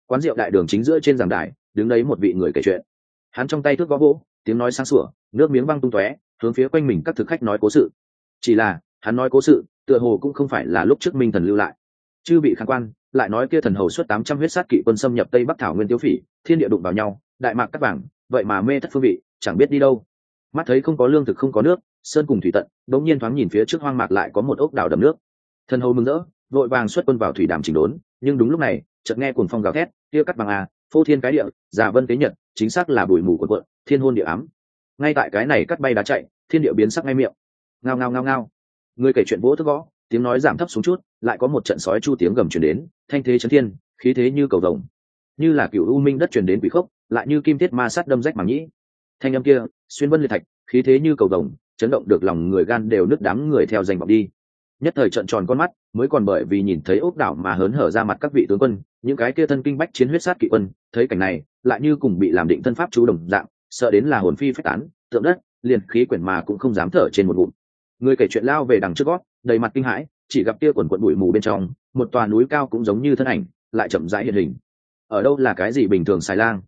Quán rượu đại đường chính giữa trên giảng đài, đứng đấy một vị người kể chuyện hắn trong tay thước gõ gỗ, tiếng nói sáng sủa, nước miếng văng tung tóe, hướng phía quanh mình các thực khách nói cố sự. Chỉ là, hắn nói cố sự, tựa hồ cũng không phải là lúc trước minh thần lưu lại. Chư bị khả quan, lại nói kia thần hầu suốt tám trăm huyết sát kỵ quân xâm nhập tây bắc thảo nguyên tiêu phỉ, thiên địa đụng vào nhau, đại mạc cắt vàng, vậy mà mê thất phương vị, chẳng biết đi đâu. Mắt thấy không có lương thực không có nước, sơn cùng thủy tận, đống nhiên thoáng nhìn phía trước hoang mạc lại có một ốc đảo đầm nước. Thần hầu mừng rỡ, vội vàng xuất quân vào thủy đàm chỉnh đốn, nhưng đúng lúc này, chợt nghe cuồng phong gào thét, kia cắt bằng à phô thiên cái địa, giả vân tế nhật chính xác là bụi mù của quận thiên hôn địa ám. Ngay tại cái này cắt bay đá chạy, thiên địa biến sắc ngay miệng. Ngao ngao ngao ngao. Người kể chuyện vỗ thức gõ, tiếng nói giảm thấp xuống chút, lại có một trận sói chu tiếng gầm chuyển đến, thanh thế chấn thiên, khí thế như cầu rồng như là cựu u minh đất chuyển đến quỷ khốc, lại như kim thiết ma sát đâm rách màng nhĩ. Thanh âm kia, xuyên vân liệt thạch, khí thế như cầu rồng chấn động được lòng người gan đều nứt đám người theo danh vọng đi nhất thời trận tròn con mắt, mới còn bởi vì nhìn thấy ốc đảo mà hớn hở ra mặt các vị tướng quân, những cái kia thân kinh bách chiến huyết sát kỵ quân, thấy cảnh này, lại như cùng bị làm định thân pháp chú đồng dạng, sợ đến là hồn phi phách tán, tượng đất, liền khí quyển mà cũng không dám thở trên một bụng người kể chuyện lao về đằng trước gót, đầy mặt kinh hãi, chỉ gặp kia quần quận bụi mù bên trong, một tòa núi cao cũng giống như thân ảnh, lại chậm rãi hiện hình. Ở đâu là cái gì bình thường xài lang?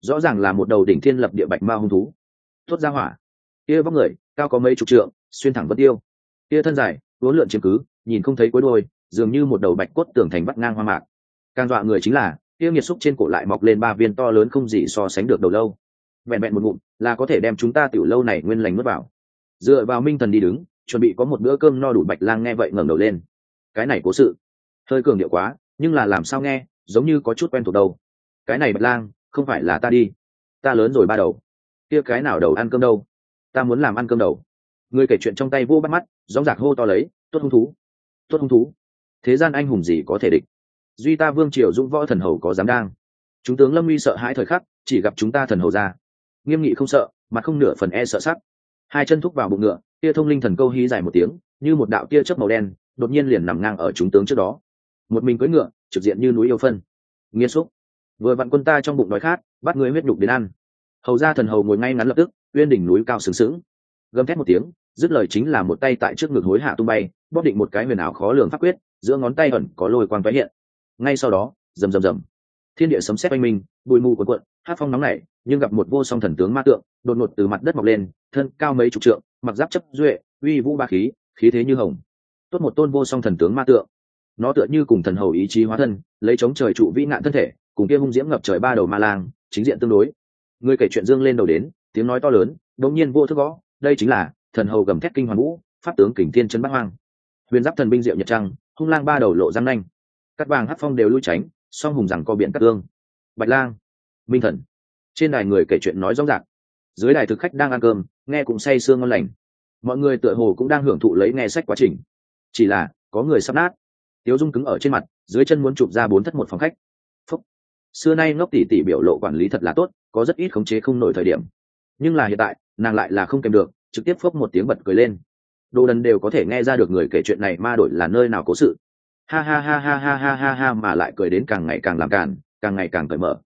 Rõ ràng là một đầu đỉnh thiên lập địa bạch ma hung thú. Thốt ra hỏa. Kia vóc người, cao có mấy chục trượng, xuyên thẳng vân tiêu. Kia thân dài uốn lượn chiếm cứ, nhìn không thấy cuối đôi dường như một đầu bạch cốt tường thành vắt ngang hoa mạc. Càng dọa người chính là tiêu nghiệt xúc trên cổ lại mọc lên ba viên to lớn không gì so sánh được đầu lâu. Vẹn vẹn một ngụm, là có thể đem chúng ta tiểu lâu này nguyên lành mất vào. Dựa vào minh thần đi đứng, chuẩn bị có một bữa cơm no đủ bạch lang nghe vậy ngẩng đầu lên. Cái này cố sự. Hơi cường điệu quá, nhưng là làm sao nghe, giống như có chút quen thuộc đâu. Cái này bạch lang, không phải là ta đi. Ta lớn rồi ba đầu. Kia cái nào đầu ăn cơm đâu? Ta muốn làm ăn cơm đầu. Người kể chuyện trong tay vô bắt mắt gióng giạc hô to lấy, tốt hung thú, tốt hung thú. Thế gian anh hùng gì có thể địch? Duy ta vương triều dũng võ thần hầu có dám đang. Chúng tướng lâm uy sợ hãi thời khắc, chỉ gặp chúng ta thần hầu ra. Nghiêm nghị không sợ, mà không nửa phần e sợ sắc. Hai chân thúc vào bụng ngựa tia thông linh thần câu hí dài một tiếng, như một đạo tia chớp màu đen, đột nhiên liền nằm ngang ở chúng tướng trước đó. Một mình cưỡi ngựa, trực diện như núi yêu phân. Nghiêm xúc. Vừa vặn quân ta trong bụng đói khát, bắt người huyết nhục đến ăn. Hầu ra thần hầu ngồi ngay ngắn lập tức, uyên đỉnh núi cao sướng sướng. Gầm thét một tiếng dứt lời chính là một tay tại trước ngực hối hạ tung bay, bóp định một cái huyền ảo khó lường pháp quyết, giữa ngón tay ẩn có lôi quang tái hiện. Ngay sau đó, rầm rầm rầm. Thiên địa sấm sét oanh minh, bụi mù cuộn cuộn, hát phong nóng nảy, nhưng gặp một vô song thần tướng ma tượng, đột ngột từ mặt đất mọc lên, thân cao mấy chục trượng, mặc giáp chấp duệ, uy vũ ba khí khí thế như hồng. Tốt một tôn vô song thần tướng ma tượng. Nó tựa như cùng thần hầu ý chí hóa thân, lấy chống trời trụ vĩ nạn thân thể, cùng kia hung diễm ngập trời ba đầu ma lang, chính diện tương đối. Người kể chuyện dương lên đầu đến, tiếng nói to lớn đống nhiên vô thức gõ, đây chính là thần hầu gầm thét kinh hoàn vũ, pháp tướng kình thiên chân bắt hoang. Huyền giáp thần binh diệu nhật trăng, hung lang ba đầu lộ răng nanh. Cắt vàng hát phong đều lui tránh, song hùng rằng co biện cắt tương. Bạch lang, minh thần. Trên đài người kể chuyện nói rõ ràng. Dưới đài thực khách đang ăn cơm, nghe cũng say sương ngon lành. Mọi người tựa hồ cũng đang hưởng thụ lấy nghe sách quá trình. Chỉ là, có người sắp nát. Tiếu dung cứng ở trên mặt, dưới chân muốn chụp ra bốn thất một phòng khách. Phúc. xưa nay ngốc tỷ tỷ biểu lộ quản lý thật là tốt, có rất ít khống chế không nổi thời điểm. Nhưng là hiện tại, nàng lại là không kèm được trực tiếp phốc một tiếng bật cười lên. Đồ đần đều có thể nghe ra được người kể chuyện này ma đổi là nơi nào cố sự. Ha ha ha ha ha ha ha ha mà lại cười đến càng ngày càng làm càn, càng ngày càng cởi mở.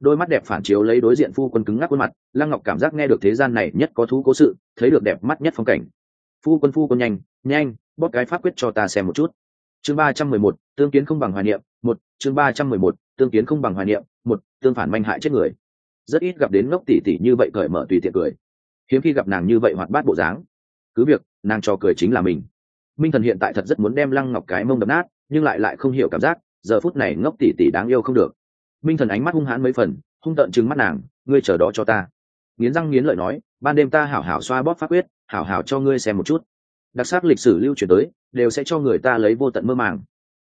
Đôi mắt đẹp phản chiếu lấy đối diện phu quân cứng ngắc khuôn mặt, lăng ngọc cảm giác nghe được thế gian này nhất có thú cố sự, thấy được đẹp mắt nhất phong cảnh. Phu quân phu quân nhanh nhanh, bóp cái pháp quyết cho ta xem một chút. Chương ba trăm mười một, tương kiến không bằng hoài niệm, một, chương ba trăm mười một, tương kiến không bằng hoài niệm, một, tương phản manh hại chết người. Rất ít gặp đến ngốc tỉ tỉ như vậy cởi mở tùy tiện cười hiếm khi gặp nàng như vậy hoạt bát bộ dáng. Cứ việc, nàng cho cười chính là mình. Minh thần hiện tại thật rất muốn đem lăng ngọc cái mông đập nát, nhưng lại lại không hiểu cảm giác, giờ phút này ngốc tỉ tỉ đáng yêu không được. Minh thần ánh mắt hung hãn mấy phần, hung tợn chừng mắt nàng, ngươi chờ đó cho ta. Nghiến răng nghiến lợi nói, ban đêm ta hảo hảo xoa bóp pháp quyết, hảo hảo cho ngươi xem một chút. Đặc sắc lịch sử lưu truyền tới, đều sẽ cho người ta lấy vô tận mơ màng.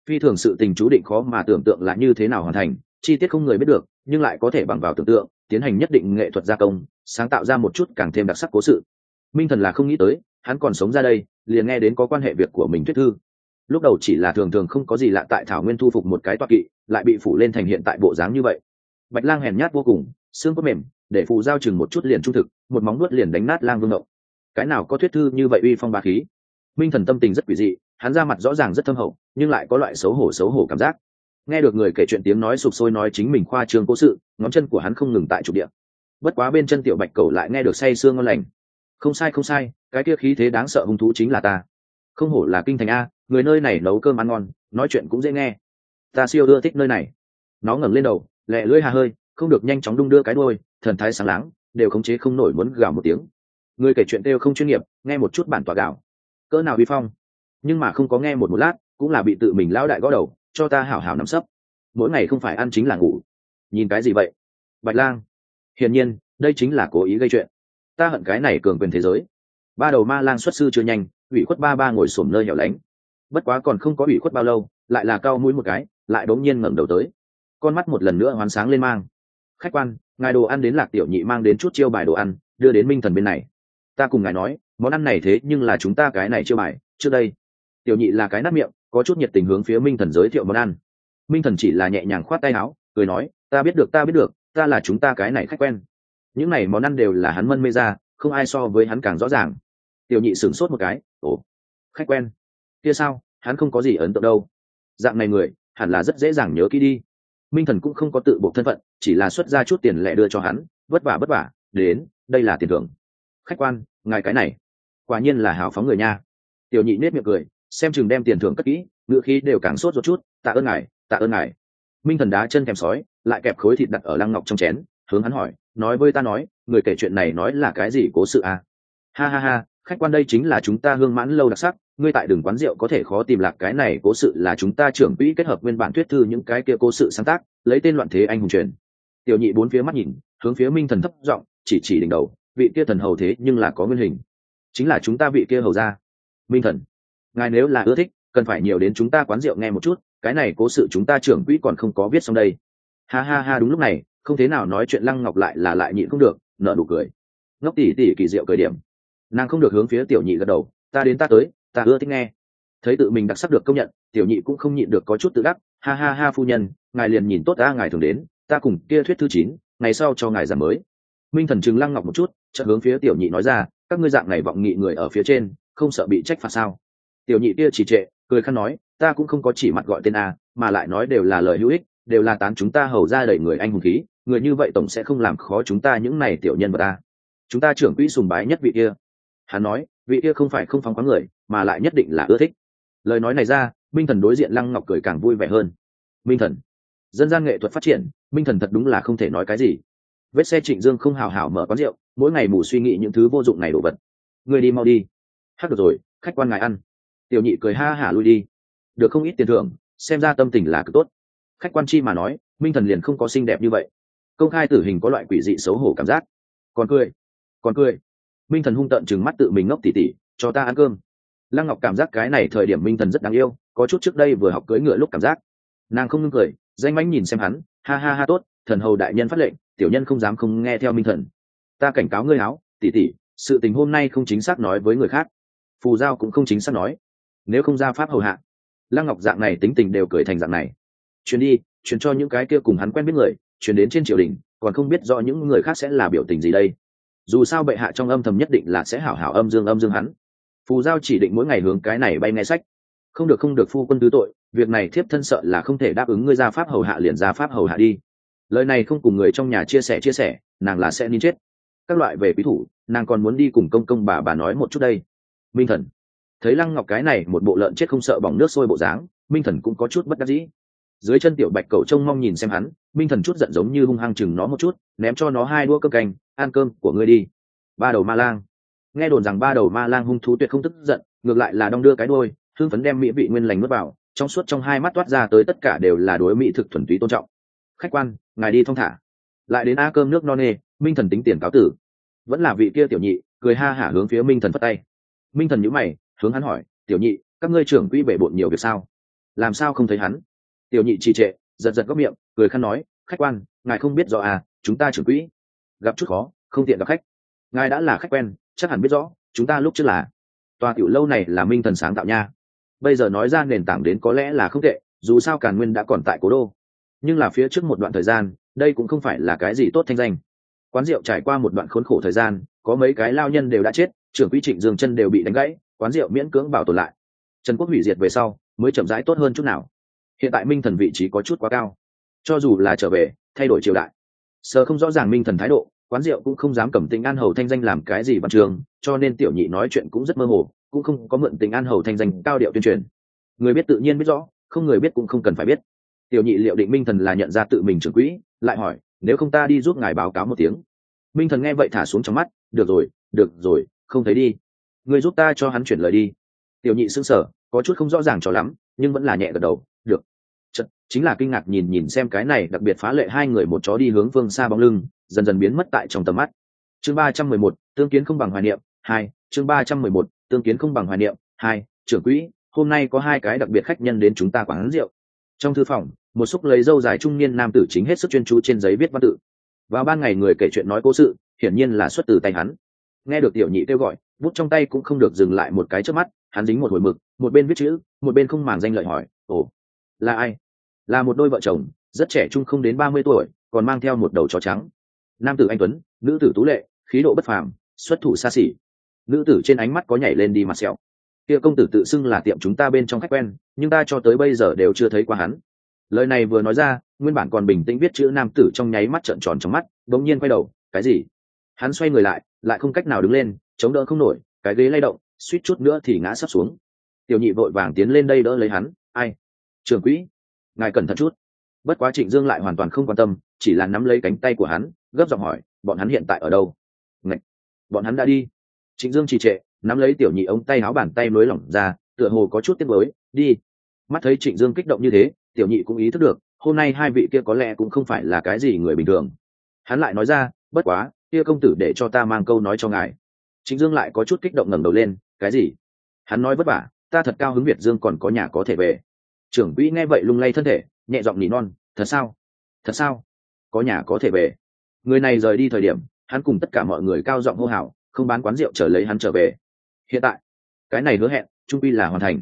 Phi thường sự tình chú định khó mà tưởng tượng là như thế nào hoàn thành, chi tiết không người biết được, nhưng lại có thể bằng vào tưởng tượng tiến hành nhất định nghệ thuật gia công, sáng tạo ra một chút càng thêm đặc sắc cố sự. Minh thần là không nghĩ tới, hắn còn sống ra đây, liền nghe đến có quan hệ việc của mình thuyết thư. Lúc đầu chỉ là thường thường không có gì lạ tại thảo nguyên thu phục một cái toa kỵ, lại bị phủ lên thành hiện tại bộ dáng như vậy. Bạch lang hèn nhát vô cùng, xương có mềm, để phù giao chừng một chút liền trung thực, một móng nuốt liền đánh nát lang vương động cái nào có thuyết thư như vậy uy phong ba khí? Minh thần tâm tình rất quỷ dị, hắn ra mặt rõ ràng rất thâm hậu, nhưng lại có loại xấu hổ xấu hổ cảm giác nghe được người kể chuyện tiếng nói sụp sôi nói chính mình khoa trương cố sự, ngón chân của hắn không ngừng tại trục địa. Bất quá bên chân tiểu bạch cầu lại nghe được say sương ngon lành. Không sai không sai, cái kia khí thế đáng sợ hung thú chính là ta. Không hổ là kinh thành a, người nơi này nấu cơm ăn ngon, nói chuyện cũng dễ nghe. Ta siêu ưa thích nơi này. Nó ngẩng lên đầu, lẹ lưỡi hà hơi, không được nhanh chóng đung đưa cái đôi thần thái sáng láng, đều khống chế không nổi muốn gào một tiếng. Người kể chuyện kêu không chuyên nghiệp, nghe một chút bản tỏa gạo cỡ nào vi phong. Nhưng mà không có nghe một một lát, cũng là bị tự mình lao đại gõ đầu cho ta hảo hảo nắm sấp. Mỗi ngày không phải ăn chính là ngủ. Nhìn cái gì vậy? Bạch lang. Hiển nhiên, đây chính là cố ý gây chuyện. Ta hận cái này cường quyền thế giới. Ba đầu ma lang xuất sư chưa nhanh, ủy khuất ba ba ngồi xổm nơi hẻo lánh. Bất quá còn không có ủy khuất bao lâu, lại là cao mũi một cái, lại đống nhiên ngẩng đầu tới. Con mắt một lần nữa hoán sáng lên mang. Khách quan, ngài đồ ăn đến lạc tiểu nhị mang đến chút chiêu bài đồ ăn, đưa đến minh thần bên này. Ta cùng ngài nói, món ăn này thế nhưng là chúng ta cái này chiêu bài, trước đây. Tiểu nhị là cái nát miệng có chút nhiệt tình hướng phía minh thần giới thiệu món ăn. Minh thần chỉ là nhẹ nhàng khoát tay áo, cười nói, ta biết được, ta biết được, ta là chúng ta cái này khách quen. Những này món ăn đều là hắn mân mê ra, không ai so với hắn càng rõ ràng. Tiểu nhị sửng sốt một cái, ồ, khách quen? Kia sao? Hắn không có gì ấn tượng đâu. Dạng này người, hẳn là rất dễ dàng nhớ kỹ đi. Minh thần cũng không có tự buộc thân phận, chỉ là xuất ra chút tiền lẻ đưa cho hắn, vất vả vất vả, đến, đây là tiền thưởng. Khách quan, ngài cái này, quả nhiên là hào phóng người nha. Tiểu nhị nết miệng cười xem chừng đem tiền thưởng cất kỹ ngựa khí đều càng sốt ruột chút, tạ ơn ngài, tạ ơn ngài. Minh thần đá chân thèm sói, lại kẹp khối thịt đặt ở lăng ngọc trong chén, hướng hắn hỏi, nói với ta nói, người kể chuyện này nói là cái gì cố sự à? Ha ha ha, khách quan đây chính là chúng ta hương mãn lâu đặc sắc, ngươi tại đường quán rượu có thể khó tìm lạc cái này cố sự là chúng ta trưởng quỹ kết hợp nguyên bản thuyết thư những cái kia cố sự sáng tác, lấy tên loạn thế anh hùng truyền. Tiểu nhị bốn phía mắt nhìn, hướng phía minh thần thấp giọng, chỉ chỉ đỉnh đầu, vị kia thần hầu thế nhưng là có nguyên hình, chính là chúng ta vị kia hầu ra minh thần ngài nếu là ưa thích, cần phải nhiều đến chúng ta quán rượu nghe một chút, cái này cố sự chúng ta trưởng quỹ còn không có viết xong đây. Ha ha ha, đúng lúc này, không thế nào nói chuyện lăng ngọc lại là lại nhịn không được nợ nụ cười. Ngốc tỉ tỉ kỳ diệu cười điểm. Nàng không được hướng phía tiểu nhị gật đầu, ta đến ta tới, ta ưa thích nghe. Thấy tự mình đặc sắc được công nhận, tiểu nhị cũng không nhịn được có chút tự đắc, ha ha ha phu nhân, ngài liền nhìn tốt ta, ngài thường đến, ta cùng kia thuyết thư chín, ngày sau cho ngài giảm mới. Minh thần chừng lăng ngọc một chút, chợt hướng phía tiểu nhị nói ra, các ngươi dạng này vọng nghị người ở phía trên, không sợ bị trách phạt sao? Tiểu nhị kia chỉ trệ, cười khăn nói, ta cũng không có chỉ mặt gọi tên a, mà lại nói đều là lời hữu ích, đều là tán chúng ta hầu ra đẩy người anh hùng khí, người như vậy tổng sẽ không làm khó chúng ta những này tiểu nhân vật ta chúng ta trưởng quỹ sùng bái nhất vị kia. Hắn nói, vị kia không phải không phóng khoáng người, mà lại nhất định là ưa thích. Lời nói này ra, minh thần đối diện lăng ngọc cười càng vui vẻ hơn. Minh thần, dân gian nghệ thuật phát triển, minh thần thật đúng là không thể nói cái gì. Vết xe trịnh dương không hào hảo mở quán rượu, mỗi ngày mù suy nghĩ những thứ vô dụng này đổ vật. Người đi mau đi. Hát được rồi, khách quan ngài ăn tiểu nhị cười ha hả lui đi. Được không ít tiền thưởng, xem ra tâm tình là cực tốt. Khách quan chi mà nói, minh thần liền không có xinh đẹp như vậy. Công khai tử hình có loại quỷ dị xấu hổ cảm giác. Còn cười còn cười. Minh thần hung tợn chừng mắt tự mình ngốc tỉ tỉ, cho ta ăn cơm. Lăng ngọc cảm giác cái này thời điểm minh thần rất đáng yêu, có chút trước đây vừa học cưỡi ngựa lúc cảm giác. Nàng không ngưng cười, danh mánh nhìn xem hắn, ha ha ha tốt, thần hầu đại nhân phát lệnh, tiểu nhân không dám không nghe theo minh thần. Ta cảnh cáo ngươi áo, tỉ tỉ, sự tình hôm nay không chính xác nói với người khác. Phù giao cũng không chính xác nói nếu không ra pháp hầu hạ. Lăng ngọc dạng này tính tình đều cười thành dạng này. Chuyến đi, chuyển cho những cái kia cùng hắn quen biết người, chuyển đến trên triều đình, còn không biết rõ những người khác sẽ là biểu tình gì đây. Dù sao bệ hạ trong âm thầm nhất định là sẽ hảo hảo âm dương âm dương hắn. Phù giao chỉ định mỗi ngày hướng cái này bay nghe sách. Không được không được phu quân tứ tội, việc này thiếp thân sợ là không thể đáp ứng ngươi ra pháp hầu hạ liền ra pháp hầu hạ đi. Lời này không cùng người trong nhà chia sẻ chia sẻ, nàng là sẽ nín chết. Các loại về quý thủ, nàng còn muốn đi cùng công công bà bà nói một chút đây. Minh thần thấy lăng ngọc cái này một bộ lợn chết không sợ bỏng nước sôi bộ dáng, minh thần cũng có chút bất đắc dĩ. Dưới chân tiểu bạch cầu trông mong nhìn xem hắn, minh thần chút giận giống như hung hăng chừng nó một chút, ném cho nó hai đũa cơm canh, ăn cơm của ngươi đi. Ba đầu ma lang. Nghe đồn rằng ba đầu ma lang hung thú tuyệt không tức giận, ngược lại là đong đưa cái đôi thương phấn đem mỹ vị nguyên lành nuốt vào, trong suốt trong hai mắt toát ra tới tất cả đều là đối mỹ thực thuần túy tôn trọng. Khách quan, ngài đi thong thả. Lại đến a cơm nước no nê, minh thần tính tiền cáo tử. Vẫn là vị kia tiểu nhị, cười ha hả hướng phía minh thần phất tay. Minh thần nhữ mày hướng hắn hỏi, tiểu nhị, các ngươi trưởng quỹ bể bộn nhiều việc sao? Làm sao không thấy hắn? Tiểu nhị trì trệ, giật giật góc miệng, cười khăn nói, khách quan, ngài không biết rõ à chúng ta trưởng quỹ gặp chút khó, không tiện gặp khách. Ngài đã là khách quen, chắc hẳn biết rõ, chúng ta lúc trước là tòa tiểu lâu này là minh thần sáng tạo nha. Bây giờ nói ra nền tảng đến có lẽ là không tệ, dù sao càn nguyên đã còn tại cố đô. Nhưng là phía trước một đoạn thời gian, đây cũng không phải là cái gì tốt thanh danh. Quán rượu trải qua một đoạn khốn khổ thời gian, có mấy cái lao nhân đều đã chết, trưởng quỹ trịnh dương chân đều bị đánh gãy quán rượu miễn cưỡng bảo tồn lại. Trần quốc hủy diệt về sau, mới chậm rãi tốt hơn chút nào. Hiện tại minh thần vị trí có chút quá cao. Cho dù là trở về, thay đổi triều đại sờ không rõ ràng minh thần thái độ, quán rượu cũng không dám cầm tình an hầu thanh danh làm cái gì bằng trường, cho nên tiểu nhị nói chuyện cũng rất mơ hồ, cũng không có mượn tình an hầu thanh danh cao điệu tuyên truyền. Người biết tự nhiên biết rõ, không người biết cũng không cần phải biết. Tiểu nhị liệu định minh thần là nhận ra tự mình trưởng quỹ, lại hỏi, nếu không ta đi giúp ngài báo cáo một tiếng? Minh thần nghe vậy thả xuống trong mắt, được rồi được rồi, không thấy đi người giúp ta cho hắn chuyển lời đi. Tiểu nhị xưng sở, có chút không rõ ràng cho lắm nhưng vẫn là nhẹ gật đầu được. Chật, chính là kinh ngạc nhìn nhìn xem cái này đặc biệt phá lệ hai người một chó đi hướng phương xa bóng lưng dần dần biến mất tại trong tầm mắt. Chương ba trăm mười một tương kiến không bằng hoài niệm hai chương ba trăm mười một tương kiến không bằng hoài niệm hai trưởng quỹ hôm nay có hai cái đặc biệt khách nhân đến chúng ta quán rượu. Trong thư phòng một xúc lấy dâu dài trung niên nam tử chính hết sức chuyên chú trên giấy viết văn tự. Vào ban ngày người kể chuyện nói cố sự hiển nhiên là xuất từ tay hắn. Nghe được tiểu nhị kêu gọi bút trong tay cũng không được dừng lại một cái trước mắt, hắn dính một hồi mực, một bên viết chữ, một bên không màng danh lợi hỏi, ồ, là ai? Là một đôi vợ chồng, rất trẻ trung không đến ba mươi tuổi, còn mang theo một đầu chó trắng. Nam tử anh tuấn, nữ tử tú lệ, khí độ bất phàm, xuất thủ xa xỉ. Nữ tử trên ánh mắt có nhảy lên đi mặt sẹo. Kia công tử tự xưng là tiệm chúng ta bên trong khách quen, nhưng ta cho tới bây giờ đều chưa thấy qua hắn. Lời này vừa nói ra, nguyên bản còn bình tĩnh viết chữ nam tử trong nháy mắt trợn tròn trong mắt bỗng nhiên quay đầu, cái gì? Hắn xoay người lại lại không cách nào đứng lên chống đỡ không nổi, cái ghế lay động, suýt chút nữa thì ngã sắp xuống. Tiểu nhị vội vàng tiến lên đây đỡ lấy hắn, ai? Trường quỹ, ngài cẩn thận chút. Bất quá trịnh dương lại hoàn toàn không quan tâm, chỉ là nắm lấy cánh tay của hắn, gấp giọng hỏi, bọn hắn hiện tại ở đâu? Ngạch! bọn hắn đã đi. Trịnh dương trì trệ, nắm lấy tiểu nhị ống tay áo bàn tay mới lỏng ra, tựa hồ có chút tiếc mới đi. Mắt thấy trịnh dương kích động như thế, tiểu nhị cũng ý thức được, hôm nay hai vị kia có lẽ cũng không phải là cái gì người bình thường. Hắn lại nói ra, bất quá, kia công tử để cho ta mang câu nói cho ngài trịnh dương lại có chút kích động ngẩng đầu lên, cái gì? Hắn nói vất vả, ta thật cao hứng việt dương còn có nhà có thể về. Trưởng quỹ nghe vậy lung lay thân thể, nhẹ giọng nỉ non, thật sao? Thật sao? Có nhà có thể về? Người này rời đi thời điểm, hắn cùng tất cả mọi người cao giọng hô hào, không bán quán rượu trở lấy hắn trở về. Hiện tại, cái này hứa hẹn, trung quy là hoàn thành.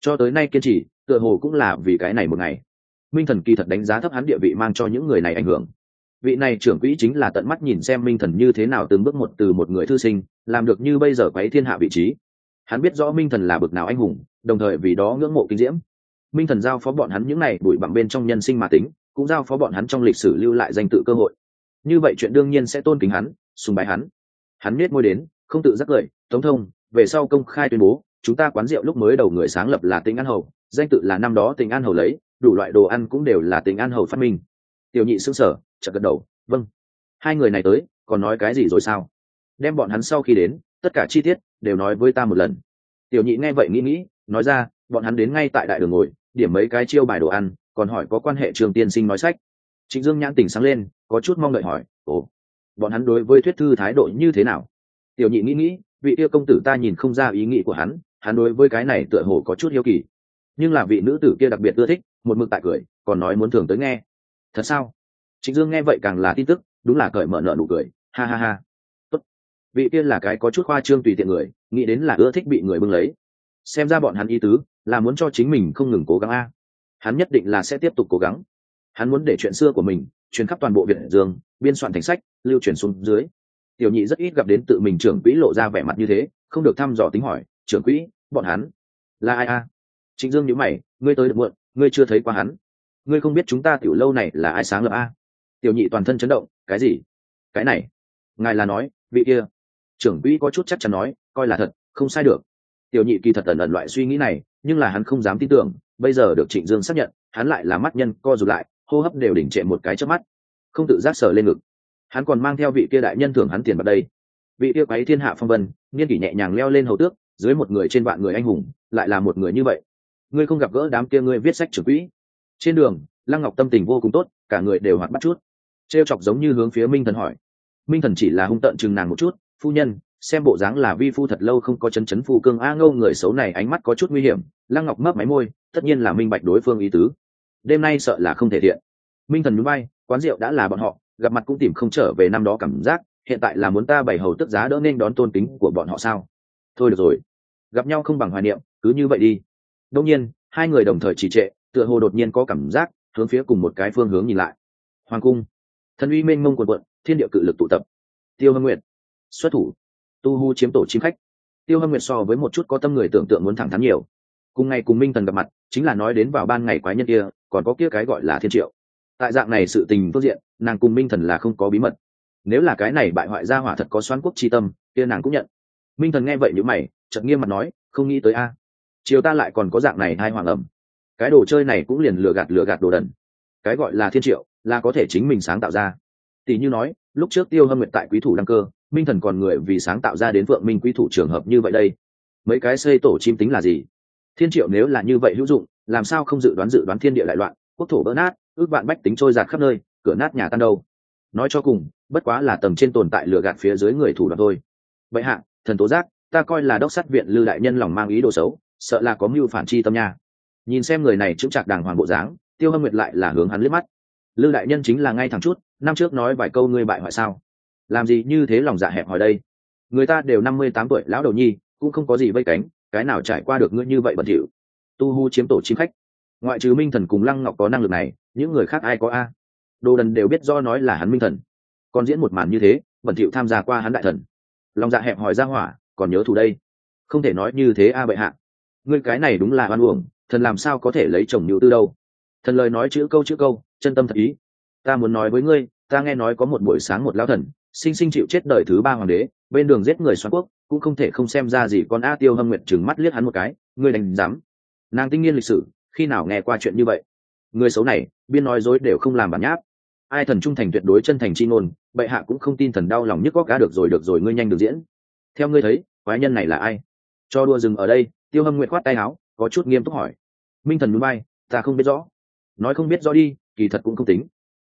Cho tới nay kiên trì, tựa hồ cũng là vì cái này một ngày. Minh thần kỳ thật đánh giá thấp hắn địa vị mang cho những người này ảnh hưởng vị này trưởng quỹ chính là tận mắt nhìn xem minh thần như thế nào từng bước một từ một người thư sinh, làm được như bây giờ quấy thiên hạ vị trí. Hắn biết rõ minh thần là bực nào anh hùng, đồng thời vì đó ngưỡng mộ kinh diễm. Minh thần giao phó bọn hắn những này bụi bặm bên trong nhân sinh mà tính, cũng giao phó bọn hắn trong lịch sử lưu lại danh tự cơ hội. Như vậy chuyện đương nhiên sẽ tôn kính hắn, sùng bái hắn. Hắn biết ngôi đến, không tự giác lợi tống thông, về sau công khai tuyên bố, chúng ta quán rượu lúc mới đầu người sáng lập là tỉnh an hầu, danh tự là năm đó tỉnh an hầu lấy, đủ loại đồ ăn cũng đều là tỉnh an hầu phát minh tiểu nhị xương sở, chợt gật đầu vâng. Hai người này tới, còn nói cái gì rồi sao? Đem bọn hắn sau khi đến, tất cả chi tiết đều nói với ta một lần. Tiểu nhị nghe vậy nghĩ nghĩ, nói ra, bọn hắn đến ngay tại đại đường ngồi, điểm mấy cái chiêu bài đồ ăn, còn hỏi có quan hệ trường tiên sinh nói sách. Trịnh dương nhãn tỉnh sáng lên, có chút mong đợi hỏi, ồ, bọn hắn đối với thuyết thư thái độ như thế nào? Tiểu nhị nghĩ nghĩ, vị yêu công tử ta nhìn không ra ý nghĩ của hắn hắn đối với cái này tựa hồ có chút hiếu kỳ. Nhưng là vị nữ tử kia đặc biệt ưa thích, một mực tại cười, còn nói muốn thường tới nghe thật sao? Trịnh dương nghe vậy càng là tin tức, đúng là cởi mở nợ nụ cười, ha ha ha. Tốt. vị kia là cái có chút khoa trương tùy tiện người, nghĩ đến là ưa thích bị người bưng lấy. Xem ra bọn hắn ý tứ, là muốn cho chính mình không ngừng cố gắng a. Hắn nhất định là sẽ tiếp tục cố gắng. Hắn muốn để chuyện xưa của mình, truyền khắp toàn bộ việt dương, biên soạn thành sách, lưu truyền xuống dưới. Tiểu nhị rất ít gặp đến tự mình trưởng quỹ lộ ra vẻ mặt như thế, không được thăm dò tính hỏi, trưởng quỹ, bọn hắn là ai a? Trịnh dương nhữ mày, ngươi tới được muộn, ngươi chưa thấy qua hắn ngươi không biết chúng ta tiểu lâu này là ai sáng lập a? Tiểu nhị toàn thân chấn động, cái gì? Cái này, ngài là nói, vị kia. Trưởng quỹ có chút chắc chắn nói, coi là thật, không sai được. Tiểu nhị kỳ thật ẩn ẩn loại suy nghĩ này, nhưng là hắn không dám tin tưởng, bây giờ được trịnh dương xác nhận, hắn lại là mắt nhân, co rụt lại, hô hấp đều đỉnh trệ một cái trước mắt. Không tự giác sờ lên ngực. Hắn còn mang theo vị kia đại nhân thưởng hắn tiền vào đây. Vị kia quấy thiên hạ phong vân, niên kỷ nhẹ nhàng leo lên hầu tước, dưới một người trên vạn người anh hùng, lại là một người như vậy. Ngươi không gặp gỡ đám kia ngươi viết sách trưởng quỹ trên đường, lăng ngọc tâm tình vô cùng tốt, cả người đều hoạt bắt chút. T chọc giống như hướng phía minh thần hỏi. Minh thần chỉ là hung tợn chừng nàng một chút, phu nhân, xem bộ dáng là vi phu thật lâu không có chấn chấn phu cương a ngâu người xấu này ánh mắt có chút nguy hiểm. Lăng ngọc mấp máy môi, tất nhiên là minh bạch đối phương ý tứ. Đêm nay sợ là không thể thiện. Minh thần núi bay quán rượu đã là bọn họ, gặp mặt cũng tìm không trở về năm đó cảm giác, hiện tại là muốn ta bày hầu tức giá đỡ nên đón tôn kính của bọn họ sao? Thôi được rồi, gặp nhau không bằng hoài niệm, cứ như vậy đi. Đông nhiên, hai người đồng thời trì trệ tựa hồ đột nhiên có cảm giác, hướng phía cùng một cái phương hướng nhìn lại. Hoàng cung. Thần uy mênh mông quần quận thiên địa cự lực tụ tập. Tiêu hâm nguyệt. Xuất thủ. Tu hu chiếm tổ chim khách. Tiêu hâm nguyệt so với một chút có tâm người tưởng tượng muốn thẳng thắn nhiều. Cùng ngày cùng minh thần gặp mặt, chính là nói đến vào ban ngày quái nhân kia, còn có kia cái gọi là thiên triệu. Tại dạng này sự tình phương diện, nàng cùng minh thần là không có bí mật. Nếu là cái này bại hoại gia hỏa thật có xoán quốc tri tâm, kia nàng cũng nhận. Minh thần nghe vậy nhữ mày, chợt nghiêm mặt nói, không nghĩ tới a. Chiều ta lại còn có dạng này hai hoàng ẩm cái đồ chơi này cũng liền lừa gạt lừa gạt đồ đần. Cái gọi là thiên triệu, là có thể chính mình sáng tạo ra. Tỷ như nói, lúc trước tiêu hâm nguyện tại quý thủ đăng cơ, minh thần còn người vì sáng tạo ra đến vượng minh quý thủ trường hợp như vậy đây. Mấy cái xây tổ chim tính là gì? Thiên triệu nếu là như vậy hữu dụng, làm sao không dự đoán dự đoán thiên địa đại loạn, quốc thổ vỡ nát, ước bạn bách tính trôi giạt khắp nơi, cửa nát nhà tan đâu? Nói cho cùng, bất quá là tầng trên tồn tại lừa gạt phía dưới người thủ đoạn thôi. Vậy hạ, thần tố giác, ta coi là đốc sát viện lư đại nhân lòng mang ý đồ xấu, sợ là có mưu phản chi tâm nha nhìn xem người này chững chạc đàng hoàng bộ dáng, tiêu hâm nguyệt lại là hướng hắn liếc mắt. Lư đại nhân chính là ngay thẳng chút, năm trước nói vài câu ngươi bại hoại sao? Làm gì như thế lòng dạ hẹp hỏi đây? Người ta đều năm mươi tám tuổi, lão đầu nhi, cũng không có gì vây cánh, cái nào trải qua được ngươi như vậy bẩn thỉu? Tu hu chiếm tổ chim khách. Ngoại trừ minh thần cùng lăng ngọc có năng lực này, những người khác ai có a? Đồ đần đều biết do nói là hắn minh thần. Còn diễn một màn như thế, bẩn thỉu tham gia qua hắn đại thần. Lòng dạ hẹp hỏi ra hỏa, còn nhớ thủ đây. Không thể nói như thế a bệ hạ. Ngươi cái này đúng là oan uổng thần làm sao có thể lấy chồng nhu tư đâu? Thần lời nói chữ câu chữ câu, chân tâm thật ý. Ta muốn nói với ngươi, ta nghe nói có một buổi sáng một lão thần, sinh sinh chịu chết đời thứ ba hoàng đế, bên đường giết người xoan quốc, cũng không thể không xem ra gì con a tiêu hâm nguyện chừng mắt liếc hắn một cái, ngươi đành dám. Nàng tinh nghiên lịch sử, khi nào nghe qua chuyện như vậy? Người xấu này, biên nói dối đều không làm bản nháp. Ai thần trung thành tuyệt đối chân thành chi ngôn, bệ hạ cũng không tin thần đau lòng nhức góc cá được rồi được rồi, ngươi nhanh được diễn. Theo ngươi thấy, quái nhân này là ai? Cho đua dừng ở đây, tiêu hâm nguyện khoát tay áo có chút nghiêm túc hỏi. Minh thần núi bay, ta không biết rõ. Nói không biết rõ đi, kỳ thật cũng không tính.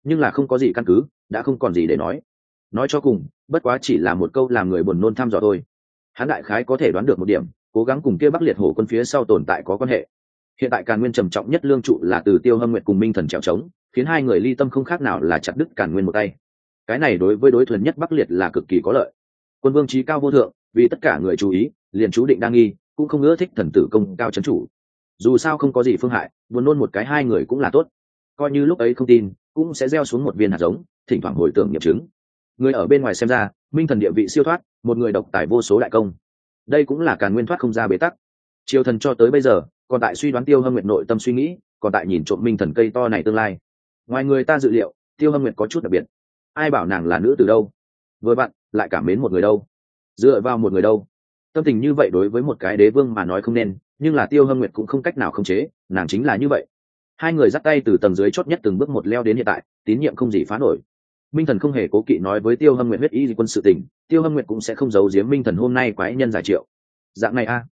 Nhưng là không có gì căn cứ, đã không còn gì để nói. Nói cho cùng, bất quá chỉ là một câu làm người buồn nôn thăm dò thôi. Hắn đại khái có thể đoán được một điểm, cố gắng cùng kia bắc liệt hổ quân phía sau tồn tại có quan hệ. Hiện tại càn nguyên trầm trọng nhất lương trụ là từ tiêu hâm nguyện cùng minh thần trèo trống, khiến hai người ly tâm không khác nào là chặt đứt càn nguyên một tay. Cái này đối với đối thuần nhất bắc liệt là cực kỳ có lợi. Quân vương trí cao vô thượng, vì tất cả người chú ý, liền chú định đa nghi cũng không ưa thích thần tử công cao trấn chủ. Dù sao không có gì phương hại, buồn nôn một cái hai người cũng là tốt. Coi như lúc ấy không tin, cũng sẽ gieo xuống một viên hạt giống, thỉnh thoảng hồi tưởng nghiệm chứng. Người ở bên ngoài xem ra, minh thần địa vị siêu thoát, một người độc tài vô số đại công. Đây cũng là càn nguyên thoát không ra bế tắc. Triều thần cho tới bây giờ, còn tại suy đoán tiêu hâm nguyện nội tâm suy nghĩ, còn tại nhìn trộm minh thần cây to này tương lai. Ngoài người ta dự liệu, tiêu hâm nguyện có chút đặc biệt. Ai bảo nàng là nữ từ đâu? Vừa bạn lại cảm mến một người đâu? Dựa vào một người đâu? Tâm tình như vậy đối với một cái đế vương mà nói không nên, nhưng là tiêu hâm nguyệt cũng không cách nào khống chế, nàng chính là như vậy. Hai người dắt tay từ tầng dưới chót nhất từng bước một leo đến hiện tại, tín nhiệm không gì phá nổi. Minh thần không hề cố kỵ nói với tiêu hâm nguyệt huyết y quân sự tình, tiêu hâm nguyệt cũng sẽ không giấu giếm minh thần hôm nay quái nhân giải triệu. Dạng này a.